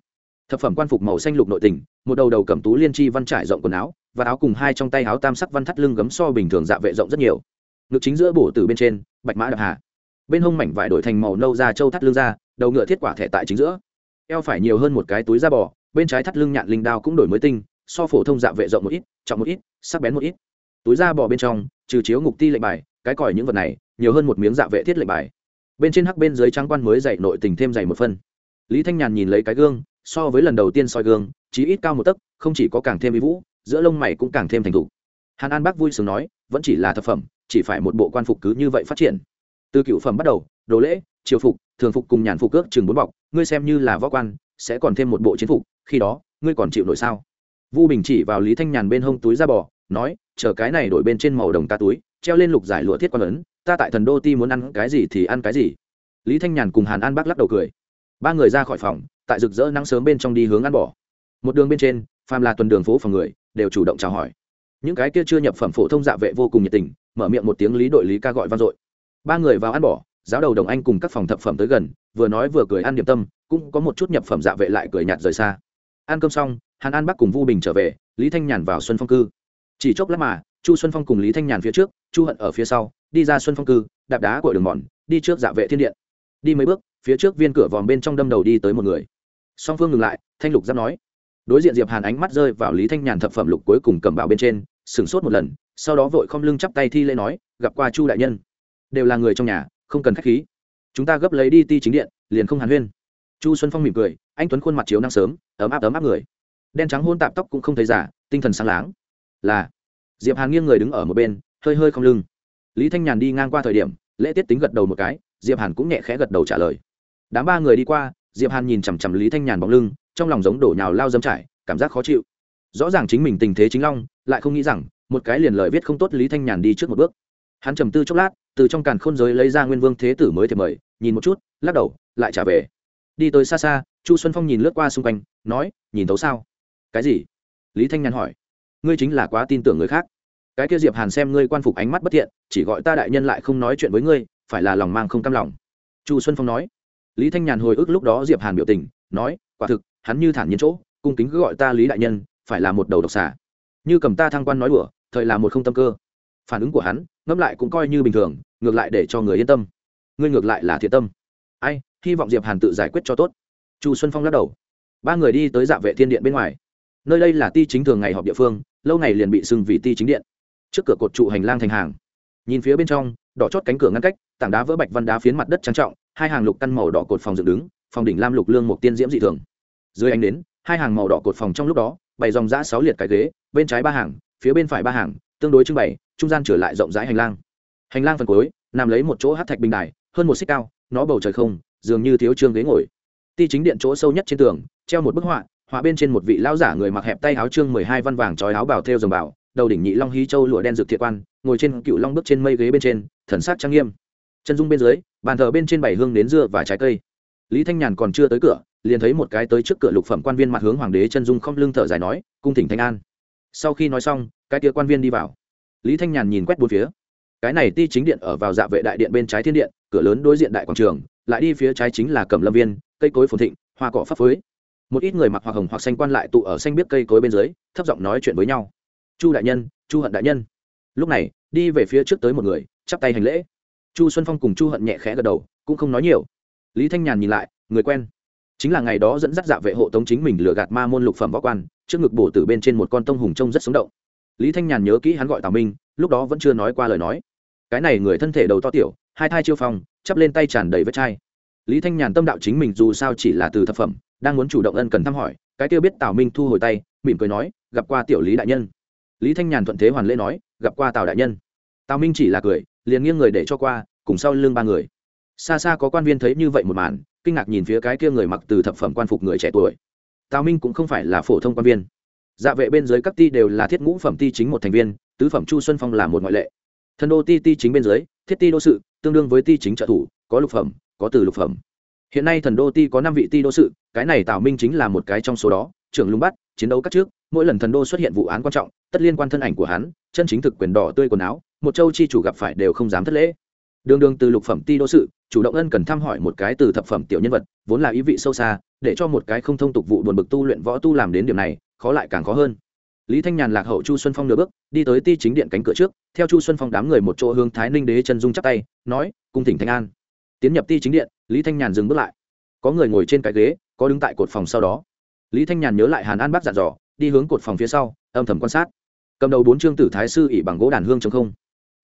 Thập phẩm quan phục màu xanh lục nội tình, một đầu đầu cầm tú liên chi văn trải rộng quần áo, và áo cùng hai trong tay áo tam sắc văn thắt lưng gấm so bình thường dạ vệ rộng rất nhiều. Ngực chính giữa bổ từ bên trên, bạch mã đập hạ bên hông mảnh vải đổi thành màu nâu da trâu thắt lưng ra đầu ngựa thiết quả thẻ tại chính giữa. Eo phải nhiều hơn một cái túi da bò, bên trái thắt lưng nhạn linh đao cũng đổi mới tinh so phổ thông dạ vệ rộng một ít, trọng một ít, sắc bén một ít. Túi da bỏ bên trong, trừ chiếu ngục ti lệnh bài, cái còi những vật này, nhiều hơn một miếng dạ vệ thiết lệnh bài. Bên trên hắc bên dưới trang quan mới dạy nội tình thêm dày một phân lý thanh nhàn nhìn lấy cái gương, so với lần đầu tiên soi gương, chí ít cao một tấc, không chỉ có càng thêm ý vũ, giữa lông mày cũng càng thêm thành thục. Hàn an bác vui sướng nói, vẫn chỉ là thập phẩm, chỉ phải một bộ quan phục cứ như vậy phát triển. Từ cựu phẩm bắt đầu, đồ lễ triều phục, thường phục cùng nhàn phục ước chừng bốn bọc, ngươi xem như là võ quan, sẽ còn thêm một bộ chiến phục, khi đó, ngươi còn chịu nổi sao? Vu bình chỉ vào lý thanh nhàn bên hông túi da bò, nói, chờ cái này đổi bên trên màu đồng ta túi, treo lên lục giải lụa thiết quan ấn, ta tại thần đô ti muốn ăn cái gì thì ăn cái gì. Lý thanh nhàn cùng hàn an bác lắc đầu cười. Ba người ra khỏi phòng, tại rực rỡ nắng sớm bên trong đi hướng ăn bỏ một đường bên trên, phàm là tuần đường phố phòng người, đều chủ động chào hỏi. Những cái kia chưa nhập phẩm phổ thông dạ vệ vô cùng nhiệt tình, mở miệng một tiếng lý đội lý ca gọi vang dội. Ba người vào ăn bỏ giáo đầu đồng anh cùng các phòng thập phẩm tới gần, vừa nói vừa cười ăn điểm tâm, cũng có một chút nhập phẩm dạ vệ lại cười nhạt rời xa. Ăn cơm xong hàn an bắc cùng vu bình trở về, lý thanh nhàn vào xuân phong cư. Chỉ chốc lát mà, chu xuân phong cùng lý thanh nhàn phía trước, chu hận ở phía sau, đi ra xuân phong cư, đạp đá của đường mòn, đi trước dạ vệ thiên điện. Đi mấy bước, phía trước viên cửa vòm bên trong đâm đầu đi tới một người. Song phương ngừng lại, thanh lục giáp nói. Đối diện diệp hàn ánh mắt rơi vào lý thanh nhàn thập phẩm lục cuối cùng cầm bào bên trên, sửng sốt một lần, sau đó vội không lưng chắp tay thi lễ nói, gặp qua chu đại nhân. Đều là người trong nhà, không cần khách khí. Chúng ta gấp lấy đi ti chính điện, liền không hàn huyên. Chu xuân phong mỉm cười, anh tuấn khuôn mặt chiếu năng sớm, ấm áp ấm áp người đen trắng hôn tạp tóc cũng không thấy giả, tinh thần sáng láng. Là, diệp hàn nghiêng người đứng ở một bên, hơi hơi không lưng. Lý thanh nhàn đi ngang qua thời điểm, lễ tiết tính gật đầu một cái, diệp hàn cũng nhẹ khẽ gật đầu trả lời. Đám ba người đi qua, diệp hàn nhìn chằm chằm lý thanh nhàn bóng lưng, trong lòng giống đổ nhào lao dâm trải, cảm giác khó chịu. Rõ ràng chính mình tình thế chính long, lại không nghĩ rằng, một cái liền lời viết không tốt lý thanh nhàn đi trước một bước. Hắn trầm tư chốc lát, từ trong càn khôn giới lấy ra nguyên vương thế tử mới thì mời, nhìn một chút, lắc đầu, lại trả về. Đi tới xa xa, chu xuân phong nhìn lướt qua xung quanh, nói, nhìn thấu sao? Cái gì? Lý thanh nhàn hỏi. Ngươi chính là quá tin tưởng người khác. Cái kia diệp hàn xem ngươi quan phục ánh mắt bất thiện, chỉ gọi ta đại nhân lại không nói chuyện với ngươi, phải là lòng mang không cam lòng. Chu xuân phong nói. Lý thanh nhàn hồi ức lúc đó diệp hàn biểu tình, nói, quả thực, hắn như thản nhiên chỗ, cung kính cứ gọi ta lý đại nhân, phải là một đầu độc xả. như cầm ta thăng quan nói đùa, thời là một không tâm cơ. Phản ứng của hắn, ngẫm lại cũng coi như bình thường, ngược lại để cho người yên tâm. Ngươi ngược lại là thiện tâm. Ai, hy vọng diệp hàn tự giải quyết cho tốt. Chu xuân phong lắc đầu. Ba người đi tới dạ vệ thiên điện bên ngoài nơi đây là ti chính thường ngày họp địa phương, lâu ngày liền bị sưng vì ti chính điện. Trước cửa cột trụ hành lang thành hàng. Nhìn phía bên trong, đỏ chót cánh cửa ngăn cách, tảng đá vỡ bạch văn đá phiến mặt đất trang trọng, hai hàng lục căn màu đỏ cột phòng dựng đứng, phòng đỉnh lam lục lương một tiên diễm dị thường. Dưới ánh đến hai hàng màu đỏ cột phòng trong lúc đó, bày dòng giã sáu liệt cái ghế, bên trái ba hàng, phía bên phải ba hàng, tương đối trưng bày, trung gian trở lại rộng rãi hành lang. Hành lang phần cuối, nằm lấy một chỗ hát thạch bình đài, hơn một xích cao, nó bầu trời không, dường như thiếu trương ghế ngồi. Ti chính điện chỗ sâu nhất trên tường, treo một bức họa họa bên trên một vị lão giả người mặc hẹp tay áo trương mười hai văn vàng trói áo bào theo dòng bảo, đầu đỉnh nhị long hí châu lụa đen rực thiệt quan, ngồi trên cựu long bước trên mây ghế bên trên, thần sắc trang nghiêm. Chân dung bên dưới, bàn thờ bên trên bảy hương đến dưa và trái cây. Lý thanh nhàn còn chưa tới cửa, liền thấy một cái tới trước cửa lục phẩm quan viên mặt hướng hoàng đế chân dung không lưng thở dài nói, cung thỉnh thanh an. Sau khi nói xong, cái tia quan viên đi vào. Lý thanh nhàn nhìn quét bốn phía. Cái này ti chính điện ở vào dạ vệ đại điện bên trái thiên điện, cửa lớn đối diện đại quảng trường, lại đi phía trái chính là cẩm lâm viên, cây cối phồn thịnh, hoa cỏ pháp phới một ít người mặc hoặc hồng hoặc xanh quan lại tụ ở xanh biết cây cối bên dưới, thấp giọng nói chuyện với nhau. Chu đại nhân, chu hận đại nhân. Lúc này, đi về phía trước tới một người, chắp tay hành lễ. Chu xuân phong cùng chu hận nhẹ khẽ gật đầu, cũng không nói nhiều. Lý thanh nhàn nhìn lại, người quen. Chính là ngày đó dẫn dắt dạ vệ hộ tống chính mình lừa gạt ma môn lục phẩm võ quan, trước ngực bổ tử bên trên một con tông hùng trông rất sống động. Lý thanh nhàn nhớ kỹ hắn gọi tào minh, lúc đó vẫn chưa nói qua lời nói. Cái này người thân thể đầu to tiểu, hai thai chiêu phong, chắp lên tay tràn đầy vết chai. Lý thanh nhàn tâm đạo chính mình dù sao chỉ là từ thập phẩm đang muốn chủ động ân cần thăm hỏi, cái tiêu biết tào minh thu hồi tay, mỉm cười nói, gặp qua tiểu lý đại nhân. Lý thanh nhàn thuận thế hoàn lễ nói, gặp qua tào đại nhân. Tào minh chỉ là cười, liền nghiêng người để cho qua, cùng sau lưng ba người. Xa xa có quan viên thấy như vậy một màn, kinh ngạc nhìn phía cái kia người mặc từ thập phẩm quan phục người trẻ tuổi. Tào minh cũng không phải là phổ thông quan viên. Dạ vệ bên dưới các ti đều là thiết ngũ phẩm ti chính một thành viên, tứ phẩm chu xuân phong là một ngoại lệ. Thần đô ti ti chính bên dưới, thiết ti đô sự, tương đương với ti chính trợ thủ, có lục phẩm, có từ lục phẩm hiện nay thần đô ti có năm vị ti đô sự, cái này tào minh chính là một cái trong số đó, trưởng lung bắt, chiến đấu các trước, mỗi lần thần đô xuất hiện vụ án quan trọng, tất liên quan thân ảnh của hắn, chân chính thực quyền đỏ tươi quần áo, một châu chi chủ gặp phải đều không dám thất lễ. Đường đường từ lục phẩm ti đô sự, chủ động ân cần thăm hỏi một cái từ thập phẩm tiểu nhân vật, vốn là ý vị sâu xa, để cho một cái không thông tục vụ buồn bực tu luyện võ tu làm đến điểm này, khó lại càng khó hơn. Lý thanh nhàn lạc hậu chu xuân phong nửa bước, đi tới ti chính điện cánh cửa trước, theo chu xuân phong đám người một chỗ hướng thái ninh đế chân dung chắc tay, nói, cung thỉnh thanh an. Tiến nhập ti chính điện lý thanh nhàn dừng bước lại. Có người ngồi trên cái ghế, có đứng tại cột phòng sau đó. Lý thanh nhàn nhớ lại hàn an bác dặn dò, đi hướng cột phòng phía sau, âm thầm quan sát. Cầm đầu bốn trương tử thái sư ỉ bằng gỗ đàn hương chống không.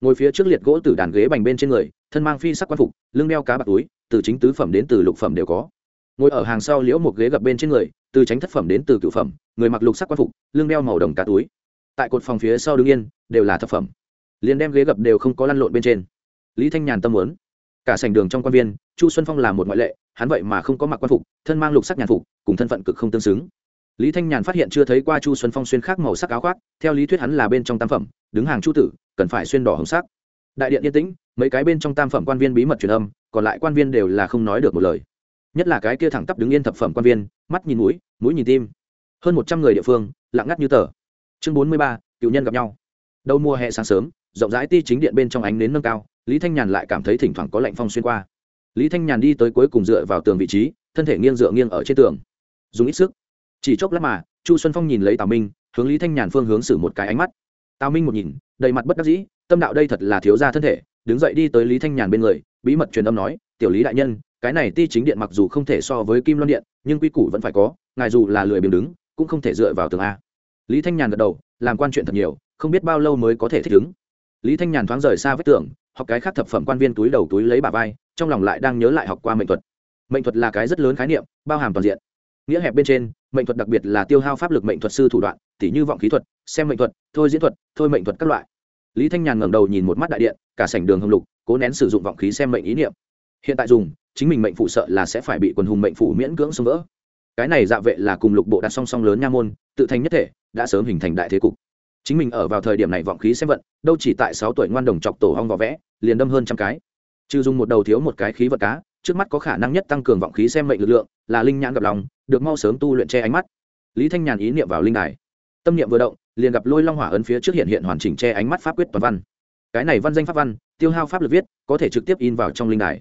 Ngồi phía trước liệt gỗ từ đàn ghế bành bên trên người, thân mang phi sắc quan phục, lưng đeo cá bạc túi, từ chính tứ phẩm đến từ lục phẩm đều có. Ngồi ở hàng sau liễu một ghế gập bên trên người, từ tránh thất phẩm đến từ cựu phẩm, người mặc lục sắc quan phục, lưng đeo màu đồng cá túi. Tại cột phòng phía sau đương yên, đều là thập phẩm. Liền đem ghế gập đều không có lăn lộn bên trên. Lý thanh nhàn tâm muốn cả sảnh đường trong quan viên, chu xuân phong là một ngoại lệ, hắn vậy mà không có mặc quan phục, thân mang lục sắc nhàn phục, cùng thân phận cực không tương xứng. Lý thanh nhàn phát hiện chưa thấy qua chu xuân phong xuyên khác màu sắc áo khoác, theo lý thuyết hắn là bên trong tam phẩm, đứng hàng chu tử, cần phải xuyên đỏ hồng sắc. Đại điện yên tĩnh, mấy cái bên trong tam phẩm quan viên bí mật truyền âm, còn lại quan viên đều là không nói được một lời. Nhất là cái kia thẳng tắp đứng yên thập phẩm quan viên, mắt nhìn mũi mũi nhìn tim. Hơn một trăm người địa phương, lặng ngắt như tờ. Chương bốn mươi ba, cựu nhân gặp nhau. Đầu mùa hè sáng sớm, rộng rãi ti chính điện bên trong ánh nến nâng cao lý thanh nhàn lại cảm thấy thỉnh thoảng có lạnh phong xuyên qua. Lý thanh nhàn đi tới cuối cùng dựa vào tường vị trí, thân thể nghiêng dựa nghiêng ở trên tường. Dùng ít sức. Chỉ chốc lát mà, chu xuân phong nhìn lấy tào minh, hướng lý thanh nhàn phương hướng xử một cái ánh mắt. Tào minh một nhìn, đầy mặt bất đắc dĩ, tâm đạo đây thật là thiếu ra thân thể, đứng dậy đi tới lý thanh nhàn bên người, bí mật truyền âm nói, tiểu lý đại nhân, cái này ti chính điện mặc dù không thể so với kim loan điện, nhưng quy củ vẫn phải có, ngài dù là lười biếng đứng, cũng không thể dựa vào tường a. Lý thanh nhàn gật đầu, làm quan chuyện thật nhiều, không biết bao lâu mới có thể thích ứng. Lý thanh nhàn thoáng rời xa vết tường học cái khác thập phẩm quan viên túi đầu túi lấy bà vai, trong lòng lại đang nhớ lại học qua mệnh thuật. Mệnh thuật là cái rất lớn khái niệm, bao hàm toàn diện. Nghĩa hẹp bên trên, mệnh thuật đặc biệt là tiêu hao pháp lực mệnh thuật sư thủ đoạn, tỉ như vọng khí thuật, xem mệnh thuật, thôi diễn thuật, thôi mệnh thuật các loại. Lý thanh nhàn ngẩng đầu nhìn một mắt đại điện, cả sảnh đường hồng lục, cố nén sử dụng vọng khí xem mệnh ý niệm. Hiện tại dùng, chính mình mệnh phụ sợ là sẽ phải bị quần hùng mệnh phụ miễn cưỡng xông vỡ. Cái này dạ vệ là cùng lục bộ đặt song song lớn nha môn, tự thành nhất thể, đã sớm hình thành đại thế cục chính mình ở vào thời điểm này vọng khí xem vận, đâu chỉ tại sáu tuổi ngoan đồng chọc tổ hong vỏ vẽ, liền đâm hơn trăm cái. Trừ dùng một đầu thiếu một cái khí vật cá, trước mắt có khả năng nhất tăng cường vọng khí xem mệnh lực lượng, là linh nhãn gặp lòng, được mau sớm tu luyện che ánh mắt. Lý thanh nhàn ý niệm vào linh đài. Tâm niệm vừa động, liền gặp lôi long hỏa ấn phía trước hiện hiện hoàn chỉnh che ánh mắt pháp quyết toàn văn. Cái này văn danh pháp văn, tiêu hao pháp lực viết, có thể trực tiếp in vào trong linh đài.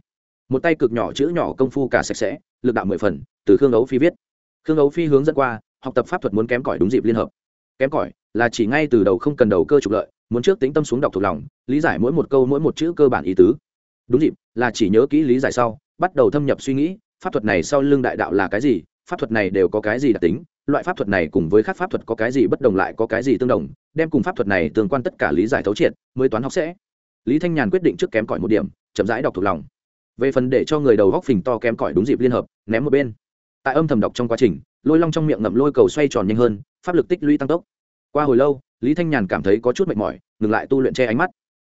Một tay cực nhỏ chữ nhỏ công phu cả sạch sẽ, lực đạo mười phần, từ khương ấu phi viết. Khương ấu phi hướng dẫn qua, học tập pháp thuật muốn kém cỏi đúng dịp liên hợp. Kém cỏi là chỉ ngay từ đầu không cần đầu cơ trục lợi, muốn trước tính tâm xuống đọc thuộc lòng, lý giải mỗi một câu mỗi một chữ cơ bản ý tứ. Đúng dịp, là chỉ nhớ kỹ lý giải sau, bắt đầu thâm nhập suy nghĩ, pháp thuật này sau lưng đại đạo là cái gì, pháp thuật này đều có cái gì đặc tính, loại pháp thuật này cùng với các pháp thuật có cái gì bất đồng lại có cái gì tương đồng, đem cùng pháp thuật này tương quan tất cả lý giải thấu triệt, mới toán học sẽ. Lý thanh nhàn quyết định trước kém cỏi một điểm, chậm rãi đọc thuộc lòng. Về phần để cho người đầu góc phình to kém cỏi đúng dịp liên hợp, ném một bên. Tại âm thầm đọc trong quá trình, lôi long trong miệng ngậm lôi cầu xoay tròn nhanh hơn, pháp lực tích lũy tăng tốc qua hồi lâu, lý thanh nhàn cảm thấy có chút mệt mỏi, ngừng lại tu luyện che ánh mắt.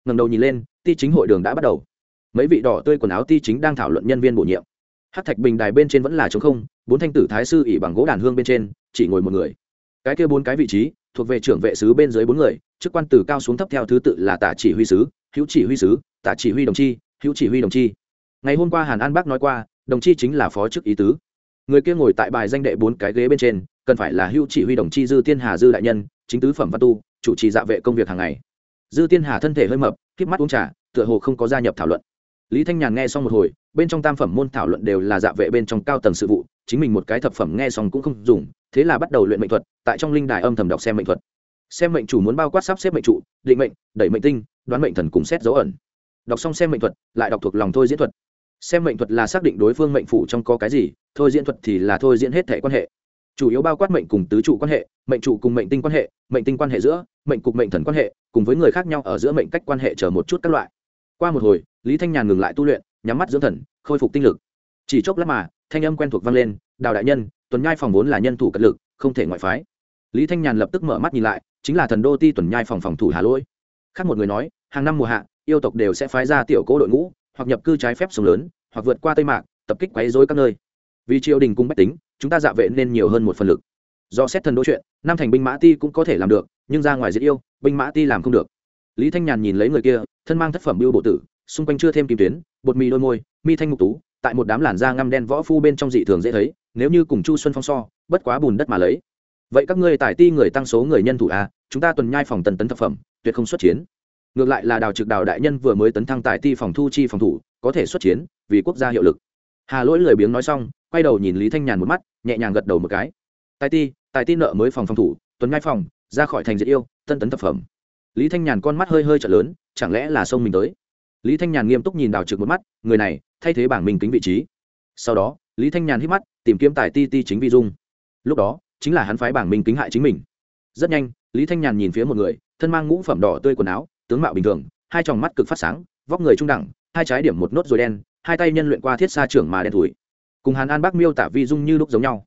Ngầm đầu nhìn lên, ti chính hội đường đã bắt đầu. Mấy vị đỏ tươi quần áo ti chính đang thảo luận nhân viên bổ nhiệm. Hát thạch bình đài bên trên vẫn là trống không, bốn thanh tử thái sư ỉ bằng gỗ đàn hương bên trên, chỉ ngồi một người. Cái kia bốn cái vị trí, thuộc về trưởng vệ sứ bên dưới bốn người, chức quan từ cao xuống thấp theo thứ tự là tả chỉ huy sứ, hữu chỉ huy sứ, tả chỉ huy đồng chi, hữu chỉ huy đồng chi. Ngày hôm qua hàn an bác nói qua, đồng chi chính là phó chức ý tứ. Người kia ngồi tại bài danh đệ bốn cái ghế bên trên cần phải là hưu chỉ huy đồng chi dư tiên hà dư đại nhân, chính tứ phẩm văn tu, chủ trì dạ vệ công việc hàng ngày. Dư tiên hà thân thể hơi mập k mắt uống trà, tựa hồ không có gia nhập thảo luận. Lý thanh nhàn nghe xong một hồi, bên trong tam phẩm môn thảo luận đều là dạ vệ bên trong cao tầng sự vụ, chính mình một cái thập phẩm nghe xong cũng không dùng, thế là bắt đầu luyện mệnh thuật, tại trong linh đài âm thầm đọc xem mệnh thuật. Xem mệnh chủ muốn bao quát sắp xếp mệnh trụ, định mệnh, đẩy mệnh tinh, đoán mệnh thần cùng xét dấu ẩn. Đọc xong xem mệnh thuật, lại đọc thuộc lòng thôi diễn thuật. Xem mệnh thuật là xác định đối phương mệnh phủ trong có cái gì, thôi diễn thuật thì là thôi diễn hết thể quan hệ chủ yếu bao quát mệnh cùng tứ trụ quan hệ, mệnh trụ cùng mệnh tinh quan hệ, mệnh tinh quan hệ giữa, mệnh cục mệnh thần quan hệ, cùng với người khác nhau ở giữa mệnh cách quan hệ chờ một chút các loại. Qua một hồi, lý thanh nhàn ngừng lại tu luyện, nhắm mắt dưỡng thần, khôi phục tinh lực. Chỉ chốc lát mà, thanh âm quen thuộc vang lên, đào đại nhân, tuần nhai phòng vốn là nhân thủ cật lực, không thể ngoại phái. Lý thanh nhàn lập tức mở mắt nhìn lại, chính là thần đô ti tuần nhai phòng phòng thủ hà lỗi khác một người nói, hàng năm mùa hạ, yêu tộc đều sẽ phái ra tiểu cố đội ngũ, hoặc nhập cư trái phép sông lớn, hoặc vượt qua tây mạc, tập kích quấy dối các nơi vì triều đình cung bách tính, chúng ta dạ vệ nên nhiều hơn một phần lực. Do xét thần đô chuyện nam thành binh mã ti cũng có thể làm được, nhưng ra ngoài diệt yêu, binh mã ti làm không được. Lý thanh nhàn nhìn lấy người kia, thân mang thất phẩm biêu bộ tử, xung quanh chưa thêm kim tuyến, bột mì đôi môi, mi thanh ngục tú, tại một đám làn da ngăm đen võ phu bên trong dị thường dễ thấy, nếu như cùng chu xuân phong so, bất quá bùn đất mà lấy. Vậy các ngươi tài ti người tăng số người nhân thủ a chúng ta tuần nhai phòng tần tấn thập phẩm, tuyệt không xuất chiến. Ngược lại là đào trực đào đại nhân vừa mới tấn thăng tài ti phòng thu chi phòng thủ, có thể xuất chiến, vì quốc gia hiệu lực. Hà lỗi lười biếng nói xong quay đầu nhìn lý thanh nhàn một mắt, nhẹ nhàng gật đầu một cái. Tài ti tài ti nợ mới phòng phòng thủ tuấn ngai phòng, ra khỏi thành diệt yêu, tân tấn tập phẩm. Lý thanh nhàn con mắt hơi hơi trở lớn, chẳng lẽ là sông mình tới? Lý thanh nhàn nghiêm túc nhìn đào trực một mắt, người này, thay thế bảng mình kính vị trí. Sau đó, lý thanh nhàn hít mắt, tìm kiếm tài ti ti chính vi dung. Lúc đó, chính là hắn phái bảng minh kính hại chính mình. Rất nhanh, lý thanh nhàn nhìn phía một người, thân mang ngũ phẩm đỏ tươi quần áo, tướng mạo bình thường, hai tròng mắt cực phát sáng, vóc người trung đẳng, hai trái điểm một nốt rồi đen, hai tay nhân luyện qua thiết xa trưởng mà đen thủi cùng hàn an bác miêu tả vi dung như lúc giống nhau